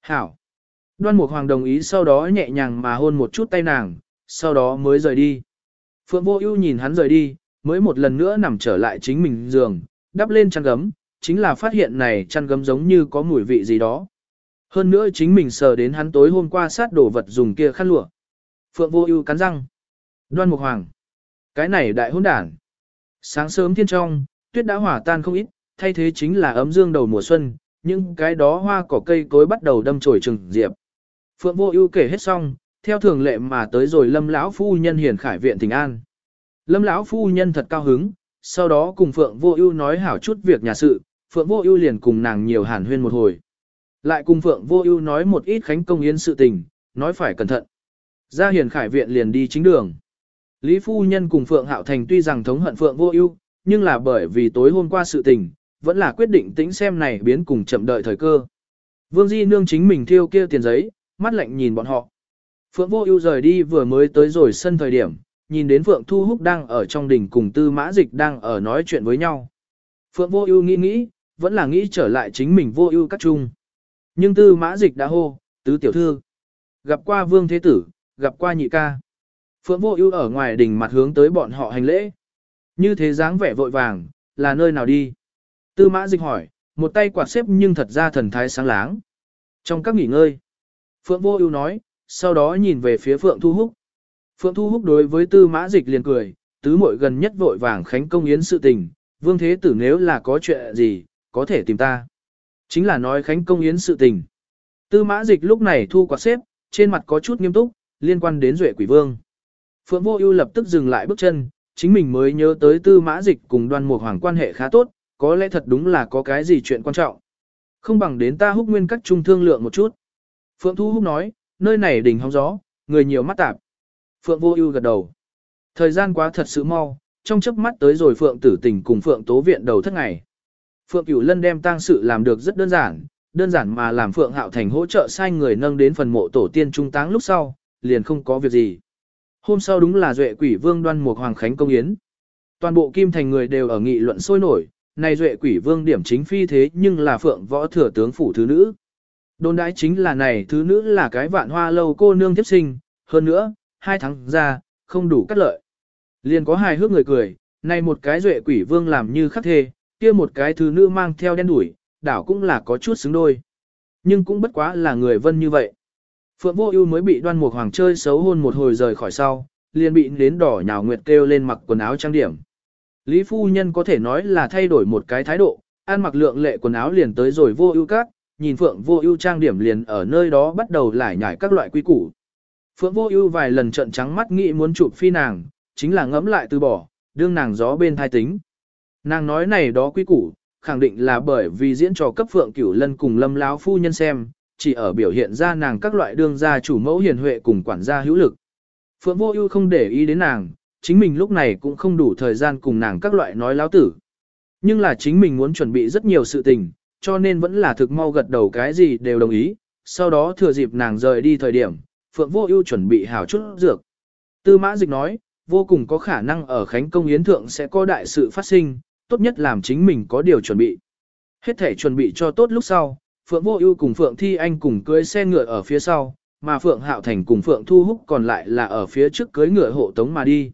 Hảo. Đoan Mục Hoàng đồng ý sau đó nhẹ nhàng mà hôn một chút tay nàng, sau đó mới rời đi. Phượng Vô Ưu nhìn hắn rời đi, mới một lần nữa nằm trở lại chính mình giường, đắp lên chăn gấm, chính là phát hiện này chăn gấm giống như có mùi vị gì đó. Hơn nữa chính mình sờ đến hắn tối hôm qua sát đổ vật dùng kia khăn lụa. Phượng Vô Ưu cắn răng. Đoan Mục Hoàng, cái này đại hỗn đản. Sáng sớm thiên trong, tuyết đã hỏa tan không ít, thay thế chính là ấm dương đầu mùa xuân, nhưng cái đó hoa cỏ cây cối bắt đầu đâm chồi trừng diệp. Phượng Vô Ưu kể hết xong, theo thường lệ mà tới rồi Lâm lão phu nhân hiển khải viện Thịnh An. Lâm lão phu nhân thật cao hứng, sau đó cùng Phượng Vô Ưu nói hảo chút việc nhà sự, Phượng Vô Ưu liền cùng nàng nhiều hàn huyên một hồi. Lại cùng Phượng Vô Ưu nói một ít khánh công yến sự tình, nói phải cẩn thận. Ra hiển khải viện liền đi chính đường. Lý phu nhân cùng Phượng Hạo Thành tuy rằng thống hận Phượng Vô Ưu, nhưng là bởi vì tối hôm qua sự tình, vẫn là quyết định tĩnh xem này biến cùng chậm đợi thời cơ. Vương Di nương chính mình thiêu kia tiền giấy, mắt lạnh nhìn bọn họ. Phượng Vô Ưu rời đi vừa mới tới rồi sân thời điểm, nhìn đến Phượng Thu Húc đang ở trong đỉnh cùng Tư Mã Dịch đang ở nói chuyện với nhau. Phượng Vô Ưu nghĩ nghĩ, vẫn là nghĩ trở lại chính mình Vô Ưu các chung. Nhưng Tư Mã Dịch đã hô, "Tứ tiểu thư, gặp qua Vương thế tử, gặp qua nhị ca." Phượng Vô Ưu ở ngoài đỉnh mặt hướng tới bọn họ hành lễ. Như thế dáng vẻ vội vàng, là nơi nào đi? Tư Mã Dịch hỏi, một tay quạt xếp nhưng thật ra thần thái sáng láng. Trong các nghỉ ngơi, Phượng Vô Ưu nói, sau đó nhìn về phía Phượng Thu Húc. Phượng Thu Húc đối với Tư Mã Dịch liền cười, tứ muội gần nhất vội vàng khánh công yến sự tình, vương thế tử nếu là có chuyện gì, có thể tìm ta. Chính là nói khánh công yến sự tình. Tư mã dịch lúc này thu quạt xếp, trên mặt có chút nghiêm túc, liên quan đến duệ quỷ vương. Phượng vô ưu lập tức dừng lại bước chân, chính mình mới nhớ tới tư mã dịch cùng đoan mục hoàng quan hệ khá tốt, có lẽ thật đúng là có cái gì chuyện quan trọng. Không bằng đến ta húc nguyên các trung thương lượng một chút. Phượng Thu Húc nói, nơi này đỉnh hóng gió, người nhiều mắt tạp. Phượng Vô Ưu gật đầu. Thời gian quá thật sự mau, trong chớp mắt tới rồi Phượng Tử Tình cùng Phượng Tố Viện đầu thất ngày. Phượng Cửu Lân đem tang sự làm được rất đơn giản, đơn giản mà làm Phượng Hạo Thành hỗ trợ sai người nâng đến phần mộ tổ tiên trung táng lúc sau, liền không có việc gì. Hôm sau đúng là Duệ Quỷ Vương Đoan Mục Hoàng Khánh công yến. Toàn bộ Kim Thành người đều ở nghị luận sôi nổi, này Duệ Quỷ Vương điểm chính phi thế nhưng là Phượng Võ thừa tướng phủ thứ nữ. Đồn đãi chính là này thứ nữ là cái vạn hoa lâu cô nương tiếp sinh, hơn nữa, hai tháng ra, không đủ cắt lợi. Liền có hài hước người cười, này một cái duệ quỷ vương làm như khắc thê, kia một cái thứ nữ mang theo đen đuổi, đảo cũng là có chút xứng đôi. Nhưng cũng bất quá là người vân như vậy. Phượng Vô Ưu mới bị Đoan Mục Hoàng chơi xấu hôn một hồi rời khỏi sau, liền bị đến đỏ nhào nguyệt kêu lên mặc quần áo trang điểm. Lý phu nhân có thể nói là thay đổi một cái thái độ, ăn mặc lượng lệ quần áo liền tới rồi Vô Ưu các, nhìn Phượng Vô Ưu trang điểm liền ở nơi đó bắt đầu lải nhải các loại quy củ. Phượng Vô Ưu vài lần trợn trắng mắt nghĩ muốn chụp phi nàng, chính là ngẫm lại từ bỏ, đương nàng gió bên thai tính. Nàng nói này đó quy củ, khẳng định là bởi vì diễn trò cấp Phượng Cửu Lân cùng Lâm lão phu nhân xem, chỉ ở biểu hiện ra nàng các loại đương gia chủ mẫu hiền huệ cùng quản gia hữu lực. Phượng Vô Ưu không để ý đến nàng, chính mình lúc này cũng không đủ thời gian cùng nàng các loại nói láo tử. Nhưng là chính mình muốn chuẩn bị rất nhiều sự tình, cho nên vẫn là thực mau gật đầu cái gì đều đồng ý, sau đó thừa dịp nàng rời đi thời điểm, Phượng Vô Ưu chuẩn bị hảo chút dược. Tư Mã Dịch nói, vô cùng có khả năng ở Khánh Công Yến Thượng sẽ có đại sự phát sinh, tốt nhất làm chính mình có điều chuẩn bị. Hết thể chuẩn bị cho tốt lúc sau, Phượng Vô Ưu cùng Phượng Thi Anh cùng cưỡi xe ngựa ở phía sau, mà Phượng Hạo Thành cùng Phượng Thu Húc còn lại là ở phía trước cưỡi ngựa hộ tống mà đi.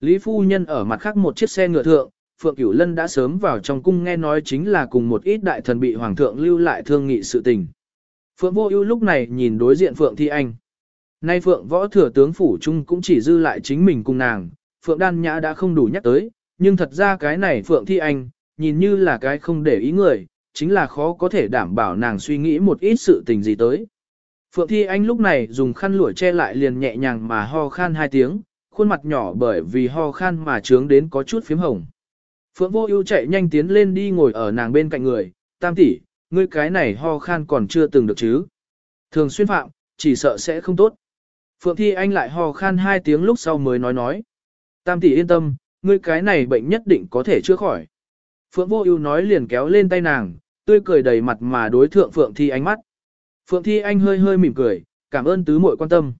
Lý phu nhân ở mặt khác một chiếc xe ngựa thượng, Phượng Cửu Lân đã sớm vào trong cung nghe nói chính là cùng một ít đại thần bị hoàng thượng lưu lại thương nghị sự tình. Phượng Vô Ưu lúc này nhìn đối diện Phượng Thi Anh. Nay Phượng võ thừa tướng phủ trung cũng chỉ dư lại chính mình cùng nàng, Phượng Đan Nhã đã không đủ nhắc tới, nhưng thật ra cái này Phượng Thi Anh, nhìn như là cái không để ý người, chính là khó có thể đảm bảo nàng suy nghĩ một ít sự tình gì tới. Phượng Thi Anh lúc này dùng khăn lụa che lại liền nhẹ nhàng mà ho khan hai tiếng, khuôn mặt nhỏ bởi vì ho khan mà trướng đến có chút phím hồng. Phượng Vô Ưu chạy nhanh tiến lên đi ngồi ở nàng bên cạnh người, "Tam tỷ, ngươi cái này ho khan còn chưa từng được chứ? Thường xuyên phạm, chỉ sợ sẽ không tốt." Phượng Thi Anh lại ho khan hai tiếng lúc sau mới nói nói. Tam tỷ yên tâm, ngươi cái này bệnh nhất định có thể chữa khỏi. Phượng Vô Ưu nói liền kéo lên tay nàng, tươi cười đầy mặt mà đối thượng Phượng Thi ánh mắt. Phượng Thi Anh hơi hơi mỉm cười, cảm ơn tứ muội quan tâm.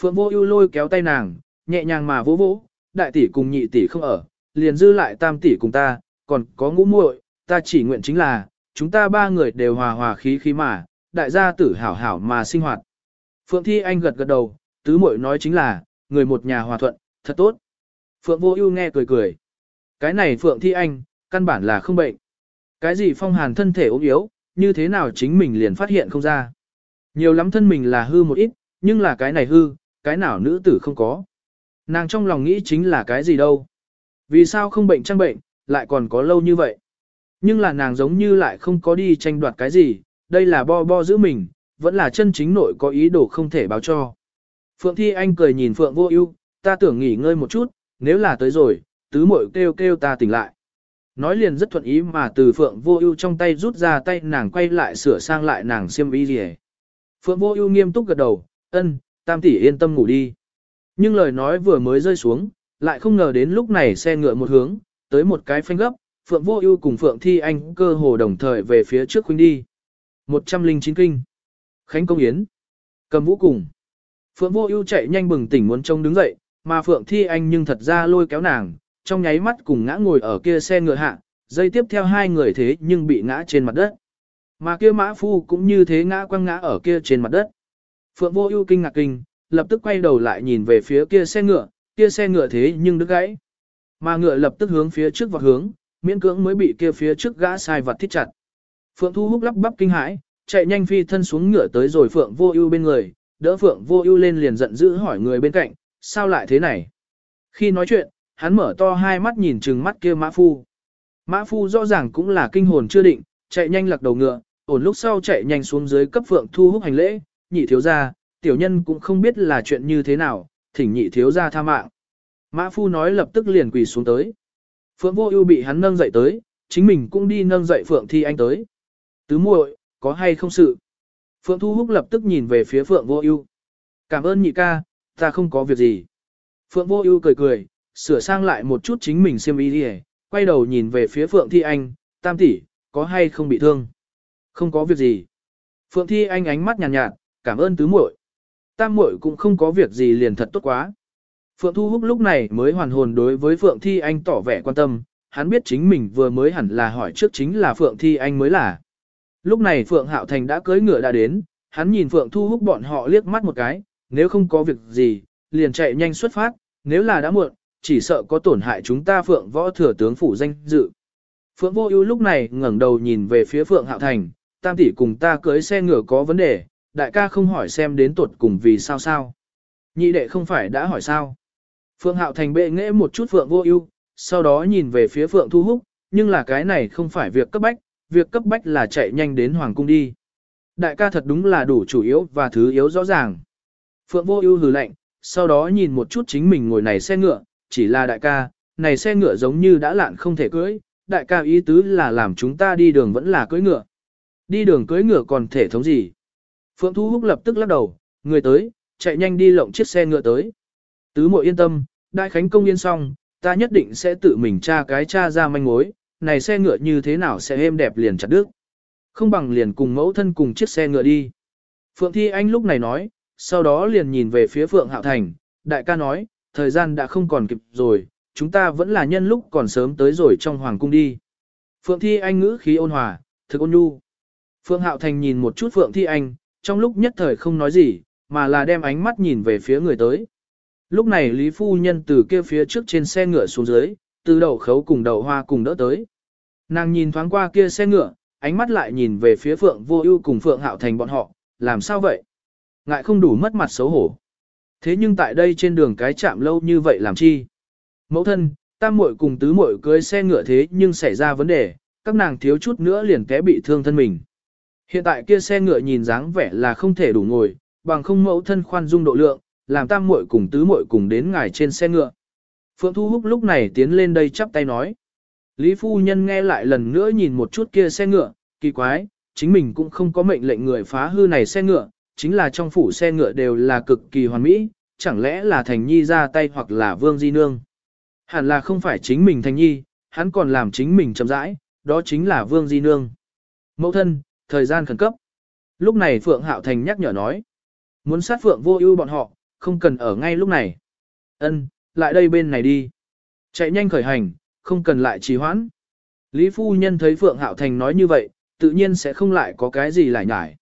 Phượng Vô Ưu lôi kéo tay nàng, nhẹ nhàng mà vỗ vỗ, đại tỷ cùng nhị tỷ không ở, liền dư lại tam tỷ cùng ta, còn có ngũ muội, ta chỉ nguyện chính là, chúng ta ba người đều hòa hòa khí khí mà, đại gia tử hảo hảo mà sinh hoạt. Phượng Thi Anh gật gật đầu, tứ muội nói chính là, người một nhà hòa thuận, thật tốt. Phượng Vô Ưu nghe cười cười. Cái này Phượng Thi Anh, căn bản là không bệnh. Cái gì phong hàn thân thể ốm yếu, như thế nào chính mình liền phát hiện không ra. Nhiều lắm thân mình là hư một ít, nhưng là cái này hư, cái nào nữ tử không có. Nàng trong lòng nghĩ chính là cái gì đâu. Vì sao không bệnh trăng bệnh, lại còn có lâu như vậy. Nhưng là nàng giống như lại không có đi tranh đoạt cái gì, đây là bo bo giữ mình, vẫn là chân chính nội có ý đồ không thể báo cho. Phượng Thi Anh cười nhìn Phượng Vô Ưu, ta tưởng nghỉ ngơi một chút, nếu là tới rồi, tứ muội kêu kêu ta tỉnh lại. Nói liền rất thuận ý mà từ Phượng Vô Ưu trong tay rút ra tay nàng quay lại sửa sang lại nàng xiêm y liễu. Phượng Vô Ưu nghiêm túc gật đầu, "Ân, Tam tỷ yên tâm ngủ đi." Nhưng lời nói vừa mới rơi xuống, lại không ngờ đến lúc này xe ngựa một hướng, tới một cái phanh gấp, Phượng Vô Ưu cùng Phượng Thi Anh cơ hồ đồng thời về phía trước khuynh đi. 109 kinh. Khánh công yến. Cầm vũ cùng. Phượng Vô Ưu chạy nhanh bừng tỉnh muốn trông đứng dậy, mà Phượng Thi Anh nhưng thật ra lôi kéo nàng, trong nháy mắt cùng ngã ngồi ở kia xe ngựa hạ, dây tiếp theo hai người thế nhưng bị ngã trên mặt đất. Mà kia mã phu cũng như thế ngã quăng ngã ở kia trên mặt đất. Phượng Vô Ưu kinh ngạc kinh, lập tức quay đầu lại nhìn về phía kia xe ngựa, kia xe ngựa thế nhưng đứt gãy. Mà ngựa lập tức hướng phía trước vọt hướng, miễn cưỡng mới bị kia phía trước gã sai vật thít chặt. Phượng Thu Húc lắp bắp kinh hãi, chạy nhanh phi thân xuống ngựa tới rồi Phượng Vô Ưu bên người, đỡ Phượng Vô Ưu lên liền giận dữ hỏi người bên cạnh, sao lại thế này? Khi nói chuyện, hắn mở to hai mắt nhìn chừng mắt kia mã phu. Mã phu rõ ràng cũng là kinh hồn chưa định, chạy nhanh lặc đầu ngựa, ổn lúc sau chạy nhanh xuống dưới cấp Phượng Thu Húc hành lễ, nhị thiếu gia, tiểu nhân cũng không biết là chuyện như thế nào, thỉnh nhị thiếu gia tha mạng. Mã phu nói lập tức liền quỳ xuống tới. Phượng Vô Ưu bị hắn nâng dậy tới, chính mình cũng đi nâng dậy Phượng Thi Anh tới. Tứ muội, có hay không sự? Phượng Thu Húc lập tức nhìn về phía Phượng Vô Ưu. Cảm ơn nhị ca, ta không có việc gì. Phượng Vô Ưu cười cười, sửa sang lại một chút chính mình xiêm y đi, quay đầu nhìn về phía Phượng Thi Anh, "Tam tỷ, có hay không bị thương?" "Không có việc gì." Phượng Thi Anh ánh mắt nhàn nhạt, nhạt, "Cảm ơn tứ muội." Tam muội cũng không có việc gì liền thật tốt quá. Phượng Thu Húc lúc này mới hoàn hồn đối với Phượng Thi Anh tỏ vẻ quan tâm, hắn biết chính mình vừa mới hẳn là hỏi trước chính là Phượng Thi Anh mới là. Lúc này Phượng Hạo Thành đã cưỡi ngựa đã đến, hắn nhìn Phượng Thu Húc bọn họ liếc mắt một cái, nếu không có việc gì, liền chạy nhanh xuất phát, nếu là đã muộn, chỉ sợ có tổn hại chúng ta Phượng võ thừa tướng phủ danh dự. Phượng Vô Ưu lúc này ngẩng đầu nhìn về phía Phượng Hạo Thành, tam tỷ cùng ta cưỡi xe ngựa có vấn đề, đại ca không hỏi xem đến tuột cùng vì sao sao. Nhị đệ không phải đã hỏi sao. Phượng Hạo Thành bệ nghẽ một chút Phượng Vô Ưu, sau đó nhìn về phía Phượng Thu Húc, nhưng là cái này không phải việc cấp bách, việc cấp bách là chạy nhanh đến hoàng cung đi. Đại ca thật đúng là đủ chủ yếu và thứ yếu rõ ràng. Phượng Vô Ưu hừ lạnh, sau đó nhìn một chút chính mình ngồi này xe ngựa, chỉ là đại ca, này xe ngựa giống như đã lạn không thể cưỡi, đại ca ý tứ là làm chúng ta đi đường vẫn là cưỡi ngựa. Đi đường cưỡi ngựa còn thể thống gì? Phượng Thu Húc lập tức lắc đầu, người tới, chạy nhanh đi lộng chiếc xe ngựa tới. Tứ muội yên tâm, đại khánh công yên xong, ta nhất định sẽ tự mình tra cái tra ra manh mối, này xe ngựa như thế nào sẽ êm đẹp liền chặt đứt. Không bằng liền cùng mẫu thân cùng chiếc xe ngựa đi. Phượng Thi Anh lúc này nói, sau đó liền nhìn về phía Phượng Hạo Thành, đại ca nói, thời gian đã không còn kịp rồi, chúng ta vẫn là nhân lúc còn sớm tới rồi trong hoàng cung đi. Phượng Thi Anh ngữ khí ôn hòa, thực ôn nhu. Phượng Hạo Thành nhìn một chút Phượng Thi Anh, trong lúc nhất thời không nói gì, mà là đem ánh mắt nhìn về phía người tới. Lúc này Lý Phu Nhân từ kia phía trước trên xe ngựa xuống dưới, từ đầu khấu cùng đầu hoa cùng đỡ tới. Nàng nhìn thoáng qua kia xe ngựa, ánh mắt lại nhìn về phía Phượng Vô Ưu cùng Phượng Hạo Thành bọn họ, làm sao vậy? Ngại không đủ mất mặt xấu hổ. Thế nhưng tại đây trên đường cái chạm lâu như vậy làm chi? Mẫu thân, tam muội cùng tứ muội cưới xe ngựa thế nhưng xảy ra vấn đề, các nàng thiếu chút nữa liền té bị thương thân mình. Hiện tại kia xe ngựa nhìn dáng vẻ là không thể đủ ngồi, bằng không mẫu thân khoan dung độ lượng, làm tam muội cùng tứ muội cùng đến ngài trên xe ngựa. Phượng Thu Húc lúc này tiến lên đây chắp tay nói. Lý Phu Nhân nghe lại lần nữa nhìn một chút kia xe ngựa, kỳ quái, chính mình cũng không có mệnh lệnh người phá hư này xe ngựa, chính là trong phủ xe ngựa đều là cực kỳ hoàn mỹ, chẳng lẽ là Thành Nhi ra tay hoặc là Vương Di Nương. Hẳn là không phải chính mình Thành Nhi, hắn còn làm chính mình chậm rãi, đó chính là Vương Di Nương. Mẫu thân, thời gian khẩn cấp. Lúc này Phượng Hạo Thành nhắc nhở nói. Muốn sát Phượng vô ưu bọn họ, không cần ở ngay lúc này. Ân, lại đây bên này đi. Chạy nhanh khởi hành, không cần lại trì hoãn. Lý Phu Nhân thấy Phượng Hạo Thành nói như vậy, tự nhiên sẽ không lại có cái gì lại nhải.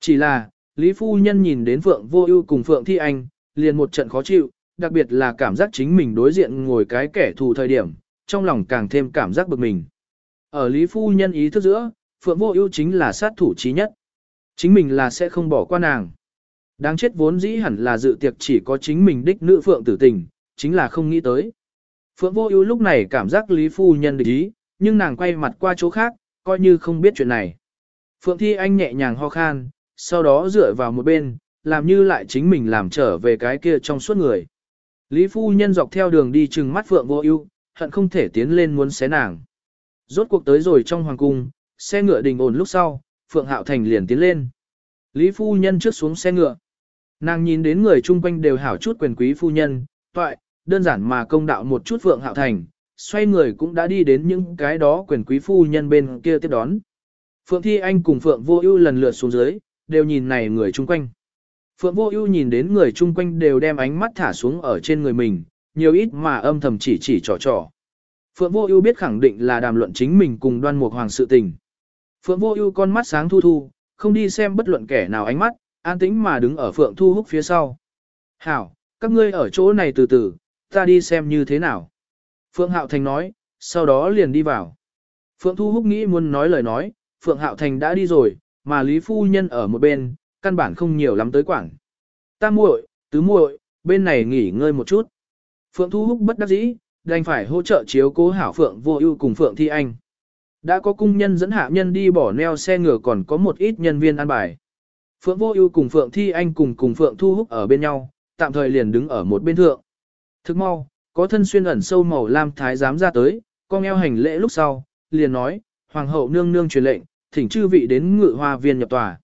Chỉ là, Lý Phu Nhân nhìn đến Phượng Vô Ưu cùng Phượng Thi Anh, liền một trận khó chịu, đặc biệt là cảm giác chính mình đối diện ngồi cái kẻ thù thời điểm, trong lòng càng thêm cảm giác bực mình. Ở Lý Phu Nhân ý thức giữa, Phượng Vô Ưu chính là sát thủ chí nhất. Chính mình là sẽ không bỏ qua nàng. Đáng chết vốn dĩ hẳn là dự tiệc chỉ có chính mình đích nữ Phượng tử tình, chính là không nghĩ tới. Phượng Vô Ưu lúc này cảm giác Lý Phu Nhân địch ý, nhưng nàng quay mặt qua chỗ khác, coi như không biết chuyện này. Phượng Thi Anh nhẹ nhàng ho khan, sau đó dựa vào một bên, làm như lại chính mình làm trở về cái kia trong suốt người. Lý Phu Nhân dọc theo đường đi chừng mắt Phượng Vô Ưu, hận không thể tiến lên muốn xé nàng. Rốt cuộc tới rồi trong hoàng cung, xe ngựa đình ổn lúc sau, Phượng Hạo Thành liền tiến lên. Lý Phu Nhân trước xuống xe ngựa. Nàng nhìn đến người chung quanh đều hảo chút quyền quý phu nhân, toại, đơn giản mà công đạo một chút Phượng Hạo Thành, xoay người cũng đã đi đến những cái đó quyền quý phu nhân bên kia tiếp đón. Phượng Thi Anh cùng Phượng Vô Ưu lần lượt xuống dưới, đều nhìn này người chung quanh. Phượng Vô Ưu nhìn đến người chung quanh đều đem ánh mắt thả xuống ở trên người mình, nhiều ít mà âm thầm chỉ chỉ trò trò. Phượng Vô Ưu biết khẳng định là đàm luận chính mình cùng Đoan Mục Hoàng sự tình. Phượng Vô Ưu con mắt sáng thu thu, không đi xem bất luận kẻ nào ánh mắt, an tĩnh mà đứng ở Phượng Thu Húc phía sau. "Hảo, các ngươi ở chỗ này từ từ, ta đi xem như thế nào." Phượng Hạo Thành nói, sau đó liền đi vào. Phượng Thu Húc nghĩ muốn nói lời nói, Phượng Hạo Thành đã đi rồi, mà Lý Phu Nhân ở một bên, căn bản không nhiều lắm tới quảng. Ta muội, tứ muội, bên này nghỉ ngơi một chút. Phượng Thu Húc bất đắc dĩ, đành phải hỗ trợ chiếu cố hảo Phượng Vô Ưu cùng Phượng Thi Anh. Đã có cung nhân dẫn hạ nhân đi bỏ neo xe ngựa còn có một ít nhân viên ăn bài. Phượng Vô Ưu cùng Phượng Thi Anh cùng cùng Phượng Thu Húc ở bên nhau, tạm thời liền đứng ở một bên thượng. Thức mau, có thân xuyên ẩn sâu màu lam thái giám ra tới, con eo hành lễ lúc sau, liền nói, hoàng hậu nương nương truyền lệnh, thỉnh chư vị đến ngự hoa viên nhập tòa.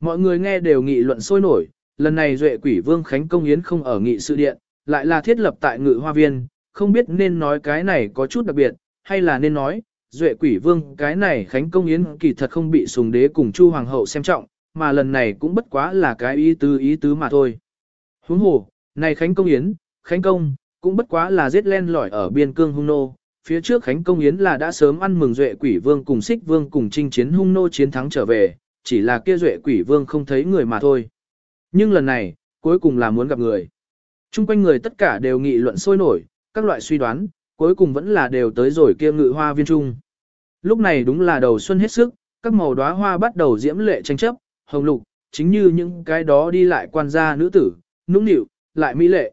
Mọi người nghe đều nghị luận sôi nổi, lần này duệ quỷ vương khánh công yến không ở nghị sự điện, lại là thiết lập tại ngự hoa viên, không biết nên nói cái này có chút đặc biệt, hay là nên nói, duệ quỷ vương cái này khánh công yến kỳ thật không bị sùng đế cùng chu hoàng hậu xem trọng, mà lần này cũng bất quá là cái ý tứ ý tứ mà thôi. Huống hồ, này khánh công yến, khánh công, cũng bất quá là giết len lỏi ở biên cương hung nô. Phía trước Khánh Công Yến là đã sớm ăn mừng Duệ Quỷ Vương cùng Xích Vương cùng chinh chiến hung nô chiến thắng trở về, chỉ là kia Duệ Quỷ Vương không thấy người mà thôi. Nhưng lần này, cuối cùng là muốn gặp người. Trung quanh người tất cả đều nghị luận sôi nổi, các loại suy đoán, cuối cùng vẫn là đều tới rồi kia ngự hoa viên trung. Lúc này đúng là đầu xuân hết sức, các màu đóa hoa bắt đầu diễm lệ tranh chấp, hồng lục, chính như những cái đó đi lại quan gia nữ tử, nũng nịu, lại mỹ lệ.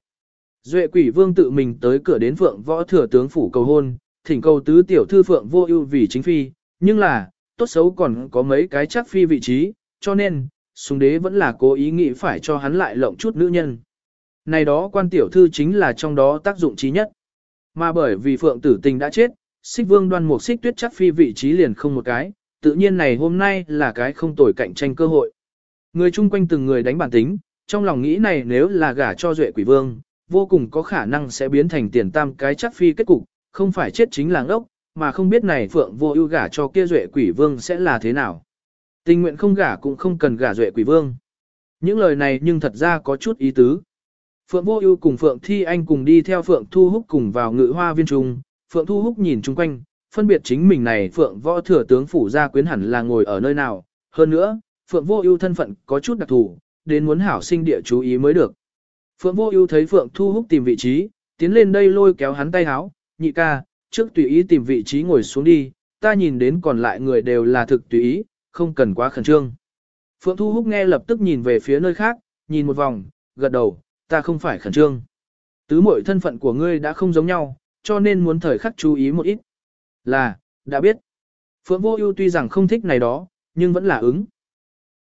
Duệ quỷ vương tự mình tới cửa đến phượng võ thừa tướng phủ cầu hôn, thỉnh cầu tứ tiểu thư phượng vô ưu vì chính phi, nhưng là, tốt xấu còn có mấy cái chắc phi vị trí, cho nên, sùng đế vẫn là cố ý nghĩ phải cho hắn lại lộng chút nữ nhân. Này đó quan tiểu thư chính là trong đó tác dụng trí nhất. Mà bởi vì phượng tử tình đã chết, xích vương đoan mục xích tuyết chắc phi vị trí liền không một cái, tự nhiên này hôm nay là cái không tồi cạnh tranh cơ hội. Người chung quanh từng người đánh bản tính, trong lòng nghĩ này nếu là gả cho duệ quỷ vương, vô cùng có khả năng sẽ biến thành tiền tam cái chắc phi kết cục, không phải chết chính là ngốc, mà không biết này phượng vô ưu gả cho kia duệ quỷ vương sẽ là thế nào. Tình nguyện không gả cũng không cần gả duệ quỷ vương. Những lời này nhưng thật ra có chút ý tứ. Phượng Vô Ưu cùng Phượng Thi Anh cùng đi theo Phượng Thu Húc cùng vào Ngự Hoa viên trung, Phượng Thu Húc nhìn chung quanh, phân biệt chính mình này Phượng Võ thừa tướng phủ gia quyến hẳn là ngồi ở nơi nào, hơn nữa, Phượng Vô Ưu thân phận có chút đặc thù, đến muốn hảo sinh địa chú ý mới được. Phượng Vô Ưu thấy Phượng Thu Húc tìm vị trí, tiến lên đây lôi kéo hắn tay áo, "Nhị ca, trước tùy ý tìm vị trí ngồi xuống đi, ta nhìn đến còn lại người đều là thực tùy ý, không cần quá khẩn trương." Phượng Thu Húc nghe lập tức nhìn về phía nơi khác, nhìn một vòng, gật đầu, "Ta không phải khẩn trương. Tứ muội thân phận của ngươi đã không giống nhau, cho nên muốn thời khắc chú ý một ít." "Là, đã biết." Phượng Vô Ưu tuy rằng không thích này đó, nhưng vẫn là ứng.